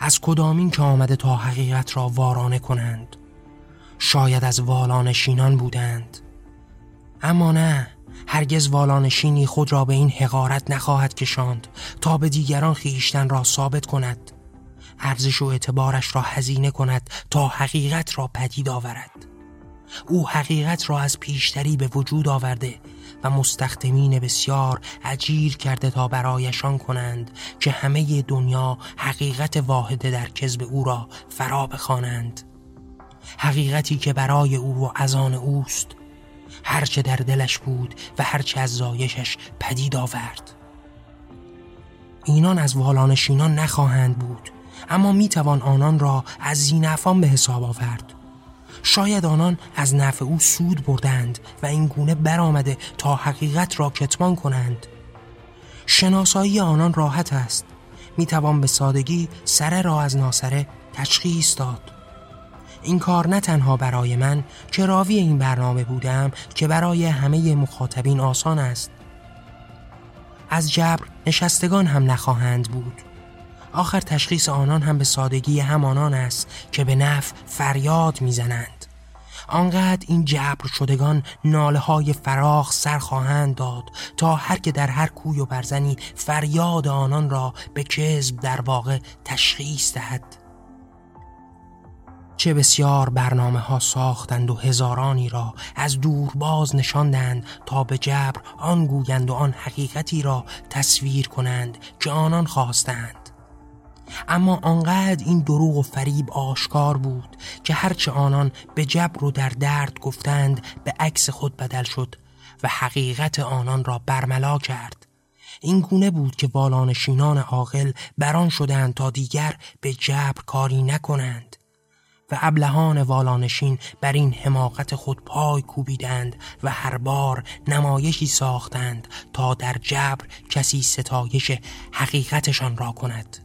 Speaker 1: از کدامین که آمده تا حقیقت را وارانه کنند؟ شاید از والانشینان بودند. اما نه هرگز والانشینی خود را به این حقارت نخواهد کشاند تا به دیگران خیشتن را ثابت کند. ارزش و اعتبارش را هزینه کند تا حقیقت را پدید آورد. او حقیقت را از پیشتری به وجود آورده و مستخدمین بسیار عجیر کرده تا برایشان کنند که همه دنیا حقیقت واحد در کذب او را فرا بخوانند. حقیقتی که برای او و از آن اوست هرچه در دلش بود و هرچه از زایشش پدید آورد. اینان از والانشینان نخواهند بود اما می‌توان آنان را از زینفان به حساب آورد. شاید آنان از نفع او سود بردند و این گونه برآمده تا حقیقت را کتمان کنند. شناسایی آنان راحت است. می‌توان به سادگی سره را از ناسره تشخیص داد. این کار نه تنها برای من که راوی این برنامه بودم که برای همه مخاطبین آسان است. از جبر نشستگان هم نخواهند بود. آخر تشخیص آنان هم به سادگی همانان است که به نف فریاد می‌زنند. آنقدر این جبر شدگان ناله های فراخ سر خواهند داد تا هر که در هر کوی و برزنی فریاد آنان را به کذب در واقع تشخیص دهد. چه بسیار برنامه ها ساختند و هزارانی را از دور باز نشاندند تا به جبر آن گویند و آن حقیقتی را تصویر کنند که آنان خواستند. اما آنقدر این دروغ و فریب آشکار بود که هرچه آنان به جبر و در درد گفتند به عکس خود بدل شد و حقیقت آنان را برملا کرد. این گونه بود که والانشینان عاقل بران شدند تا دیگر به جبر کاری نکنند و ابلهان والانشین بر این حماقت خود پای کوبیدند و هر بار نمایشی ساختند تا در جبر کسی ستایش حقیقتشان را کند.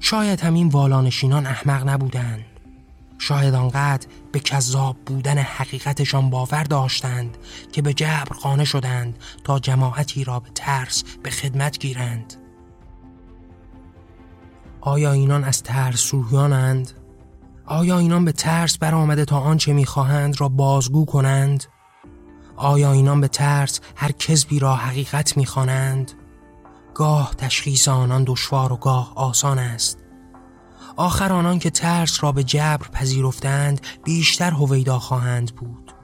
Speaker 1: شاید همین والانشینان احمق نبودند شاید آنقدر به کذاب بودن حقیقتشان باور داشتند که به جبر خانه شدند تا جماعتی را به ترس به خدمت گیرند آیا اینان از ترس رویانند؟ آیا اینان به ترس برآمده تا آنچه می‌خواهند را بازگو کنند؟ آیا اینان به ترس هر کذبی را حقیقت می‌خوانند؟ گاه تشخیص آنان دشوار و گاه آسان است. آخر آنان که ترس را به جبر پذیرفتند بیشتر هویدا خواهند بود.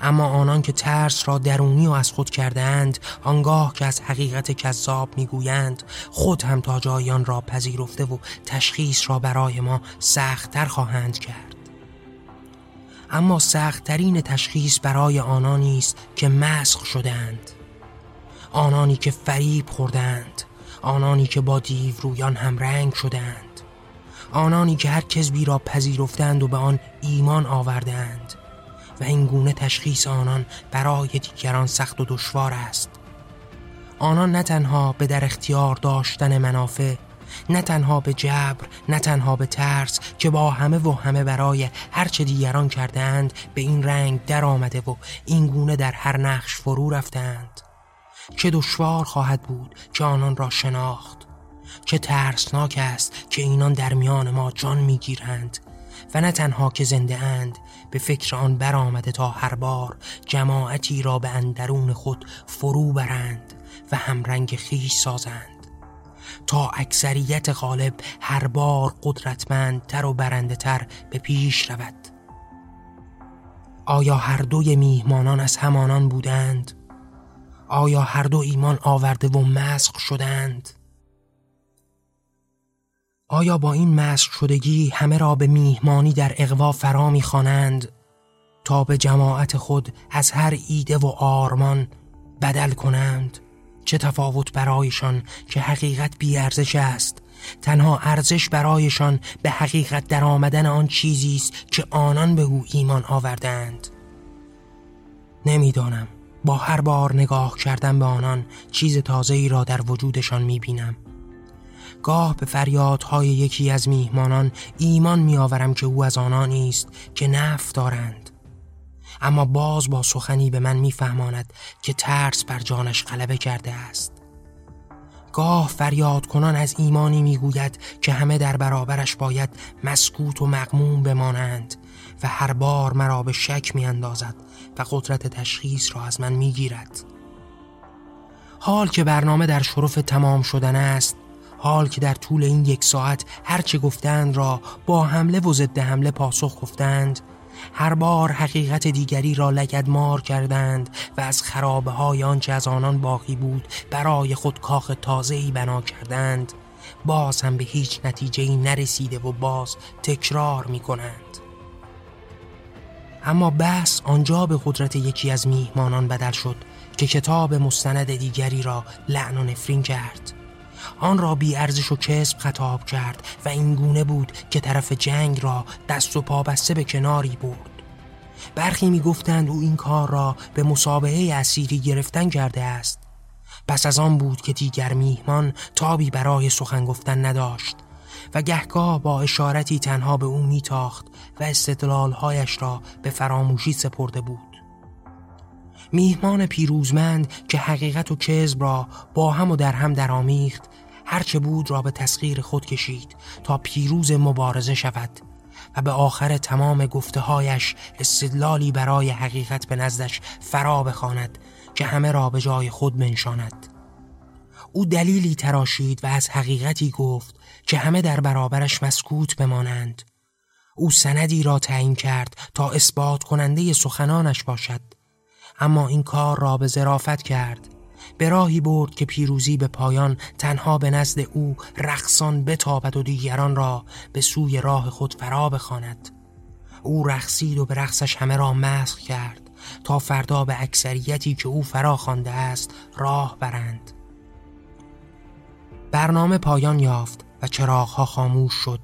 Speaker 1: اما آنان که ترس را درونی و از خود کردند آنگاه که از حقیقت کذاب می‌گویند خود هم تا جایان را پذیرفته و تشخیص را برای ما سختتر خواهند کرد. اما سختترین تشخیص برای آنانی است که مسخ شدند آنانی که فریب خوردند آنانی که با دیو رویان هم رنگ شدند آنانی که هر کذبی را پذیرفتند و به آن ایمان آوردند و این گونه تشخیص آنان برای دیگران سخت و دشوار است. آنان نه تنها به در اختیار داشتن منافع نه تنها به جبر نه تنها به ترس که با همه و همه برای هرچه دیگران کردند به این رنگ در آمده و این گونه در هر نقش فرو رفتند چه دشوار خواهد بود که آنان را شناخت چه ترسناک است که اینان در میان ما جان می‌گیرند و نه تنها که زنده اند به فکر آن برآمده تا هر بار جماعتی را به اندرون خود فرو برند و همرنگ خیش سازند تا اکثریت غالب هر بار قدرتمندتر و برنده تر به پیش رود آیا هر دوی میهمانان از همانان بودند؟ آیا هر دو ایمان آورده و مسخ شدند؟ آیا با این مسخ شدگی همه را به میهمانی در اقوا فرا می‌خوانند تا به جماعت خود از هر ایده و آرمان بدل کنند؟ چه تفاوت برایشان که حقیقت بیارزش است تنها ارزش برایشان به حقیقت در آمدن آن چیزی است که آنان به او ایمان آوردند. نمی‌دانم. با هر بار نگاه کردن به آنان چیز تازه ای را در وجودشان می بینم. گاه به فریادهای یکی از میهمانان ایمان میآورم که او از آنانی است که نف دارند. اما باز با سخنی به من میفهماند که ترس بر جانش غلبه کرده است. گاه فریاد کنان از ایمانی می‌گوید که همه در برابرش باید مسکوت و مقموم بمانند و هر بار مرا به شک میاندازد. و قدرت تشخیص را از من می‌گیرد. حال که برنامه در شرف تمام شدن است حال که در طول این یک ساعت هرچه گفتند را با حمله و ضد حمله پاسخ گفتند هر بار حقیقت دیگری را لگد مار کردند و از خرابه های آنچه از آنان باقی بود برای خود کاخ ای بنا کردند باز هم به هیچ نتیجه ای نرسیده و باز تکرار می کنند اما بس آنجا به قدرت یکی از میهمانان بدل شد که کتاب مستند دیگری را لعن و نفرین کرد. آن را بی ارزش و کسب خطاب کرد و این گونه بود که طرف جنگ را دست و پا بسته به کناری برد. برخی می گفتند او این کار را به مسابقه اسیری گرفتن کرده است. پس از آن بود که دیگر میهمان تابی برای سخن گفتن نداشت. و گهگاه با اشارتی تنها به او میتاخت و استدلالهایش را به فراموشی سپرده بود. میهمان پیروزمند که حقیقت و کذب را با هم و در هم درآمیخت هرچه بود را به تسخیر خود کشید تا پیروز مبارزه شود و به آخر تمام گفته هایش استدلالی برای حقیقت به نزدش فرا بخواند که همه را به جای خود منشاند او دلیلی تراشید و از حقیقتی گفت که همه در برابرش مسکوت بمانند. او سندی را تعیین کرد تا اثبات کننده سخنانش باشد. اما این کار را به ظرافت کرد. به راهی برد که پیروزی به پایان تنها به نزد او رقصان بتابد و دیگران را به سوی راه خود فرا بخواند. او رقصید و به رقصش همه را مسخ کرد تا فردا به اکثریتی که او فرا خوانده است راه برند. برنامه پایان یافت. و چراغها خاموش شد.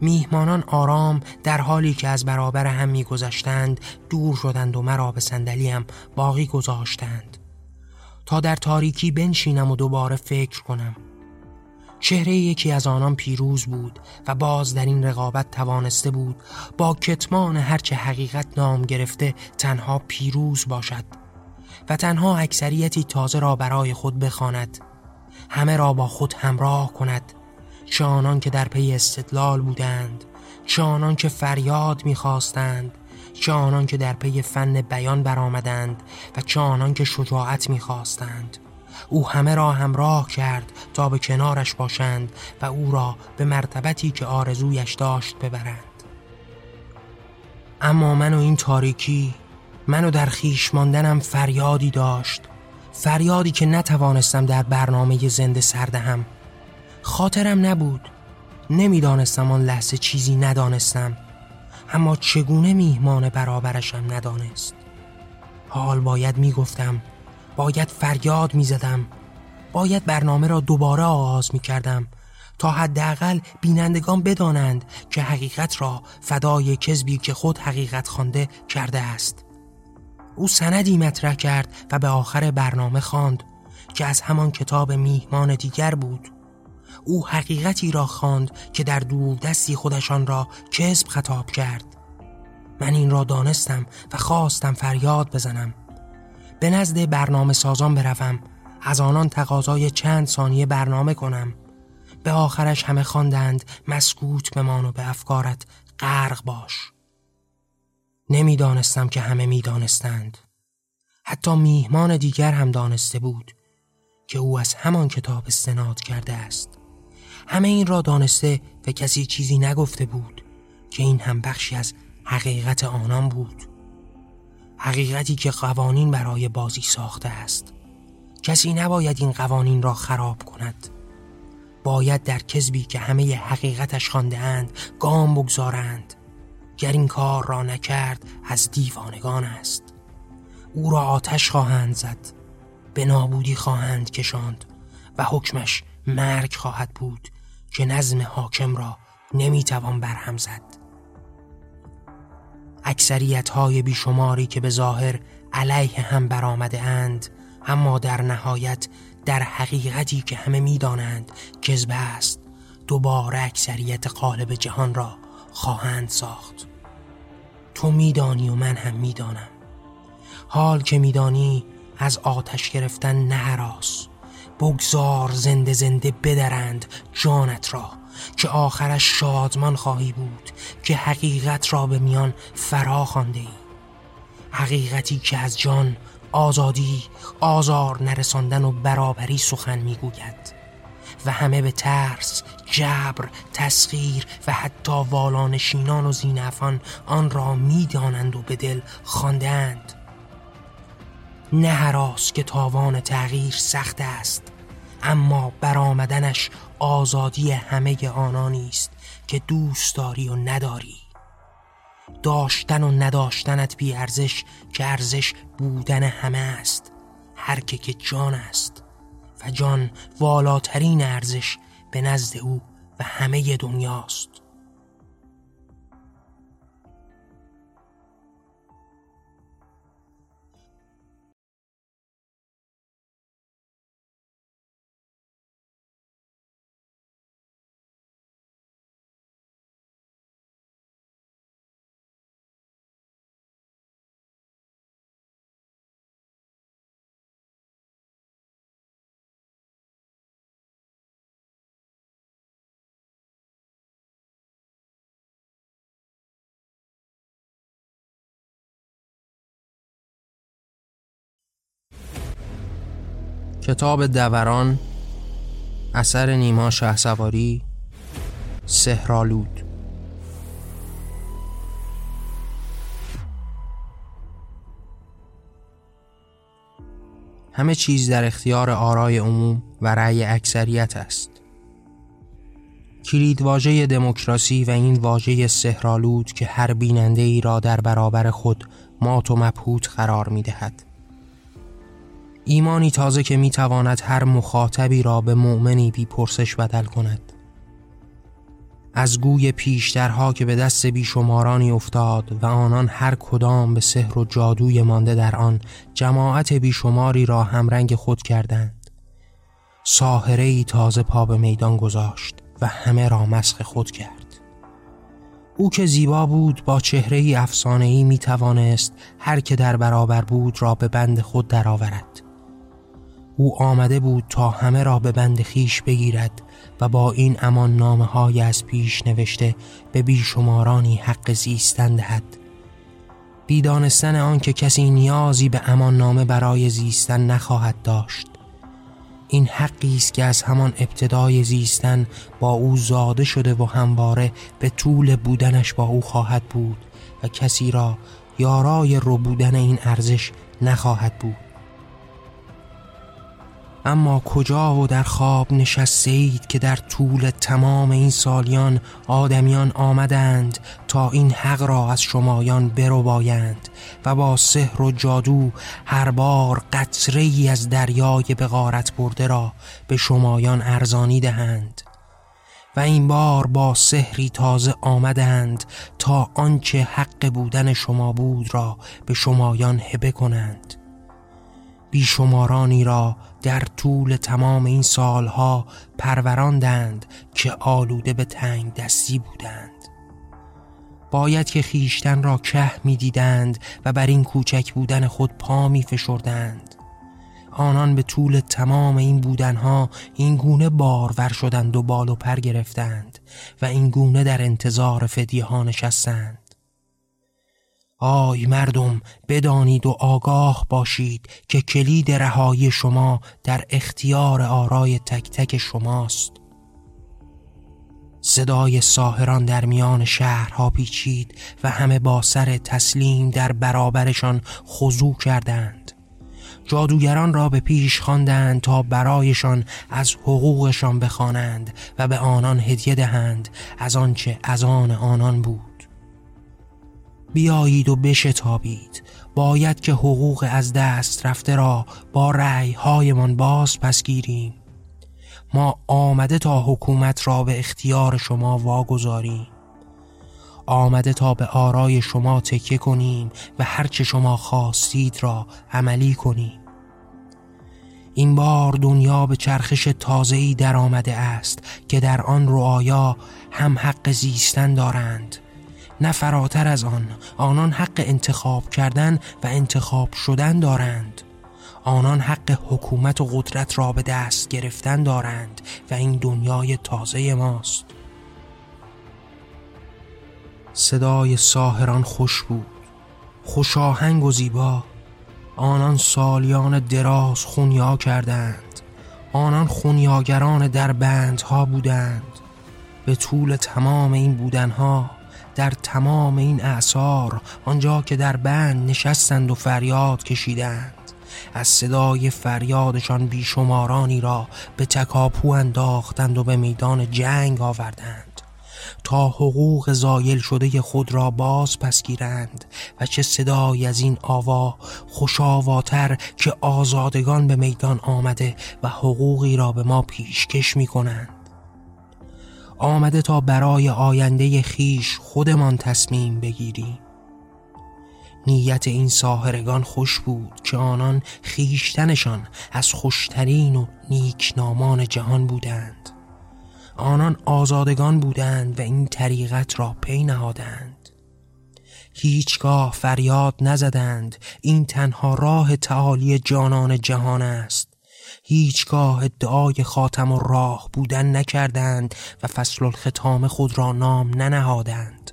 Speaker 1: میهمانان آرام در حالی که از برابر هم میگذشتند دور شدند و مرا به صندلیم باقی گذاشتند. تا در تاریکی بنشینم و دوباره فکر کنم. چهره یکی از آنان پیروز بود و باز در این رقابت توانسته بود با کتمان هرچه حقیقت نام گرفته تنها پیروز باشد و تنها اکثریتی تازه را برای خود بخواند. همه را با خود همراه کند. چه آنان که در پی استدلال بودند چه آنان که فریاد می‌خواستند چه آنان که در پی فن بیان برآمدند و چه آنان که شجاعت می‌خواستند. او همه را همراه کرد تا به کنارش باشند و او را به مرتبتی که آرزویش داشت ببرند. اما من و این تاریکی منو در خیش ماندنم فریادی داشت فریادی که نتوانستم در برنامه زنده سردهم خاطرم نبود. نمی‌دانستم آن لحظه چیزی ندانستم. اما چگونه میهمان برابرشم ندانست. حال باید می‌گفتم باید فریاد می‌زدم. باید برنامه را دوباره آغاز می‌کردم تا حداقل بینندگان بدانند که حقیقت را فدای کذبی که خود حقیقت خوانده کرده است. او سندی مطرح کرد و به آخر برنامه خواند که از همان کتاب میهمان دیگر بود. او حقیقتی را خواند که در دور دستی خودشان را کذب خطاب کرد. من این را دانستم و خواستم فریاد بزنم. به نزد برنامه سازان بروم. از آنان تقاضای چند ثانیه برنامه کنم. به آخرش همه خواندند مسکوت بمان و به افکارت غرق باش. نمی‌دانستم که همه می‌دانستند. حتی میهمان دیگر هم دانسته بود که او از همان کتاب استناد کرده است. همه این را دانسته و کسی چیزی نگفته بود که این هم بخشی از حقیقت آنان بود. حقیقتی که قوانین برای بازی ساخته است. کسی نباید این قوانین را خراب کند. باید در کذبی که همه حقیقتش خانده اند گام بگذارند. گر این کار را نکرد از دیوانگان است. او را آتش خواهند زد. به نابودی خواهند کشاند و حکمش مرگ خواهد بود. که نظم حاکم را نمی‌توان برهم زد. اکثریت های بیشماری که به ظاهر علیه هم برآمده اند اما در نهایت در حقیقتی که همه می‌دانند کذب است دوباره اکثریت قالب جهان را خواهند ساخت. تو میدانی و من هم می‌دانم. حال که میدانی از آتش گرفتن نه بگذار زنده زنده بدرند جانت را که آخرش شادمان خواهی بود که حقیقت را به میان فرا خوانده ای حقیقتی که از جان آزادی آزار نرساندن و برابری سخن می‌گوید. و همه به ترس جبر تسخیر و حتی والانشینان و زینفان آن را می‌دانند و به دل خواندند نه هراس که تاوان تغییر سخت است اما برآمدنش آزادی همه آنانی است که دوست داری و نداری. داشتن و نداشتنت بی ارزش که ارزش بودن همه است هر که که جان است. و جان والاترین ارزش به نزد او و همه دنیاست. کتاب دوران اثر نیما شهسواری سهرالود همه چیز در اختیار آرای عموم و رأی اکثریت است کلید واژه دموکراسی و این واژه سهرالود که هر بیننده ای را در برابر خود مات و مبهوت قرار می دهد. ایمانی تازه که می تواند هر مخاطبی را به مؤمنی بی پرسش بدل کند. از گوی پیشترها که به دست بیشمارانی افتاد و آنان هر کدام به سحر و جادوی مانده در آن جماعت بیشماری را همرنگ خود کردند. ساهره ای تازه پا به میدان گذاشت و همه را مسخ خود کرد. او که زیبا بود با چهره ای افسانه ای می توانست هر که در برابر بود را به بند خود درآورد. او آمده بود تا همه را به بند خیش بگیرد و با این امان نامه های از پیش نوشته به بیشمارانی حق زیستن دهد. بیدانستن آن که کسی نیازی به امان نامه برای زیستن نخواهد داشت. این حقی است که از همان ابتدای زیستن با او زاده شده و همواره به طول بودنش با او خواهد بود و کسی را یارای رو بودن این ارزش نخواهد بود. اما کجا و در خواب نشسته اید که در طول تمام این سالیان آدمیان آمدند تا این حق را از شمایان برو بایند و با سحر و جادو هر بار قطره ای از دریای بغارت برده را به شمایان ارزانی دهند و این بار با سحری تازه آمدند تا آنچه حق بودن شما بود را به شمایان هبه کنند. بیشمارانی را در طول تمام این سالها پروراندند که آلوده به تنگ دستی بودند. باید که خیشتن را که می دیدند و بر این کوچک بودن خود پا می فشردند آنان به طول تمام این بودنها این گونه بارور شدند و بال و پر گرفتند و این گونه در انتظار فدیه ها نشستند. آی مردم بدانید و آگاه باشید که کلید رهایی شما در اختیار آرای تک تک شماست. صدای ساهران در میان شهرها پیچید و همه با سر تسلیم در برابرشان خضوع کردند. جادوگران را به پیش خواندند تا برایشان از حقوقشان بخوانند و به آنان هدیه دهند از آنچه از آن آنان بود. بیایید و بشتابید. باید که حقوق از دست رفته را با رعی هایمان باز پس گیریم. ما آمده تا حکومت را به اختیار شما واگذاریم. آمده تا به آرای شما تکیه کنیم و هرچه شما خواستید را عملی کنیم. این بار دنیا به چرخش تازه‌ای در آمده است که در آن رعایا هم حق زیستن دارند. نه فراتر از آن. آنان حق انتخاب کردن و انتخاب شدن دارند. آنان حق حکومت و قدرت را به دست گرفتن دارند و این دنیای تازه ماست. صدای ساهران خوش بود. خوش آهنگ و زیبا. آنان سالیان دراز خونیا کردند. آنان خونیاگران در بندها بودند. به طول تمام این بودنها در تمام این اعثار آنجا که در بند نشستند و فریاد کشیدند. از صدای فریادشان بیشمارانی را به تکاپو انداختند و به میدان جنگ آوردند. تا حقوق زایل شده خود را باز پس گیرند و چه صدای از این آوا خوشاواتر که آزادگان به میدان آمده و حقوقی را به ما پیشکش می کنند آمده تا برای آینده خیش خودمان تصمیم بگیریم. نیت این ساهرگان خوش بود که آنان خیشتنشان از خوشترین و نیکنامان جهان بودند. آنان آزادگان بودند و این طریقت را پی نهادند. هیچگاه فریاد نزدند. این تنها راه تعالی جانان جهان است. هیچگاه ادعای خاتم و راه بودن نکردند و فصل الختام خود را نام ننهادند.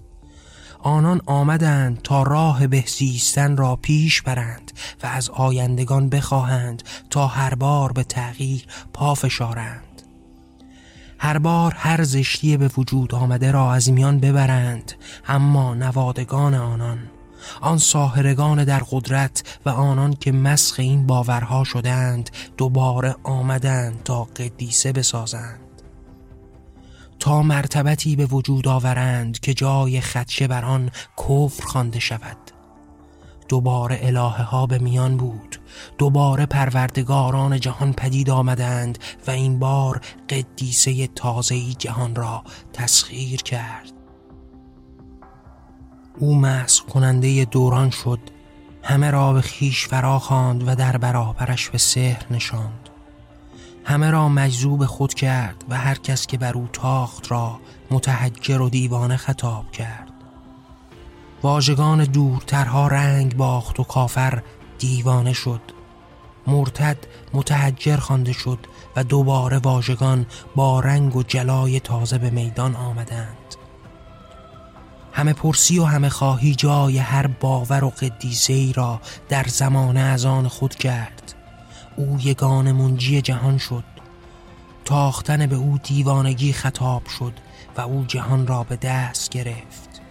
Speaker 1: آنان آمدند تا راه بهزیستن را پیش برند و از آیندگان بخواهند تا هر بار به تغییر پا فشارند. هر بار هر زشتی به وجود آمده را از میان ببرند اما نوادگان آنان آن ساهرگان در قدرت و آنان که مسخ این باورها شدند دوباره آمدند تا قدیسه بسازند. تا مرتبتی به وجود آورند که جای خدشه بر آن کفر خوانده شود. دوباره الهه ها به میان بود. دوباره پروردگاران جهان پدید آمدند و این بار قدیسه تازهی جهان را تسخیر کرد. او مسخ کننده دوران شد همه را به خیش فرا خواند و در برابرش به سحر نشاند. همه را مجذوب خود کرد و هر کس که بر او تاخت را متحجر و دیوانه خطاب کرد. واژگان دورترها رنگ باخت و کافر دیوانه شد. مرتد متحجر خوانده شد و دوباره واژگان با رنگ و جلای تازه به میدان آمدند. همه پرسی و همه خواهی جای هر باور و قدیسه ای را در زمان از آن خود کرد او یگان منجی جهان شد. تاختن به او دیوانگی خطاب شد و او جهان را به دست گرفت.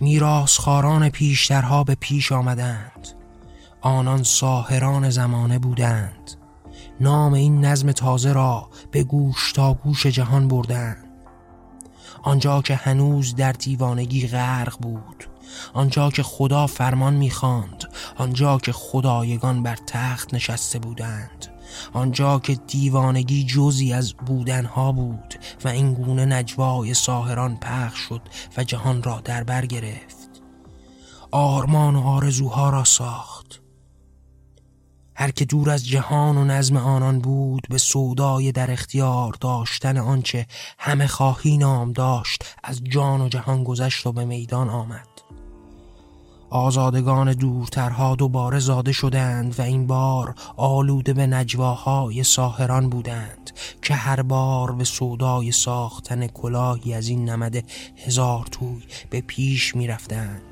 Speaker 1: میراس خاران پیشترها به پیش آمدند. آنان ساهران زمانه بودند. نام این نظم تازه را به گوش تا گوش جهان بردند. آنجا که هنوز در دیوانگی غرق بود آنجا که خدا فرمان می‌خواند آنجا که خدایگان بر تخت نشسته بودند آنجا که دیوانگی جزی از بودنها بود و این گونه نجوای ساهران پخش شد و جهان را در بر گرفت. آرمان و آرزوها را ساخت. هر که دور از جهان و نظم آنان بود به سودای در اختیار داشتن آنچه همه خواهی نام داشت از جان و جهان گذشت و به میدان آمد آزادگان دورترها دوباره زاده شدند و این بار آلوده به نجواهای ساهران بودند که هر بار به سودای ساختن کلاهی از این نمد هزار توی به پیش می رفتند.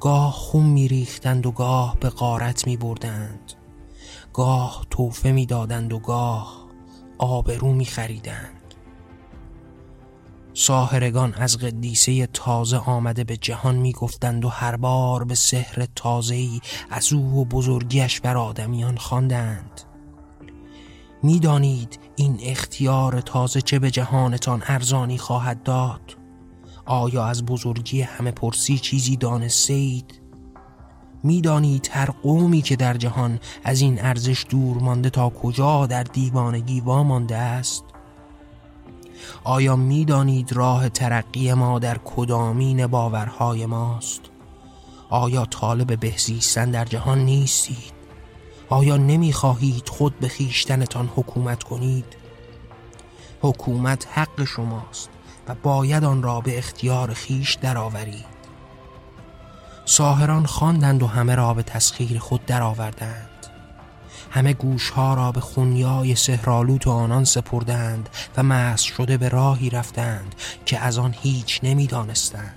Speaker 1: گاه خون می ریختند و گاه به قارت می بردند گاه توفه می دادند و گاه آبرو می خریدند ساهرگان از قدیسه تازه آمده به جهان می گفتند و هر بار به سحر تازهی از او و بزرگیش بر آدمیان خواندند. می‌دانید این اختیار تازه چه به جهانتان ارزانی خواهد داد؟ آیا از بزرگی همه پرسی چیزی دانستید؟ می‌دانید هر قومی که در جهان از این ارزش دور مانده تا کجا در دیوانگی وامانده است؟ آیا می‌دانید راه ترقی ما در کدامین باورهای ماست؟ آیا طالب بهزیستن در جهان نیستید؟ آیا نمی‌خواهید خود به خیشتنتان حکومت کنید؟ حکومت حق شماست و باید آن را به اختیار خیش درآورید. ساهران خواندند و همه را به تسخیر خود درآوردند. همه گوشها را به خونیای سهرالوت و آنان سپردند و مست شده به راهی رفتند که از آن هیچ نمی‌دانستند.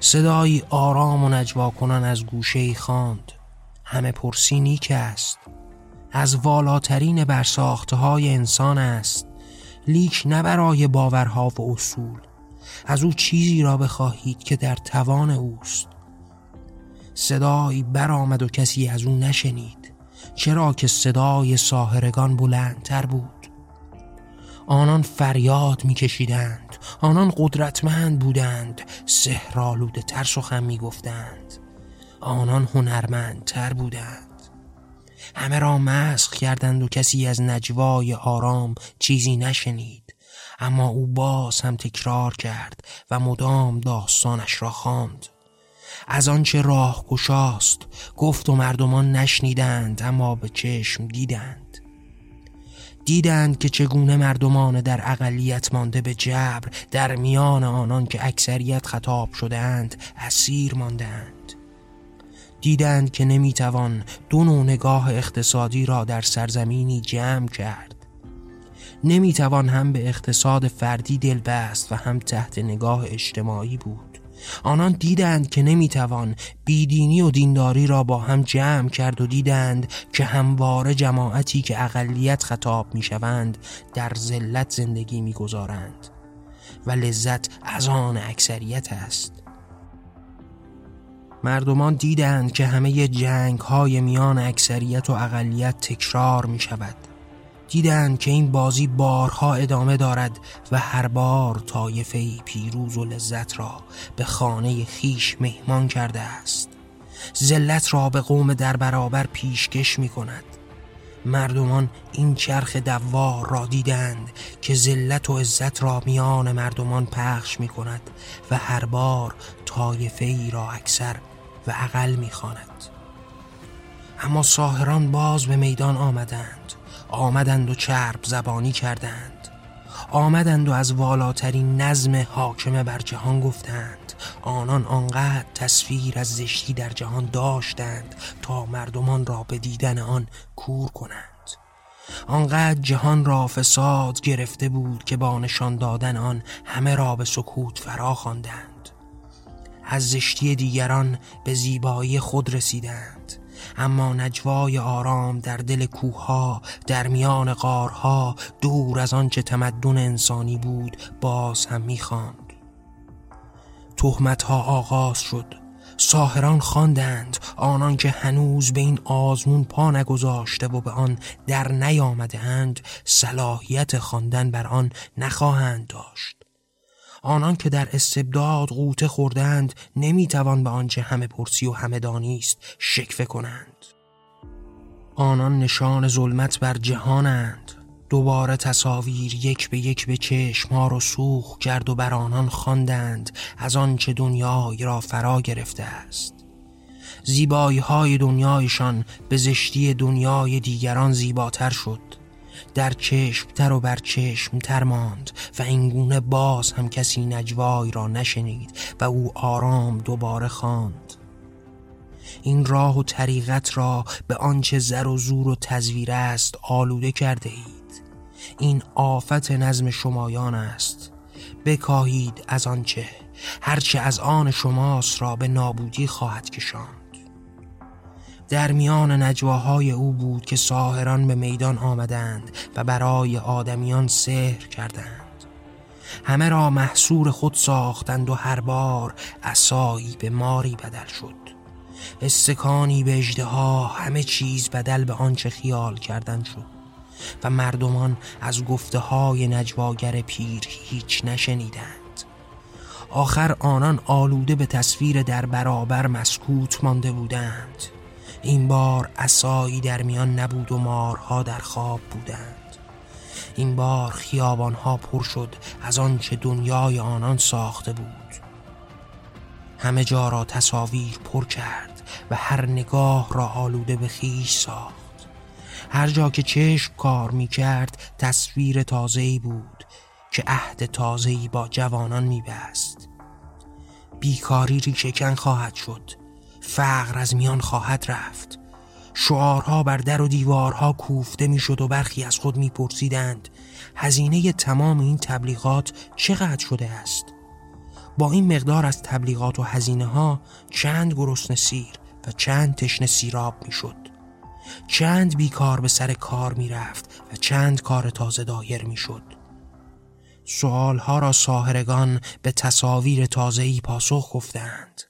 Speaker 1: صدایی آرام و نجوا کنان از گوشه خواند همه پرسی نیک است از والاترین برساخته های انسان است لیک نه برای باورها و اصول از او چیزی را بخواهید که در توان اوست. صدایی برآمد و کسی از او نشنید چرا که صدای ساهرگان بلندتر بود. آنان فریاد میکشیدند آنان قدرتمند بودند سهرالوده تر سخن می‌گفتند. آنان هنرمندتر بودند. همه را مسخ کردند و کسی از نجوای آرام چیزی نشنید. اما او باز هم تکرار کرد و مدام داستانش را خواند. از آنچه راه گشاست گفت و مردمان نشنیدند اما به چشم دیدند. دیدند که چگونه مردمان در اقلیت مانده به جبر در میان آنان که اکثریت خطاب شدهاند اسیر ماندند دیدند که نمی‌توان دو نوع نگاه اقتصادی را در سرزمینی جمع کرد. نمی‌توان هم به اقتصاد فردی دل بست و هم تحت نگاه اجتماعی بود. آنان دیدند که نمی‌توان بیدینی و دینداری را با هم جمع کرد و دیدند که همواره جماعتی که اقلیت خطاب می‌شوند در ذلت زندگی می‌گذارند. و لذت از آن اکثریت است. مردمان دیدند که همه جنگ های میان اکثریت و اقلیت تکرار می شود دیدند که این بازی بارها ادامه دارد و هر بار طایفه پیروز و لذت را به خانه خیش مهمان کرده است. ذلت را به قوم در برابر پیشکش می کند مردمان این چرخ دوار را دیدند که ذلت و عزت را میان مردمان پخش می کند و هر بار طایفه ای را اکثر و عقل می‌خواند. اما ساهران باز به میدان آمدند. آمدند و چرب زبانی کردند. آمدند و از والاترین نظم حاکم بر جهان گفتند. آنان آنقدر تصویر از زشتی در جهان داشتند تا مردمان را به دیدن آن کور کنند. آنقدر جهان را فساد گرفته بود که با نشان دادن آن همه را به سکوت فرا خواندند. از زشتی دیگران به زیبایی خود رسیدند. اما نجوای آرام در دل کوهها در میان غارها دور از آنچه تمدن انسانی بود باز هم می‌خواند. تهمتها آغاز شد. ساهران خواندند آنان که هنوز به این آزمون پا نگذاشته و به آن در نیامده اند صلاحیت خواندن بر آن نخواهند داشت. آنان که در استبداد قوطه خوردند نمی‌توان به آنچه همه پرسی و همه دانیست شکفه کنند. آنان نشان ظلمت بر جهانند. دوباره تصاویر یک به یک به چشم رو سوخ کرد و بر آنان خواندند از آنچه دنیای را فرا گرفته است. زیبایی های دنیایشان به زشتی دنیای دیگران زیباتر شد. در چشم تر و بر چشم تر ماند و اینگونه باز هم کسی نجوای را نشنید و او آرام دوباره خواند. این راه و طریقت را به آنچه زر و زور و تزویر است آلوده کرده اید. این آفت نظم شمایان است. بکاهید از آنچه. هرچه از آن شماست را به نابودی خواهد کشان در میان نجواهای او بود که ساهران به میدان آمدند و برای آدمیان سحر کردند. همه را محصور خود ساختند و هر بار عصایی به ماری بدل شد. استکانی به اجدها همه چیز بدل به آنچه خیال کردن شد و مردمان از گفته های نجواگر پیر هیچ نشنیدند. آخر آنان آلوده به تصویر در برابر مسکوت مانده بودند. این بار اسایی در میان نبود و مارها در خواب بودند. این بار خیابانها پر شد از آنچه دنیای آنان ساخته بود. همه جا را تصاویر پر کرد و هر نگاه را آلوده به خیش ساخت. هر جا که چشم کار می کرد تصویر تازه‌ای بود که عهد تازه‌ای با جوانان می بست بیکاری ریشکن خواهد شد. فقر از میان خواهد رفت. شعارها بر در و دیوارها کوفته می‌شد و برخی از خود میپرسیدند هزینه تمام این تبلیغات چقدر شده است؟ با این مقدار از تبلیغات و هزینه ها چند گرسنه سیر و چند تشنه سیراب می‌شد. چند بیکار به سر کار می‌رفت و چند کار تازه دایر می‌شد. سوالها را ساهرگان به تصاویر تازه‌ای پاسخ گفتند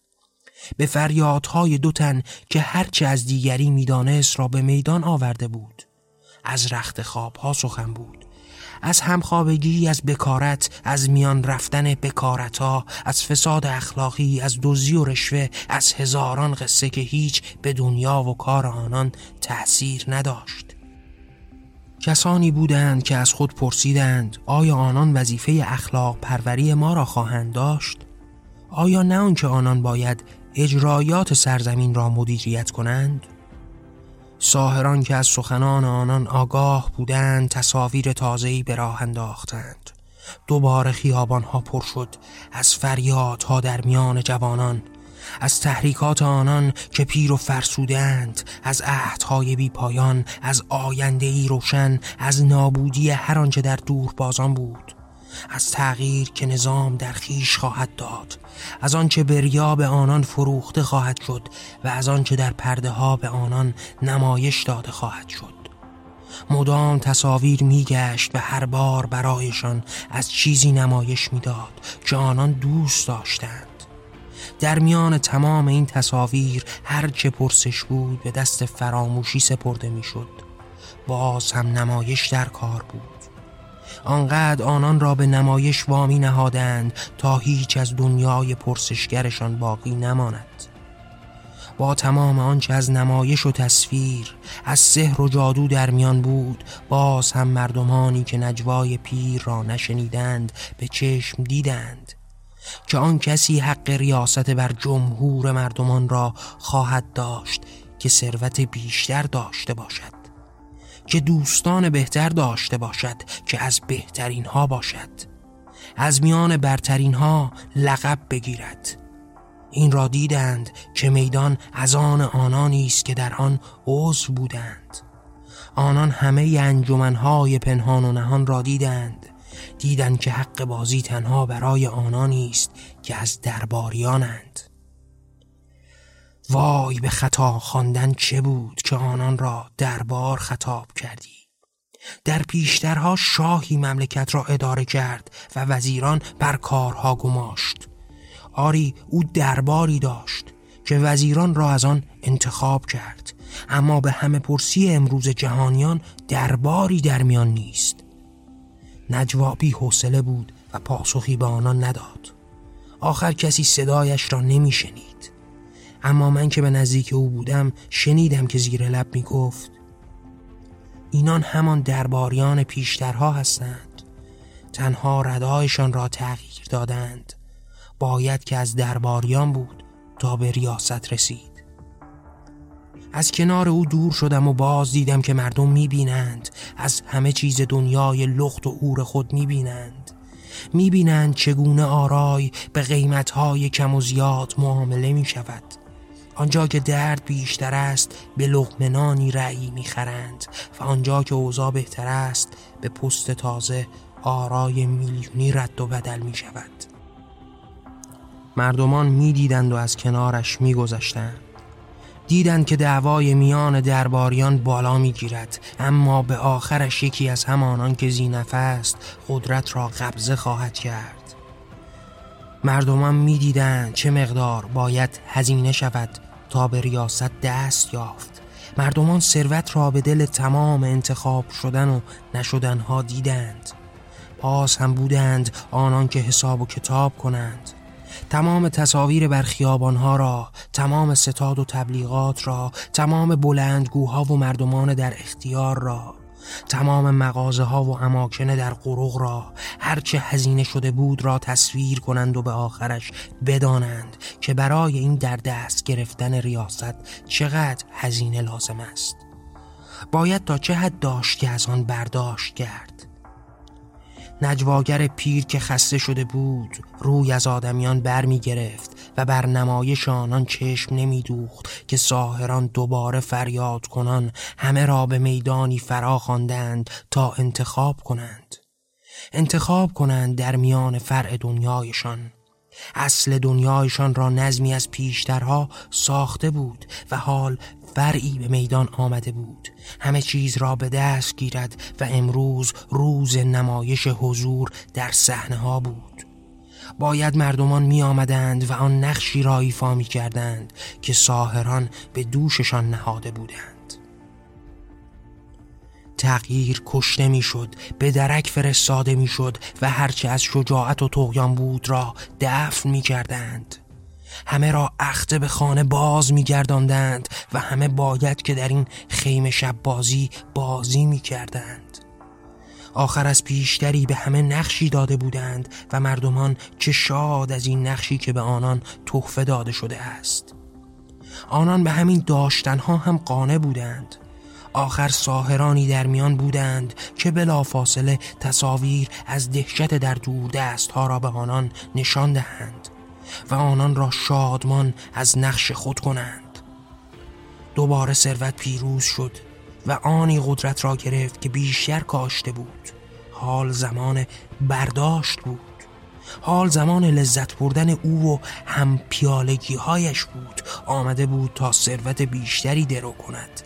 Speaker 1: به فریادهای دو تن که هرچه از دیگری می‌دانست را به میدان آورده بود. از رخت خوابها سخن بود. از همخوابگی از بکارت از میان رفتن بکارتها از فساد اخلاقی از دزدی و رشوه از هزاران قصه که هیچ به دنیا و کار آنان تأثیر نداشت. کسانی بودند که از خود پرسیدند آیا آنان وظیفه اخلاق پروری ما را خواهند داشت؟ آیا نه آنکه آنان باید اجرایات سرزمین را مدیریت کنند؟ ساهران که از سخنان آنان آگاه بودند تصاویر تازه‌ای به راه انداختند دوباره خیابانها پر شد از فریادها در میان جوانان از تحریکات آنان که پیر و فرسودند از عهدهای بی پایان از آیندهی روشن از نابودی هر آنچه در دور بازان بود از تغییر که نظام در خیش خواهد داد از آنچه بریا به آنان فروخته خواهد شد و از آنچه در پرده ها به آنان نمایش داده خواهد شد. مدام تصاویر میگشت و هر بار برایشان از چیزی نمایش می‌داد که آنان دوست داشتند. در میان تمام این تصاویر هر چه پرسش بود به دست فراموشی سپرده می‌شد. باز هم نمایش در کار بود. آنقدر آنان را به نمایش وامی نهادند تا هیچ از دنیای پرسشگرشان باقی نماند. با تمام آنچه از نمایش و تصویر از سحر و جادو در میان بود باز هم مردمانی که نجوای پیر را نشنیدند به چشم دیدند که آن کسی حق ریاست بر جمهور مردمان را خواهد داشت که ثروت بیشتر داشته باشد. که دوستان بهتر داشته باشد که از بهترین ها باشد. از میان برترین ها لقب بگیرد. این را دیدند که میدان از آن آنانی است که در آن عضو بودند. آنان همه انجمنهای پنهان و نهان را دیدند. دیدند که حق بازی تنها برای آنانی است که از درباریانند. وای به خطا خواندن چه بود که آنان را دربار خطاب کردی؟ در پیشترها شاهی مملکت را اداره کرد و وزیران بر کارها گماشت. آری او درباری داشت که وزیران را از آن انتخاب کرد. اما به همه پرسی امروز جهانیان درباری در میان نیست. نجوابی حوصله بود و پاسخی به آنان نداد. آخر کسی صدایش را نمیشنید. اما من که به نزدیک او بودم شنیدم که زیر لب می گفت اینان همان درباریان پیشترها هستند. تنها ردایشان را تغییر دادند. باید که از درباریان بود تا به ریاست رسید. از کنار او دور شدم و باز دیدم که مردم می‌بینند. از همه چیز دنیای لخت و اور خود می‌بینند. می‌بینند چگونه آرای به قیمتهای کم و زیاد معامله می شود آنجا که درد بیشتر است به لغمنانی رأی می‌خرند و آنجا که اوضاع بهتر است به پست تازه آرای میلیونی رد و بدل می شود مردمان می‌دیدند و از کنارش میگذشتند. دیدند که دعوای میان درباریان بالا می‌گیرد اما به آخرش یکی از همانان که زینفه است قدرت را قبضه خواهد کرد. مردمان می‌دیدند چه مقدار باید هزینه شود تا به ریاست دست یافت. مردمان ثروت را به دل تمام انتخاب شدن و نشدنها دیدند. باز هم بودند آنان که حساب و کتاب کنند. تمام تصاویر بر خیابانها را تمام ستاد و تبلیغات را تمام بلندگوها و مردمان در اختیار را. تمام مغازه ها و اماکن در قروغ را هرچه هزینه شده بود را تصویر کنند و به آخرش بدانند که برای این در دست گرفتن ریاست چقدر هزینه لازم است. باید تا چه حد داشت که از آن برداشت کرد؟ نجواگر پیر که خسته شده بود روی از آدمیان بر می گرفت و بر نمایش آنان چشم نمیدوخت که ساهران دوباره فریاد کنان همه را به میدانی فرا خواندند تا انتخاب کنند. انتخاب کنند در میان فرع دنیایشان. اصل دنیایشان را نظمی از پیشترها ساخته بود و حال فرعی به میدان آمده بود. همه چیز را به دست گیرد و امروز روز نمایش حضور در صحنه ها بود. باید مردمان می آمدند و آن نقشی را ایفا می کردند که ساهران به دوششان نهاده بودند. تغییر کشته می‌شد به درک فرستاده می‌شد و هرچه از شجاعت و تغیان بود را دفن می کردند همه را اخته به خانه باز میگرداندند و همه باید که در این خیمه شب بازی بازی می کردند آخر از پیشتری به همه نقشی داده بودند و مردمان چه شاد از این نقشی که به آنان تحفه داده شده است. آنان به همین داشتنها هم قانه بودند. آخر ساهرانی در میان بودند که بلافاصله تصاویر از دهشت در دور دست را به آنان نشان دهند. و آنان را شادمان از نقش خود کنند. دوباره ثروت پیروز شد و آنی قدرت را گرفت که بیشتر کاشته بود. حال زمان برداشت بود. حال زمان لذت بردن او و هم پیالگی هایش بود. آمده بود تا ثروت بیشتری درو کند.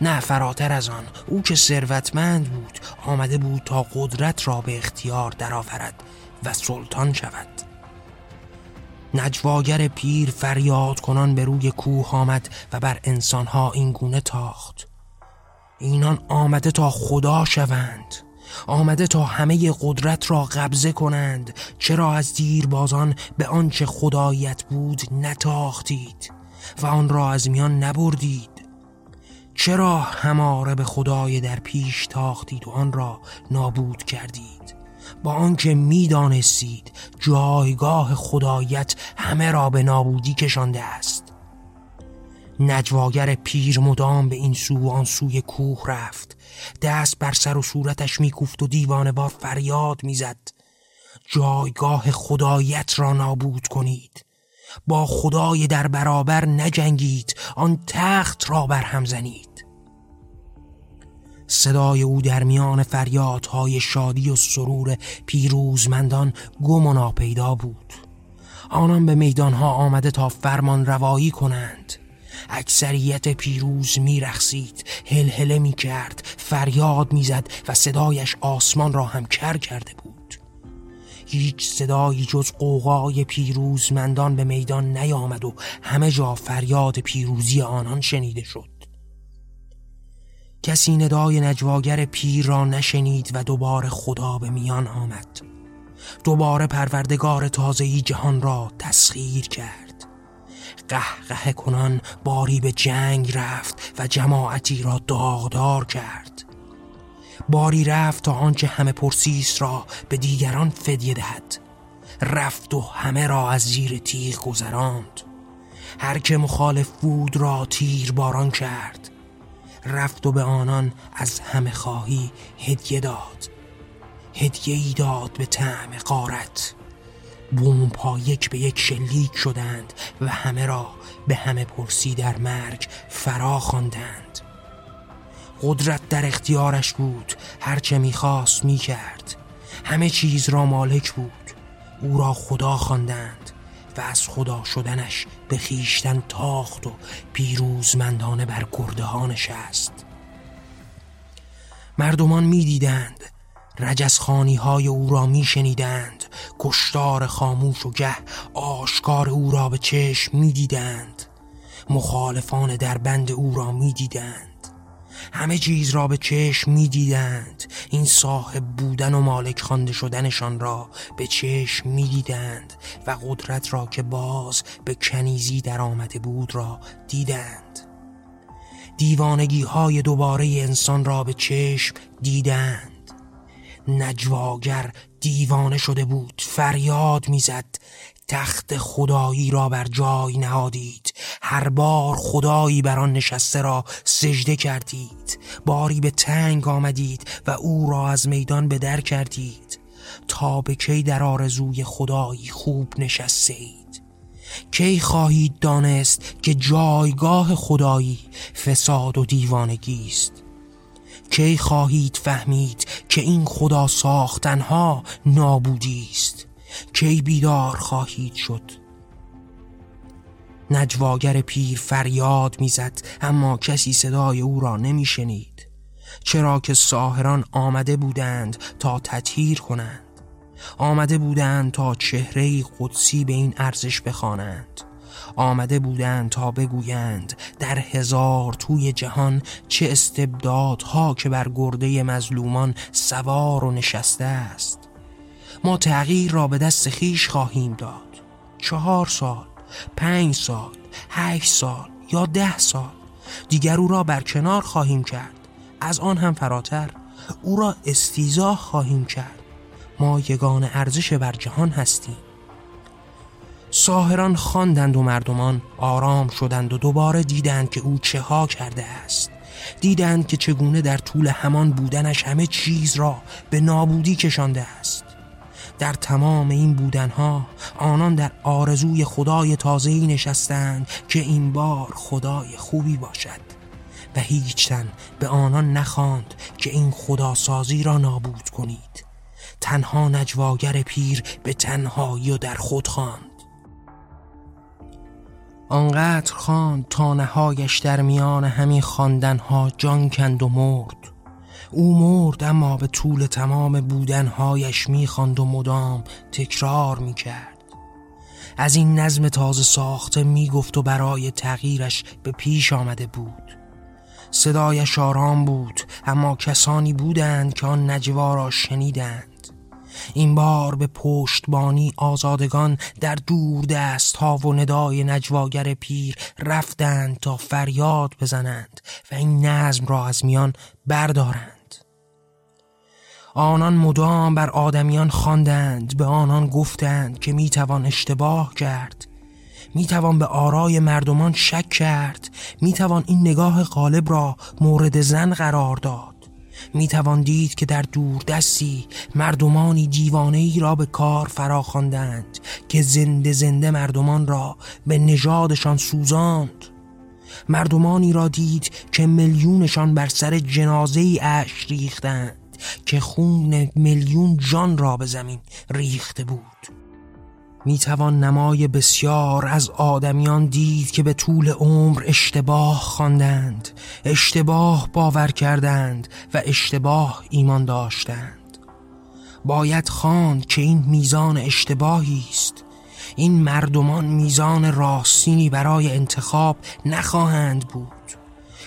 Speaker 1: نه فراتر از آن او که ثروتمند بود آمده بود تا قدرت را به اختیار درآورد و سلطان شود. نجواگر پیر فریاد کنان به روی کوه آمد و بر انسانها این گونه تاخت. اینان آمده تا خدا شوند آمده تا همه قدرت را قبضه کنند چرا از دیربازان به آنچه خدایت بود نتاختید و آن را از میان نبردید؟ چرا هماره به خدای در پیش تاختید و آن را نابود کردید؟ با آنکه می‌دانستید جایگاه خدایت همه را به نابودی کشانده است. نجواگر پیر مدام به این سو آن سوی کوه رفت. دست بر سر و صورتش میکوفت و دیوانه بار فریاد می‌زد. جایگاه خدایت را نابود کنید. با خدای در برابر نجنگید. آن تخت را بر هم زنید. صدای او در میان فریادهای شادی و سرور پیروزمندان گم و ناپیدا بود. آنان به میدانها آمده تا فرمان روایی کنند. اکثریت پیروز میرخسید می کرد فریاد می‌زد و صدایش آسمان را هم کر کرده بود. هیچ صدایی جز قوقای پیروزمندان به میدان نیامد و همه جا فریاد پیروزی آنان شنیده شد. کسی ندای نجواگر پیر را نشنید و دوباره خدا به میان آمد. دوباره پروردگار تازهی جهان را تسخیر کرد. قهقه کنان باری به جنگ رفت و جماعتی را داغدار کرد. باری رفت تا آنچه همه پرسیس را به دیگران فدیه دهد. رفت و همه را از زیر تیغ گذراند. هر که مخالف بود را تیر باران کرد. رفت و به آنان از همه خواهی هدیه داد. هدیه ای داد به طعم قارت بوم پا یک به یک شلیک شدند و همه را به همه پرسی در مرگ فرا خواندند. قدرت در اختیارش بود هرچه می‌خواست می‌کرد. همه چیز را مالک بود. او را خدا خواندند. و از خدا شدنش به خیشتن تاخت و پیروزمندانه بر گرده ها نشست. مردمان می‌دیدند رجزخانی های او را میشنیدند کشتار خاموش و گه آشکار او را به چشم می‌دیدند مخالفان در بند او را می‌دیدند همه چیز را به چشم می‌دیدند. این صاحب بودن و مالک خوانده شدنشان را به چشم می‌دیدند و قدرت را که باز به کنیزی در آمده بود را دیدند. دیوانگی های دوباره انسان را به چشم دیدند. نجواگر دیوانه شده بود فریاد می‌زد. تخت خدایی را بر جای نهادید. هر بار خدایی بر آن نشسته را سجده کردید. باری به تنگ آمدید و او را از میدان به در کردید. تا به کی در آرزوی خدایی خوب نشسته اید کی خواهید دانست که جایگاه خدایی فساد و دیوانگی است؟ کی خواهید فهمید که این خدا ساختنها نابودی است؟ کی بیدار خواهید شد؟ نجواگر پیر فریاد می‌زد اما کسی صدای او را نمیشنید. چرا که ساهران آمده بودند تا تطهیر کنند. آمده بودند تا چهره قدسی به این ارزش بخوانند. آمده بودند تا بگویند در هزار توی جهان چه استبدادها که بر گرده مظلومان سوار و نشسته است. ما تغییر را به دست خیش خواهیم داد. چهار سال پنج سال هشت سال یا ده سال. دیگر او را برکنار خواهیم کرد. از آن هم فراتر او را استیزاه خواهیم کرد. ما یگان ارزش بر جهان هستیم. ساهران خواندند و مردمان آرام شدند و دوباره دیدند که او چه ها کرده است. دیدند که چگونه در طول همان بودنش همه چیز را به نابودی کشانده است. در تمام این بودنها آنان در آرزوی خدای تازهی نشستند که این بار خدای خوبی باشد. و هیچ تن به آنان نخواند که این خداسازی را نابود کنید. تنها نجواگر پیر به تنهایی و در خود خواند. آنقدر خواند تا نهایش در میان همین خواندنها جان کند و مرد. او مرد اما به طول تمام بودنهایش می‌خواند و مدام تکرار می‌کرد. از این نظم تازه ساخته می‌گفت و برای تغییرش به پیش آمده بود. صدایش آرام بود اما کسانی بودند که آن نجوا را شنیدند. این بار به پشتبانی آزادگان در دور دست ها و ندای نجواگر پیر رفتند تا فریاد بزنند و این نظم را از میان بردارند. آنان مدام بر آدمیان خواندند به آنان گفتند که می‌توان اشتباه کرد. می‌توان به آرای مردمان شک کرد. می‌توان این نگاه غالب را مورد زن قرار داد. می‌توان دید که در دور دستی مردمانی دیوانه ای را به کار فراخواندند که زنده زنده مردمان را به نژادشان سوزاند. مردمانی را دید که میلیونشان بر سر جنازه ای اش ریختند. که خون میلیون جان را به زمین ریخته بود. می‌توان نمای بسیار از آدمیان دید که به طول عمر اشتباه خواندند، اشتباه باور کردند و اشتباه ایمان داشتند. باید خواند که این میزان اشتباهی است. این مردمان میزان راستینی برای انتخاب نخواهند بود.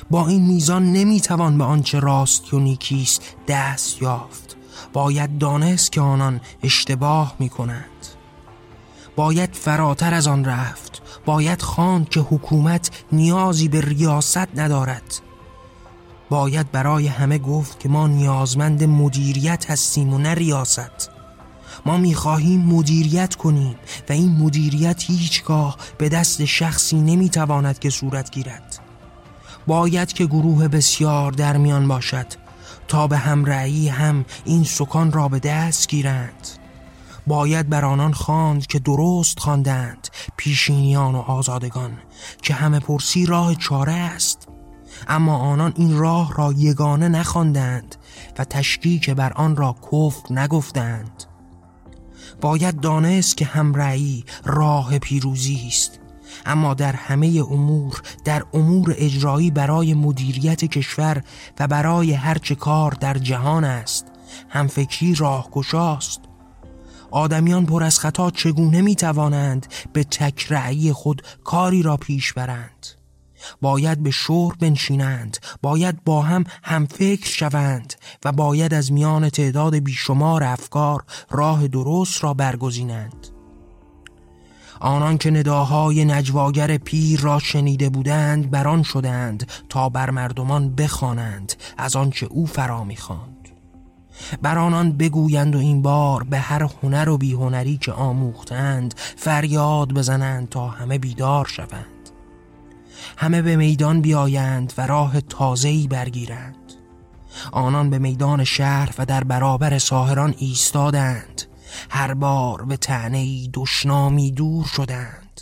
Speaker 1: با این میزان نمی‌توان به آنچه راست و نیکیست دست یافت. باید دانست که آنان اشتباه می‌کنند. باید فراتر از آن رفت. باید خواند که حکومت نیازی به ریاست ندارد. باید برای همه گفت که ما نیازمند مدیریت هستیم و نه ریاست. ما می‌خواهیم مدیریت کنیم و این مدیریت هیچگاه به دست شخصی نمی‌تواند که صورت گیرد. باید که گروه بسیار در میان باشد تا به همرأیی هم این سکان را به دست گیرند. باید بر آنان خواند که درست خواندند پیشینیان و آزادگان که همه پرسی راه چاره است. اما آنان این راه را یگانه نخواندند و تشکیک بر آن را کفر نگفتند. باید دانست که همرأیی راه پیروزی است. اما در همه امور در امور اجرایی برای مدیریت کشور و برای هرچه کار در جهان است. همفکری راهگشاست. آدمیان پر از خطا چگونه می توانند به تکرعی خود کاری را پیش برند؟ باید به شور بنشینند باید با هم هم فکر شوند و باید از میان تعداد بیشمار افکار راه درست را برگزینند. آنان که نداهای نجواگر پیر را شنیده بودند بران شدند تا بر مردمان بخوانند از آنچه او فرا می‌خواند. بر آنان بگویند و این بار به هر هنر و بیهنری که آموختند فریاد بزنند تا همه بیدار شوند. همه به میدان بیایند و راه تازه‌ای برگیرند. آنان به میدان شهر و در برابر ساهران ایستادند. هر بار به تعنی دشنامی دور شدند.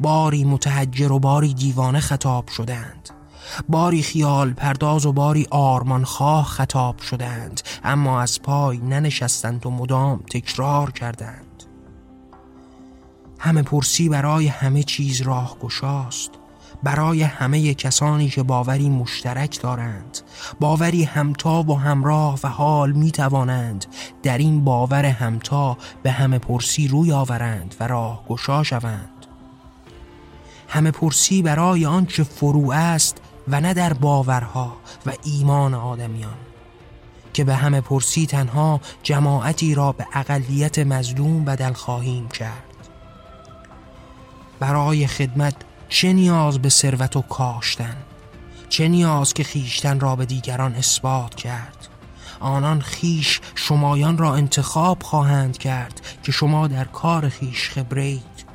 Speaker 1: باری متحجر و باری دیوانه خطاب شدند. باری خیال پرداز و باری آرمان خواه خطاب شدند. اما از پای ننشستند و مدام تکرار کردند. همه پرسی برای همه چیز راه گشاست برای همه کسانی که باوری مشترک دارند باوری همتا و همراه و حال می توانند در این باور همتا به همه پرسی روی آورند و راه گشا شوند. همه پرسی برای آنچه فرو است و نه در باورها و ایمان آدمیان که به همه پرسی تنها جماعتی را به اقلیت مظلوم بدل خواهیم کرد. برای خدمت چه نیاز به ثروت و کاشتن؟ چه نیاز که خیشتن را به دیگران اثبات کرد؟ آنان خیش شمایان را انتخاب خواهند کرد که شما در کار خیش خبرید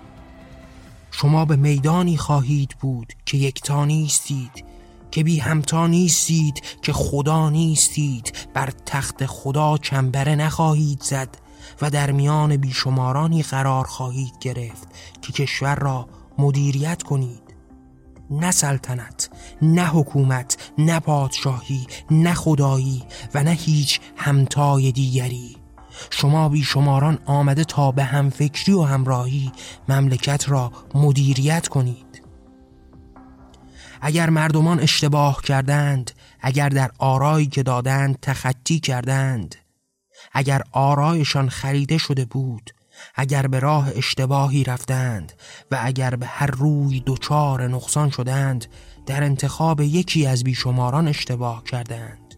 Speaker 1: شما به میدانی خواهید بود که یکتا نیستید که بی همتا نیستید که خدا نیستید. بر تخت خدا چنبره نخواهید زد و در میان بیشمارانی قرار خواهید گرفت که کشور را مدیریت کنید. نه سلطنت نه حکومت نه پادشاهی نه خدایی و نه هیچ همتای دیگری. شما بیشماران آمده تا به هم فکری و همراهی مملکت را مدیریت کنید. اگر مردمان اشتباه کردند اگر در آرایی که دادند تخطی کردند اگر آرایشان خریده شده بود اگر به راه اشتباهی رفتند و اگر به هر روی دچار نقصان شدند در انتخاب یکی از بیشماران اشتباه کردند.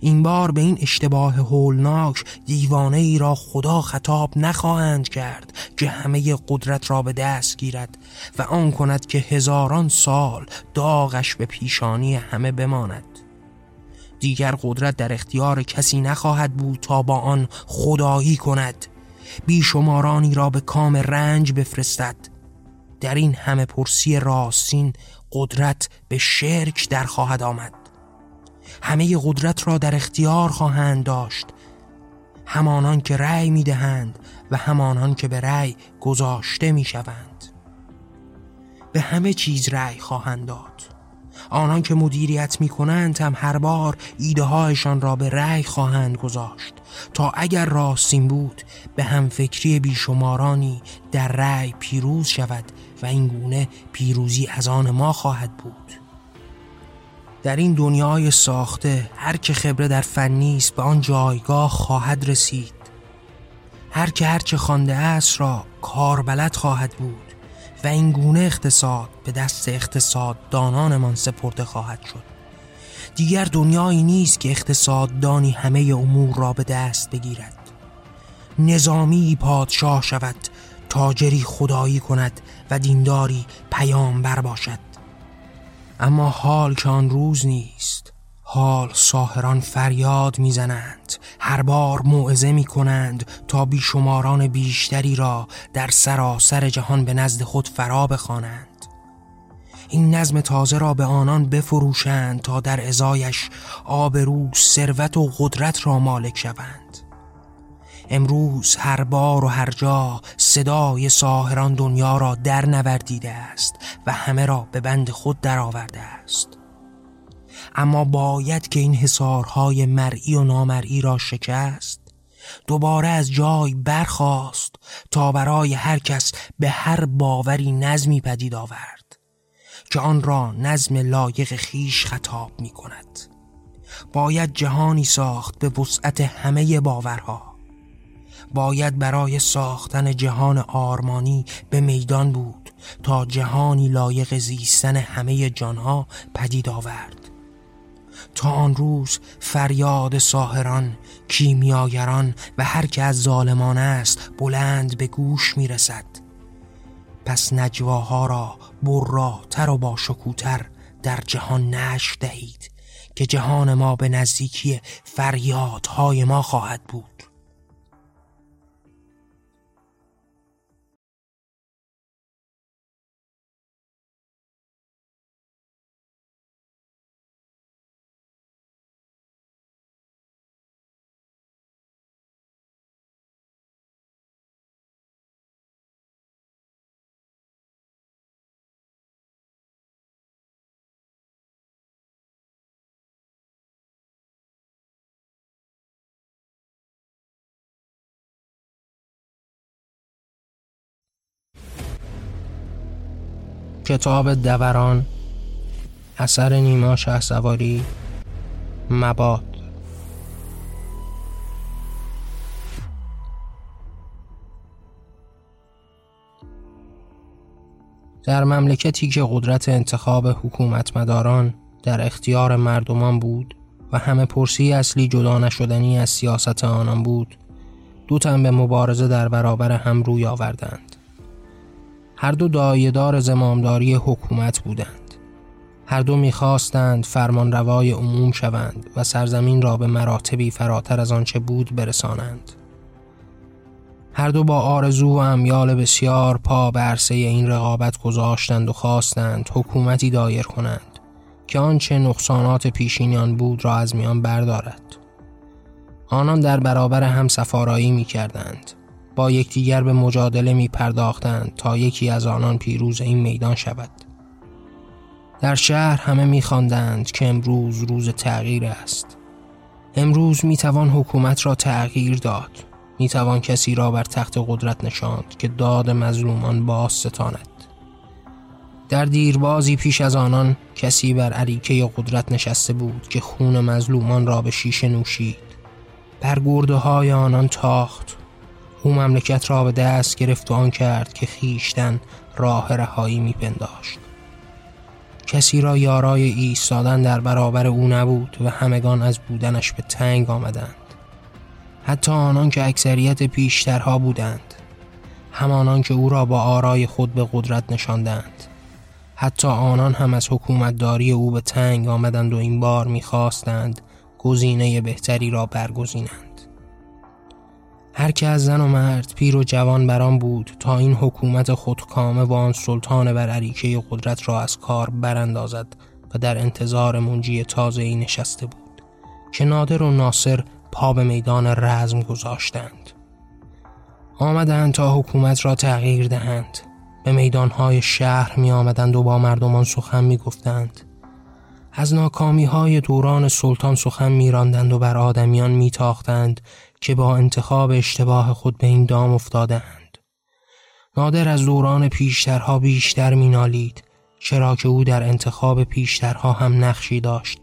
Speaker 1: این بار به این اشتباه هولناک دیوانه ای را خدا خطاب نخواهند کرد که همه قدرت را به دست گیرد و آن کند که هزاران سال داغش به پیشانی همه بماند. دیگر قدرت در اختیار کسی نخواهد بود تا با آن خدایی کند. بیشمارانی را به کام رنج بفرستد. در این همه پرسی راستین قدرت به شرک در خواهد آمد. همه قدرت را در اختیار خواهند داشت. همانان که رأی می دهند و همانان که به رأی گذاشته می شوند به همه چیز رأی خواهند داد. آنان که مدیریت می کنند هم هر بار ایده هایشان را به رأی خواهند گذاشت. تا اگر راستین بود به هم فکری بیشمارانی در رأی پیروز شود و این گونه پیروزی از آن ما خواهد بود. در این دنیای ساخته هر که خبره در فنی است به آن جایگاه خواهد رسید. هر که هرچه خوانده است را کاربلد خواهد بود. و این گونه اقتصاد به دست اقتصاد دانانمان سپرده خواهد شد. دیگر دنیایی نیست که اقتصاددانی همه امور را به دست بگیرد. نظامی پادشاه شود تاجری خدایی کند و دینداری پیامبر باشد. اما حال که آن روز نیست. حال ساهران فریاد می‌زنند. هر بار موعظه می کنند تا بیشماران بیشتری را در سراسر جهان به نزد خود فرا بخوانند. این نظم تازه را به آنان بفروشند تا در ازایش آبرو ثروت و قدرت را مالک شوند. امروز هر بار و هر جا صدای ساهران دنیا را در نوردیده است و همه را به بند خود درآورده است. اما باید که این حسارهای مرئی و نامرئی را شکست دوباره از جای برخاست تا برای هر کس به هر باوری نظمی پدید آورد که آن را نظم لایق خیش خطاب می کند. باید جهانی ساخت به وسعت همه باورها. باید برای ساختن جهان آرمانی به میدان بود تا جهانی لایق زیستن همه جانها پدید آورد. تا آن روز فریاد ساهران کیمیاگران و هر که از ظالمان است بلند به گوش می‌رسد. پس نجواها را براتر و با شکوتر در جهان نشر دهید که جهان ما به نزدیکی فریادهای ما خواهد بود. کتاب دوران اثر نیما شه سواری مباد. در مملکتی که قدرت انتخاب حکومت مداران در اختیار مردمان بود و همه پرسی اصلی جدا نشدنی از سیاست آنان بود دو تن به مبارزه در برابر هم روی آوردند. هر دو دایدار زمامداری حکومت بودند. هر دو می‌خواستند فرمان روای عموم شوند و سرزمین را به مراتبی فراتر از آنچه بود برسانند. هر دو با آرزو و امیال بسیار پا به عرصه این رقابت گذاشتند و خواستند حکومتی دایر کنند که آنچه نقصانات پیشینیان بود را از میان بردارد. آنان در برابر هم سفارایی می کردند با یکدیگر به مجادله می پرداختند تا یکی از آنان پیروز این میدان شود. در شهر همه می خواندند که امروز روز تغییر است. امروز می توان حکومت را تغییر داد. می توان کسی را بر تخت قدرت نشاند که داد مظلومان باز ستاند. در دیربازی پیش از آنان کسی بر عریکه قدرت نشسته بود که خون مظلومان را به شیشه نوشید. بر گرده های آنان تاخت. او مملکت را به دست گرفت و آن کرد که خیشتن راه رهایی میپنداشت. کسی را یارای ایستادن در برابر او نبود و همگان از بودنش به تنگ آمدند. حتی آنان که اکثریت پیشترها بودند. همانان که او را با آرای خود به قدرت نشاندند. حتی آنان هم از حکومتداری او به تنگ آمدند و این بار می‌خواستند گزینه بهتری را برگزینند. هر که از زن و مرد پیر و جوان بران بود تا این حکومت خودکامه و آن سلطان بر عریکه قدرت را از کار براندازد و در انتظار منجی تازه ای نشسته بود که نادر و ناصر پا به میدان رزم گذاشتند آمدند تا حکومت را تغییر دهند به میدانهای شهر می آمدند و با مردمان سخن می گفتند. از ناکامی های دوران سلطان سخن می راندند و بر آدمیان می تاختند که با انتخاب اشتباه خود به این دام افتادند. نادر از دوران پیشترها بیشتر می نالید چرا که او در انتخاب پیشترها هم نقشی داشت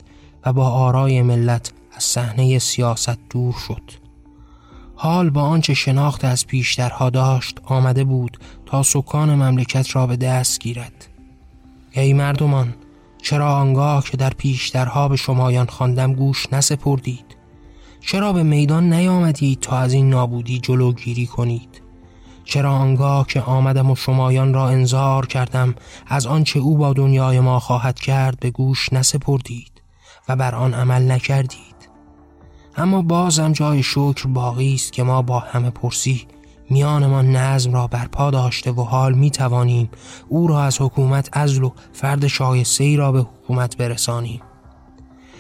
Speaker 1: و با آرای ملت از صحنه سیاست دور شد. حال با آنچه شناخت از پیشترها داشت آمده بود تا سکان مملکت را به دست گیرد ای مردمان چرا آنگاه که در پیشترها به شمایان خواندم گوش نسپردید چرا به میدان نیامدید تا از این نابودی جلوگیری کنید؟ چرا آنگاه که آمدم و شمایان را انذار کردم از آنچه او با دنیای ما خواهد کرد به گوش نسپردید و بر آن عمل نکردید؟ اما بازم جای شکر باقی است که ما با همه پرسی میانمان نظم را برپا داشته و حال می توانیم او را از حکومت ازل و فرد شایسته ای را به حکومت برسانیم.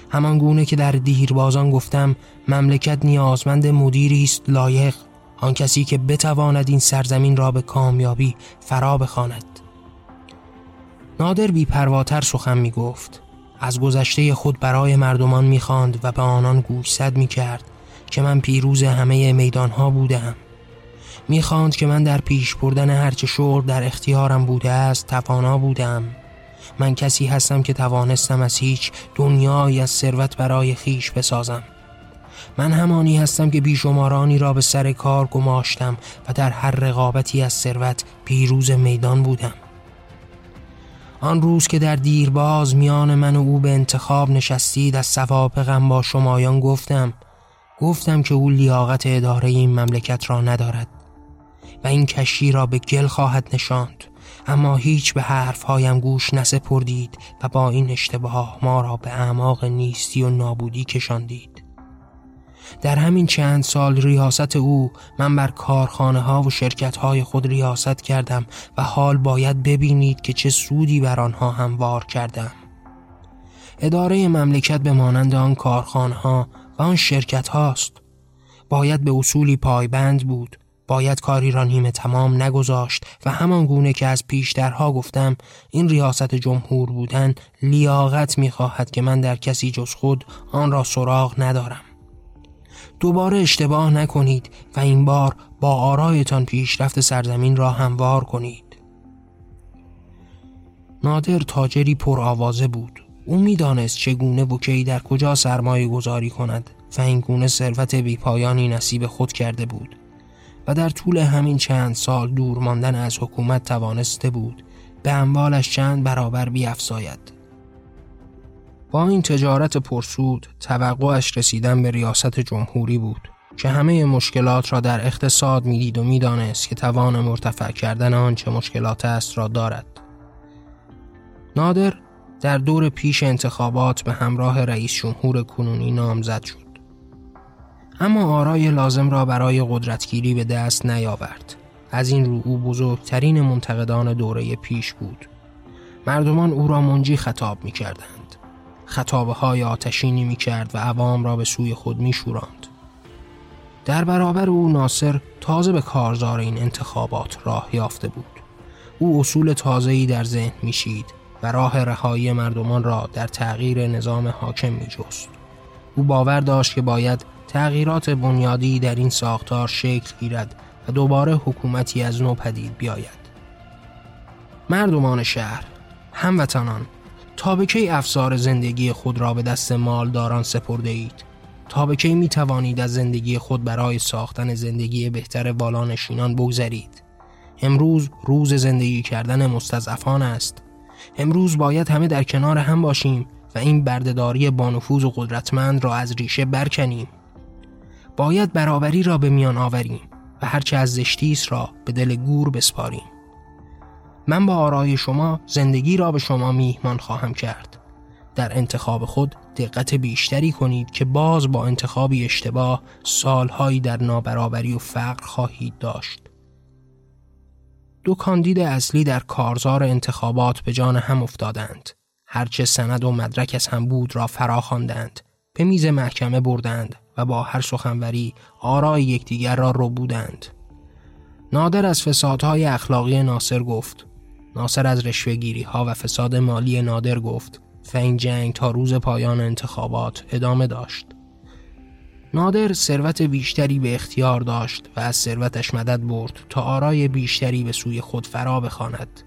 Speaker 1: همان گونه که در دیربازان گفتم مملکت نیازمند مدیری است لایق. آن کسی که بتواند این سرزمین را به کامیابی فرا بخواند. نادر بی پرواتر سخن می گفت. از گذشته خود برای مردمان می‌خواند و به آنان گوشزد می‌کرد که من پیروز همه میدانها بودم. می‌خواند که من در پیش بردن هرچه شغل در اختیارم بوده است توانا بودم. من کسی هستم که توانستم از هیچ دنیای از ثروت برای خیش بسازم. من همانی هستم که بیشمارانی را به سر کار گماشتم و در هر رقابتی از ثروت پیروز میدان بودم. آن روز که در دیرباز میان من و او به انتخاب نشستید از سوابقم با شمایان گفتم. گفتم که او لیاقت اداره این مملکت را ندارد و این کشی را به گل خواهد نشاند. اما هیچ به حرفهایم گوش نسپردید و با این اشتباه ما را به اعماق نیستی و نابودی کشاندید. در همین چند سال ریاست او من بر کارخانه ها و شرکت های خود ریاست کردم و حال باید ببینید که چه سودی بر آنها هموار کردم. اداره مملکت به مانند آن کارخانه ها و آن شرکت هاست باید به اصولی پایبند بود. باید کاری را نیمه تمام نگذاشت و همان گونه که از پیشترها گفتم این ریاست جمهور بودن لیاقت می‌خواهد که من در کسی جز خود آن را سراغ ندارم. دوباره اشتباه نکنید و این بار با آرایتان پیشرفت سرزمین را هموار کنید. نادر تاجری پرآوازه بود. او می‌دانست چگونه و کی در کجا سرمایه گذاری کند و این گونه ثروت بیپایانی نصیب خود کرده بود. و در طول همین چند سال دور ماندن از حکومت توانسته بود به اموالش چند برابر بیافزاید. با این تجارت پرسود توقعش رسیدن به ریاست جمهوری بود که همه مشکلات را در اقتصاد می‌دید و می‌دانست که توان مرتفع کردن آنچه مشکلات است را دارد. نادر در دور پیش انتخابات به همراه رئیس جمهور کنونی نامزد شد. اما آرای لازم را برای قدرتگیری به دست نیاورد از این رو او بزرگترین منتقدان دوره پیش بود مردمان او را منجی خطاب می کردند خطابه های آتشینی می کرد و عوام را به سوی خود می شوراند. در برابر او ناصر تازه به کارزار این انتخابات راه یافته بود او اصول تازه‌ای در ذهن میشید و راه رهایی مردمان را در تغییر نظام حاکم می جست. او باور داشت که باید تغییرات بنیادی در این ساختار شکل گیرد و دوباره حکومتی از نو پدید بیاید. مردمان شهر، هموطنان، تا به کی افسار زندگی خود را به دست مالداران سپرده اید؟ تا به کی می توانید از زندگی خود برای ساختن زندگی بهتر والانشینان بگذرید؟ امروز روز زندگی کردن مستضعفان است امروز باید همه در کنار هم باشیم و این بردهداری بانفوذ و قدرتمند را از ریشه برکنیم باید برابری را به میان آوریم و هرچه از زشتیس را به دل گور بسپاریم من با آرای شما زندگی را به شما میهمان خواهم کرد در انتخاب خود دقت بیشتری کنید که باز با انتخابی اشتباه سالهایی در نابرابری و فقر خواهید داشت دو کاندید اصلی در کارزار انتخابات به جان هم افتادند. هرچه سند و مدرک از هم بود را فرا خواندند. به میز محکمه بردند و با هر سخنوری آرای یکدیگر را رو بودند. نادر از فسادهای اخلاقی ناصر گفت. ناصر از رشوهگیری ها و فساد مالی نادر گفت و این جنگ تا روز پایان انتخابات ادامه داشت. نادر ثروت بیشتری به اختیار داشت و از ثروتش مدد برد تا آرای بیشتری به سوی خود فرا بخواند.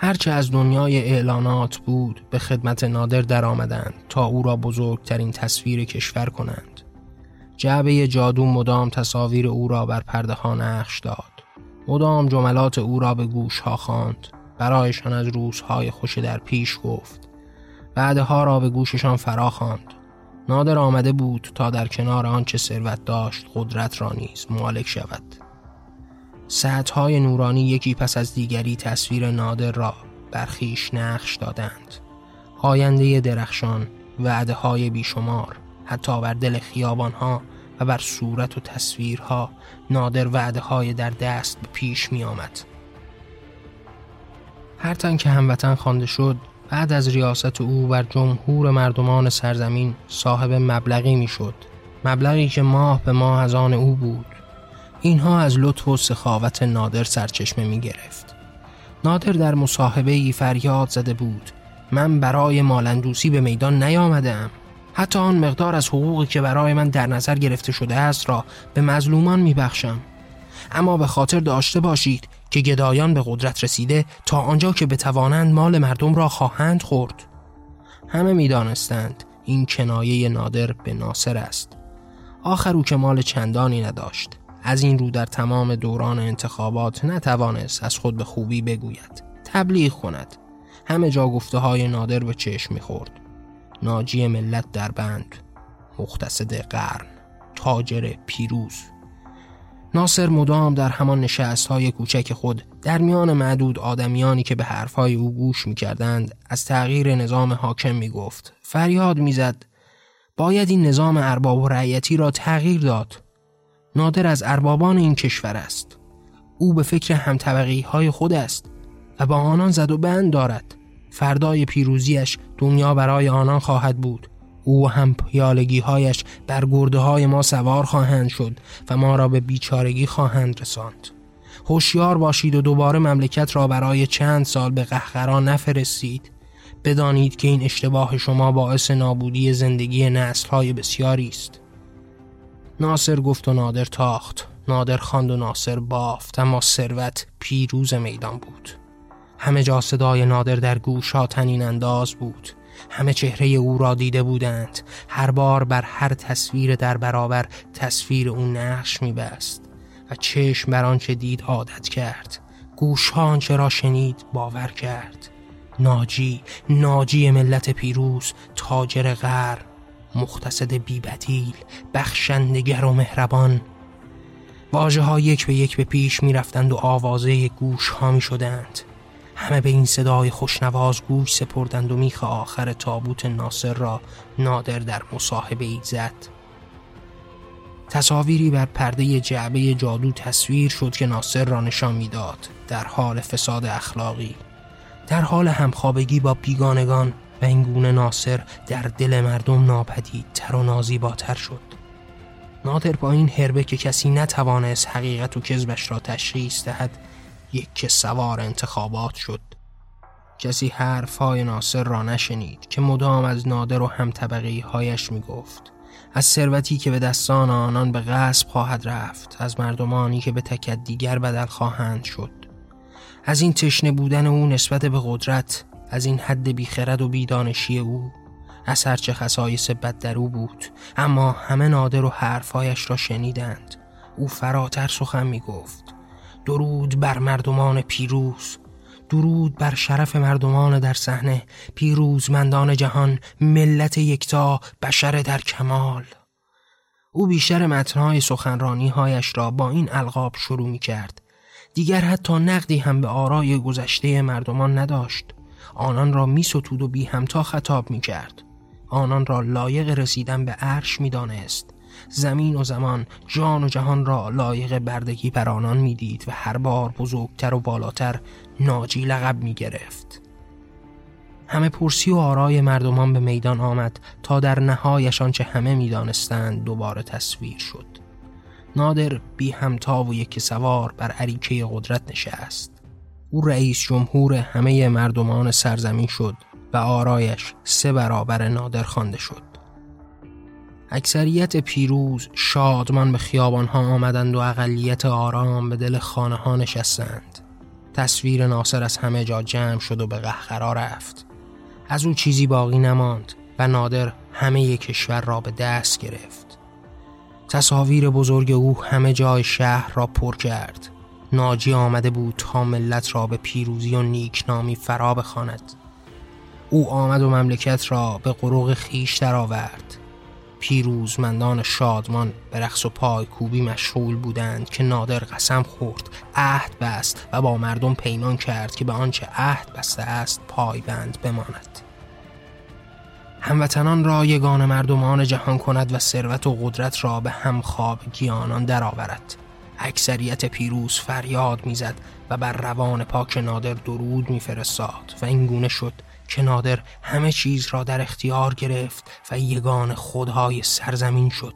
Speaker 1: هرچه از دنیای اعلانات بود به خدمت نادر درآمدند تا او را بزرگترین تصویر کشور کنند. جعبه جادو مدام تصاویر او را بر پرده ها نقش داد. مدام جملات او را به گوش ها خواند. برایشان از روزهای خوش در پیش گفت. بعدها را به گوششان فرا خواند. نادر آمده بود تا در کنار آنچه ثروت داشت قدرت را نیز مالک شود سطحهای نورانی یکی پس از دیگری تصویر نادر را برخیش نقش دادند. آینده درخشان وعده های بیشمار حتی بر دل خیابانها و بر صورت و تصویرها نادر وعده های در دست به پیش می آمد. هر تن که هموطن خوانده شد بعد از ریاست او بر جمهور مردمان سرزمین صاحب مبلغی می‌شد. مبلغی که ماه به ماه از آن او بود. اینها از لطف و سخاوت نادر سرچشمه می گرفت نادر در مصاحبه ای فریاد زده بود. من برای مالندوسی به میدان نیامدم حتی آن مقدار از حقوقی که برای من در نظر گرفته شده است را به مظلومان می بخشم. اما به خاطر داشته باشید که گدایان به قدرت رسیده تا آنجا که بتوانند مال مردم را خواهند خورد. همه می‌دانستند این کنایه نادر به ناصر است. آخر او که مال چندانی نداشت. از این رو در تمام دوران انتخابات نتوانست از خود به خوبی بگوید. تبلیغ کند. همه جا گفته های نادر به چشم می‌خورد. ناجی ملت در بند. مختصد قرن. تاجر پیروز. ناصر مدام در همان نشست های کوچک خود در میان معدود آدمیانی که به حرفهای او گوش می کردند از تغییر نظام حاکم می گفت فریاد می زد باید این نظام ارباب و رعیتی را تغییر داد. نادر از اربابان این کشور است. او به فکر همطبقی های خود است و با آنان زد و بند دارد. فردای پیروزیش دنیا برای آنان خواهد بود. او هم پیالگی هایش بر گرده های ما سوار خواهند شد و ما را به بیچارگی خواهند رساند. هوشیار باشید و دوباره مملکت را برای چند سال به قهقرا نفرستید. بدانید که این اشتباه شما باعث نابودی زندگی نسل های بسیاری است. ناصر گفت و نادر تاخت. نادر خواند و ناصر بافت اما ثروت پیروز میدان بود. همه جا صدای نادر در گوش ها تنین انداز بود. همه چهره او را دیده بودند. هر بار بر هر تصویر در برابر تصویر او نقش میبست و چشم بر آنچه دید عادت کرد. گوش آنچه را شنید باور کرد. ناجی ناجی ملت پیروز تاجر غر مختصد بیبدیل بخشندگر و مهربان. واجه ها یک به یک به پیش می رفتند و آوازه گوش ها می شدند همه به این صدای خوشنواز گوش سپردند و میخ آخر تابوت ناصر را نادر در مصاحبه ای زد. تصاویری بر پرده جعبه جادو تصویر شد که ناصر را نشان می‌داد در حال فساد اخلاقی. در حال همخوابگی با بیگانگان و این گونه ناصر در دل مردم ناپدید تر و نازیباتر شد. نادر با این هربه که کسی نتوانست حقیقت و کذبش را تشخیص دهد یک که سوار انتخابات شد. کسی حرفهای ناصر را نشنید که مدام از نادر و هم طبقی هایش می گفت از ثروتی که به دستان آنان به غصب خواهد رفت از مردمانی که به تکت دیگر بدل خواهند شد. از این تشنه بودن او نسبت به قدرت از این حد بیخرد و بیدانشی او از هرچه خصایص بد در او بود. اما همه نادر و حرفهایش را شنیدند. او فراتر سخن می گفت درود بر مردمان پیروز. درود بر شرف مردمان در صحنه. پیروزمندان جهان ملت یکتا بشر در کمال. او بیشتر متنهای سخنرانی هایش را با این القاب شروع می کرد دیگر حتی نقدی هم به آرای گذشته مردمان نداشت. آنان را می و بی همتا خطاب می کرد آنان را لایق رسیدن به عرش می دانست زمین و زمان جان و جهان را لایق بردگی بر آنان می‌دید و هر بار بزرگتر و بالاتر ناجی لقب می گرفت. همه پرسی و آرای مردمان به میدان آمد تا در نهایشان چه همه می‌دانستند دوباره تصویر شد. نادر بی همتا و یک سوار بر عریکه قدرت نشست. او رئیس جمهور همه مردمان سرزمین شد و آرایش سه برابر نادر خوانده شد. اکثریت پیروز شادمان به خیابانها آمدند و اقلیت آرام به دل خانه ها نشستند. تصویر ناصر از همه جا جمع شد و به قهقرا رفت. از او چیزی باقی نماند و نادر همه کشور را به دست گرفت. تصاویر بزرگ او همه جای شهر را پر کرد. ناجی آمده بود تا ملت را به پیروزی و نیکنامی فرا بخواند. او آمد و مملکت را به قروغ خیش درآورد پیروزمندان شادمان به رقص و پای کوبی مشغول بودند که نادر قسم خورد عهد بست و با مردم پیمان کرد که به آنچه عهد بسته است پایبند بماند. هموطنان را یگان مردمان جهان کند و ثروت و قدرت را به همخوابگی آنان درآورد. اکثریت پیروز فریاد می‌زد و بر روان پاک نادر درود میفرستاد و این گونه شد که نادر همه چیز را در اختیار گرفت و یگان خودهای سرزمین شد.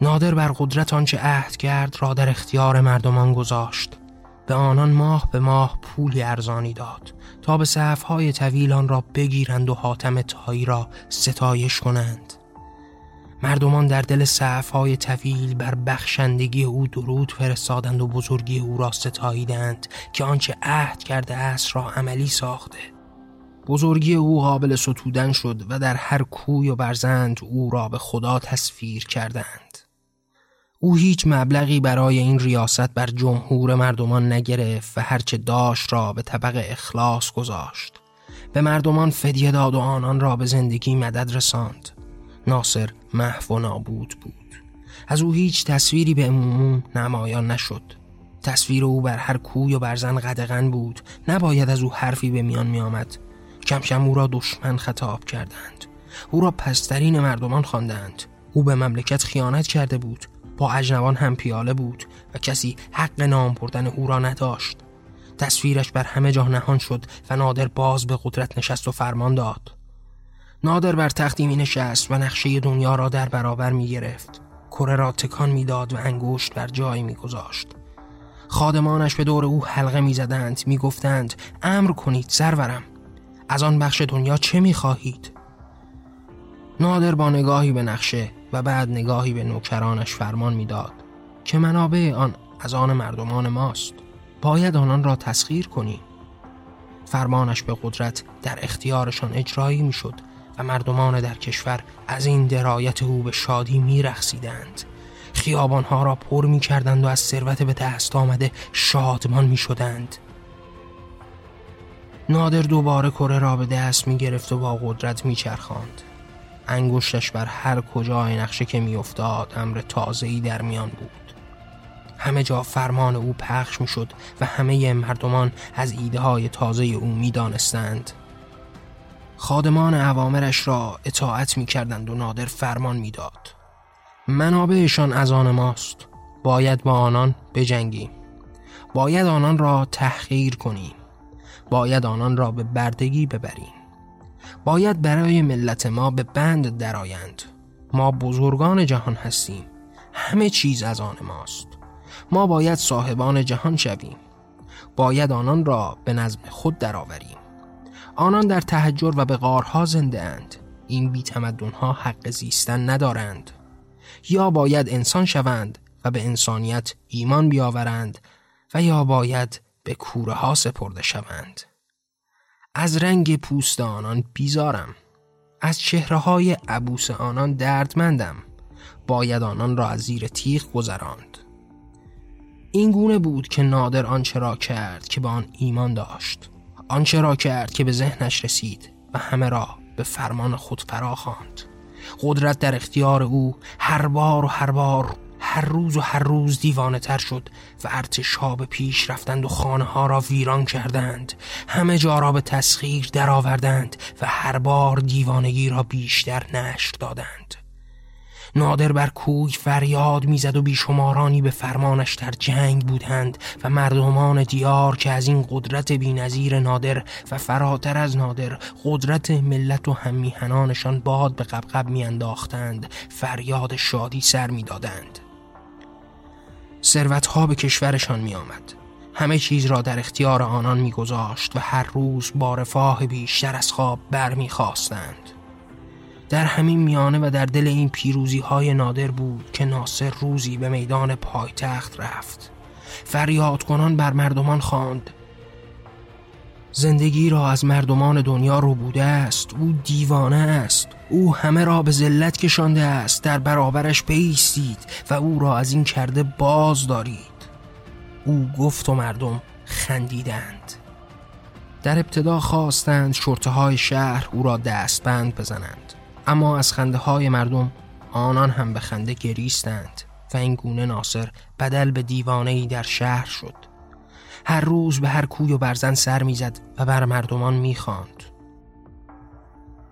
Speaker 1: نادر بر قدرت آنچه عهد کرد را در اختیار مردمان گذاشت. به آنان ماه به ماه پولی ارزانی داد تا به صحفهای طویل آن را بگیرند و حاتم تایی را ستایش کنند. مردمان در دل های طویل بر بخشندگی او درود فرستادند و بزرگی او را ستاییدند که آنچه عهد کرده است را عملی ساخته. بزرگی او قابل ستودن شد و در هر کوی و برزند او را به خدا تصویر کردند. او هیچ مبلغی برای این ریاست بر جمهور مردمان نگرفت و هرچه داشت را به طبق اخلاص گذاشت. به مردمان فدیه داد و آنان را به زندگی مدد رساند. ناصر محو و نابود بود. از او هیچ تصویری به عموم نمایان نشد. تصویر او بر هر کوی و برزن قدغن بود. نباید از او حرفی به میان می آمد کم کم او را دشمن خطاب کردند. او را پسترین مردمان خواندند. او به مملکت خیانت کرده بود. با اجنبان هم پیاله بود و کسی حق نام بردن او را نداشت. تصویرش بر همه جا نهان شد و نادر باز به قدرت نشست و فرمان داد. نادر بر تختی می نشست و نقشه دنیا را در برابر می گرفت. کره را تکان می‌داد و انگشت بر جای می گذاشت. خادمانش به دور او حلقه می زدند می گفتند امر کنید سرورم. از آن بخش دنیا چه می خواهید؟ نادر با نگاهی به نقشه و بعد نگاهی به نوکرانش فرمان می‌داد که منابع آن از آن مردمان ماست. باید آنان را تسخیر کنیم. فرمانش به قدرت در اختیارشان اجرایی می‌شد و مردمان در کشور از این درایت او به شادی میرخصیدند خیابانها را پر می کردند و از ثروت به دست آمده شادمان می شدند. نادر دوباره کره را به دست می گرفت و با قدرت می چرخاند. انگشتش بر هر کجای نقشه که می افتاد امر تازه‌ای در میان بود. همه جا فرمان او پخش می و همه مردمان از ایده های تازه او می دانستند. خادمان عوامرش را اطاعت می کردند و نادر فرمان می داد. منابعشان از آن ماست. باید با آنان بجنگیم. باید آنان را تحقیر کنیم. باید آنان را به بردگی ببریم. باید برای ملت ما به بند درآیند. ما بزرگان جهان هستیم. همه چیز از آن ماست. ما باید صاحبان جهان شویم. باید آنان را به نظم خود درآوریم. آنان در تهجر و به غارها زنده اند. این بی ها حق زیستن ندارند. یا باید انسان شوند و به انسانیت ایمان بیاورند و یا باید به کوره ها سپرده شوند. از رنگ پوست آنان بیزارم. از چهره های عبوس آنان دردمندم. باید آنان را از زیر تیغ گذراند. این گونه بود که نادر آنچه را کرد که به آن ایمان داشت. آنچه را کرد که به ذهنش رسید و همه را به فرمان خود فرا خواند. قدرت در اختیار او هر بار و هر بار هر روز و هر روز دیوانه تر شد و ارتشا به پیش رفتند و خانه ها را ویران کردند. همه جا را به تسخیر درآوردند و هر بار دیوانگی را بیشتر نشر دادند. نادر بر کوی فریاد می‌زد و بیشمارانی به فرمانش در جنگ بودند و مردمان دیار که از این قدرت بینظیر نادر و فراتر از نادر قدرت ملت و همیهنانشان باد به قبقب میانداختند فریاد شادی سر می‌دادند. ثروتها به کشورشان میآمد. همه چیز را در اختیار آنان میگذاشت و هر روز با رفاه بیشتر از خواب برمیخواستند. در همین میانه و در دل این پیروزی های نادر بود که ناصر روزی به میدان پایتخت رفت. فریاد کنان بر مردمان خواند. زندگی را از مردمان دنیا رو بوده است او دیوانه است. او همه را به ذلت کشانده است در برابرش بیستید و او را از این کرده باز دارید او گفت و مردم خندیدند. در ابتدا خواستند شرطه های شهر او را دستبند بزنند. اما از خنده های مردم آنان هم به خنده گریستند و این گونه ناصر بدل به دیوانه در شهر شد. هر روز به هر کوی و برزن سر می‌زد و بر مردمان می‌خواند.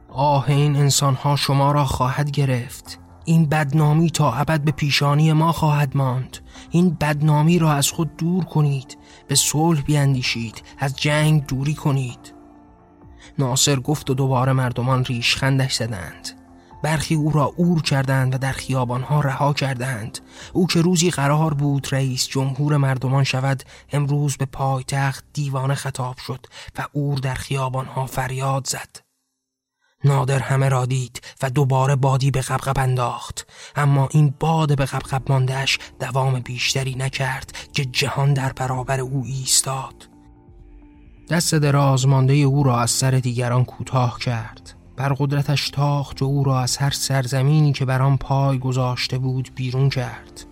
Speaker 1: آه این انسان ها شما را خواهد گرفت. این بدنامی تا ابد به پیشانی ما خواهد ماند. این بدنامی را از خود دور کنید. به صلح بیاندیشید. از جنگ دوری کنید. ناصر گفت و دوباره مردمان ریشخندش زدند. برخی او را اور کردند و در خیابانها رها کردند. او که روزی قرار بود رئیس جمهور مردمان شود امروز به پایتخت دیوانه خطاب شد و اور در خیابانها فریاد زد. نادر همه را دید و دوباره بادی به قبقب انداخت. اما این باد به قبقب ماندهش دوام بیشتری نکرد که جهان در برابر او ایستاد. دست دراز مانده او را از سر دیگران کوتاه کرد. بر قدرتش تاخت و او را از هر سرزمینی که بر آن پای گذاشته بود بیرون کرد.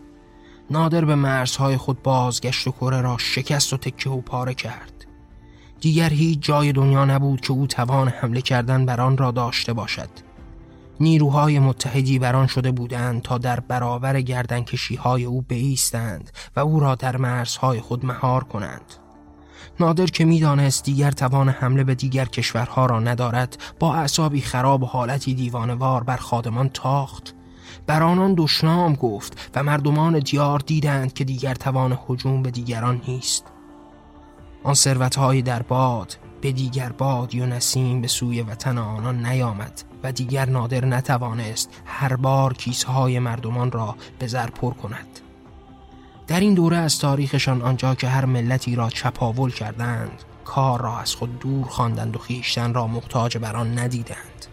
Speaker 1: نادر به مرزهای خود بازگشت و کره را شکست و تکه و پاره کرد. دیگر هیچ جای دنیا نبود که او توان حمله کردن بر آن را داشته باشد. نیروهای متحدی بران شده بودند تا در برابر گردنکشی های او بیستند و او را در مرزهای خود مهار کنند. نادر که می‌دانست دیگر توان حمله به دیگر کشورها را ندارد با اعصابی خراب و حالتی دیوانوار بر خادمان تاخت. بر آنان دشنام گفت و مردمان دیار دیدند که دیگر توان هجوم به دیگران نیست. آن ثروتهایی در باد به دیگر باد یا نسیم به سوی وطن آنان نیامد و دیگر نادر نتوانست هر بار کیسهای مردمان را به زر پر کند. در این دوره از تاریخشان آنجا که هر ملتی را چپاول کردند کار را از خود دور خواندند و خیشتن را محتاج بر آن ندیدند.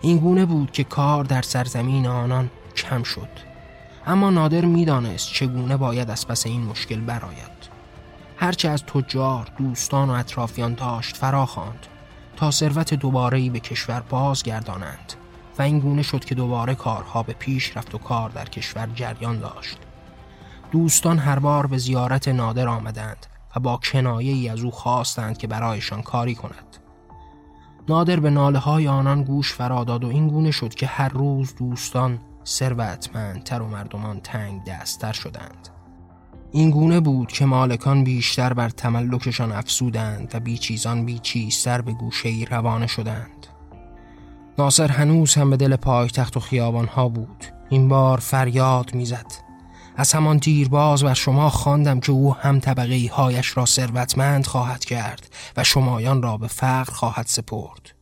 Speaker 1: این گونه بود که کار در سرزمین آنان کم شد. اما نادر می‌دانست چگونه باید از پس این مشکل برآید. هرچه از تجار دوستان و اطرافیان داشت فرا خواند تا ثروت دوباره به کشور بازگردانند و این گونه شد که دوباره کارها به پیش رفت و کار در کشور جریان داشت. دوستان هر بار به زیارت نادر آمدند و با کنایه ای از او خواستند که برایشان کاری کند. نادر به ناله های آنان گوش فراداد و این گونه شد که هر روز دوستان ثروتمندتر و مردمان تنگ دستتر شدند. این گونه بود که مالکان بیشتر بر تملکشان افسودند و بیچیزان بیچیزتر به گوشه ای روانه شدند. ناصر هنوز هم به دل پایتخت و خیابان ها بود. این بار فریاد می‌زد. از همان دیرباز بر شما خواندم که او هم طبقه هایش را ثروتمند خواهد کرد و شمایان را به فقر خواهد سپرد.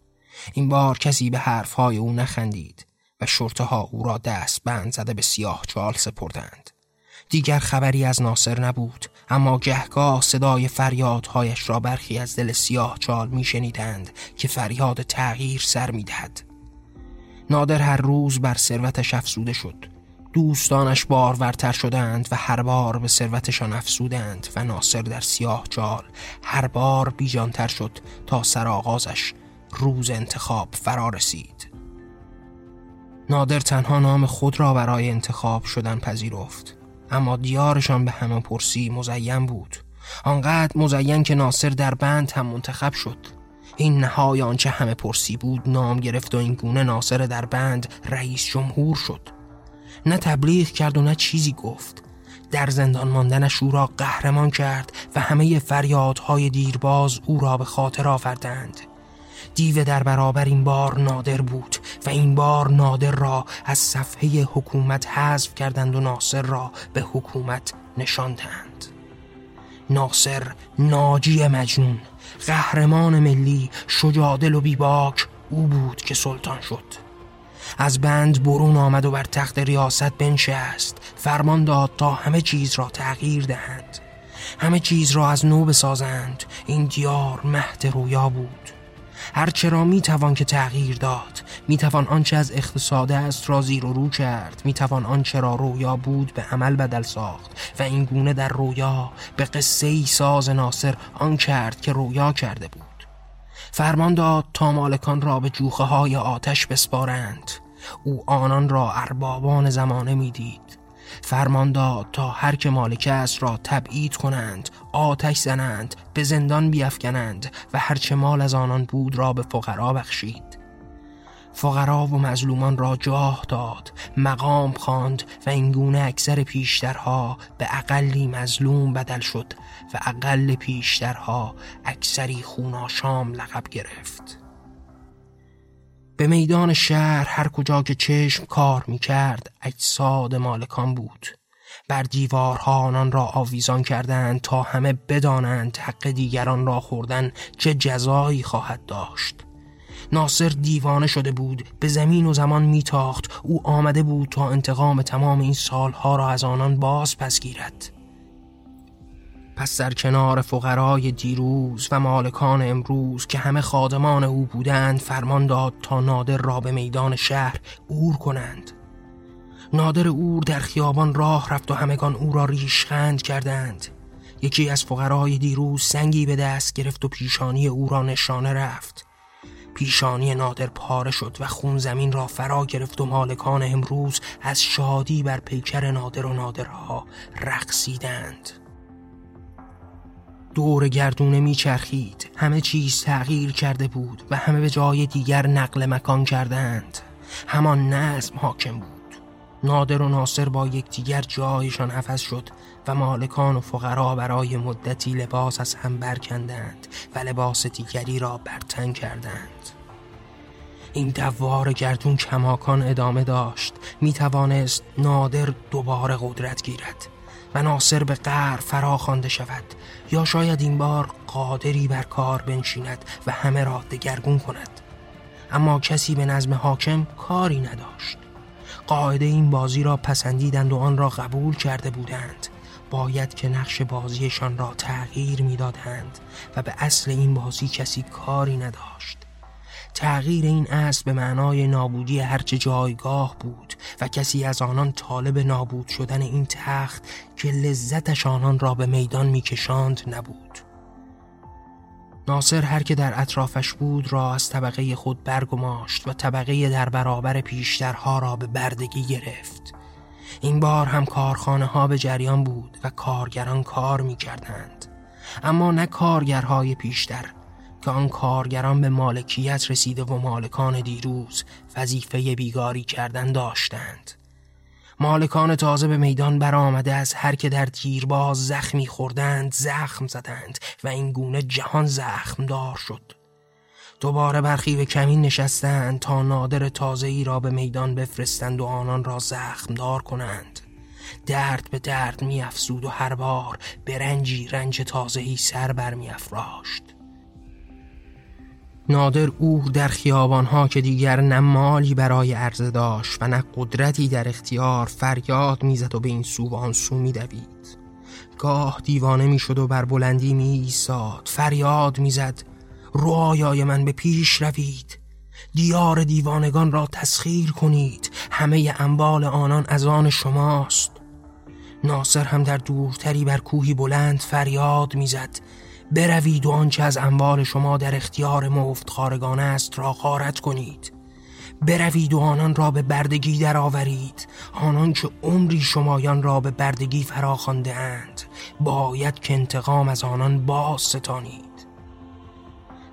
Speaker 1: این بار کسی به حرفهای او نخندید و شرطه ها او را دست بند زده به سیاه چال سپردند. دیگر خبری از ناصر نبود اما گهگاه صدای فریادهایش را برخی از دل سیاه چال می شنیدند که فریاد تغییر سر می دهد. نادر هر روز بر ثروتش افسوده شد. دوستانش بارورتر شدند و هر بار به ثروتشان افسودند و ناصر در سیاه چال هر بار بیجانتر شد تا سرآغازش روز انتخاب فرا رسید. نادر تنها نام خود را برای انتخاب شدن پذیرفت اما دیارشان به همه پرسی مزین بود. آنقدر مزین که ناصر در بند هم منتخب شد. این نهای آنچه همه پرسی بود نام گرفت و این گونه ناصر در بند رئیس جمهور شد. نه تبلیغ کرد و نه چیزی گفت. در زندان ماندنش او را قهرمان کرد و همه فریادهای دیرباز او را به خاطر آوردند. دیو در برابر این بار نادر بود و این بار نادر را از صفحه حکومت حذف کردند و ناصر را به حکومت نشاندند ناصر ناجی مجنون قهرمان ملی شجادل و بیباک او بود که سلطان شد. از بند برون آمد و بر تخت ریاست بنشست. فرمان داد تا همه چیز را تغییر دهند. همه چیز را از نو بسازند. این دیار مهد رویا بود. هرچه را می‌توان که تغییر داد می‌توان آنچه از اقتصاد است را زیر و رو کرد. می‌توان آنچه را رویا بود به عمل بدل ساخت. و این گونه در رویا به قصه ای ساز ناصر آن کرد که رویا کرده بود. فرمان داد تا مالکان را به جوخه های آتش بسپارند. او آنان را اربابان زمانه می‌دید. فرمان داد تا هر که مالک است را تبعید کنند آتش زنند به زندان بیافکنند و هرچه مال از آنان بود را به فقرا بخشید. فقرا و مظلومان را جاه داد مقام خواند و اینگونه اکثر پیشترها به اقلی مظلوم بدل شد. و اقل پیشترها اکثری خوناشام لقب گرفت. به میدان شهر هر کجا که چشم کار می کرد اجساد مالکان بود. بر دیوارها آنان را آویزان کردند تا همه بدانند حق دیگران را خوردن چه جزایی خواهد داشت. ناصر دیوانه شده بود به زمین و زمان میتاخت. او آمده بود تا انتقام تمام این سالها را از آنان باز پس گیرد. پس در کنار فقرای دیروز و مالکان امروز که همه خادمان او بودند فرمان داد تا نادر را به میدان شهر اور کنند. نادر اور در خیابان راه رفت و همگان او را ریشخند کردند. یکی از فقرای دیروز سنگی به دست گرفت و پیشانی او را نشانه رفت. پیشانی نادر پاره شد و خون زمین را فرا گرفت و مالکان امروز از شادی بر پیکر نادر و نادرها رقصیدند. دور گردونه میچرخید. همه چیز تغییر کرده بود و همه به جای دیگر نقل مکان کردند. همان نظم حاکم بود. نادر و ناصر با یکدیگر جایشان حفظ شد و مالکان و فقرا برای مدتی لباس از هم برکندند و لباس دیگری را برتن کردند. این دوار گردون کماکان ادامه داشت. می توانست نادر دوباره قدرت گیرد. و ناصر به قهر فرا خوانده شود. یا شاید این بار قادری بر کار بنشیند و همه را دگرگون کند. اما کسی به نظم حاکم کاری نداشت. قاعده این بازی را پسندیدند و آن را قبول کرده بودند. باید که نقش بازیشان را تغییر می‌دادند و به اصل این بازی کسی کاری نداشت. تغییر این اصل به معنای نابودی هرچه جایگاه بود و کسی از آنان طالب نابود شدن این تخت که لذتش آنان را به میدان میکشاند نبود ناصر هر که در اطرافش بود را از طبقه خود برگماشت و طبقه در برابر پیشترها را به بردگی گرفت این بار هم کارخانه ها به جریان بود و کارگران کار می کردند. اما نه کارگرهای پیشتر که آن کارگران به مالکیت رسیده و مالکان دیروز وظیفه بیگاری کردن داشتند. مالکان تازه به میدان برآمده از هر که در تیرباز زخمی خوردند زخم زدند و این گونه جهان زخم دار شد. دوباره برخی به کمین نشستند تا نادر تازه ای را به میدان بفرستند و آنان را زخم دار کنند. درد به درد می افسود و هر بار به رنجی رنج تازهی سر بر می افراشت. نادر او در خیابانها که دیگر نه مالی برای عرضه داشت و نه قدرتی در اختیار فریاد می‌زد و به این سو و آن سو میدوید. گاه دیوانه می‌شد و بر بلندی می ایستاد فریاد می‌زد. رویای من به پیش روید. دیار دیوانگان را تسخیر کنید. همه انبال آنان از آن شماست. ناصر هم در دورتری بر کوهی بلند فریاد می‌زد. بروید و آنچه از اموال شما در اختیار مفت خارگان است را غارت کنید. بروید و آنان را به بردگی درآورید. آنان که عمری شمایان را به بردگی فراخوانده اند باید که انتقام از آنان باز ستانید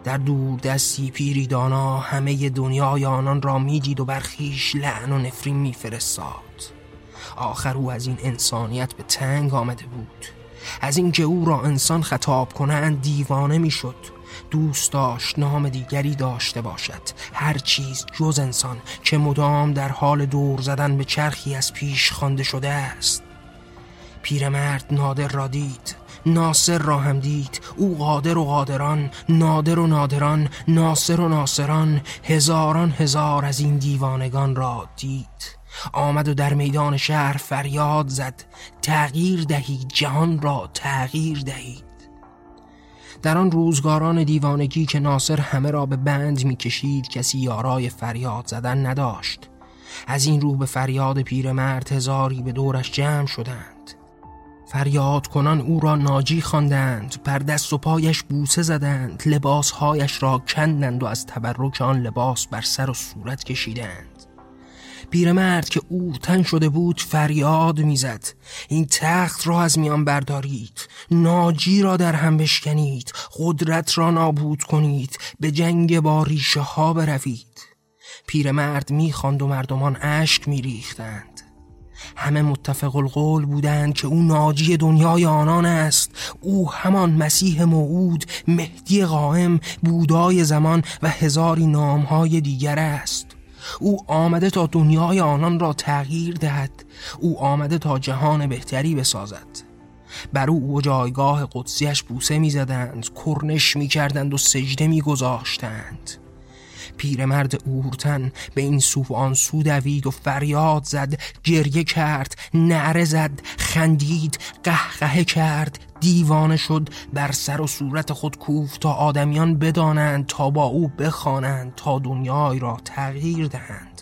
Speaker 1: در دور دستی پیری دانا همه دنیای آنان را می‌دید و برخیش لعن و نفرین میفرستاد. آخر او از این انسانیت به تنگ آمده بود. از اینکه او را انسان خطاب کنند دیوانه می‌شد. دوست داشت نام دیگری داشته باشد. هر چیز جز انسان که مدام در حال دور زدن به چرخی از پیش خوانده شده است. پیرمرد نادر را دید. ناصر را هم دید. او قادر و قادران نادر و نادران ناصر و ناصران هزاران هزار از این دیوانگان را دید. آمد و در میدان شهر فریاد زد. تغییر دهید جهان را تغییر دهید. در آن روزگاران دیوانگی که ناصر همه را به بند می‌کشید کسی یارای فریاد زدن نداشت. از این رو به فریاد پیرمرد هزاری به دورش جمع شدند. فریاد کنان او را ناجی خواندند بر دست و پایش بوسه زدند لباسهایش را کندند و از تبرک آن لباس بر سر و صورت کشیدند. پیرمرد که اورتن شده بود فریاد می‌زد. این تخت را از میان بردارید. ناجی را در هم بشکنید. قدرت را نابود کنید. به جنگ با ریشه ها بروید. پیرمرد می‌خواند و مردمان اشک میریختند. همه متفق القول بودند که او ناجی دنیای آنان است. او همان مسیح موعود مهدی قائم بودای زمان و هزاری نامهای دیگر است. او آمده تا دنیای آنان را تغییر دهد. او آمده تا جهان بهتری بسازد. بر او جایگاه قدسیش بوسه می‌زدند کرنش می‌کردند و سجده میگذاشتند. پیرمرد اورتن به این سو و آن سو دوید و فریاد زد گریه کرد نعره زد خندید قهقه کرد دیوانه شد بر سر و صورت خود کوفت تا آدمیان بدانند تا با او بخوانند تا دنیای را تغییر دهند.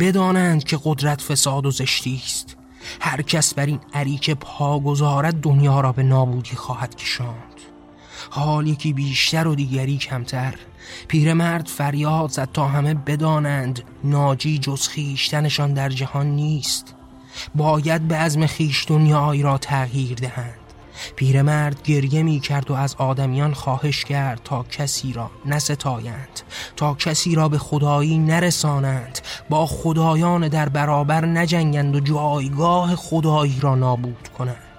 Speaker 1: بدانند که قدرت فساد و زشتی است. هر کس بر این عریک پا گذارد دنیا را به نابودی خواهد کشاند. حال یکی بیشتر و دیگری کمتر. پیرمرد فریاد زد تا همه بدانند ناجی جز خیشتنشان در جهان نیست. باید به عزم خیش دنیایی را تغییر دهند. پیرمرد گریه می کرد و از آدمیان خواهش کرد تا کسی را نستایند تا کسی را به خدایی نرسانند. با خدایان در برابر نجنگند و جایگاه خدایی را نابود کنند.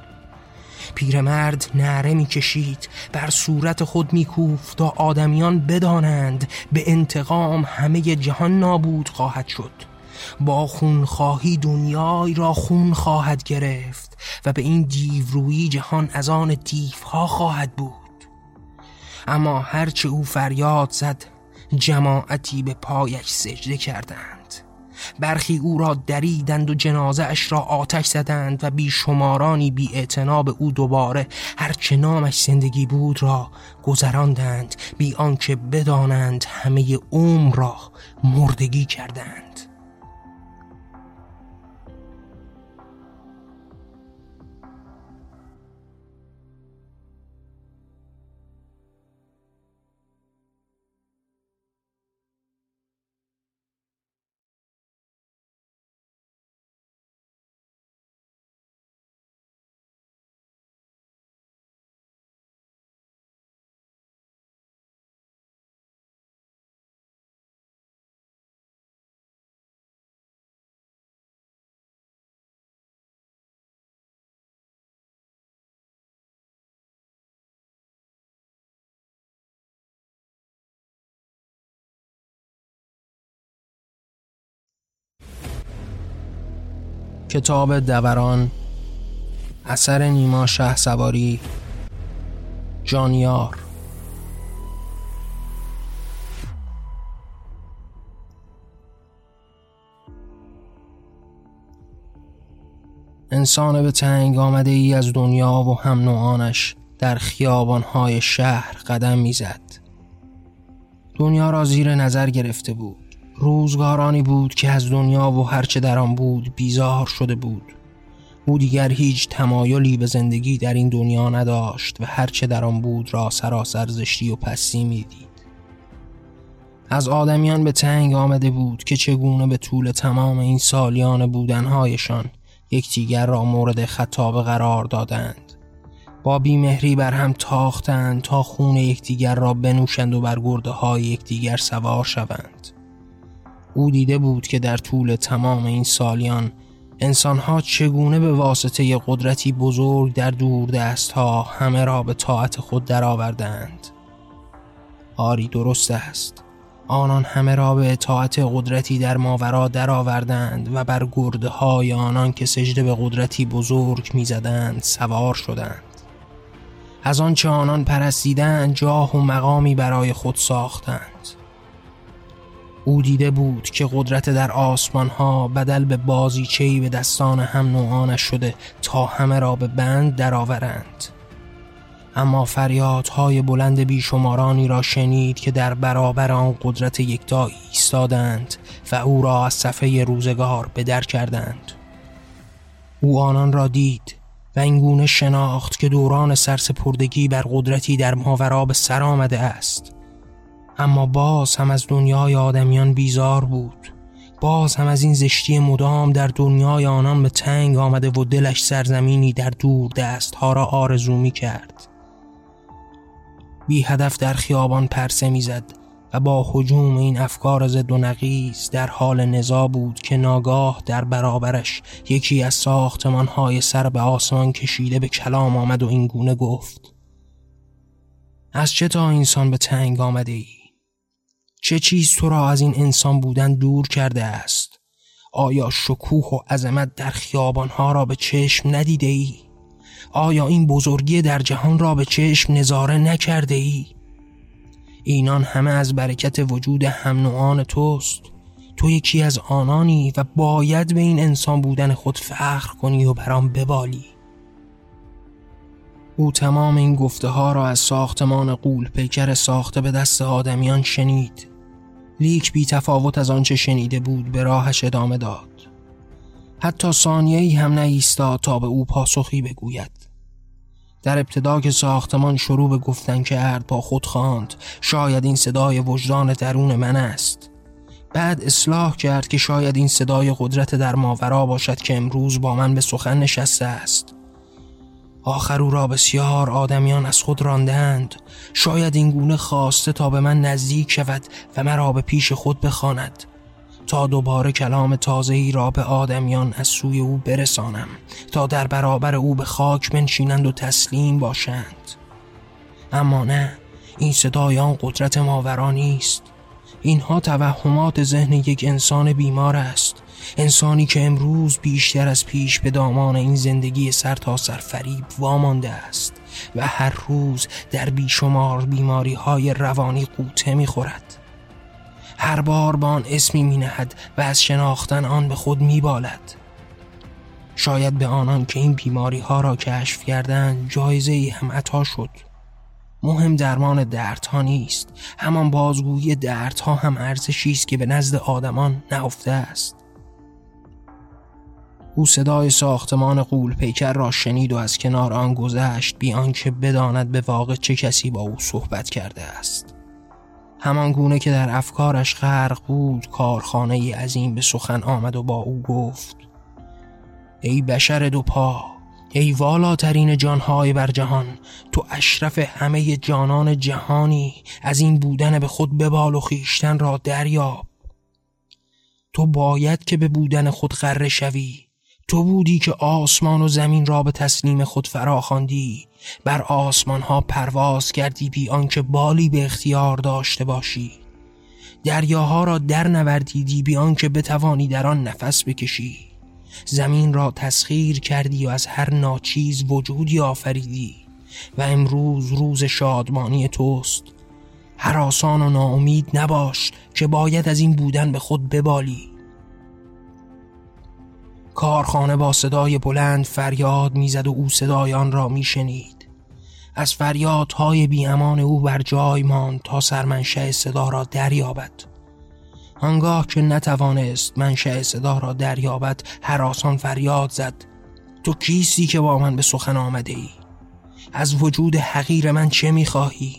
Speaker 1: پیرمرد نعره می‌کشید. بر صورت می میکوفت تا آدمیان بدانند به انتقام همه جهان نابود خواهد شد. با خونخواهی دنیای را خون خواهد گرفت و به این دیورویی جهان از آن دیوها خواهد بود. اما هرچه او فریاد زد جماعتی به پایش سجده کردند. برخی او را دریدند و جنازه اش را آتش زدند و بیشمارانی بی به او دوباره هرچه نامش زندگی بود را گذراندند بی آنکه بدانند همه عمر را مردگی کردند. کتاب دوران اثر نیما شه سواری جانیار انسان به تنگ آمده ای از دنیا و هم نوعانش در خیابانهای شهر قدم می‌زد. دنیا را زیر نظر گرفته بود. روزگارانی بود که از دنیا و هرچه در آن بود بیزار شده بود. او دیگر هیچ تمایلی به زندگی در این دنیا نداشت و هرچه در آن بود را سراسر زشتی و پستی می‌دید. از آدمیان به تنگ آمده بود که چگونه به طول تمام این سالیان بودنهایشان یکدیگر را مورد خطاب قرار دادند با بیمهری بر هم تاختند تا خون یکدیگر را بنوشند و بر گرده های یکدیگر سوار شوند او دیده بود که در طول تمام این سالیان انسانها چگونه به واسطه قدرتی بزرگ در دور دست ها همه را به طاعت خود درآوردند. آری درست است. آنان همه را به اطاعت قدرتی در ماورا درآوردند و بر گرده های آنان که سجده به قدرتی بزرگ می‌زدند سوار شدند. از آنچه آنان پرستیدند جاه و مقامی برای خود ساختند. او دیده بود که قدرت در آسمان ها بدل به بازیچهی به دستان هم نوعانش شده تا همه را به بند درآورند. اما فریادهای بلند بیشمارانی را شنید که در برابر آن قدرت یکتا ایستادند و او را از صفحه روزگار به در کردند او آنان را دید و اینگونه شناخت که دوران سرسپردگی بر قدرتی در ماورا به سر آمده است اما باز هم از دنیای آدمیان بیزار بود باز هم از این زشتی مدام در دنیای آنان به تنگ آمده و دلش سرزمینی در دور دست ها را آرزو می کرد بی هدف در خیابان پرسه می‌زد و با حجوم این افکار ضد و نقیز در حال نزا بود که ناگاه در برابرش یکی از های سر به آسمان کشیده به کلام آمد و این گونه گفت از چه تا انسان به تنگ آمده ای؟ چه چیز تو را از این انسان بودن دور کرده است؟ آیا شکوه و عظمت در خیابانها را به چشم ندیده ای؟ آیا این بزرگی در جهان را به چشم نظاره نکرده ای؟ اینان همه از برکت وجود هم نوعان توست تو یکی از آنانی و باید به این انسان بودن خود فخر کنی و برام ببالی او تمام این گفته ها را از ساختمان قول پیکر ساخته به دست آدمیان شنید لیک بی تفاوت از آنچه شنیده بود به راهش ادامه داد. حتی ثانیه ای هم نایستاد تا به او پاسخی بگوید. در ابتدا که ساختمان شروع به گفتن کرد با خود خواند شاید این صدای وجدان درون من است. بعد اصلاح کرد که شاید این صدای قدرت در ماورا باشد که امروز با من به سخن نشسته است. آخر او را بسیار آدمیان از خود راندند شاید این گونه خواسته تا به من نزدیک شود و مرا به پیش خود بخواند. تا دوباره کلام تازه ای را به آدمیان از سوی او برسانم. تا در برابر او به خاک بنشینند و تسلیم باشند. اما نه این صدای آن قدرت ماورا نیست. اینها توهمات ذهن یک انسان بیمار است. انسانی که امروز بیشتر از پیش به دامان این زندگی سر تا سر فریب وامانده است و هر روز در بیشمار بیماری های روانی قوطه می خورد هر بار با آن اسمی می نهد و از شناختن آن به خود می بالد. شاید به آنان که این بیماری ها را کشف کردند جایزه ای هم عطا شد. مهم درمان دردها نیست همان بازگویی دردها هم ارزشی است که به نزد آدمان نهفته است. او صدای ساختمان قول پیکر را شنید و از کنار آن گذشت بی آنکه بداند به واقع چه کسی با او صحبت کرده است. همان گونه که در افکارش غرق بود کارخانه عظیم به سخن آمد و با او گفت ای بشر دو پا ای والاترین جانهای بر جهان تو اشرف همه جانان جهانی از این بودن به خود ببال و خیشتن را دریاب. تو باید که به بودن خود غره شوی تو بودی که آسمان و زمین را به تسلیم خود فراخواندی بر آسمان ها پرواز کردی بی آنکه بالی به اختیار داشته باشی. دریاها را در نوردیدی بی آنکه بتوانی در آن نفس بکشی. زمین را تسخیر کردی و از هر ناچیز وجودی آفریدی. و امروز روز شادمانی توست. آسان و ناامید نباش که باید از این بودن به خود ببالی. کارخانه با صدای بلند فریاد می‌زد و او صدای آن را میشنید. از فریادهای بیامان او بر جای ماند تا سرمنشه صدا را دریابد. آنگاه که نتوانست منشأ صدا را دریابد آسان فریاد زد. تو کیستی که با من به سخن آمده ای؟ از وجود حقیر من چه می‌خواهی؟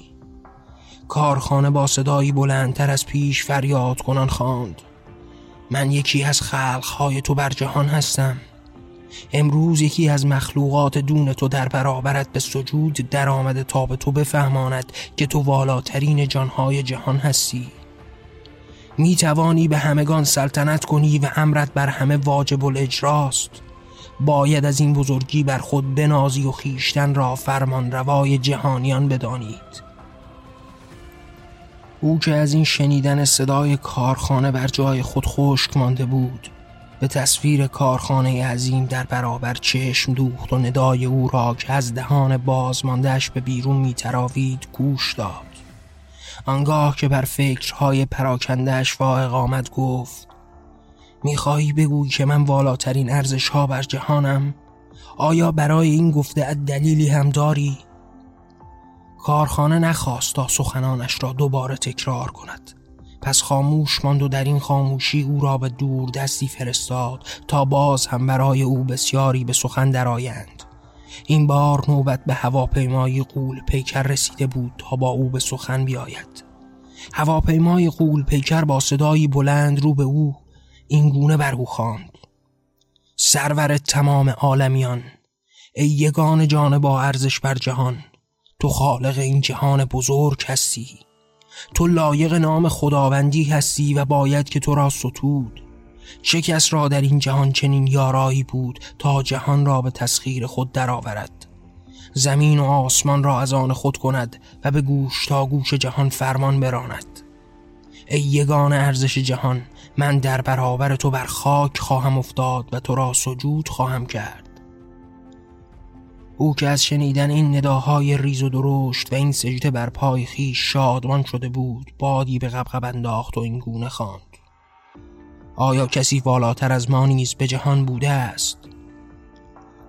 Speaker 1: کارخانه با صدایی بلندتر از پیش فریاد کنان خواند. من یکی از خلقهای تو بر جهان هستم. امروز یکی از مخلوقات دون تو در برابرت به سجود در آمده تا به تو بفهماند که تو والاترین جانهای جهان هستی. می توانی به همگان سلطنت کنی و امرت بر همه واجب الاجراست. باید از این بزرگی بر خود بنازی و خیشتن را فرمان روای جهانیان بدانید. او که از این شنیدن صدای کارخانه بر جای خود خشک مانده بود به تصویر کارخانه عظیم در برابر چشم دوخت و ندای او را که از دهان بازماندهش به بیرون میتراوید گوش داد آنگاه که بر فکرهای پراکندهش فائق آمد گفت می‌خواهی بگوی که من والاترین ارزش ها بر جهانم؟ آیا برای این گفته دلیلی هم داری؟ کارخانه نخواست تا سخنانش را دوباره تکرار کند. پس خاموش ماند و در این خاموشی او را به دور دستی فرستاد تا باز هم برای او بسیاری به سخن درآیند. این بار نوبت به هواپیمای قول پیکر رسیده بود تا با او به سخن بیاید. هواپیمای قول پیکر با صدایی بلند رو به او این گونه بر او خواند. سرور تمام عالمیان ای یگان جان با ارزش بر جهان تو خالق این جهان بزرگ هستی. تو لایق نام خداوندی هستی و باید که تو را ستود. چه کس را در این جهان چنین یارایی بود تا جهان را به تسخیر خود درآورد؟ زمین و آسمان را از آن خود کند و به گوش تا گوش جهان فرمان براند. ای یگان ارزش جهان من در برابر تو بر خاک خواهم افتاد و تو را سجود خواهم کرد. او که از شنیدن این نداهای ریز و درشت و این سجده بر پای خیش شادمان شده بود بادی به قبقب انداخت و این گونه خواند. آیا کسی والاتر از ما نیز به جهان بوده است؟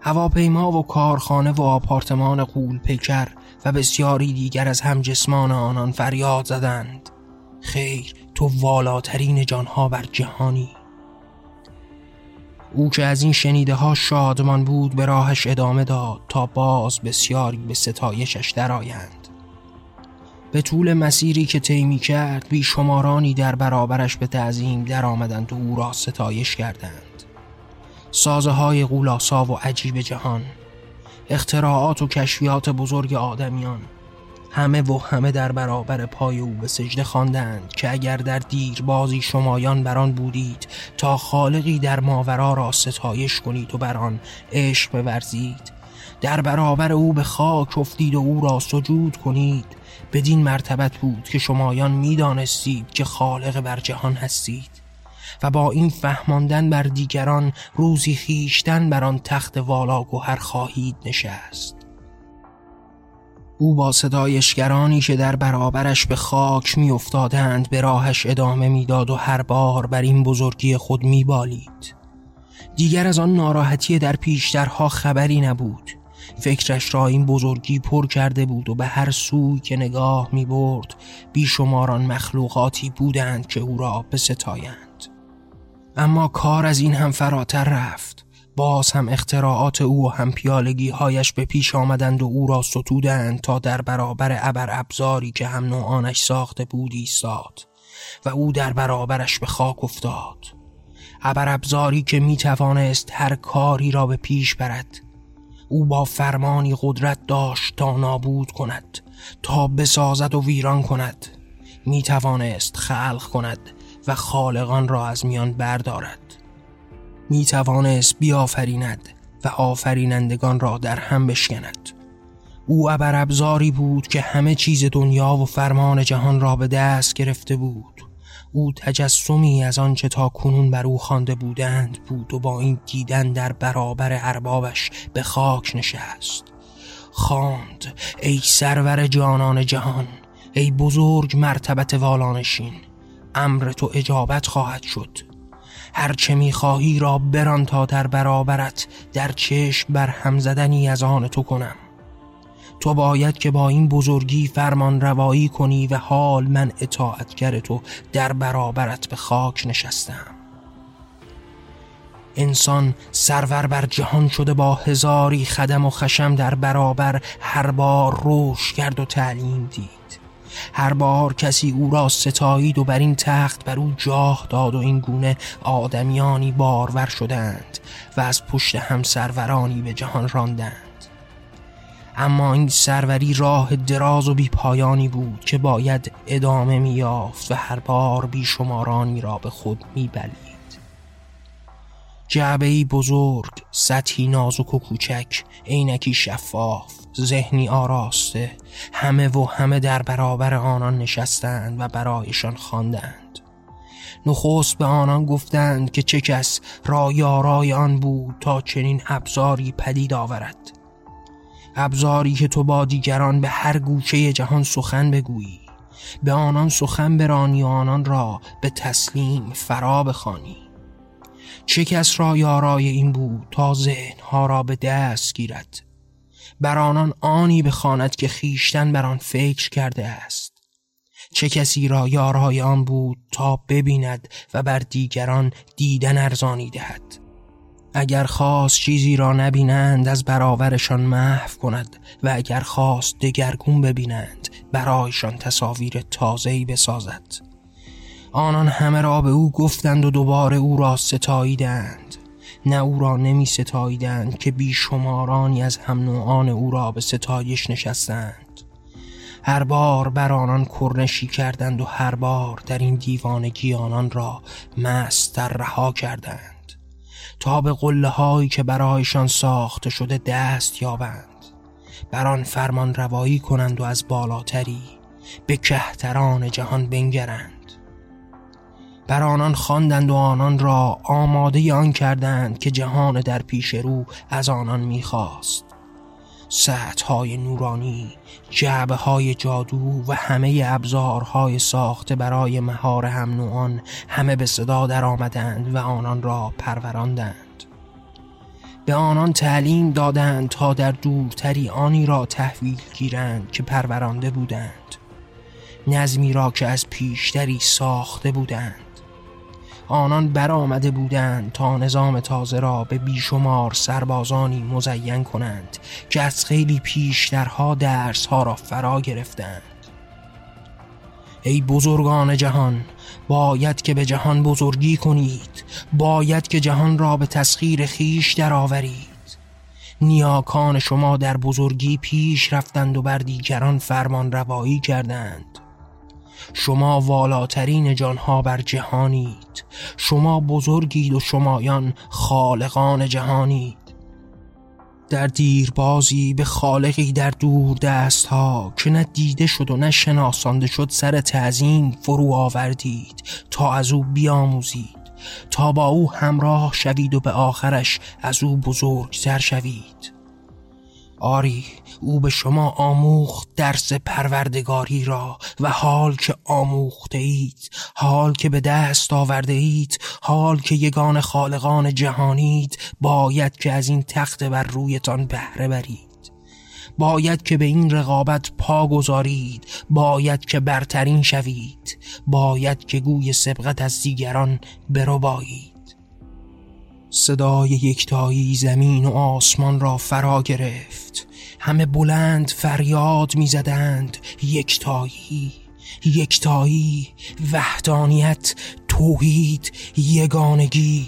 Speaker 1: هواپیما و کارخانه و آپارتمان قول پیکر و بسیاری دیگر از هم جسمان آنان فریاد زدند. خیر تو والاترین جانها بر جهانی. او که از این شنیده ها شادمان بود به راهش ادامه داد تا باز بسیاری به ستایشش درآیند. به طول مسیری که طی کرد بیشمارانی در برابرش به تعظیم در آمدند و او را ستایش کردند. سازه های غولاسا و عجیب جهان اختراعات و کشفیات بزرگ آدمیان همه و همه در برابر پای او به سجده خواندند که اگر در دیر بازی شمایان بران بودید تا خالقی در ماورا را ستایش کنید و بر آن عشق بورزید. در برابر او به خاک افتید و او را سجود کنید. بدین مرتبت بود که شمایان می‌دانستید که خالق بر جهان هستید. و با این فهماندن بر دیگران روزی خیشتن بر آن تخت والا گوهر خواهید نشست. او با صدایشگرانی که در برابرش به خاک می افتادند به راهش ادامه می‌داد و هر بار بر این بزرگی خود می بالید. دیگر از آن ناراحتی در پیشترها خبری نبود. فکرش را این بزرگی پر کرده بود و به هر سوی که نگاه می برد بیشماران مخلوقاتی بودند که او را ستایند. اما کار از این هم فراتر رفت. باز هم اختراعات او و هم پیالگی هایش به پیش آمدند و او را ستودند تا در برابر ابر ابزاری که هم نوعانش ساخته بود ایستاد و او در برابرش به خاک افتاد. ابر ابزاری که می توانست هر کاری را به پیش برد او با فرمانی قدرت داشت تا نابود کند تا بسازد و ویران کند. می توانست خلق کند و خالقان را از میان بردارد. می توانست بیافریند و آفرینندگان را در هم بشکند. او ابر بود که همه چیز دنیا و فرمان جهان را به دست گرفته بود. او تجسمی از آنچه تا کنون بر او خوانده بودند بود و با این دیدن در برابر اربابش به خاک نشست. خواند ای سرور جانان جهان ای بزرگ مرتبت والانشین امر تو اجابت خواهد شد. هرچه می‌خواهی را بران تا در برابرت در چشم بر هم زدنی از آن تو کنم. تو باید که با این بزرگی فرمان روایی کنی و حال من اطاعتگر تو در برابرت به خاک نشستم. انسان سرور بر جهان شده با هزاری خدم و خشم در برابر هر بار روش کرد و تعلیم دید. هر بار کسی او را ستایید و بر این تخت بر او جاه داد و این گونه آدمیانی بارور شدند و از پشت هم سرورانی به جهان راندند. اما این سروری راه دراز و بی پایانی بود که باید ادامه میافت و هر بار بیشمارانی را به خود میبلید. جعبه بزرگ، سطحی نازک و کوچک، عینکی شفاف، ذهنی آراسته، همه و همه در برابر آنان نشستند و برایشان خواندند. نخست به آنان گفتند که چه کس را یارای آن بود تا چنین ابزاری پدید آورد. ابزاری که تو با دیگران به هر گوشه جهان سخن بگویی. به آنان سخن برانی و آنان را به تسلیم فرا بخوانی. چه کس را یارای این بود تا ذهنها را به دست گیرد؟ بر آنان آنی بخواند که خیشتن بر آن فکر کرده است. چه کسی را یارای آن بود تا ببیند و بر دیگران دیدن ارزانی دهد؟ اگر خواست چیزی را نبینند از برابرشان محو کند و اگر خواست دگرگون ببینند برایشان تصاویر تازه‌ای بسازد. آنان همه را به او گفتند و دوباره او را ستاییدند. نه او را نمی که بیشمارانی از هم نوعان او را به ستایش نشستند. هر بار بر آنان کرنشی کردند و هر بار در این دیوانگی آنان را مستر رها کردند. تا به قله هایی که برایشان ساخته شده دست یابند. بر آن فرمان روایی کنند و از بالاتری به کهتران جهان بنگرند. بر آنان خواندند و آنان را آماده آن کردند که جهان در پیش رو از آنان می‌خواست. های نورانی، جعبه های جادو و همه ابزارهای ساخته برای مهار هم نوعان همه به صدا در آمدند و آنان را پروراندند. به آنان تعلیم دادند تا در دورتری آنی را تحویل گیرند که پرورانده بودند. نظمی را که از پیشتری ساخته بودند. آنان برآمده بودند تا نظام تازه را به بیشمار سربازانی مزین کنند که از خیلی پیشترها درسها را فرا گرفتند. ای بزرگان جهان باید که به جهان بزرگی کنید باید که جهان را به تسخیر خیش درآورید. نیاکان شما در بزرگی پیش رفتند و بر دیگران فرمان روایی کردند. شما والاترین جانها بر جهانید. شما بزرگید و شمایان خالقان جهانید. در دیربازی به خالقی در دور دست ها که نه دیده شد و نه شناسانده شد سر تعظیم فرو آوردید تا از او بیاموزید. تا با او همراه شوید و به آخرش از او بزرگتر شوید. آری او به شما آموخت درس پروردگاری را و حال که آموخته اید حال که به دست آورده اید حال که یگان خالقان جهانید باید که از این تخت بر رویتان بهره برید. باید که به این رقابت پا گذارید باید که برترین شوید باید که گوی سبقت از دیگران بربایید. صدای یکتایی زمین و آسمان را فرا گرفت. همه بلند فریاد می‌زدند. یکتایی یکتایی وحدانیت توحید یگانگی.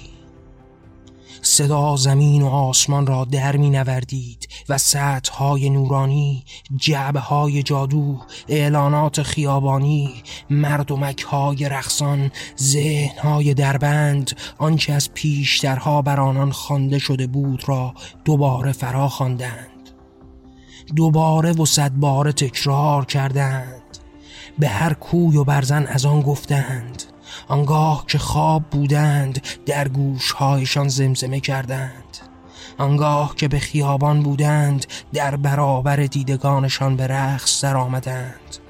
Speaker 1: صدا زمین و آسمان را در می نوردید و سطح های نورانی جعبه های جادو اعلانات خیابانی مردمک های رخصان ذهن های دربند آنچه از پیشترها بر آنان خوانده شده بود را دوباره فرا خواندند دوباره و صد بار تکرار کردند. به هر کوی و برزن از آن گفتند. آنگاه که خواب بودند در گوشهایشان زمزمه کردند. آنگاه که به خیابان بودند در برابر دیدگانشان به رقص در آمدند.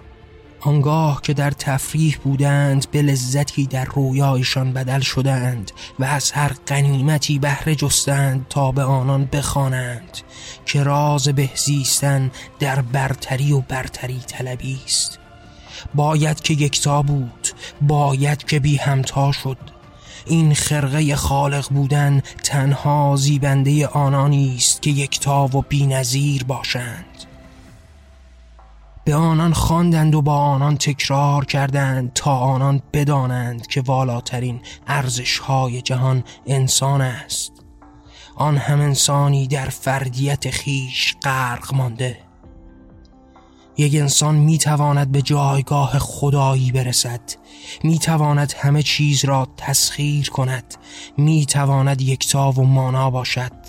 Speaker 1: آنگاه که در تفریح بودند به لذتی در رویایشان بدل شدند و از هر قنیمتی بهره جستند تا به آنان بخوانند که راز بهزیستن در برتری و برتری طلبی است. باید که یکتا بود باید که بی همتا شد. این خرقه خالق بودن تنها زیبنده آنانی است که یکتا و بینظیر باشند. به آنان خواندند و با آنان تکرار کردند تا آنان بدانند که والاترین ارزش های جهان انسان است. آن هم انسانی در فردیت خیش غرق مانده. یک انسان می تواند به جایگاه خدایی برسد می تواند همه چیز را تسخیر کند می تواند یکتا و مانا باشد.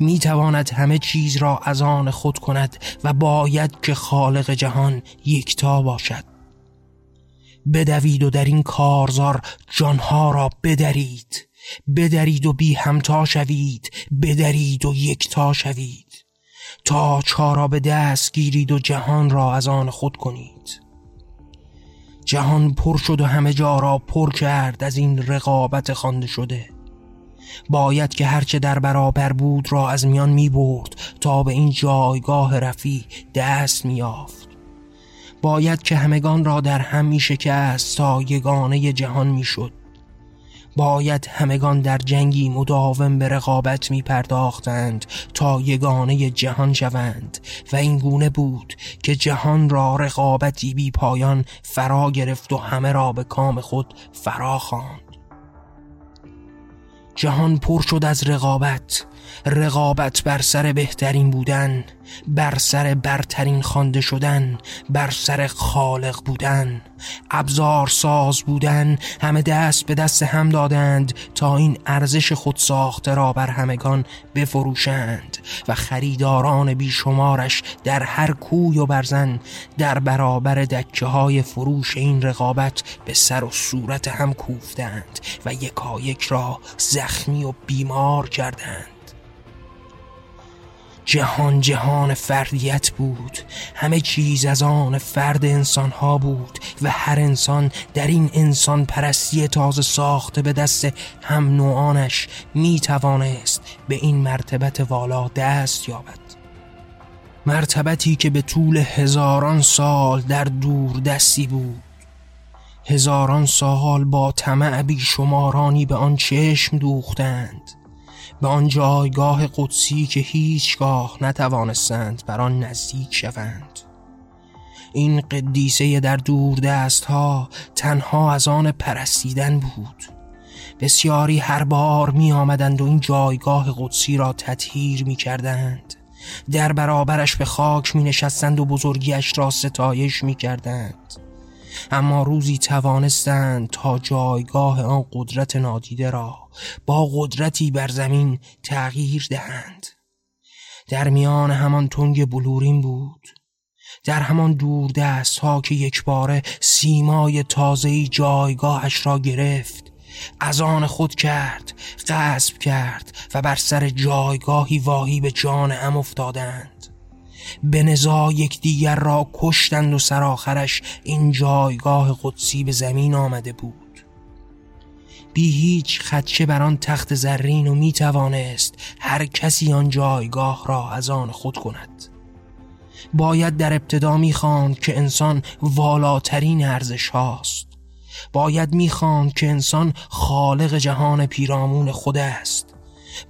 Speaker 1: می تواند همه چیز را از آن خود کند و باید که خالق جهان یکتا باشد. بدوید و در این کارزار جانها را بدرید. بدرید و بی همتا شوید. بدرید و یکتا شوید. تا چارا به دست گیرید و جهان را از آن خود کنید. جهان پر شد و همه جا را پر کرد از این رقابت خوانده شده. باید که هرچه در برابر بود را از میان می برد تا به این جایگاه رفی دست می آفد. باید که همگان را در هم می شکست تا یگانه جهان می شد باید همگان در جنگی مداوم به رقابت می پرداختند تا یگانه جهان شوند و این گونه بود که جهان را رقابتی بی پایان فرا گرفت و همه را به کام خود فرا خواند جهان پر شد از رقابت. رقابت بر سر بهترین بودن بر سر برترین خوانده شدن بر سر خالق بودن. ابزار ساز بودن همه دست به دست هم دادند تا این ارزش خود ساخته را بر همگان بفروشند و خریداران بیشمارش در هر کوی و برزن در برابر دکه های فروش این رقابت به سر و صورت هم کوفتند و یکایک را زخمی و بیمار کردند. جهان جهان فردیت بود. همه چیز از آن فرد انسان ها بود و هر انسان در این انسان پرستی تازه ساخته به دست هم نوعانش می توانست به این مرتبت والا دست یابد. مرتبتی که به طول هزاران سال در دور دستی بود. هزاران سال با طمع بیشمارانی به آن چشم دوختند. به آن جایگاه قدسی که هیچگاه نتوانستند بر آن نزدیک شوند. این قدیسه در دور دست ها تنها از آن پرستیدن بود. بسیاری هر بار می آمدند و این جایگاه قدسی را تطهیر می کردند در برابرش به خاک می نشستند و بزرگیش را ستایش می کردند اما روزی توانستند تا جایگاه آن قدرت نادیده را با قدرتی بر زمین تغییر دهند. در میان همان تنگ بلورین بود. در همان دور دست ها که یک باره سیمای تازهی جایگاهش را گرفت از آن خود کرد غصب کرد و بر سر جایگاهی واهی به جان هم افتادند. به نزا یکدیگر را کشتند و سرآخرش این جایگاه قدسی به زمین آمده بود. بی هیچ خدشه بر آن تخت زرین و می توانست هر کسی آن جایگاه را از آن خود کند. باید در ابتدا می‌خواند که انسان والاترین ارزش هاست. باید می‌خواند که انسان خالق جهان پیرامون خود است.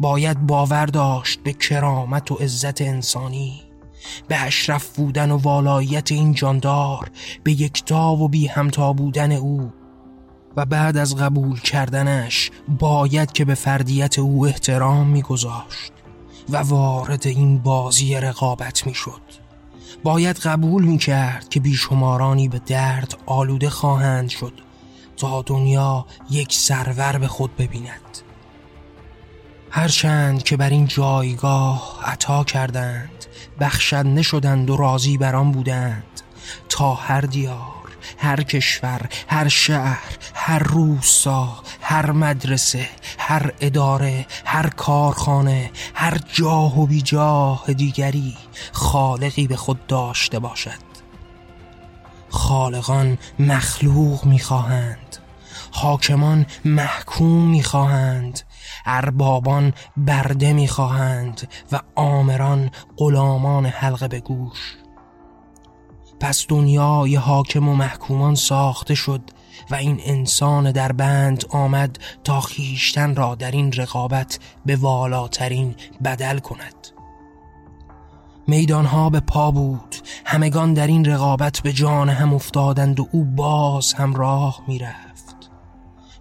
Speaker 1: باید باور داشت به کرامت و عزت انسانی. به اشرف بودن و والایت این جاندار به یکتا و بی همتا بودن او. و بعد از قبول کردنش باید که به فردیت او احترام میگذاشت و وارد این بازی رقابت می‌شد. باید قبول می‌کرد که بیشمارانی به درد آلوده خواهند شد تا دنیا یک سرور به خود ببیند. هرچند که بر این جایگاه عطا کردند بخشنده شدند و راضی بر آن بودند. تا هر دیار هر کشور هر شهر هر روستا هر مدرسه هر اداره هر کارخانه هر جاه و بیجاه دیگری خالقی به خود داشته باشد. خالقان مخلوق می‌خواهند. حاکمان محکوم می‌خواهند. اربابان برده می‌خواهند و آمران غلامان حلقه به گوش. پس دنیای حاکم و محکومان ساخته شد و این انسان در بند آمد تا خیشتن را در این رقابت به والاترین بدل کند. میدانها به پا بود همگان در این رقابت به جان هم افتادند و او باز هم راه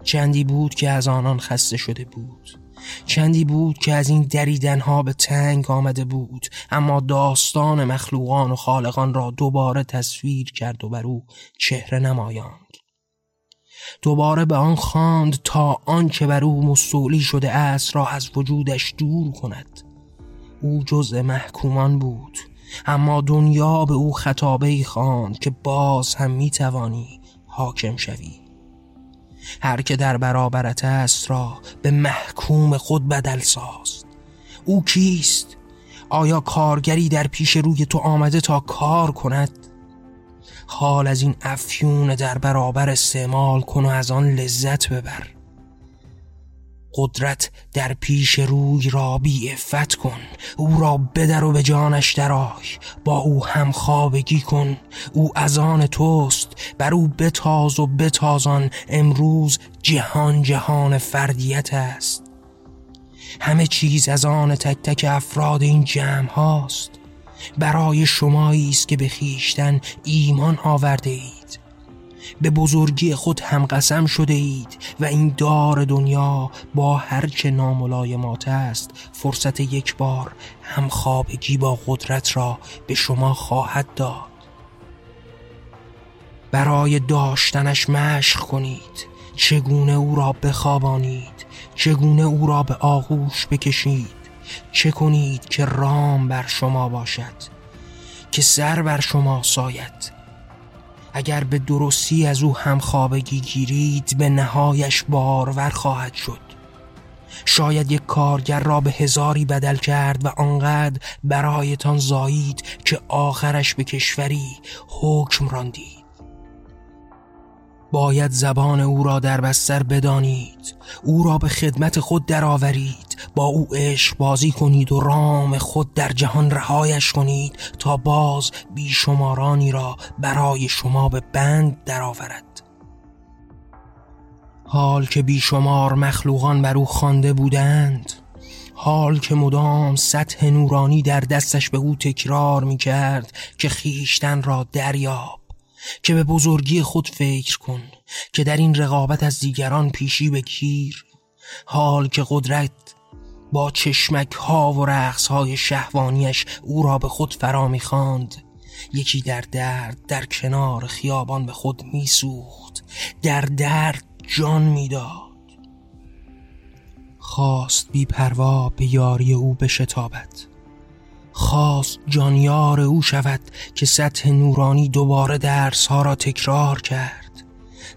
Speaker 1: چندی بود که از آنان خسته شده بود. چندی بود که از این دریدنها به تنگ آمده بود. اما داستان مخلوقان و خالقان را دوباره تصویر کرد و بر او چهره نمایاند. دوباره به آن خواند تا آنچه بر او مستولی شده است را از وجودش دور کند. او جزء محکومان بود. اما دنیا به او خطابه خواند که باز هم می توانی حاکم شوی. هر که در برابرت است را به محکوم خود بدل ساز او کیست؟ آیا کارگری در پیش روی تو آمده تا کار کند؟ حال از این افیون در برابر استعمال کن و از آن لذت ببر قدرت در پیش روی را بی افت کن. او را بدر و به جانش درای با او هم خوابگی کن. او از آن توست. بر او بتاز و بتازان. امروز جهان جهان فردیت است. همه چیز از آن تک تک افراد این جمع هاست. برای شمایی است که به خیشتن ایمان آورده اید به بزرگی خود هم قسم شده اید و این دار دنیا با هرچه ناملایمات است فرصت یک بار هم خوابگی با قدرت را به شما خواهد داد. برای داشتنش مشق کنید چگونه او را بخوابانید چگونه او را به آغوش بکشید چه کنید که رام بر شما باشد که سر بر شما ساید. اگر به درستی از او هم خوابگی گیرید به نهایش بارور خواهد شد. شاید یک کارگر را به هزاری بدل کرد و آنقدر برایتان زایید که آخرش به کشوری حکم راندید. باید زبان او را در بستر بدانید. او را به خدمت خود درآورید. با او عشق بازی کنید و رام خود در جهان رهایش کنید تا باز بیشمارانی را برای شما به بند درآورد. حال که بیشمار مخلوقان بر او خوانده بودند حال که مدام سطح نورانی در دستش به او تکرار می کرد که خیشتن را دریاب. که به بزرگی خود فکر کن که در این رقابت از دیگران پیشی بگیر. حال که قدرت با چشمک ها و رقص های شهوانیش او را به خود فرا می‌خواند. یکی در درد در کنار خیابان به خود میسوخت. در درد جان می‌داد. خواست بی پروا به یاری او بشتابد. خواست جانیار او شود که سطح نورانی دوباره درس ها را تکرار کرد.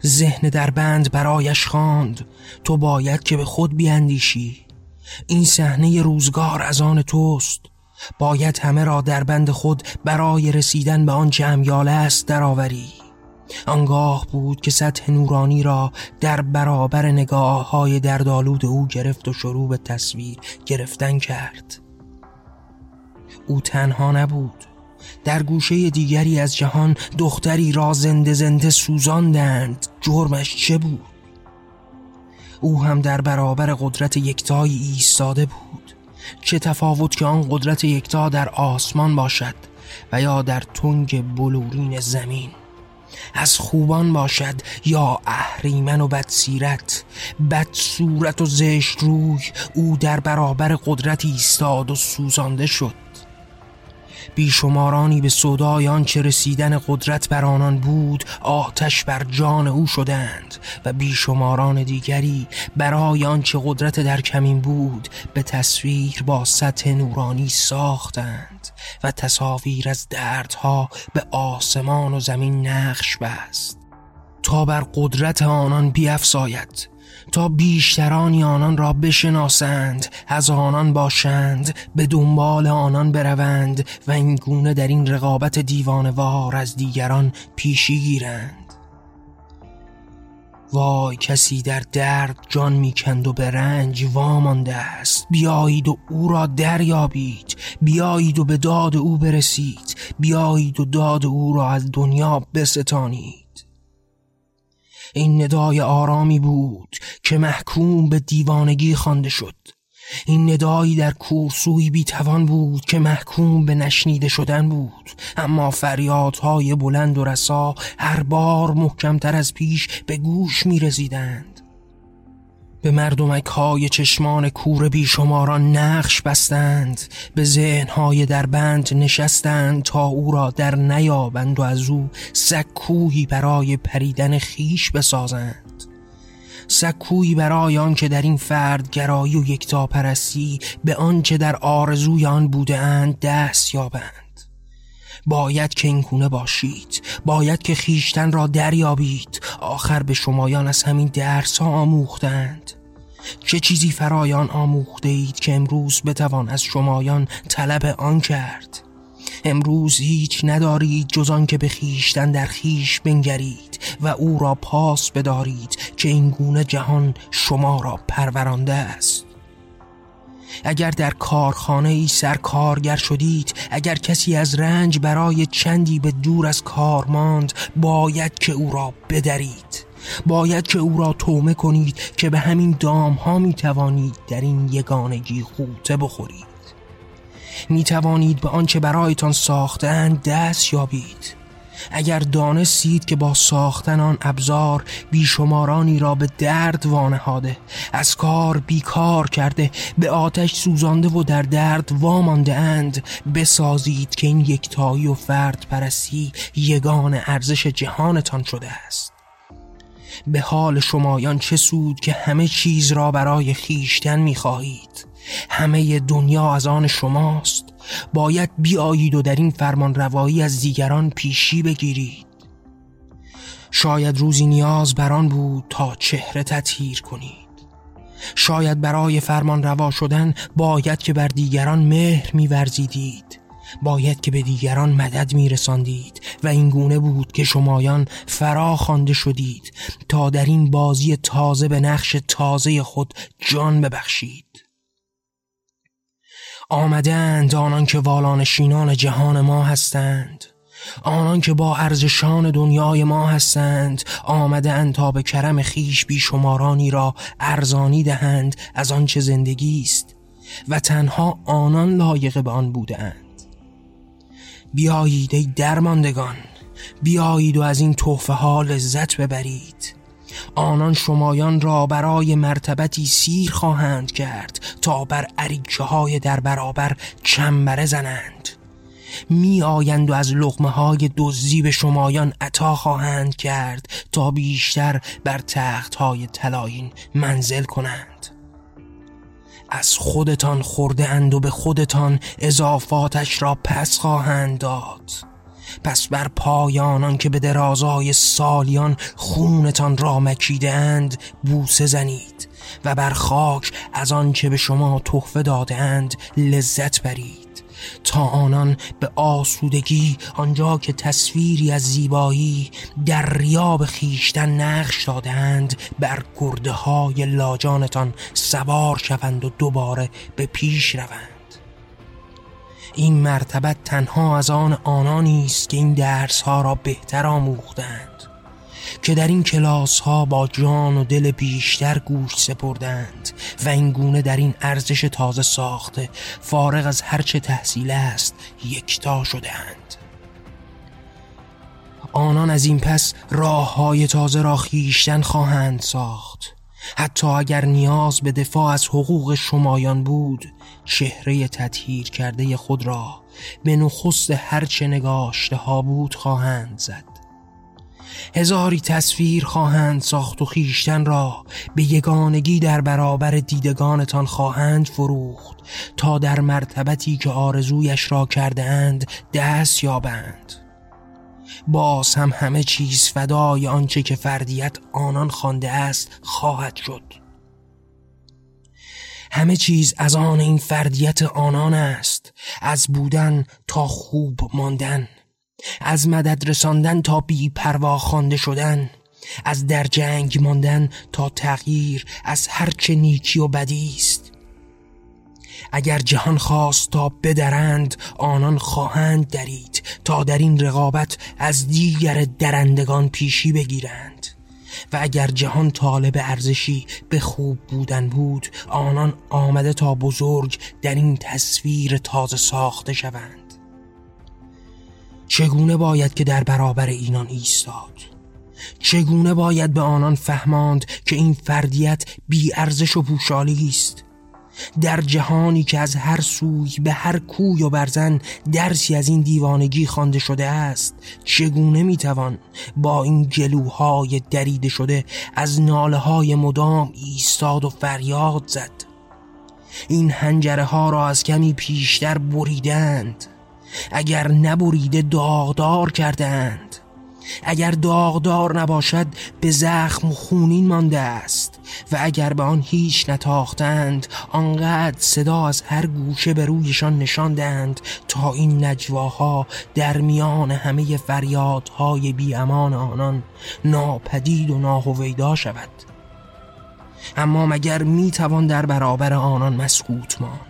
Speaker 1: ذهن در بند برایش خواند تو باید که به خود بیاندیشی. این صحنه روزگار از آن توست. باید همه را در بند خود برای رسیدن به آن جمعیاله است درآوری. آنگاه بود که سطح نورانی را در برابر نگاه های دردالود او گرفت و شروع به تصویر گرفتن کرد. او تنها نبود. در گوشه دیگری از جهان دختری را زنده زنده سوزاندند. جرمش چه بود؟ او هم در برابر قدرت یکتایی ایستاده بود. چه تفاوت که آن قدرت یکتا در آسمان باشد و یا در تنگ بلورین زمین. از خوبان باشد یا اهریمن و بدسیرت. بد صورت و زشت روی او در برابر قدرت ایستاد و سوزانده شد. بیشمارانی به صدای آنچه رسیدن قدرت بر آنان بود آتش بر جان او شدند و بیشماران دیگری برای آنچه قدرت در کمین بود به تصویر با سطح نورانی ساختند و تصاویر از دردها به آسمان و زمین نقش بست تا بر قدرت آنان بیافزاید تا بیشترانی آنان را بشناسند از آنان باشند به دنبال آنان بروند و این گونه در این رقابت دیوانوار از دیگران پیشی گیرند. وای کسی در درد جان می‌کند و به رنج وامانده است. بیایید و او را دریابید. بیایید و به داد او برسید. بیایید و داد او را از دنیا بستانید. این ندای آرامی بود که محکوم به دیوانگی خوانده شد این ندایی در کورسوی بیتوان بود که محکوم به نشنیده شدن بود اما فریادهای بلند و رسا هر بار محکمتر از پیش به گوش می رزیدند. به مردمک های چشمان کور بیشماران نقش بستند به ذهنهای در بند نشستند تا او را در نیابند و از او سکوهی برای پریدن خیش بسازند. سکویی برای آن که در این فرد گرایی و یکتاپرستی به آنچه در آرزوی آن دست یابند. باید که این کونه باشید. باید که خیشتن را دریابید. آخر به شمایان از همین درس ها آموختند. چه چیزی فرایان آموخته اید که امروز بتوان از شمایان طلب آن کرد؟ امروز هیچ ندارید جز آن که به خیشتن در خیش بنگرید و او را پاس بدارید که این گونه جهان شما را پرورانده است. اگر در کارخانه ای سرکارگر شدید اگر کسی از رنج برای چندی به دور از کار ماند باید که او را بدرید. باید که او را تومه کنید که به همین دام ها می توانید در این یگانگی خوته بخورید. می توانید به آنچه برایتان ساختن دست یابید. اگر دانستید که با ساختن آن ابزار بیشمارانی را به درد وانهاده از کار بیکار کرده به آتش سوزانده و در درد وامانده اند بسازید که این یکتایی و فرد پرستی یگان ارزش جهانتان شده است. به حال شمایان چه سود که همه چیز را برای خیشتن می‌خواهید. همه دنیا از آن شماست. باید بیایید و در این فرمان روایی از دیگران پیشی بگیرید. شاید روزی نیاز بران بود تا چهره تطهیر کنید. شاید برای فرمان روا شدن باید که بر دیگران مهر میورزیدید. باید که به دیگران مدد میرساندید و این گونه بود که شمایان فرا خوانده شدید تا در این بازی تازه به نقش تازه خود جان ببخشید. آمدند آنان که والانشینان جهان ما هستند. آنان که با ارزشان دنیای ما هستند آمدند تا به کرم خیش بیشمارانی را ارزانی دهند از آنچه زندگی است و تنها آنان لایق به آن بودند بیایید ای درماندگان بیایید و از این تحفه ها لذت ببرید. آنان شمایان را برای مرتبتی سیر خواهند کرد تا بر عریچه های در برابر چنبره زنند. می آیند و از لغمه های دزدی به شمایان عطا خواهند کرد تا بیشتر بر تخت های تلاین منزل کنند. از خودتان خورده اند و به خودتان اضافاتش را پس خواهند داد. پس بر پایانان که به درازای سالیان خونتان را مکیده اند بوسه زنید و بر خاک از آنچه به شما تحفه دادند لذت برید. تا آنان به آسودگی آنجا که تصویری از زیبایی در ریاب خیشتن نقش دادند بر گرده های لاجانتان سوار شوند و دوباره به پیش روند. این مرتبت تنها از آن آنانی است که این درس ها را بهتر آموختند که در این کلاس ها با جان و دل بیشتر گوش سپردند و این گونه در این ارزش تازه ساخته فارغ از هرچه تحصیل است یکتا شدند آنان از این پس راه های تازه را خیشتن خواهند ساخت. حتی اگر نیاز به دفاع از حقوق شمایان بود چهره تطهیر کرده خود را به نخست هرچه نگاشته ها بود خواهند زد. هزاری تصویر خواهند ساخت و خیشتن را به یگانگی در برابر دیدگانتان خواهند فروخت تا در مرتبتی که آرزویش را کرده اند دست یابند. باز هم همه چیز فدای آنچه که فردیت آنان خوانده است خواهد شد. همه چیز از آن این فردیت آنان است. از بودن تا خوب ماندن. از مدد رساندن تا بی پروا خوانده شدن. از در جنگ ماندن تا تغییر از هرچه نیکی و بدی است. اگر جهان خواست تا بدرند آنان خواهند درید تا در این رقابت از دیگر درندگان پیشی بگیرند. و اگر جهان طالب ارزشی به خوب بودن بود آنان آمده تا بزرگ در این تصویر تازه ساخته شوند. چگونه باید که در برابر اینان ایستاد؟ چگونه باید به آنان فهماند که این فردیت بی ارزش و پوشالی است؟ در جهانی که از هر سوی به هر کوی و برزن درسی از این دیوانگی خوانده شده است چگونه می‌توان با این گلوهای دریده شده از ناله های مدام ایستاد و فریاد زد؟ این هنجره ها را از کمی پیشتر بریدند. اگر نبریده داغدار کردند اگر داغدار نباشد به زخم خونین مانده است. و اگر به آن هیچ نتاختند آنقدر صدا از هر گوشه به رویشان نشاندند تا این نجواها در میان همه فریادهای بی امان آنان ناپدید و ناهویدا شود. اما مگر می‌توان در برابر آنان مسکوت ماند؟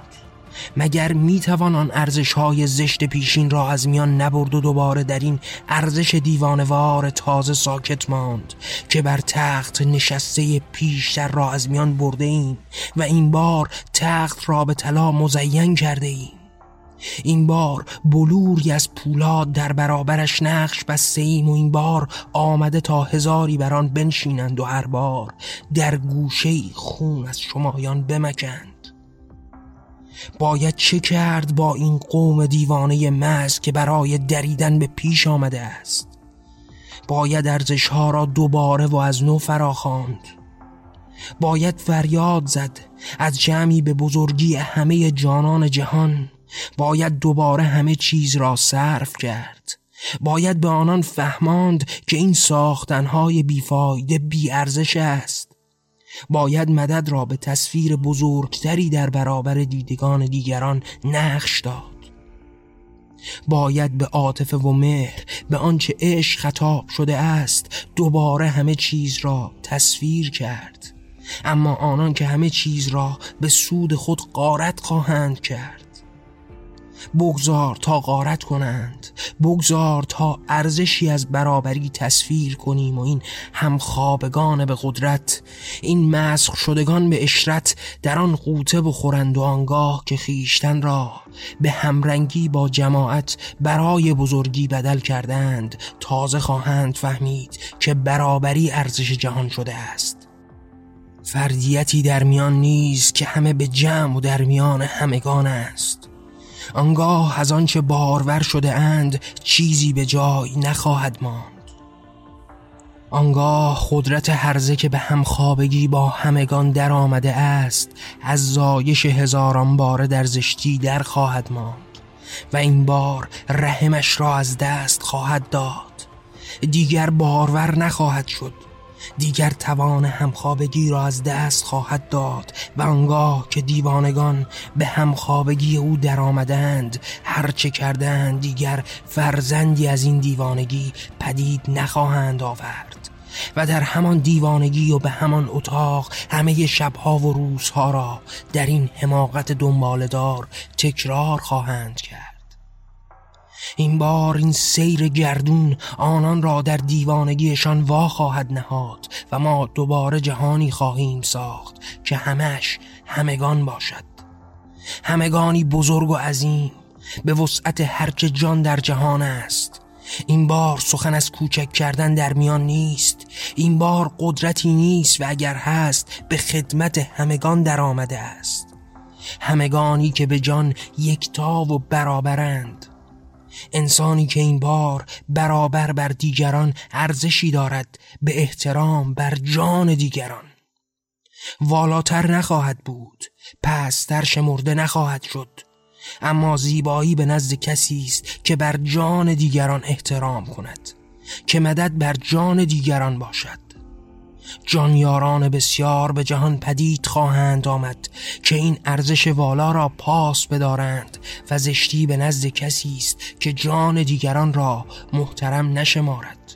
Speaker 1: مگر می‌توان آن ارزش های زشت پیشین را از میان نبرد و دوباره در این ارزش دیوانوار تازه ساکت ماند که بر تخت نشسته پیشتر را از میان برده ایم و این بار تخت را به طلا مزین کرده ایم. این بار بلوری از پولاد در برابرش نقش بسته ایم و این بار آمده تا هزاری بر آن بنشینند و هر بار در گوشه خون از شمایان بمکند. باید چه کرد با این قوم دیوانه مز که برای دریدن به پیش آمده است؟ باید ارزشها را دوباره و از نو فراخواند. باید فریاد زد از جمعی به بزرگی همه جانان جهان. باید دوباره همه چیز را صرف کرد. باید به آنان فهماند که این ساختنهای بیفایده بیارزش است. باید مدد را به تصویر بزرگتری در برابر دیدگان دیگران نقش داد. باید به عاطفه و مهر به آنچه عشق خطاب شده است دوباره همه چیز را تصویر کرد. اما آنان که همه چیز را به سود خود قارت خواهند کرد. بگذار تا غارت کنند. بگذار تا ارزشی از برابری تصویر کنیم و این همخوابگان به قدرت این مسخ شدگان به اشرت در آن قوطه بخورند و آنگاه که خیشتن را به همرنگی با جماعت برای بزرگی بدل کردند تازه خواهند فهمید که برابری ارزش جهان شده است. فردیتی در میان نیست که همه به جمع و در میان همگان است. آنگاه از آنچه بارور شده اند چیزی به جای نخواهد ماند. آنگاه قدرت هرزه که به همخوابگی با همگان در آمده است از زایش هزاران باره در زشتی در خواهد ماند. و این بار رحمش را از دست خواهد داد. دیگر بارور نخواهد شد. دیگر توان همخوابگی را از دست خواهد داد و آنگاه که دیوانگان به همخوابگی او درآمدند هرچه کردند دیگر فرزندی از این دیوانگی پدید نخواهند آورد. و در همان دیوانگی و به همان اتاق همه شبها و روزها را در این حماقت دنبالدار تکرار خواهند کرد. این بار این سیر گردون آنان را در دیوانگیشان وا خواهد نهاد و ما دوباره جهانی خواهیم ساخت که همش همگان باشد. همگانی بزرگ و عظیم به وسعت هرچه جان در جهان است. این بار سخن از کوچک کردن در میان نیست. این بار قدرتی نیست و اگر هست به خدمت همگان در آمده است. همگانی که به جان یکتا و برابرند انسانی که این بار برابر بر دیگران ارزشی دارد به احترام بر جان دیگران. والاتر نخواهد بود پستر شمرده نخواهد شد. اما زیبایی به نزد کسی است که بر جان دیگران احترام کند که مدد بر جان دیگران باشد. جانیاران بسیار به جهان پدید خواهند آمد که این ارزش والا را پاس بدارند و زشتی به نزد کسی است که جان دیگران را محترم نشمارد.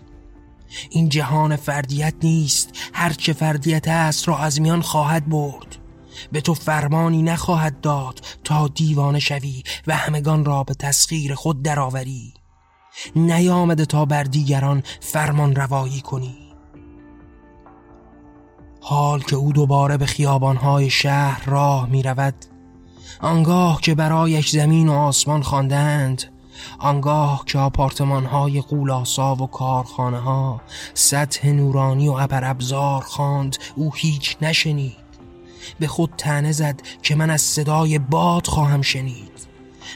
Speaker 1: این جهان فردیت نیست هرچه فردیت است را از میان خواهد برد. به تو فرمانی نخواهد داد تا دیوانه شوی و همگان را به تسخیر خود درآوری. نیامده تا بر دیگران فرمان روایی کنی. حال که او دوباره به خیابانهای شهر راه می رود آنگاه که برایش زمین و آسمان خواندند آنگاه که آپارتمان های قولاسا و کارخانه ها سطح نورانی و ابر ابزار خواند او هیچ نشنید. به خود تنه زد که من از صدای باد خواهم شنید.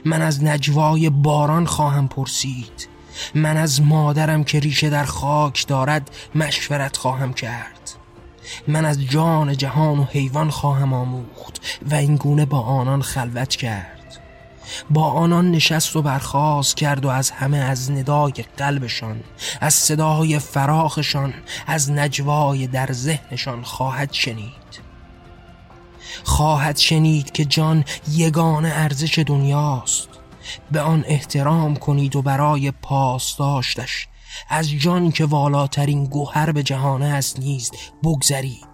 Speaker 1: من از نجوای باران خواهم پرسید. من از مادرم که ریشه در خاک دارد مشورت خواهم کرد. من از جان جهان و حیوان خواهم آموخت و این گونه با آنان خلوت کرد. با آنان نشست و برخواست کرد و از همه از ندای قلبشان از صدای فراخشان از نجوای در ذهنشان خواهد شنید. خواهد شنید که جان یگان ارزش دنیاست. به آن احترام کنید و برای پاسداشتش از جان که والاترین گوهر به جهان است نیست بگذرید.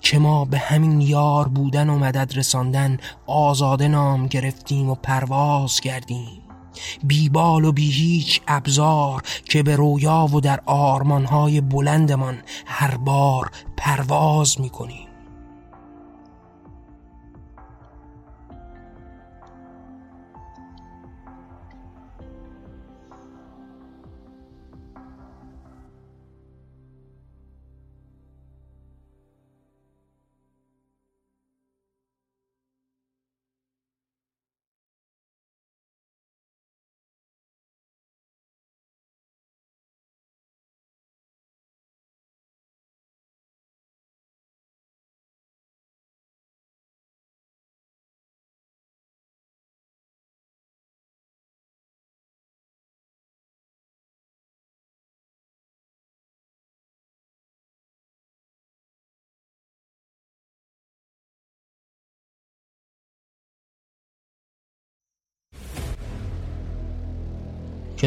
Speaker 1: که ما به همین یار بودن و مدد رساندن آزاده نام گرفتیم و پرواز کردیم. بیبال و بی هیچ ابزار که به رویا و در آرمانهای بلندمان هر بار پرواز می‌کنیم.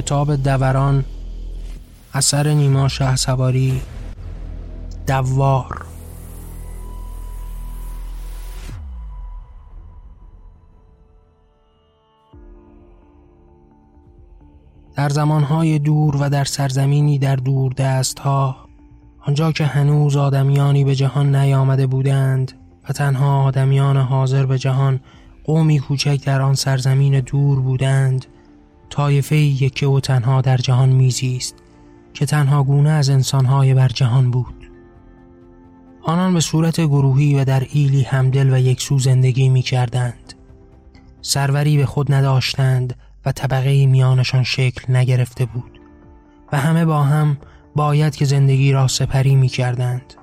Speaker 1: کتاب دوران اثر نیما شه سواری دوار. در زمانهای دور و در سرزمینی در دور دست ها آنجا که هنوز آدمیانی به جهان نیامده بودند و تنها آدمیان حاضر به جهان قومی کوچک در آن سرزمین دور بودند طایفه یکه و تنها در جهان میزیست که تنها گونه از انسانهای بر جهان بود آنان به صورت گروهی و در ایلی همدل و یکسو زندگی می کردند. سروری به خود نداشتند و طبقه میانشان شکل نگرفته بود و همه با هم باید که زندگی را سپری می کردند.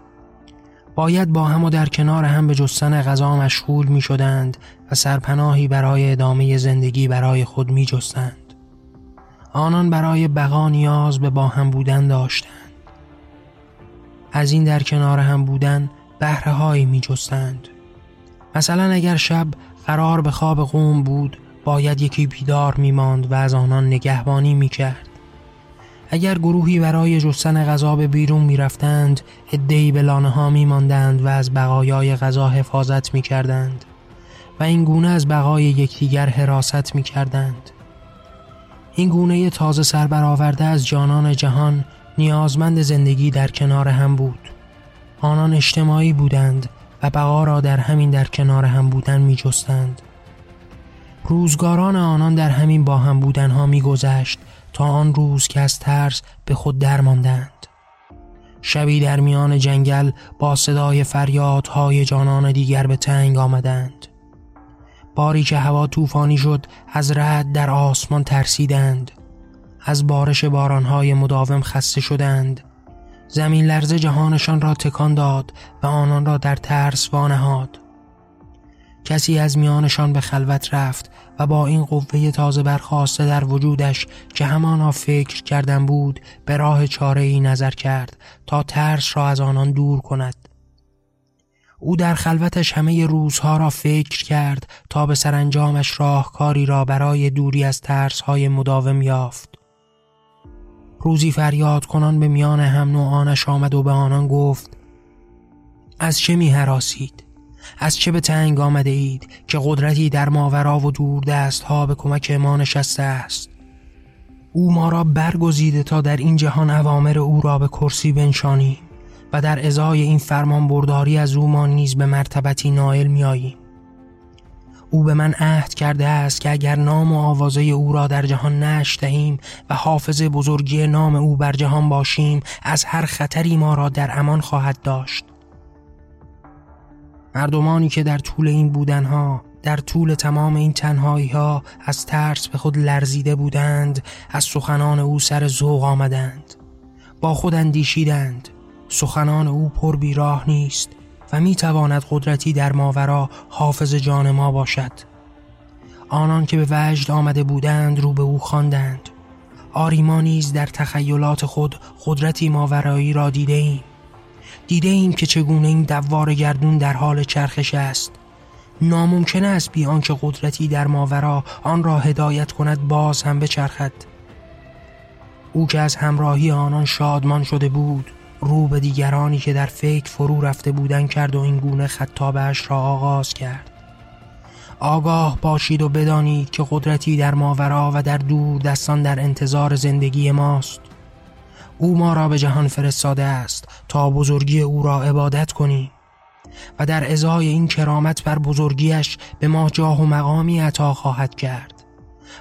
Speaker 1: باید با هم و در کنار هم به جستن غذا مشغول می شدند و سرپناهی برای ادامه زندگی برای خود می جستند. آنان برای بقا نیاز به با هم بودن داشتند از این در کنار هم بودن بهره هایی می جستند. مثلا اگر شب قرار به خواب قوم بود باید یکی بیدار می ماند و از آنان نگهبانی می کرد. اگر گروهی برای جستن غذا به بیرون می رفتند ادهی به لانه ها می ماندند و از بقایای غذا حفاظت می کردند و این گونه از بقای یکدیگر حراست می کردند. این گونه تازه سر برآورده از جانان جهان نیازمند زندگی در کنار هم بود آنان اجتماعی بودند و بقا را در همین در کنار هم بودن می جستند. روزگاران آنان در همین با هم بودن ها می گذشت تا آن روز که از ترس به خود درماندند. شبی در میان جنگل با صدای فریادهای جانان دیگر به تنگ آمدند. باری که هوا طوفانی شد از رد در آسمان ترسیدند. از بارش بارانهای مداوم خسته شدند. زمین لرزه جهانشان را تکان داد و آنان را در ترس وانهاد. کسی از میانشان به خلوت رفت و با این قوه تازه برخواسته در وجودش که همانا فکر کردن بود به راه چاره ای نظر کرد تا ترس را از آنان دور کند. او در خلوتش همه روزها را فکر کرد تا به سرانجامش راهکاری را برای دوری از ترسهای مداوم یافت. روزی فریاد کنان به میان هم نوعانش آمد و به آنان گفت از چه می حراسید؟ از چه به تنگ آمده اید که قدرتی در ماورا و دور دست ها به کمک ما نشسته است؟ او ما را برگزیده تا در این جهان اوامر او را به کرسی بنشانیم. و در ازای این فرمان برداری از او ما نیز به مرتبتی نائل میاییم او به من عهد کرده است که اگر نام و آوازه او را در جهان نش دهیم و حافظ بزرگی نام او بر جهان باشیم از هر خطری ما را در امان خواهد داشت. مردمانی که در طول این بودنها در طول تمام این تنهایی ها از ترس به خود لرزیده بودند از سخنان او سر ذوق آمدند با خود اندیشیدند. سخنان او پر بیراه نیست و می تواند قدرتی در ماورا حافظ جان ما باشد. آنان که به وجد آمده بودند رو به او خواندند. آری ما نیز در تخیلات خود قدرتی ماورایی را دیده ایم دیده ایم که چگونه این دوار گردون در حال چرخش است. ناممکن است بی آنکه قدرتی در ماورا آن را هدایت کند باز هم بچرخد. او که از همراهی آنان شادمان شده بود رو به دیگرانی که در فکر فرو رفته بودن کرد و این گونه خطابش را آغاز کرد. آگاه باشید و بدانید که قدرتی در ماورا و در دور دستان در انتظار زندگی ماست. او ما را به جهان فرستاده است تا بزرگی او را عبادت کنیم و در ازای این کرامت بر بزرگیش به ما جاه و مقامی عطا خواهد کرد.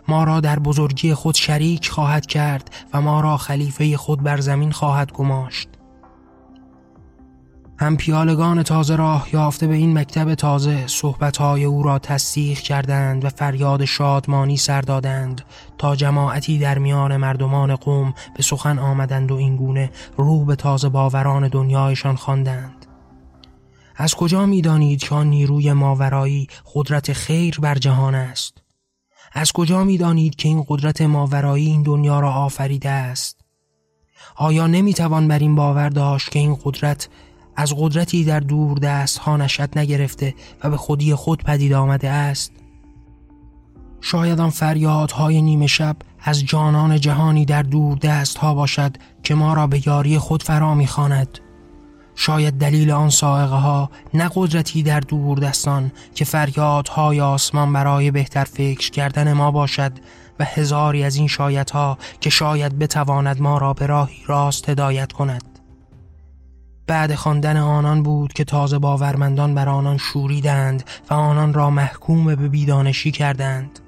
Speaker 1: ما را در بزرگی خود شریک خواهد کرد و ما را خلیفه خود بر زمین خواهد گماشت. هم پیالگان تازه راه یافته به این مکتب تازه صحبتهای او را تصدیق کردند و فریاد شادمانی سر دادند تا جماعتی در میان مردمان قوم به سخن آمدند و اینگونه رو به تازه باوران دنیایشان خواندند. از کجا می‌دانید که آن نیروی ماورایی قدرت خیر بر جهان است؟ از کجا می‌دانید که این قدرت ماورایی این دنیا را آفریده است؟ آیا نمی‌توان بر این باور داشت که این قدرت از قدرتی در دور دست ها نشد نگرفته و به خودی خود پدید آمده است شاید آن فریادهای نیمه شب از جانان جهانی در دور دست ها باشد که ما را به یاری خود فرا می‌خواند. شاید دلیل آن سائقه ها نه قدرتی در دور دستان که فریادهای آسمان برای بهتر فکر کردن ما باشد و هزاری از این شاید ها که شاید بتواند ما را به راهی راست هدایت کند بعد خواندن آنان بود که تازه باورمندان بر آنان شوریدند و آنان را محکوم به بیدانشی کردند.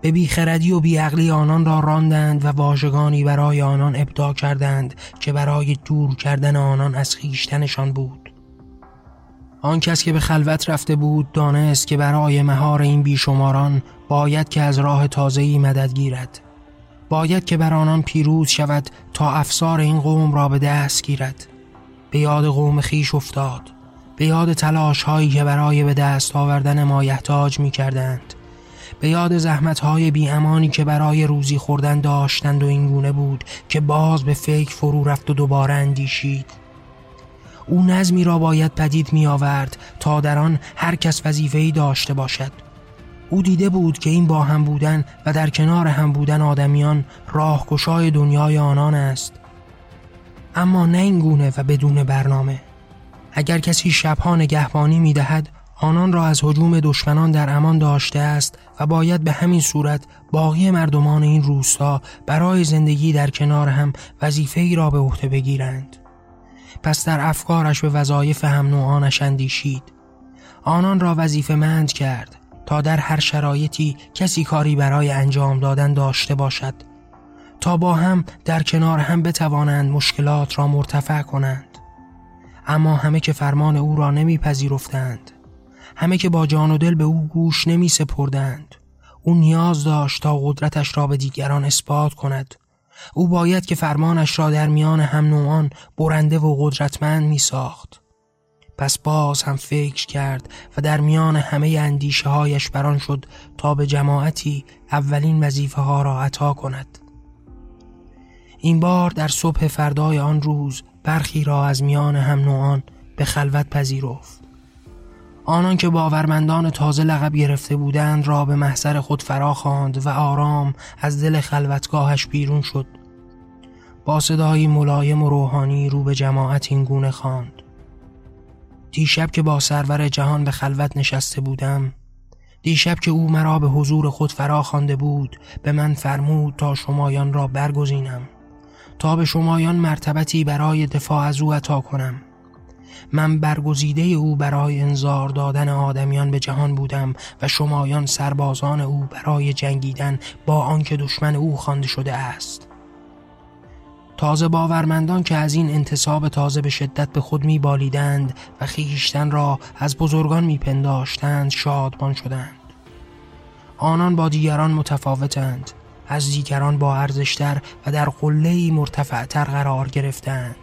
Speaker 1: به بیخردی و بیعقلی آنان را راندند و واژگانی برای آنان ابدا کردند که برای دور کردن آنان از خیشتنشان بود. آن کس که به خلوت رفته بود دانست که برای مهار این بیشماران باید که از راه تازه‌ای مدد گیرد. باید که بر آنان پیروز شود تا افسار این قوم را به دست گیرد. به یاد قوم خیش افتاد. به یاد تلاش هایی که برای به دست آوردن ما یحتاج می کردند به یاد زحمت های بی امانی که برای روزی خوردن داشتند و این گونه بود که باز به فکر فرو رفت و دوباره اندیشید. او نظمی را باید پدید می آورد تا در آن هر کس وظیفه‌ای داشته باشد. او دیده بود که این با هم بودن و در کنار هم بودن آدمیان راهگشای دنیای آنان است. اما نه این گونه و بدون برنامه. اگر کسی شبها نگهبانی می دهد آنان را از حجوم دشمنان در امان داشته است و باید به همین صورت باقی مردمان این روستا برای زندگی در کنار هم وظیفه ای را به عهده بگیرند. پس در افکارش به وظایف هم نوعانش اندیشید. آنان را وظیفه مند کرد تا در هر شرایطی کسی کاری برای انجام دادن داشته باشد. تا با هم در کنار هم بتوانند مشکلات را مرتفع کنند. اما همه که فرمان او را نمیپذیرفتند همه که با جان و دل به او گوش نمی سپردند او نیاز داشت تا قدرتش را به دیگران اثبات کند. او باید که فرمانش را در میان هم نوعان برنده و قدرتمند می ساخت پس باز هم فکر کرد و در میان همه اندیشه هایش بران شد تا به جماعتی اولین وظیفه ها را عطا کند. این بار در صبح فردای آن روز برخی را از میان هم نوعان به خلوت پذیرفت. آنان که باورمندان تازه لقب گرفته بودند را به محضر خود فرا خواند و آرام از دل خلوتگاهش بیرون شد. با صدایی ملایم و روحانی رو به جماعت این گونه خواند. دیشب که با سرور جهان به خلوت نشسته بودم دیشب که او مرا به حضور خود فرا خوانده بود به من فرمود تا شمایان را برگزینم. تا به شمایان مرتبتی برای دفاع از او عطا کنم. من برگزیده او برای انذار دادن آدمیان به جهان بودم و شمایان سربازان او برای جنگیدن با آنکه دشمن او خوانده شده است. تازه باورمندان که از این انتصاب تازه به شدت به خود می بالیدند و خیشتن را از بزرگان می پنداشتند شادمان شدند. آنان با دیگران متفاوتند. از دیگران با ارزشتر و در قله‌ای مرتفعتر قرار گرفتند.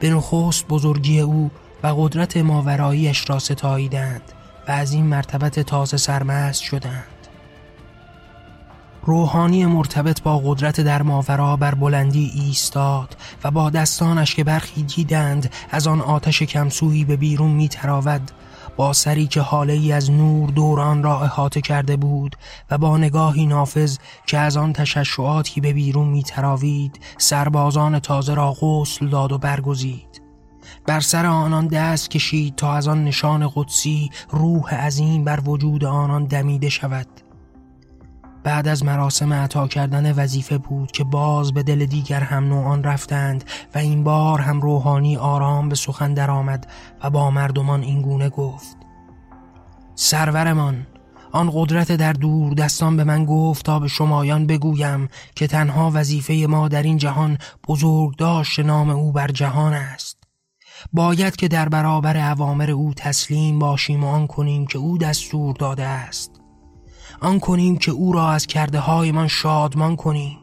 Speaker 1: به نخست بزرگی او و قدرت ماوراییش را ستاییدند و از این مرتبت تازه سرمست شدند. روحانی مرتبط با قدرت در ماورا بر بلندی ایستاد و با دستانش که برخی دیدند از آن آتش کمسویی به بیرون می تراود با سری که حاله ای از نور دوران را احاطه کرده بود و با نگاهی نافذ که از آن تششعاتی به بیرون می تراوید سربازان تازه را غسل داد و برگزید. بر سر آنان دست کشید تا از آن نشان قدسی روح عظیم بر وجود آنان دمیده شود. بعد از مراسم عطا کردن وظیفه بود که باز به دل دیگر هم نوعان رفتند و این بار هم روحانی آرام به سخن درآمد و با مردمان اینگونه گفت. سرورمان آن قدرت در دور دستان به من گفت تا به شمایان بگویم که تنها وظیفه ما در این جهان بزرگ داشت نام او بر جهان است. باید که در برابر عوامر او تسلیم باشیم و آن کنیم که او دستور داده است. آن کنیم که او را از کرده های من شادمان کنیم.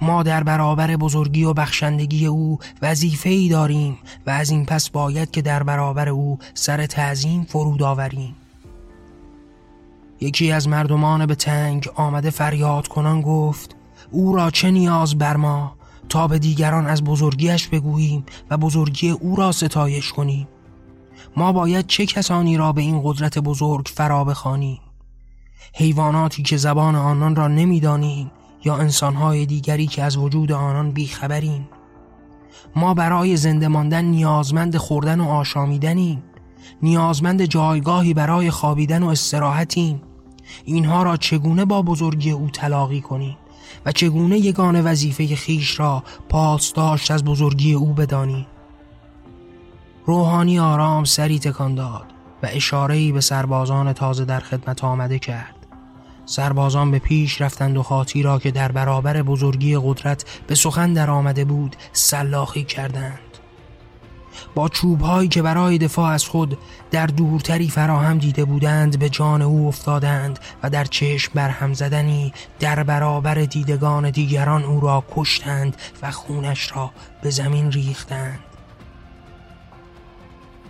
Speaker 1: ما در برابر بزرگی و بخشندگی او وظیفه ای داریم و از این پس باید که در برابر او سر تعظیم فرود آوریم. یکی از مردمان به تنگ آمده فریاد کنان گفت او را چه نیاز بر ما تا به دیگران از بزرگیش بگوییم و بزرگی او را ستایش کنیم؟ ما باید چه کسانی را به این قدرت بزرگ فرا بخوانیم؟ حیواناتی که زبان آنان را نمی‌دانیم یا انسانهای دیگری که از وجود آنان بیخبریم. ما برای زنده ماندن نیازمند خوردن و آشامیدنیم. نیازمند جایگاهی برای خوابیدن و استراحتیم. اینها را چگونه با بزرگی او تلاقی کنیم و چگونه یگان وظیفه خیش را پاسداشت از بزرگی او بدانیم؟ روحانی آرام سری تکان داد. و اشارهی به سربازان تازه در خدمت آمده کرد. سربازان به پیش رفتند و خاطی را که در برابر بزرگی قدرت به سخن در آمده بود سلاخی کردند. با چوبهایی که برای دفاع از خود در دورتری فراهم دیده بودند به جان او افتادند و در چشم برهم زدنی در برابر دیدگان دیگران او را کشتند و خونش را به زمین ریختند.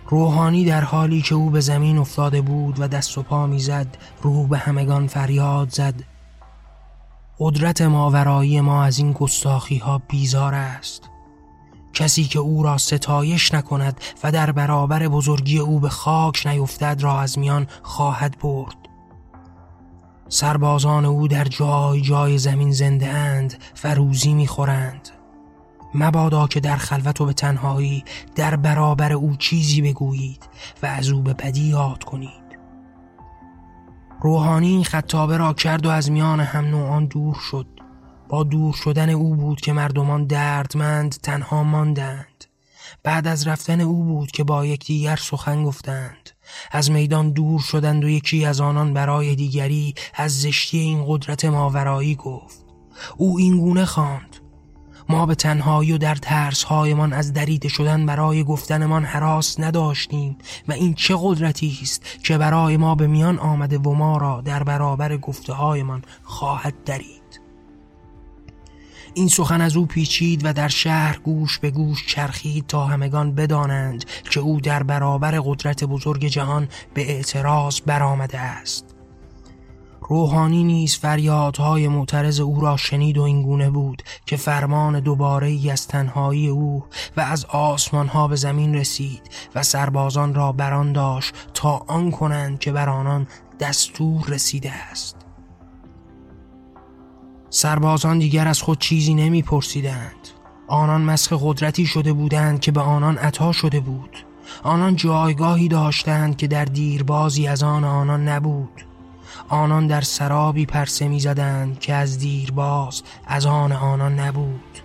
Speaker 1: روحانی در حالی که او به زمین افتاده بود و دست و پا می‌زد رو به همگان فریاد زد. قدرت ماورایی ما از این گستاخی ها بیزار است. کسی که او را ستایش نکند و در برابر بزرگی او به خاک نیفتد را از میان خواهد برد. سربازان او در جای جای زمین زنده اند و روزی می‌خورند. مبادا که در خلوت و به تنهایی در برابر او چیزی بگویید و از او به بدی یاد کنید. روحانی این خطابه را کرد و از میان هم نوعان دور شد. با دور شدن او بود که مردمان دردمند تنها ماندند. بعد از رفتن او بود که با یکدیگر سخن گفتند. از میدان دور شدند و یکی از آنان برای دیگری از زشتی این قدرت ماورایی گفت. او این گونه خواند. ما به تنهایی و در ترسهایمان از دریده شدن برای گفتنمان حراس نداشتیم و این چه قدرتی است که برای ما به میان آمده و ما را در برابر گفته هایمان خواهد درید. این سخن از او پیچید و در شهر گوش به گوش چرخید تا همگان بدانند که او در برابر قدرت بزرگ جهان به اعتراض برآمده است. روحانی نیز فریادهای معترض او را شنید و اینگونه بود که فرمان دوباره ای از تنهایی او و از آسمان ها به زمین رسید و سربازان را بران داشت تا آن کنند که بر آنان دستور رسیده است. سربازان دیگر از خود چیزی نمیپرسیدند. آنان مسخ قدرتی شده بودند که به آنان عطا شده بود. آنان جایگاهی داشتند که در دیربازی از آن آنان نبود. آنان در سرابی پرسه می‌زدند که از دیرباز از آن آنان نبود.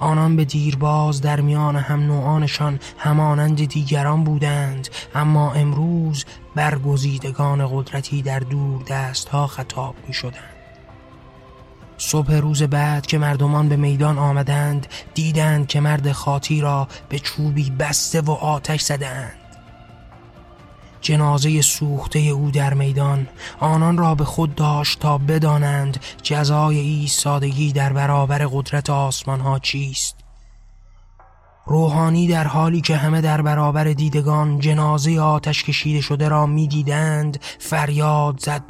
Speaker 1: آنان به دیرباز در میان هم نوعانشان همانند دیگران بودند اما امروز برگزیدگان قدرتی در دور دست ها خطاب می شدند صبح روز بعد که مردمان به میدان آمدند دیدند که مرد خاطی را به چوبی بسته و آتش زدند. جنازه سوخته او در میدان آنان را به خود داشت تا بدانند جزای ایستادگی در برابر قدرت آسمان ها چیست. روحانی در حالی که همه در برابر دیدگان جنازه آتش کشیده شده را می‌دیدند فریاد زد.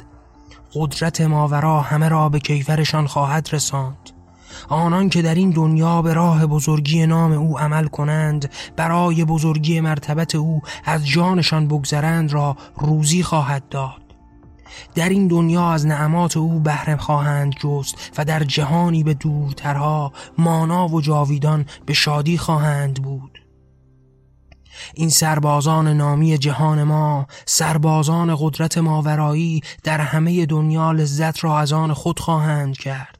Speaker 1: قدرت ماورا همه را به کیفرشان خواهد رساند. آنان که در این دنیا به راه بزرگی نام او عمل کنند برای بزرگی مرتبت او از جانشان بگذرند را روزی خواهد داد. در این دنیا از نعمات او بهره خواهند جست و در جهانی به دورترها مانا و جاویدان به شادی خواهند بود. این سربازان نامی جهان ما سربازان قدرت ماورایی در همه دنیا لذت را از آن خود خواهند کرد.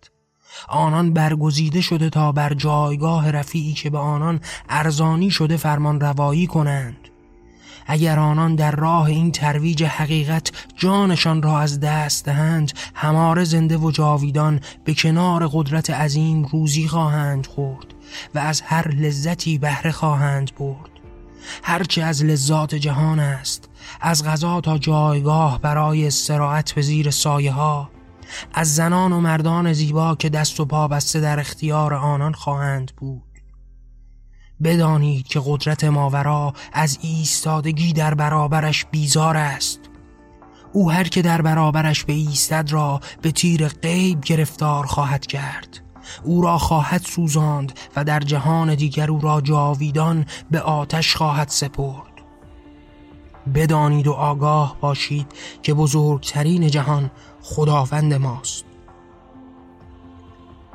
Speaker 1: آنان برگزیده شده تا بر جایگاه رفیعی که به آنان ارزانی شده فرمان روایی کنند. اگر آنان در راه این ترویج حقیقت جانشان را از دست دهند هماره زنده و جاویدان به کنار قدرت عظیم روزی خواهند خورد و از هر لذتی بهره خواهند برد. هرچه از لذات جهان است از غذا تا جایگاه برای استراحت به زیر سایه ها از زنان و مردان زیبا که دست و پا بسته در اختیار آنان خواهند بود. بدانید که قدرت ماورا از ایستادگی در برابرش بیزار است. او هر که در برابرش به ایستد را به تیر غیب گرفتار خواهد کرد. او را خواهد سوزاند و در جهان دیگر او را جاویدان به آتش خواهد سپرد. بدانید و آگاه باشید که بزرگترین جهان خداوند ماست.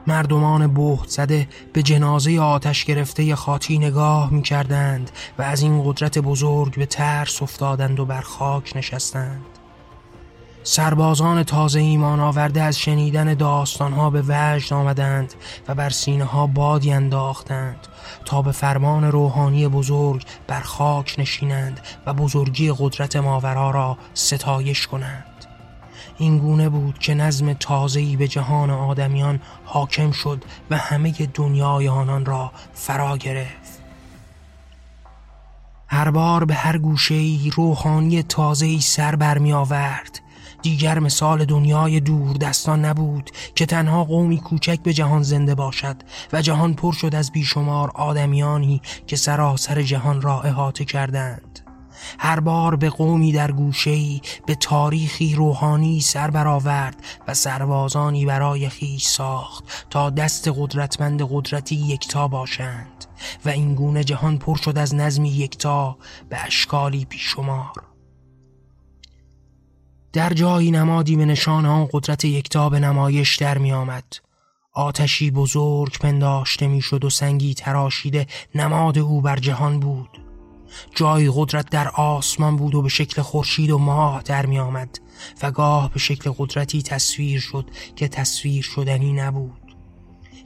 Speaker 1: مردمان بهت زده به جنازه آتش گرفته خاطی نگاه می کردند و از این قدرت بزرگ به ترس افتادند و بر خاک نشستند. سربازان تازه ایمان آورده از شنیدن داستانها به وجد آمدند و بر سینه ها بادی انداختند تا به فرمان روحانی بزرگ بر خاک نشینند و بزرگی قدرت ماورا را ستایش کنند. این گونه بود که نظم تازه‌ای به جهان آدمیان حاکم شد و همه دنیای آنان را فرا گرفت. هر بار به هر گوشه روحانی تازه‌ای سر برمی آورد. دیگر مثال دنیای دور دستان نبود که تنها قومی کوچک به جهان زنده باشد و جهان پر شد از بیشمار آدمیانی که سراسر جهان را احاطه کردند. هر بار به قومی در گوشهی به تاریخی روحانی سر برآورد و سربازانی برای خیش ساخت تا دست قدرتمند قدرتی یکتا باشند و این گونه جهان پر شد از نظمی یکتا به اشکالی بیشمار در جایی نمادی به نشان آن قدرت یکتا به نمایش در می آمد. آتشی بزرگ پنداشته می شد و سنگی تراشیده نماد او بر جهان بود جای قدرت در آسمان بود و به شکل خورشید و ماه در می آمد. و گاه به شکل قدرتی تصویر شد که تصویر شدنی نبود.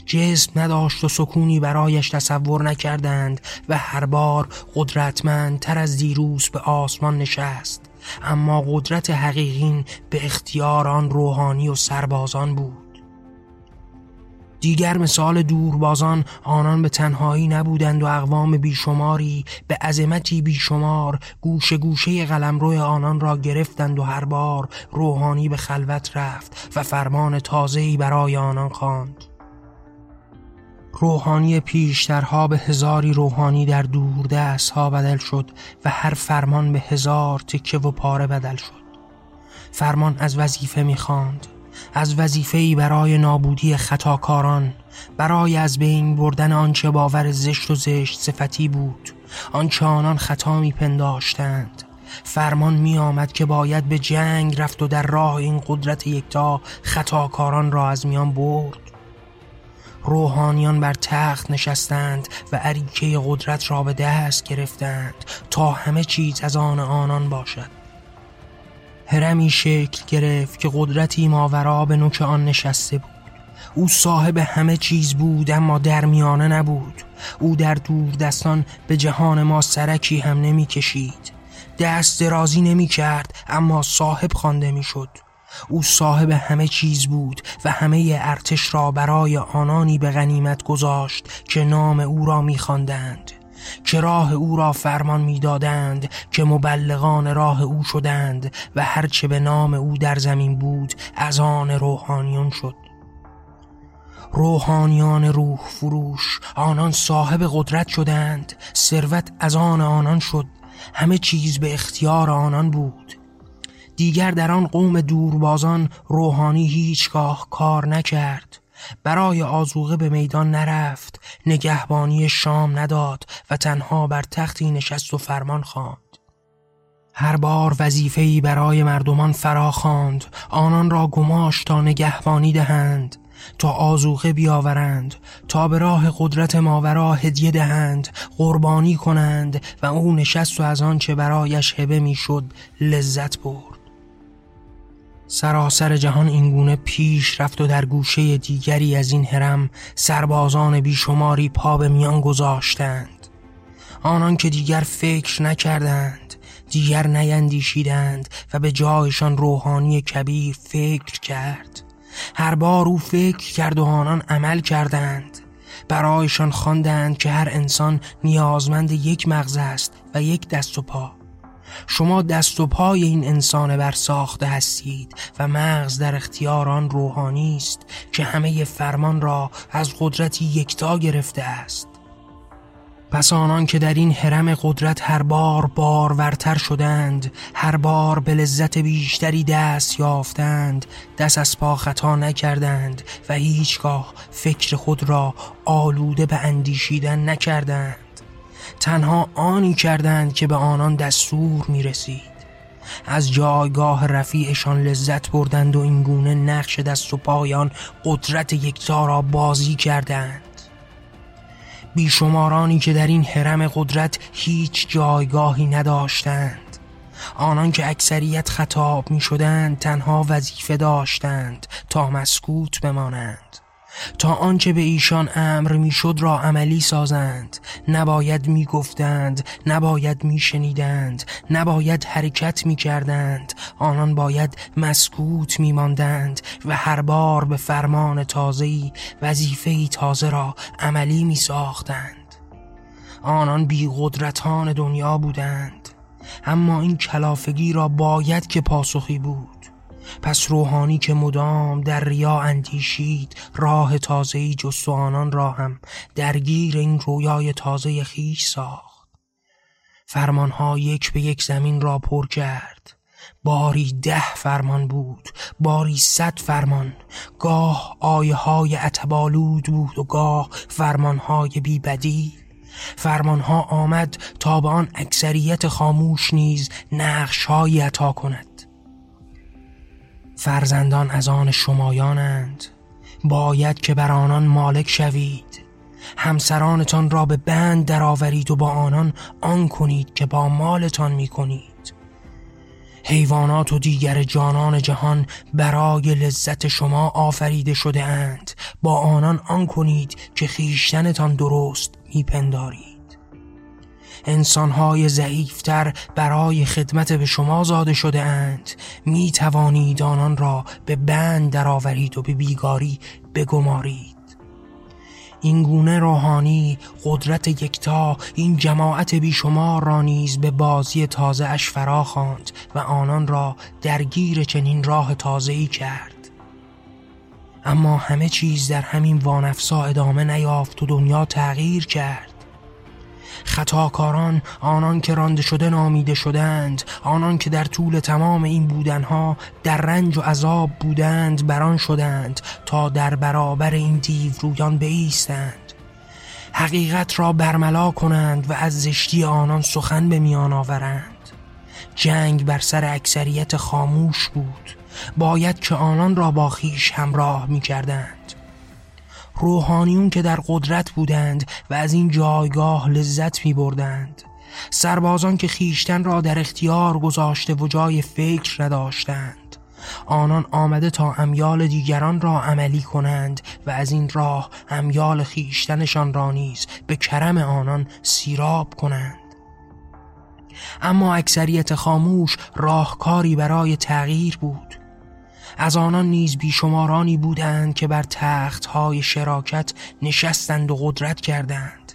Speaker 1: جسم نداشت و سکونی برایش تصور نکردند و هر بار قدرتمند تر از دیروز به آسمان نشست. اما قدرت حقیقین به اختیار آن روحانی و سربازان بود. دیگر مثال دوربازان آنان به تنهایی نبودند و اقوام بیشماری به عظمتی بیشمار گوشه گوشه قلمرو آنان را گرفتند و هر بار روحانی به خلوت رفت و فرمان تازه‌ای برای آنان خواند. روحانی پیشترها به هزاری روحانی در دور دست ها بدل شد و هر فرمان به هزار تکه و پاره بدل شد فرمان از وظیفه می‌خواند از وظیفه‌ای برای نابودی خطاکاران برای از بین بردن آنچه باور زشت و زشت صفتی بود آنچه آنان خطا میپنداشتند. فرمان می آمد که باید به جنگ رفت و در راه این قدرت یکتا خطاکاران را از میان برد. روحانیان بر تخت نشستند و عریکه قدرت را به دست گرفتند تا همه چیز از آن آنان باشد. هرمی شکل گرفت که قدرتی ماورا به نوک آن نشسته بود. او صاحب همه چیز بود اما در میانه نبود. او در دور دستان به جهان ما سرکی هم نمی کشید دست درازی نمی کرد اما صاحب خوانده می شد او صاحب همه چیز بود و همه ارتش را برای آنانی به غنیمت گذاشت که نام او را میخواندند. که راه او را فرمان می‌دادند که مبلغان راه او شدند و هرچه به نام او در زمین بود از آن روحانیون شد. روحانیان روح فروش آنان صاحب قدرت شدند ثروت از آن آنان شد. همه چیز به اختیار آنان بود. دیگر در آن قوم دوربازان روحانی هیچگاه کار نکرد. برای آزوغه به میدان نرفت نگهبانی شام نداد و تنها بر تختی نشست و فرمان خواند. هر بار وظیفه‌ای برای مردمان فرا خواند آنان را گماش تا نگهبانی دهند تا آزوغه بیاورند تا به راه قدرت ماورا هدیه دهند قربانی کنند و او نشست و از آنچه برایش هبه می‌شد لذت برد. سراسر جهان اینگونه پیش رفت و در گوشه دیگری از این هرم سربازان بیشماری پا به میان گذاشتند. آنان که دیگر فکر نکردند دیگر نیندیشیدند و به جایشان روحانی کبیر فکر کرد. هر بار او فکر کرد و آنان عمل کردند. برایشان خواندند که هر انسان نیازمند یک مغز است و یک دست و پا. شما دست و پای این انسان بر ساخته هستید و مغز در اختیار آن روحانی است که همه فرمان را از قدرتی یکتا گرفته است. پس آنان که در این حرم قدرت هر بار بارورتر شدند هر بار به لذت بیشتری دست یافتند دست از پا خطا نکردند و هیچگاه فکر خود را آلوده به اندیشیدن نکردند. تنها آنی کردند که به آنان دستور می رسید از جایگاه رفیعشان لذت بردند و اینگونه نقش دست و پایان قدرت یکتا را بازی کردند. بیشمارانی که در این حرم قدرت هیچ جایگاهی نداشتند. آنان که اکثریت خطاب می شدند تنها وظیفه داشتند تا مسکوت بمانند. تا آنچه به ایشان امر می‌شد را عملی سازند. نباید می‌گفتند نباید میشنیدند نباید حرکت می‌کردند. آنان باید مسکوت میماندند و هر بار به فرمان تازه‌ای وظیفه‌ای تازه را عملی میساختند. آنان بی قدرتان دنیا بودند. اما این کلافگی را باید که پاسخی بود. پس روحانی که مدام در ریا اندیشید راه تازهی جست و آنان را هم درگیر این رویای تازه خیش ساخت. فرمانها یک به یک زمین را پر کرد. باری ده فرمان بود باری صد فرمان. گاه آیه های عتبالود بود و گاه فرمان های بیبدی فرمان ها آمد تا به آن اکثریت خاموش نیز نقش عطا کند. فرزندان از آن شمایانند. باید که بر آنان مالک شوید. همسرانتان را به بند درآورید و با آنان آن کنید که با مالتان می کنید حیوانات و دیگر جانان جهان برای لذت شما آفریده شده اند. با آنان آن کنید که خیشتنتان درست میپندارید. انسانهای ضعیفتر برای خدمت به شما زاده شده اند. می توانید آنان را به بند درآورید و به بیگاری بگمارید. این گونه روحانی قدرت یکتا این جماعت بیشمار را نیز به بازی تازه اش فرا و آنان را درگیر چنین راه تازه‌ای کرد. اما همه چیز در همین وانفسا ادامه نیافت و دنیا تغییر کرد. خطاکاران آنان که رانده شده نامیده شدند آنان که در طول تمام این بودنها در رنج و عذاب بودند بران شدند تا در برابر این دیو رویان بیستند. حقیقت را برملا کنند و از زشتی آنان سخن به میان آورند. جنگ بر سر اکثریت خاموش بود. باید که آنان را با خیش همراه می کردند روحانیون که در قدرت بودند و از این جایگاه لذت می بردند سربازان که خیشتن را در اختیار گذاشته و جای فکر نداشتند. آنان آمده تا امیال دیگران را عملی کنند و از این راه امیال خیشتنشان را نیز به کرم آنان سیراب کنند. اما اکثریت خاموش راهکاری برای تغییر بود. از آنان نیز بیشمارانی بودند که بر تختهای شراکت نشستند و قدرت کردند.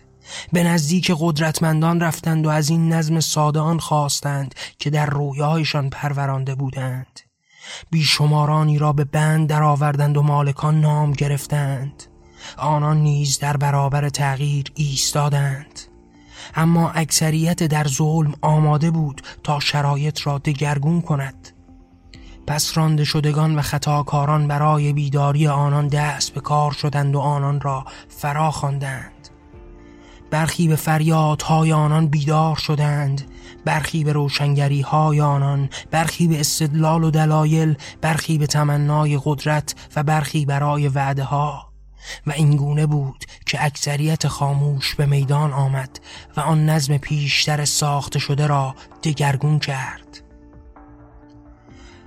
Speaker 1: به نزدیک قدرتمندان رفتند و از این نظم ساده آن خواستند که در رویایشان پرورانده بودند. بیشمارانی را به بند درآوردند و مالکان نام گرفتند. آنان نیز در برابر تغییر ایستادند. اما اکثریت در ظلم آماده بود تا شرایط را دگرگون کند. پس رانده شدگان و خطاکاران برای بیداری آنان دست به کار شدند و آنان را فرا خواندند. برخی به فریادهای آنان بیدار شدند برخی به روشنگری های آنان برخی به استدلال و دلایل برخی به تمنای قدرت و برخی برای وعده ها و اینگونه بود که اکثریت خاموش به میدان آمد و آن نظم پیشتر ساخته شده را دگرگون کرد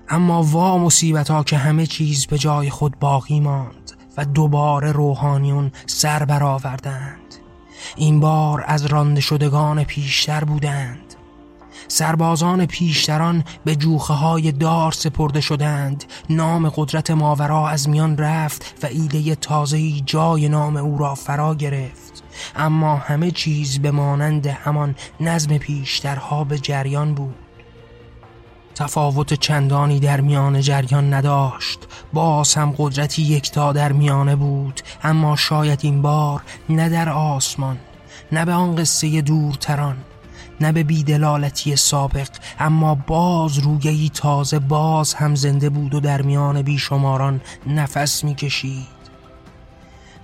Speaker 1: اما وا مصیبت ها که همه چیز به جای خود باقی ماند و دوباره روحانیون سر برآوردند. این بار از رانده شدگان پیشتر بودند. سربازان پیشتران به جوخه های دار سپرده شدند. نام قدرت ماورا از میان رفت و ایده تازهی جای نام او را فرا گرفت. اما همه چیز به مانند همان نظم پیشترها به جریان بود. تفاوت چندانی در میان جریان نداشت. باز هم قدرتی یکتا در میانه بود اما شاید این بار نه در آسمان نه به آن قصه دورتران نه به بیدلالتی سابق اما باز رویهی تازه باز هم زنده بود و در میان بیشماران نفس می‌کشید.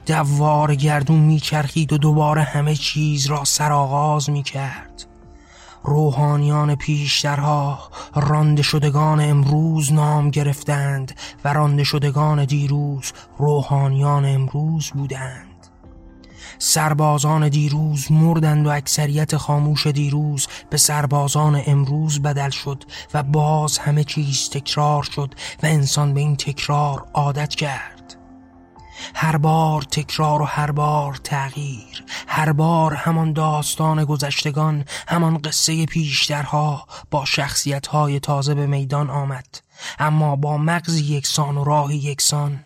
Speaker 1: دوار گردون میچرخید و دوباره همه چیز را سرآغاز می‌کرد. روحانیان پیشترها رانده شدگان امروز نام گرفتند و رانده شدگان دیروز روحانیان امروز بودند. سربازان دیروز مردند و اکثریت خاموش دیروز به سربازان امروز بدل شد و باز همه چیز تکرار شد و انسان به این تکرار عادت کرد. هر بار تکرار و هر بار تغییر هر بار همان داستان گذشتگان همان قصه پیشترها با شخصیتهای تازه به میدان آمد. اما با مغز یکسان و راه یکسان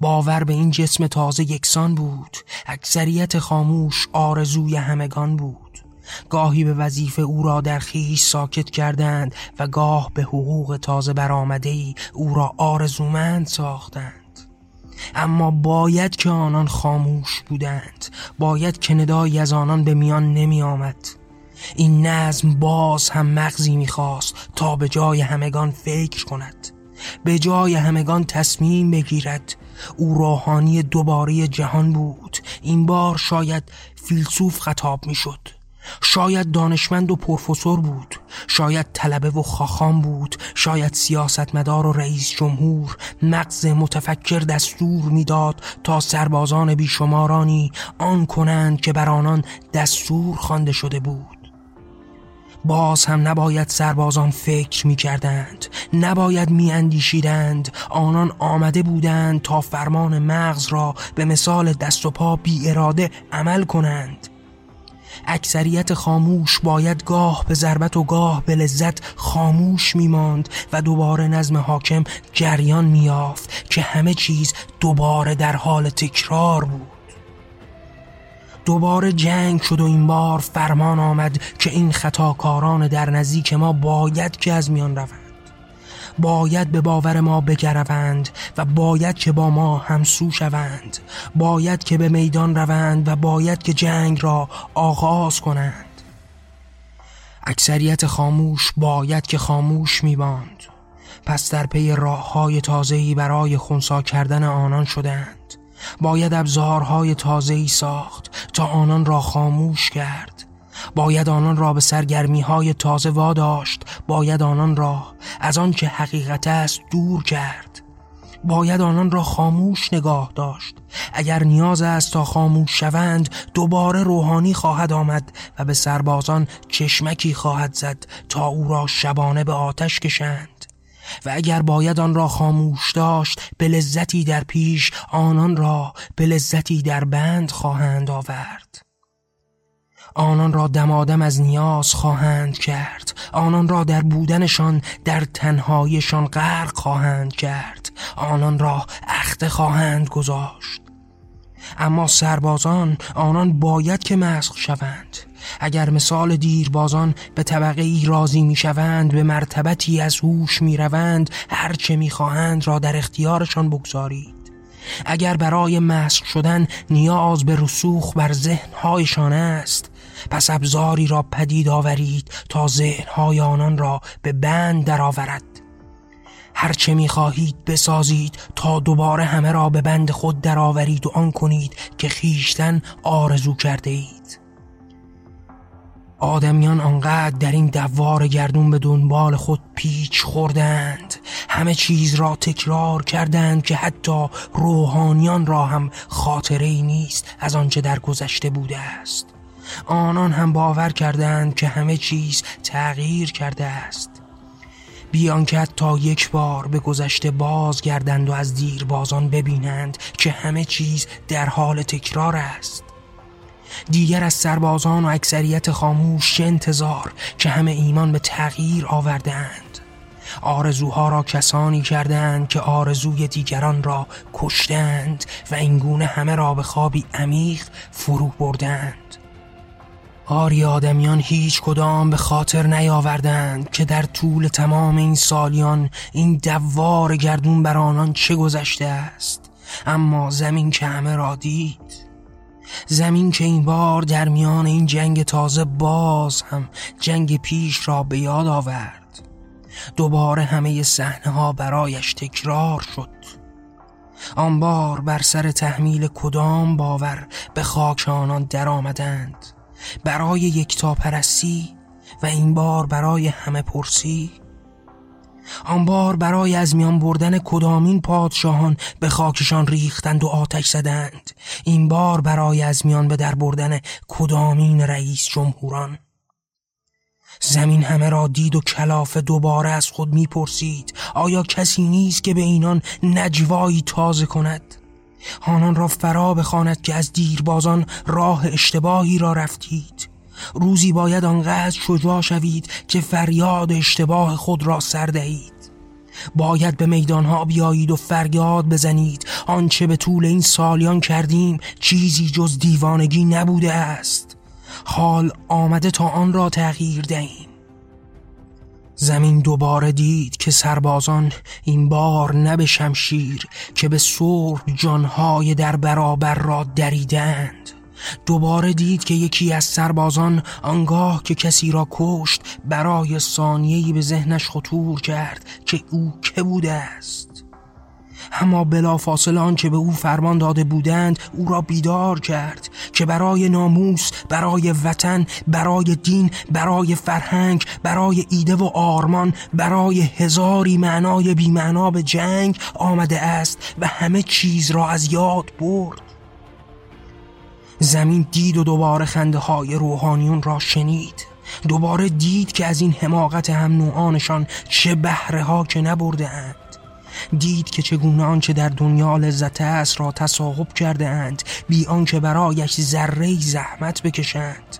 Speaker 1: باور به این جسم تازه یکسان بود. اکثریت خاموش آرزوی همگان بود. گاهی به وظیفه او را در خیش ساکت کردند و گاه به حقوق تازه برآمده او را آرزومند ساختند. اما باید که آنان خاموش بودند. باید که ندایی از آنان به میان نمی آمد این نظم باز هم مغزی می‌خواست تا به جای همگان فکر کند. به جای همگان تصمیم بگیرد. او روحانی دوباره جهان بود. این بار شاید فیلسوف خطاب می‌شد. شاید دانشمند و پروفسور بود شاید طلبه و خاخام بود شاید سیاستمدار و رئیس جمهور مغز متفکر دستور می‌داد تا سربازان بیشمارانی آن کنند که بر آنان دستور خوانده شده بود. باز هم نباید سربازان فکر می کردند نباید می اندیشیدند آنان آمده بودند تا فرمان مغز را به مثال دست و پا بی اراده عمل کنند. اکثریت خاموش باید گاه به ضربت و گاه به لذت خاموش میماند و دوباره نظم حاکم جریان میافت که همه چیز دوباره در حال تکرار بود. دوباره جنگ شد و این بار فرمان آمد که این خطاکاران در نزدیک ما باید که از میان روند. باید به باور ما بگروند و باید که با ما همسو شوند. باید که به میدان روند و باید که جنگ را آغاز کنند. اکثریت خاموش باید که خاموش میباند. پس در پی راه های تازهی برای خونسا کردن آنان شدند باید ابزارهای تازهی ساخت تا آنان را خاموش کرد. باید آنان را به سرگرمی های تازه واداشت. باید آنان را از آن که حقیقت است دور کرد. باید آنان را خاموش نگاه داشت. اگر نیاز است تا خاموش شوند دوباره روحانی خواهد آمد و به سربازان چشمکی خواهد زد تا او را شبانه به آتش کشند. و اگر باید آن را خاموش داشت به لذتی در پیش آنان را به لذتی در بند خواهند آورد. آنان را دمادم از نیاز خواهند کرد. آنان را در بودنشان در تنهایشان غرق خواهند کرد. آنان را اخته خواهند گذاشت. اما سربازان آنان باید که مسخ شوند. اگر مثال دیربازان به طبقه ای راضی می شوند به مرتبتی از هوش می روند هرچه می خواهند را در اختیارشان بگذارید. اگر برای مسخ شدن نیاز به رسوخ بر ذهنهایشان است پس ابزاری را پدید آورید تا ذهنهای آنان را به بند درآورد. هرچه می‌خواهید بسازید تا دوباره همه را به بند خود درآورید و آن کنید که خیشتن آرزو کرده اید آدمیان آنقدر در این دوار گردون به دنبال خود پیچ خوردند. همه چیز را تکرار کردند که حتی روحانیان را هم خاطره ای نیست از آنچه در گذشته بوده است. آنان هم باور کردند که همه چیز تغییر کرده است. بیان که تا یک بار به گذشته بازگردند و از دیر بازان ببینند که همه چیز در حال تکرار است. دیگر از سربازان و اکثریت خاموش انتظار که همه ایمان به تغییر آوردند آرزوها را کسانی کردند که آرزوی دیگران را کشتند و اینگونه همه را به خوابی عمیق فرو بردند آری آدمیان هیچ کدام به خاطر نیاوردند که در طول تمام این سالیان این دوار گردون بر آنان چه گذشته است. اما زمین که همه را دید زمین که این بار در میان این جنگ تازه باز هم جنگ پیش را به یاد آورد. دوباره همه صحنه ها برایش تکرار شد. آن بار بر سر تحمیل کدام باور به خاک آنان درآمدند برای یکتا پرستی و این بار برای همه پرسی. آن بار برای از میان بردن کدامین پادشاهان به خاکشان ریختند و آتش زدند. این بار برای از میان به در بردن کدامین رئیس جمهوران. زمین همه را دید و کلافه دوباره از خود می‌پرسید. آیا کسی نیست که به اینان نجوایی تازه کند؟ آنان را فرا بخواند که از دیربازان راه اشتباهی را رفتید. روزی باید آنقدر شجاع شوید که فریاد اشتباه خود را سر دهید. باید به میدانها بیایید و فریاد بزنید. آنچه به طول این سالیان کردیم چیزی جز دیوانگی نبوده است. حال آمده تا آن را تغییر دهیم. زمین دوباره دید که سربازان این بار نه به شمشیر که به صرب جانهای در برابر را دریدند. دوباره دید که یکی از سربازان آنگاه که کسی را کشت برای ثانیه‌ای به ذهنش خطور کرد که او که بوده است. اما بلافاصله آنچه به او فرمان داده بودند او را بیدار کرد که برای ناموس برای وطن برای دین برای فرهنگ برای ایده و آرمان برای هزاری معنای بیمعنا به جنگ آمده است و همه چیز را از یاد برد. زمین دید و دوباره خنده های روحانیون را شنید. دوباره دید که از این حماقت هم نوعانشان چه بهره ها که نبرده اند دید که چگونه آنچه در دنیا لذت است را تصاحب کرده اند بی آنکه برایش ذره زحمت بکشند.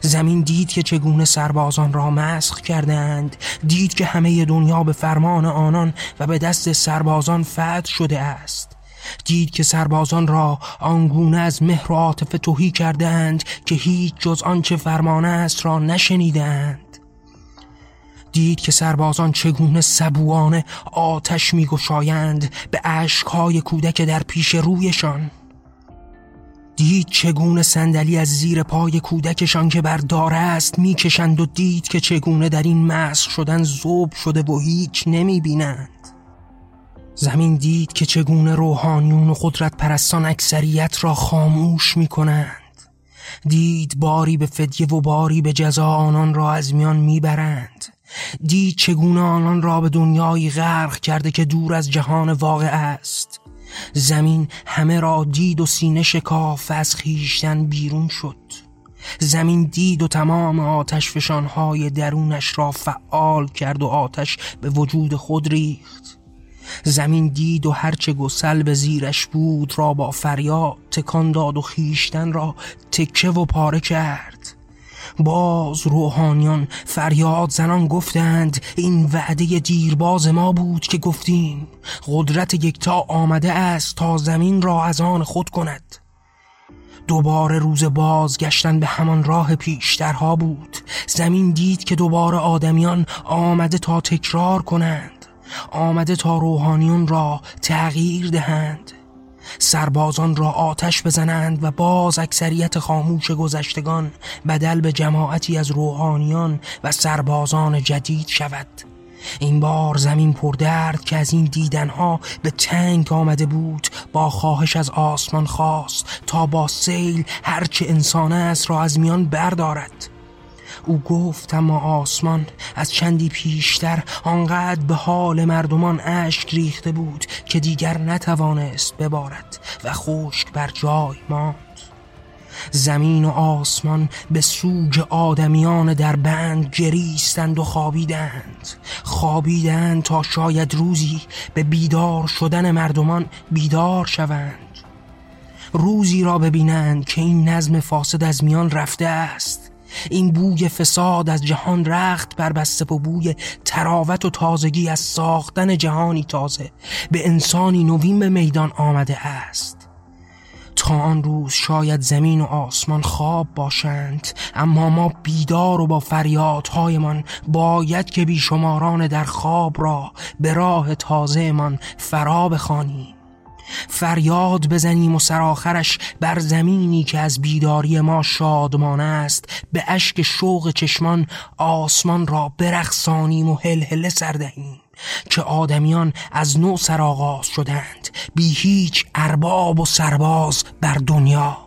Speaker 1: زمین دید که چگونه سربازان را مسخ کرده اند دید که همه دنیا به فرمان آنان و به دست سربازان فتح شده است. دید که سربازان را آنگونه از مهر و عاطفه توهی کردند که هیچ جز آنچه فرمان است را نشنیدند دید که سربازان چگونه سبوانه آتش میگشایند به اشکهای کودک در پیش رویشان. دید چگونه صندلی از زیر پای کودکشان که بر داره است می‌کشند و دید که چگونه در این مسخ شدن زوب شده و هیچ نمی‌بینند. زمین دید که چگونه روحانیون و قدرت پرستان اکثریت را خاموش می‌کنند. دید باری به فدیه و باری به جزا آنان را از میان می‌برند. دید چگونه آنان را به دنیایی غرق کرده که دور از جهان واقع است. زمین همه را دید و سینه شکاف از خیشتن بیرون شد. زمین دید و تمام آتش فشانهای درونش را فعال کرد و آتش به وجود خود ریخت. زمین دید و هرچه گسل به زیرش بود را با فریاد تکان داد و خیشتن را تکه و پاره کرد. باز روحانیان فریاد زنان گفتند این وعده دیرباز ما بود که گفتیم. قدرت یکتا آمده است تا زمین را از آن خود کند. دوباره روز بازگشتن به همان راه پیشترها بود. زمین دید که دوباره آدمیان آمده تا تکرار کنند. آمده تا روحانیون را تغییر دهند. سربازان را آتش بزنند و باز اکثریت خاموش گذشتگان بدل به جماعتی از روحانیان و سربازان جدید شود. این بار زمین پردرد که از این دیدنها به تنگ آمده بود با خواهش از آسمان خواست تا با سیل هرچه انسان است را از میان بردارد. او گفت اما آسمان از چندی پیشتر آنقدر به حال مردمان اشک ریخته بود که دیگر نتوانست ببارد و خشک بر جای ماند. زمین و آسمان به سوج آدمیان در بند گریستند و خوابیدند. خوابیدند تا شاید روزی به بیدار شدن مردمان بیدار شوند. روزی را ببینند که این نظم فاسد از میان رفته است. این بوی فساد از جهان رخت بر بسته و بوی تراوت و تازگی از ساختن جهانی تازه به انسانی نوین به میدان آمده است. تا آن روز شاید زمین و آسمان خواب باشند اما ما بیدار و با فریادهایمان باید که بیشماران در خواب را به راه تازه من فرا بخوانیم. فریاد بزنیم و سرآخرش بر زمینی که از بیداری ما شادمان است به اشک شوق چشمان آسمان را برخصانیم و هل سردهیم که آدمیان از نو سرآغاز شدند بی هیچ ارباب و سرباز بر دنیا.